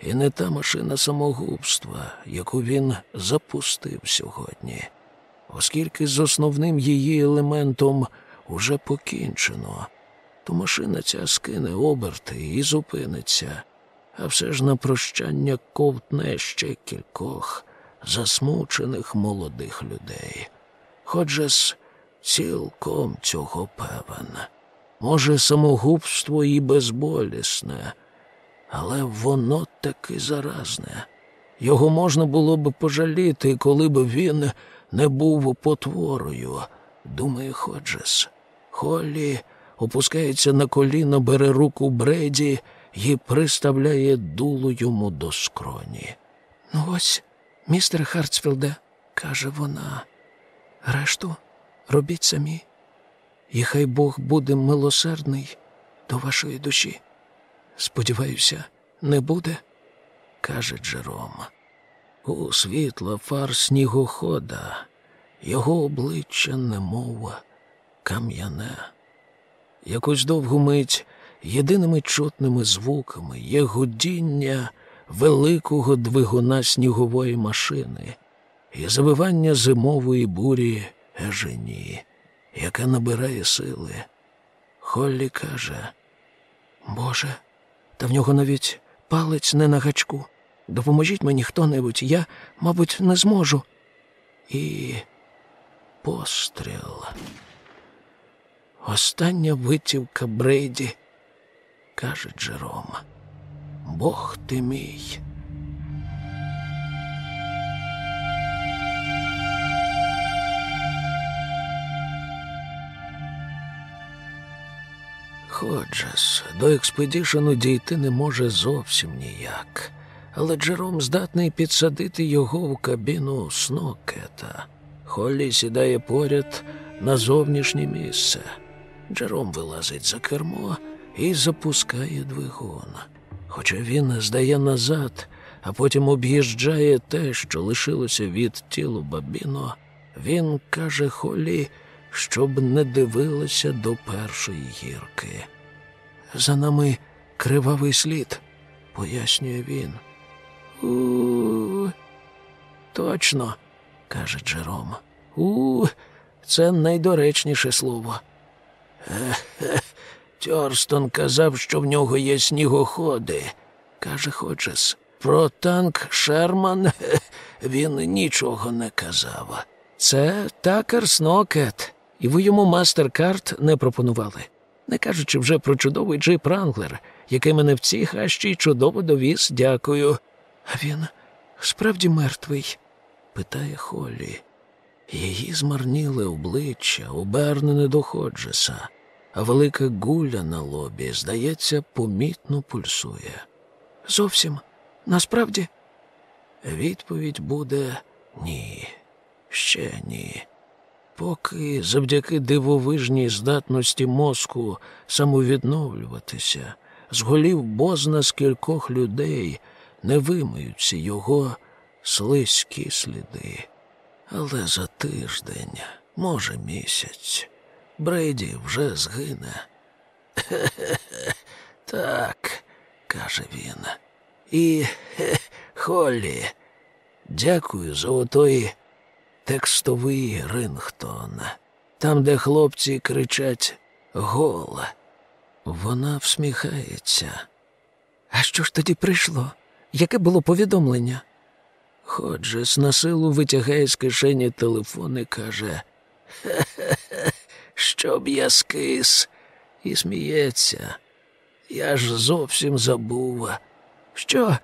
і не та машина самогубства, яку він запустив сьогодні, оскільки з основним її елементом уже покінчено, то машина ця скине оберти і зупиниться а все ж на прощання ковтне ще кількох засмучених молодих людей. Хоч ж цілком цього певен. Може, самогубство і безболісне, але воно таки заразне. Його можна було б пожаліти, коли б він не був потворою, думає Ходжес. Холлі опускається на коліно, бере руку Бреді і приставляє дуло йому до скроні. Ну, ось, містер Хартсфілде, каже вона, решту робіть самі, і хай Бог буде милосердний до вашої душі. Сподіваюся, не буде, каже Джером. У світла фар снігохода, його обличчя немов кам'яне. Якусь довгу мить єдиними чутними звуками є гудіння великого двигуна снігової машини і завивання зимової бурі ежені, яка набирає сили. Холлі каже, Боже, та в нього навіть палець не на гачку. Допоможіть мені хто-небудь, я, мабуть, не зможу. І постріл. Остання витівка Брейді, каже Джером. Бог ти мій. Ходжес, до експедішену дійти не може зовсім ніяк, але Джером здатний підсадити його в кабіну снокета. Холлі сідає поряд на зовнішнє місце. Джером вилазить за кермо і запускає двигун. Хоча він здає назад, а потім об'їжджає те, що лишилося від тілу Бабіно, він каже Холлі, щоб не дивилася до першої гірки. За нами кривавий слід, пояснює він. У, точно, каже Джером. У, це найдоречніше слово. Тьорстон казав, що в нього є снігоходи, каже Ходжес. Про танк Шерман він нічого не казав. Це такер Снокет, і ви йому мастер-карт не пропонували, не кажучи вже про чудовий джип Ранглер, який мене в цій хащі чудово довіз, дякую. А він справді мертвий? питає Холлі. Її змарніле обличчя, обернене до Ходжеса, велика гуля на лобі, здається, помітно пульсує. Зовсім насправді відповідь буде ні, ще ні. Поки завдяки дивовижній здатності мозку самовідновлюватися, з голів бозна з кількох людей не вимиються його слизькі сліди. Але за тиждень, може, місяць, Брейді вже згине. Хе-хе-хе, так, каже він. І хе, Холлі, дякую за отой текстовий рингтон. Там, де хлопці кричать гол. Вона всміхається. А що ж тоді прийшло? Яке було повідомлення? Ходжес на силу витягає з кишені телефон і каже Хе-хе-хе, щоб я скис, і сміється. Я ж зовсім забув. Що?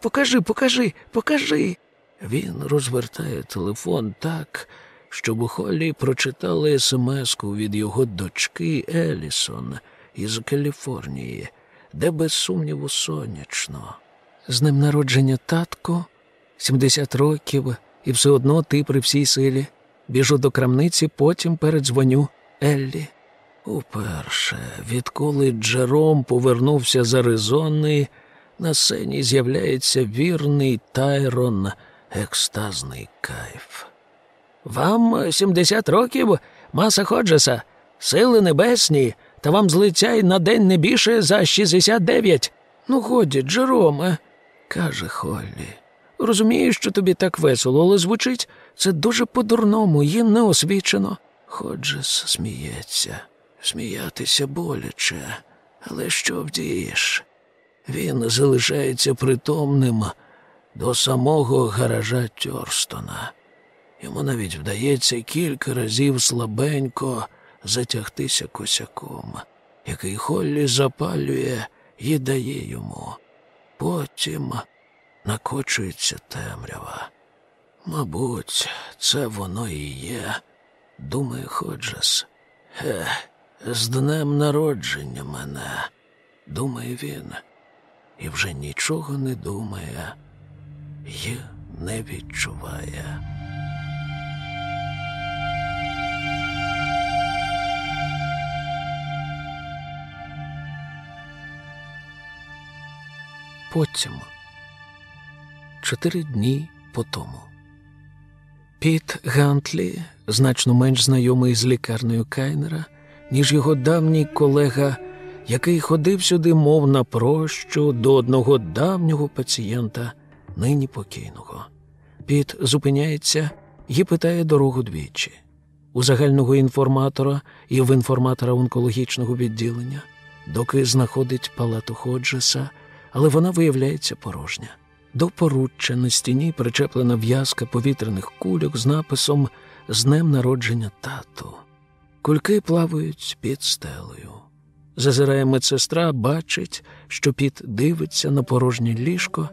Покажи, покажи, покажи. Він розвертає телефон так, щоб у Холлі прочитали смс-ку від його дочки Елісон із Каліфорнії, де без сумніву сонячно. З ним народження татко, 70 років, і все одно ти при всій силі. Біжу до крамниці, потім передзвоню Еллі. Уперше, відколи Джером повернувся з Аризони, на сцені з'являється вірний Тайрон, екстазний кайф. Вам 70 років, маса Ходжеса, сили небесні, та вам злиця й на день не більше за 69. Ну, годі, Джероме, каже Холлі. Розумію, що тобі так весело, але звучить це дуже по-дурному, їм не освічено. Ходжес сміється, сміятися боляче, але що вдієш? Він залишається притомним до самого гаража Тьорстона. Йому навіть вдається кілька разів слабенько затягтися косяком, який Холлі запалює і дає йому. Потім накочується темрява. Мабуть, це воно і є, думає Ходжес. Хе, з днем народження мене, думає він, і вже нічого не думає і не відчуває. Потім чотири дні по тому. Піт Гантлі, значно менш знайомий з лікарнею Кайнера, ніж його давній колега, який ходив сюди, мов на прощу, до одного давнього пацієнта, нині покійного. Піт зупиняється і питає дорогу двічі. У загального інформатора і в інформатора онкологічного відділення, доки знаходить палату Ходжеса, але вона виявляється порожня. До поруччя на стіні причеплена в'язка повітряних кульок з написом З днем народження тату. Кульки плавають під стелею. Зазирає медсестра, бачить, що піт дивиться на порожнє ліжко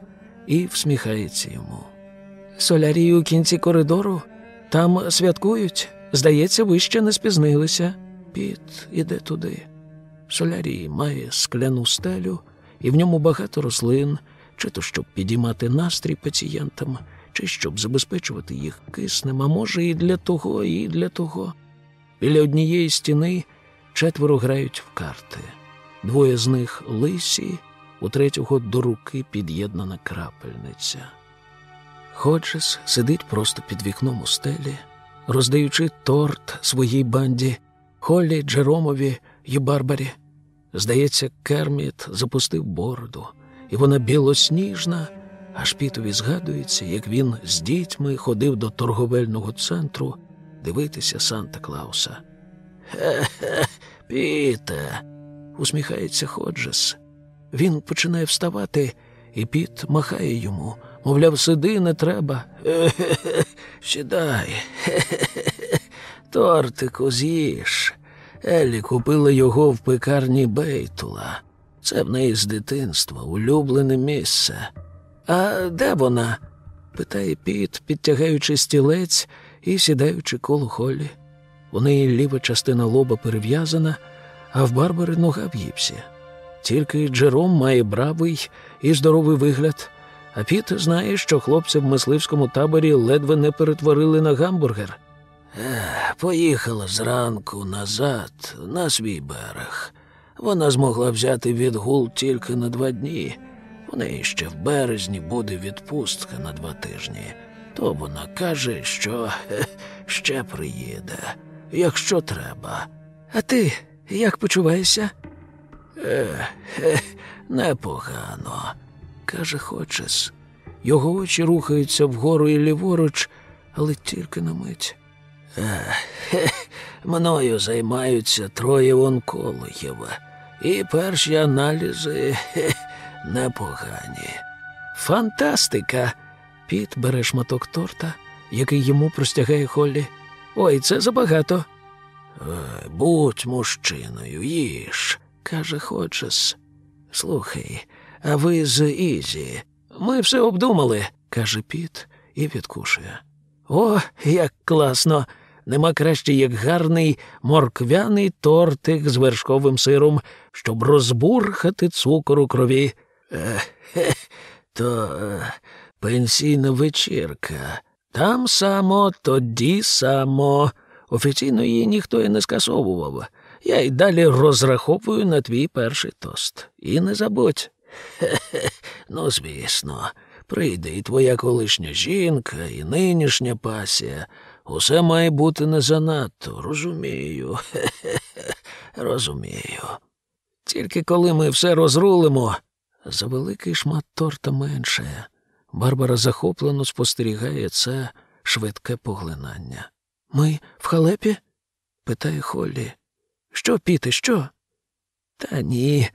і всміхається йому. Солярій у кінці коридору там святкують. Здається, ви ще не спізнилися. Піт іде туди. Солярій має скляну стелю, і в ньому багато рослин, чи то щоб підіймати настрій пацієнтам, чи щоб забезпечувати їх киснем, а може, і для того, і для того. Біля однієї стіни четверо грають в карти. Двоє з них лисі, у третього до руки під'єднана крапельниця. Ходжес сидить просто під вікном у стелі, роздаючи торт своїй банді, Холлі, Джеромові і Барбарі. Здається, Керміт запустив бороду, і вона білосніжна, аж Пітові згадується, як він з дітьми ходив до торговельного центру дивитися Санта Клауса. Хе-хе, Піте, усміхається Ходжес. Він починає вставати, і Піт махає йому. Мовляв, сиди, не треба. Хе-хе, Сідай. Хе-хе, Тортику з'їж. Еллі купила його в пекарні Бейтула. Це в неї з дитинства, улюблене місце. А де вона? питає Піт, підтягаючи стілець і сідаючи коло Холлі. У неї ліва частина лоба перев'язана, а в Барбари нога в гіпсі. Тільки Джером має бравий і здоровий вигляд, а Піт знає, що хлопці в мисливському таборі ледве не перетворили на гамбургер. Ех, поїхала зранку назад на свій берег. Вона змогла взяти відгул тільки на два дні. У неї ще в березні буде відпустка на два тижні. То вона каже, що ще приїде, якщо треба. А ти як почуваєшся? Е, хе, непогано, каже Хочес. Його очі рухаються вгору і ліворуч, але тільки на мить. Е, хе, мною займаються троє онкологів, і перші аналізи хе, непогані. Фантастика! Піт бере шматок торта, який йому простягає Холлі. Ой, це забагато. «Е, Будь мужчиною, їж, каже Ходжес. Слухай, а ви з Ізі. Ми все обдумали, каже Піт і відкушує. О, як класно! Нема краще, як гарний морквяний тортик з вершковим сиром, щоб розбурхати цукор у крові. Е, то е, пенсійна вечірка. Там само, тоді само. Офіційно її ніхто і не скасовував. Я й далі розраховую на твій перший тост. І не забудь. Хе-хе, ну, звісно, прийде і твоя колишня жінка, і нинішня пасія. Усе має бути не занадто, розумію. Хе-хе, розумію. Тільки коли ми все розрулимо, за великий шмат торта менше. Барбара захоплено спостерігає це швидке поглинання. Ми в халепі? питає Холлі. Що, Піте, що? Та ні,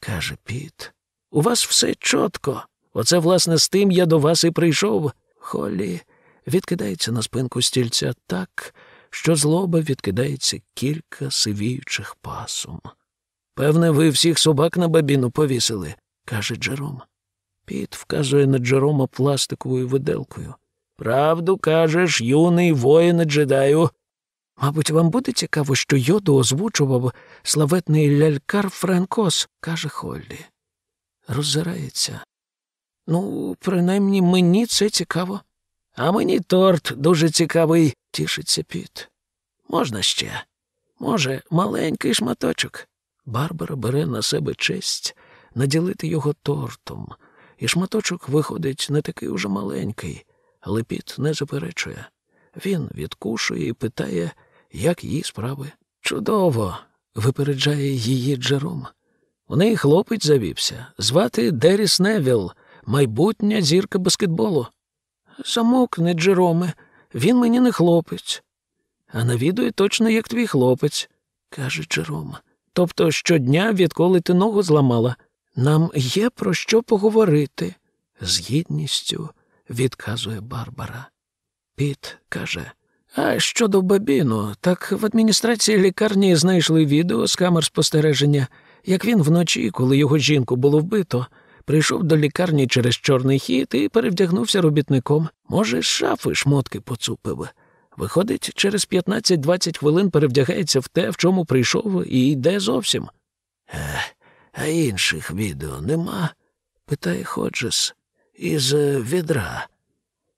каже Піт. У вас все чітко. Оце, власне, з тим я до вас і прийшов. Холлі відкидається на спинку стільця так, що з лоба відкидається кілька сивіючих пасом. Певне, ви всіх собак на бабіну повісили, каже Джером. Піт вказує на Джерома пластиковою виделкою. Правду кажеш, юний воїн джедаю. Мабуть, вам буде цікаво, що йоду озвучував славетний лялькар Френкос, каже Холлі. Роззирається. Ну, принаймні мені це цікаво. А мені торт дуже цікавий, тішиться Піт. Можна ще? Може, маленький шматочок. Барбара бере на себе честь наділити його тортом, і шматочок виходить не такий уже маленький, але Піт не заперечує. Він відкушує і питає, як її справи. Чудово, випереджає її Джером. У неї хлопець завівся, звати Деріс Невіл, майбутня зірка баскетболу. Замовкни, Джероме, він мені не хлопець. А навідує точно, як твій хлопець, каже Джером. Тобто щодня, відколи ти ногу зламала, нам є про що поговорити. З гідністю відказує Барбара. Піт каже. А щодо бабіну, так в адміністрації лікарні знайшли відео з камер спостереження, як він вночі, коли його жінку було вбито, прийшов до лікарні через чорний хід і перевдягнувся робітником. Може, шафи шмотки поцупив. Виходить, через 15-20 хвилин перевдягається в те, в чому прийшов, і йде зовсім. Е, а інших відео нема? питає Ходжес. Із е, відра.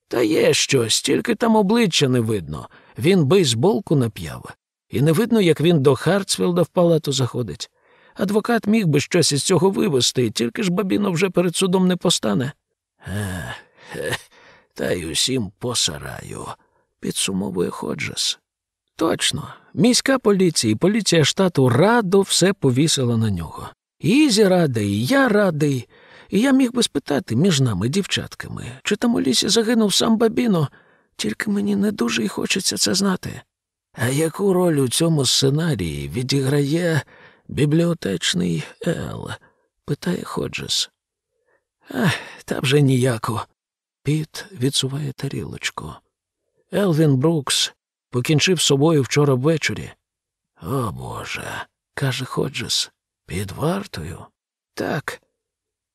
Та є щось, тільки там обличчя не видно. Він бейсболку нап'яв, і не видно, як він до Хартсфілда в палату заходить. Адвокат міг би щось із цього вивести, тільки ж бабіно вже перед судом не постане. Е, е, та й усім посараю, підсумовує Ходжес. Точно, міська поліція і поліція штату радо все повісила на нього. Ізі радий, і я радий. І я міг би спитати між нами, дівчатками, чи там у лісі загинув сам бабіно, тільки мені не дуже й хочеться це знати. А яку роль у цьому сценарії відіграє бібліотечний Ел? питає Ходжес. Ах, та вже ніяко. Піт відсуває тарілочку. Елвін Брукс покінчив собою вчора ввечері. О Боже, каже Ходжес, під вартою? Так.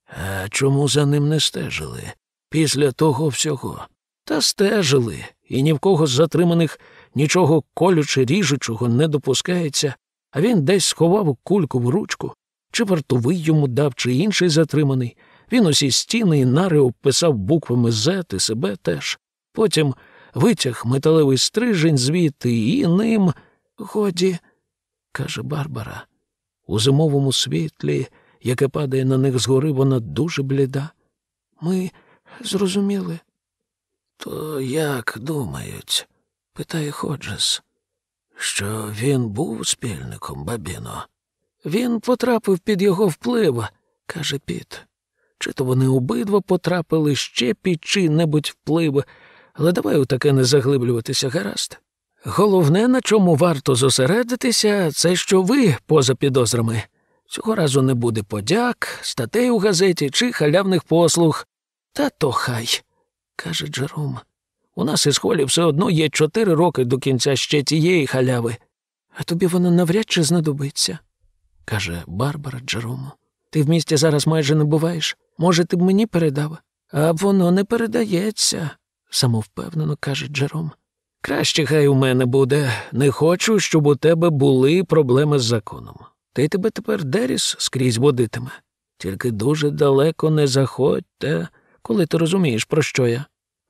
А чому за ним не стежили? Після того всього. Та стежили, і ні в кого з затриманих нічого колюче ріжучого не допускається, а він десь сховав кульку в ручку, чи вартовий йому дав, чи інший затриманий. Він усі стіни і нари обписав буквами «З» і себе теж. Потім витяг металевий стрижень звідти і ним. Годі, каже Барбара, у зимовому світлі яке падає на них згори, вона дуже бліда. Ми зрозуміли. То як думають? питає Ходжес, що він був спільником Бабіно. Він потрапив під його вплив, каже Піт. Чи то вони обидва потрапили ще під чий-небудь вплив, але давай у таке не заглиблюватися гаразд. Головне, на чому варто зосередитися, це що ви поза підозрами. Цього разу не буде подяк, статей у газеті чи халявних послуг. Та то хай, каже Джером. У нас із холі все одно є чотири роки до кінця ще тієї халяви, а тобі воно навряд чи знадобиться, каже Барбара Джерому. Ти в місті зараз майже не буваєш. Може, ти б мені передав? А воно не передається, самовпевнено каже Джером. Краще хай у мене буде. Не хочу, щоб у тебе були проблеми з законом. Та й тебе тепер Деріс скрізь водитиме. Тільки дуже далеко не заходьте, коли ти розумієш, про що я.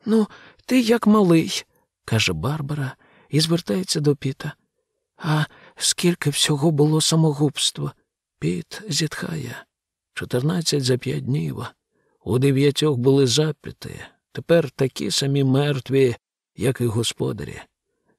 Ну, ти як малий, каже Барбара і звертається до Піта. А скільки всього було самогубства? Піт зітхає. Чотирнадцять за п'ять днів. У дев'ятьох були запити. Тепер такі самі мертві, як і господарі.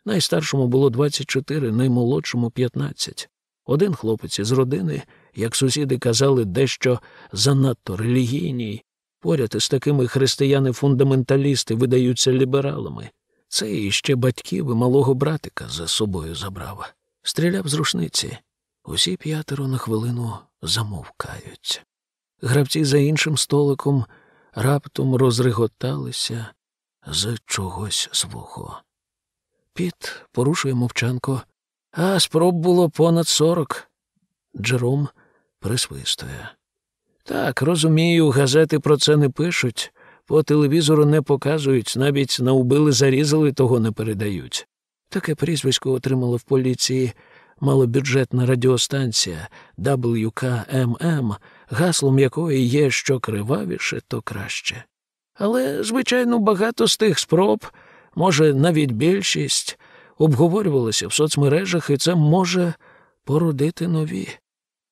Найстаршому було двадцять чотири, наймолодшому п'ятнадцять. Один хлопець із родини, як сусіди казали, дещо занадто релігійній, поряд із такими християни-фундаменталісти видаються лібералами. Це іще батьків і малого братика за собою забрав. Стріляв з рушниці. Усі п'ятеро на хвилину замовкають. Гравці за іншим столиком раптом розреготалися з чогось свого. Піт порушує мовчанку а спроб було понад сорок. Джером присвистує. Так, розумію, газети про це не пишуть, по телевізору не показують, навіть на убили зарізали, того не передають. Таке прізвисько отримала в поліції малобюджетна радіостанція WKMM, гаслом якої є що кривавіше, то краще. Але, звичайно, багато з тих спроб, може, навіть більшість, обговорювалося в соцмережах, і це може породити нові.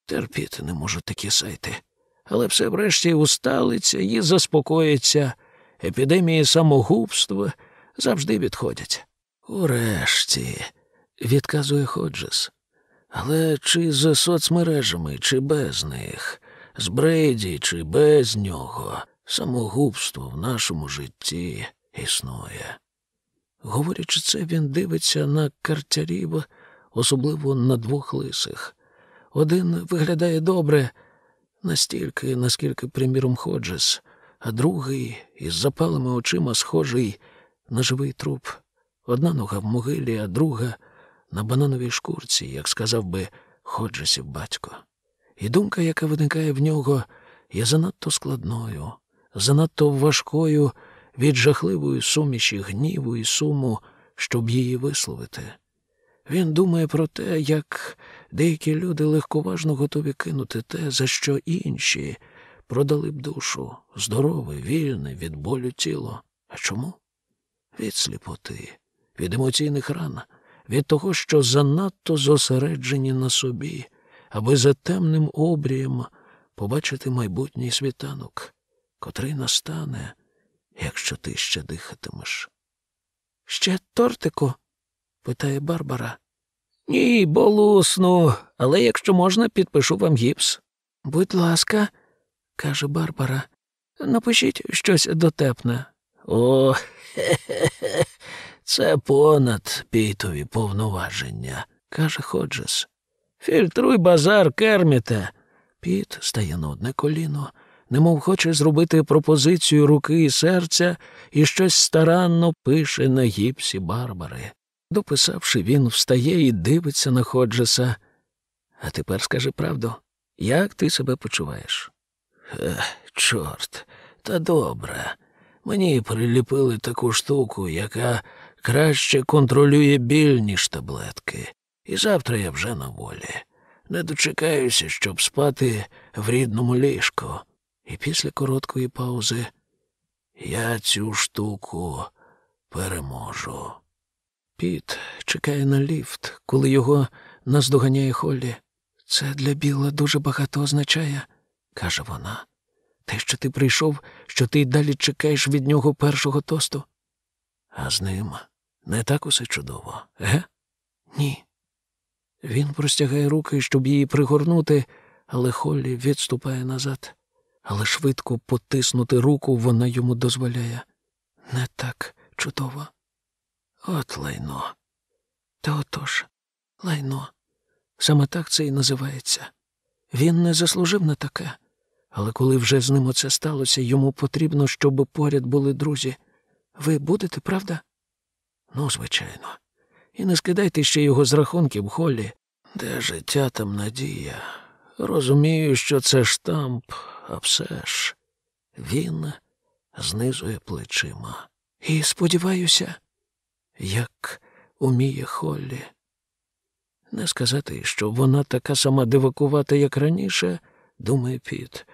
Терпіти не можу такі сайти. Але все врешті усталиться і заспокоїться. Епідемії самогубства завжди відходять. Урешті, відказує Ходжес. Але чи з соцмережами, чи без них, з Брейді, чи без нього, самогубство в нашому житті існує. Говорячи це, він дивиться на картярів, особливо на двох лисих. Один виглядає добре, настільки, наскільки, приміром, Ходжес, а другий із запалими очима схожий на живий труп. Одна нога в могилі, а друга на банановій шкурці, як сказав би Ходжесів батько. І думка, яка виникає в нього, є занадто складною, занадто важкою від жахливої суміші гніву і суму, щоб її висловити. Він думає про те, як деякі люди легковажно готові кинути те, за що інші продали б душу, здорове, вільне від болю тіло. А чому? Від сліпоти, від емоційних ран, від того, що занадто зосереджені на собі, аби за темним обрієм побачити майбутній світанок, котрий настане, якщо ти ще дихатимеш. Ще тортику? питає Барбара. Ні, болусну, але якщо можна, підпишу вам гіпс. Будь ласка, каже Барбара, напишіть щось дотепне. О, хе-хе-хе, це понад пітові повноваження, каже Ходжес. Фільтруй базар, керміте. Піт стає на одне коліно, немов хоче зробити пропозицію руки і серця і щось старанно пише на гіпсі Барбари. Дописавши, він встає і дивиться на Ходжеса. А тепер скажи правду, як ти себе почуваєш? Ех, чорт, та добре. Мені приліпили таку штуку, яка краще контролює біль, ніж таблетки. І завтра я вже на волі. Не дочекаюся, щоб спати в рідному ліжку. І після короткої паузи я цю штуку переможу. Піт чекає на ліфт, коли його наздоганяє Холлі. Це для Біла дуже багато означає, каже вона. Те, що ти прийшов, що ти й далі чекаєш від нього першого тосту. А з ним не так усе чудово, ге? Ні. Він простягає руки, щоб її пригорнути, але Холлі відступає назад. Але швидко потиснути руку вона йому дозволяє. Не так чудово. От лайно. Та отож, лайно. Саме так це і називається. Він не заслужив на таке, але коли вже з ним оце сталося, йому потрібно, щоб поряд були друзі. Ви будете, правда? Ну, звичайно. І не скидайте ще його з рахунків, Холлі. Де життя там надія? Розумію, що це штамп, а все ж він знизує плечима. І сподіваюся, як уміє Холлі. Не сказати, що вона така сама дивакувата, як раніше, думає Піт,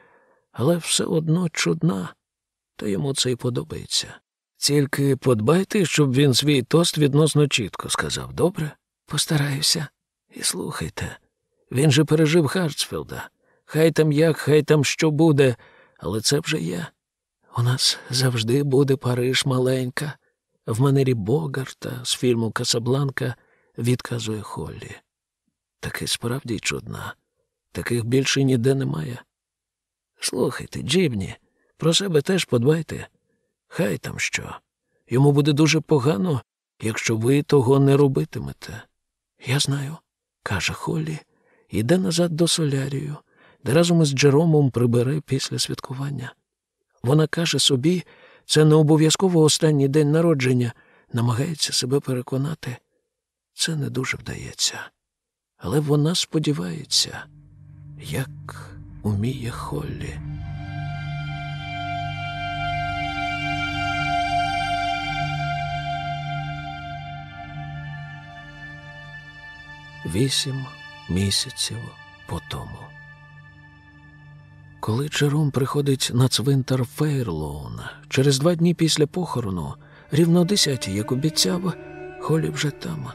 але все одно чудна, то йому це й подобається. Тільки подбайте, щоб він свій тост відносно чітко сказав, добре? Постараюся. І слухайте, він же пережив Хартсфілда. Хай там як, хай там що буде, але це вже є. У нас завжди буде Париж маленька. В манері Богарта з фільму Касабланка відказує Холлі. Таки справді чудна. Таких більше ніде немає. Слухайте, Джібні, про себе теж подбайте. Хай там що. Йому буде дуже погано, якщо ви того не робитимете. Я знаю, каже Холлі, іде назад до солярію, де разом із Джеромом прибере після святкування. Вона каже собі, це не обов'язково останній день народження, намагається себе переконати. Це не дуже вдається. Але вона сподівається, як уміє Холлі. Вісім місяців по тому. Коли Джером приходить на цвинтар Фейрлоун, через два дні після похорону, рівно о десятій, як обіцяв, Холі вже там.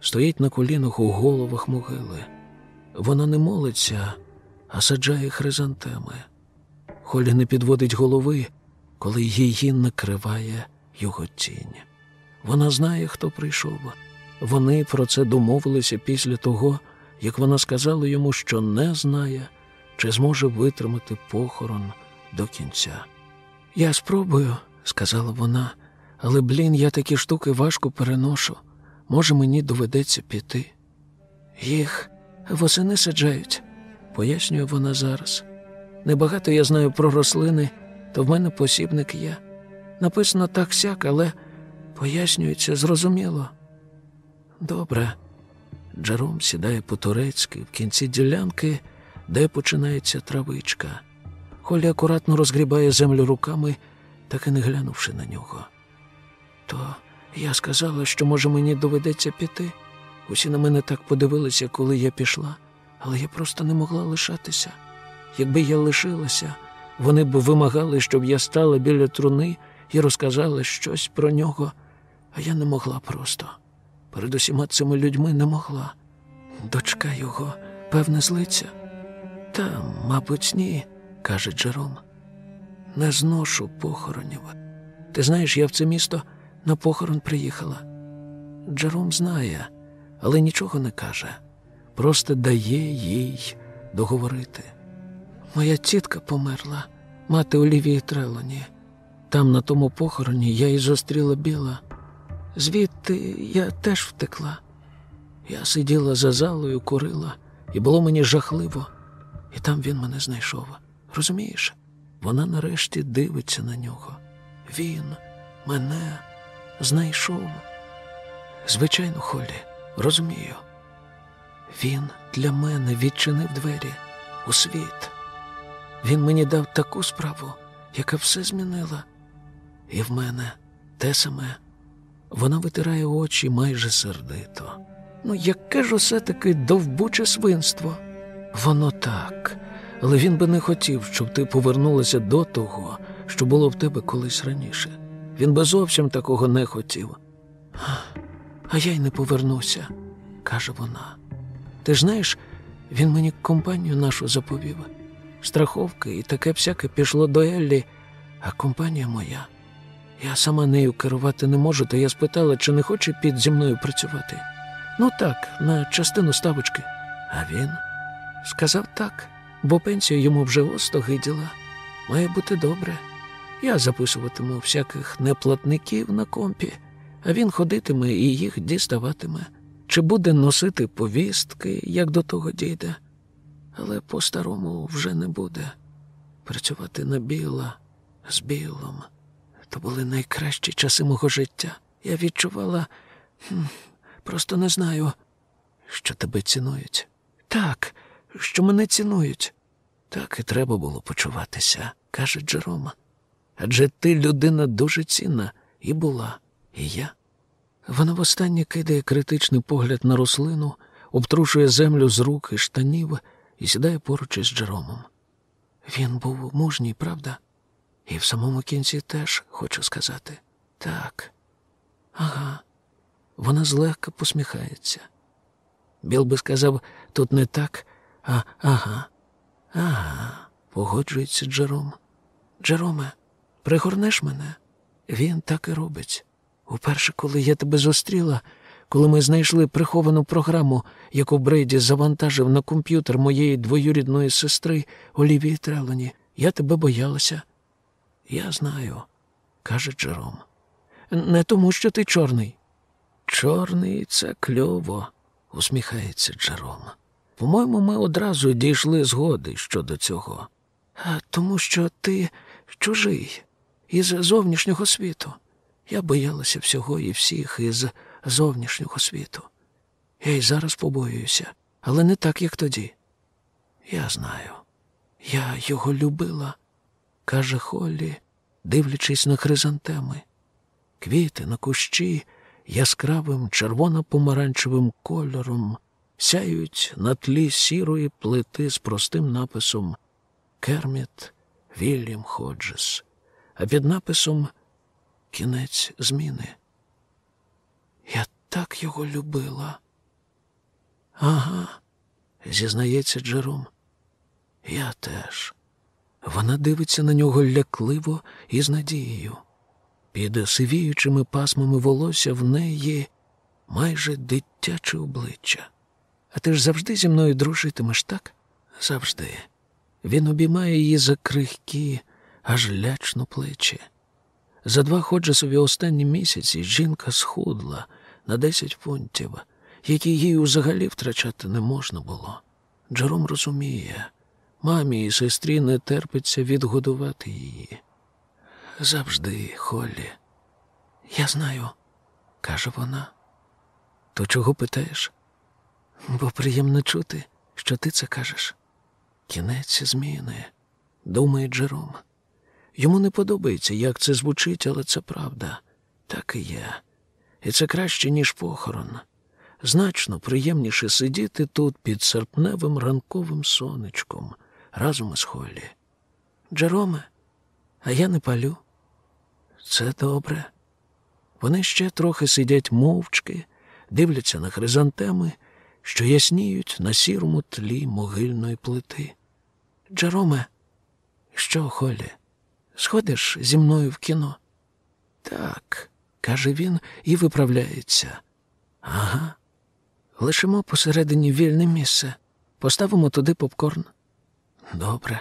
Стоїть на колінах у головах могили. Вона не молиться, а саджає хризантеми. Холі не підводить голови, коли її накриває його тінь. Вона знає, хто прийшов. Вони про це домовилися після того, як вона сказала йому, що не знає, чи зможе витримати похорон до кінця. Я спробую, сказала вона, але, блін, я такі штуки важко переношу. Може, мені доведеться піти. Їх восени саджають, пояснює вона зараз. Небагато я знаю про рослини, то в мене посібник є. Написано так сяк, але пояснюється зрозуміло. Добре. Джером сідає по-турецьки в кінці ділянки, де починається травичка. Холі акуратно розгрібає землю руками, так і не глянувши на нього. То я сказала, що, може, мені доведеться піти. Усі на мене так подивилися, коли я пішла, але я просто не могла лишатися. Якби я лишилася, вони б вимагали, щоб я стала біля труни і розказала щось про нього, а я не могла просто. Перед усіма цими людьми не могла. Дочка його, певне, злиться. Та, мабуть, ні, каже Джером. Не зношу похоронів. Ти знаєш, я в це місто на похорон приїхала. Джером знає, але нічого не каже, просто дає їй договорити. Моя тітка померла, мати Олівії Трелоні. Там, на тому похороні, я і зустріла біла. Звідти я теж втекла. Я сиділа за залою, курила, і було мені жахливо, і там він мене знайшов. Розумієш? Вона нарешті дивиться на нього. Він мене знайшов. Звичайно, Холі, розумію. Він для мене відчинив двері у світ. Він мені дав таку справу, яка все змінила. І в мене те саме. Вона витирає очі майже сердито. Ну, яке ж усе таки довбуче свинство? Воно так, але він би не хотів, щоб ти повернулася до того, що було в тебе колись раніше. Він би зовсім такого не хотів. А я й не повернуся, каже вона. Ти ж знаєш, він мені компанію нашу заповів. Страховки і таке всяке пішло до Еллі, а компанія моя. Я сама нею керувати не можу, то я спитала, чи не хоче під зі мною працювати. Ну так, на частину ставочки. А він сказав так, бо пенсію йому вже остогиділа. Має бути добре. Я записуватиму всяких неплатників на компі, а він ходитиме і їх діставатиме. Чи буде носити повістки, як до того дійде. Але по-старому вже не буде. Працювати на біла з білом. То були найкращі часи мого життя. Я відчувала, просто не знаю, що тебе цінують. Так, що мене цінують. Так і треба було почуватися, каже Джерома. Адже ти людина дуже цінна і була, і я. Вона востаннє кидає критичний погляд на рослину, обтрушує землю з рук штанів і сідає поруч із Джеромом. Він був мужній, правда? І в самому кінці теж хочу сказати так. Ага. Вона злегка посміхається. Біл би сказав тут не так, а ага. Ага, погоджується Джером. Джероме, пригорнеш мене? Він так і робить. Уперше, коли я тебе зустріла, коли ми знайшли приховану програму, яку Брейді завантажив на комп'ютер моєї двоюрідної сестри Олівії Трелоні, я тебе боялася. Я знаю, каже Джером. Не тому, що ти чорний. Чорний це кльово, усміхається Джером. По-моєму, ми одразу дійшли згоди щодо цього. А тому, що ти чужий із зовнішнього світу. Я боялася всього і всіх із зовнішнього світу. Я й зараз побоююся, але не так, як тоді. Я знаю. Я його любила, каже Холлі, дивлячись на хризантеми. Квіти на кущі яскравим червоно-помаранчевим кольором сяють на тлі сірої плити з простим написом Керміт Вільям Ходжес, а під написом Кінець зміни. Я так його любила. Ага, зізнається Джером. Я теж. Вона дивиться на нього лякливо і з надією. Під сивіючими пасмами волосся в неї майже дитяче обличчя. А ти ж завжди зі мною дружитимеш, так? Завжди. Він обіймає її за крихкі, аж лячно плечі. За два ходжесові останні місяці жінка схудла на 10 фунтів, які їй взагалі втрачати не можна було. Джером розуміє, мамі і сестрі не терпиться відгодувати її. Завжди, Холлі. Я знаю, каже вона. То чого питаєш? Бо приємно чути, що ти це кажеш. Кінець зміни, думає Джером. Йому не подобається, як це звучить, але це правда. Так і є. І це краще, ніж похорон. Значно приємніше сидіти тут під серпневим ранковим сонечком разом із Холлі. Джероме, а я не палю. Це добре. Вони ще трохи сидять мовчки, дивляться на хризантеми, що ясніють на сірому тлі могильної плити. Джероме, що, Холлі, сходиш зі мною в кіно? Так, каже він і виправляється. Ага. Лишимо посередині вільне місце. Поставимо туди попкорн. Добре.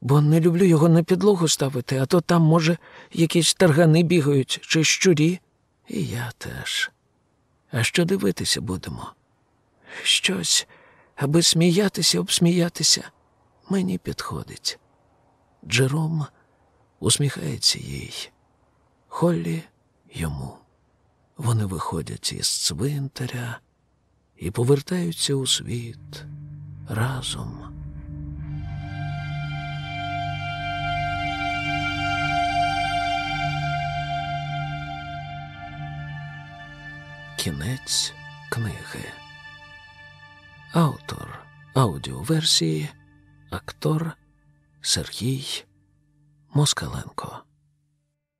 Бо не люблю його на підлогу ставити, а то там, може, якісь таргани бігають чи щурі. І я теж. А що дивитися будемо? Щось, аби сміятися, обсміятися, мені підходить. Джером усміхається їй. Холлі йому. Вони виходять із цвинтаря і повертаються у світ разом. Кінець книги. Автор аудіоверсії, актор Сергій Москаленко.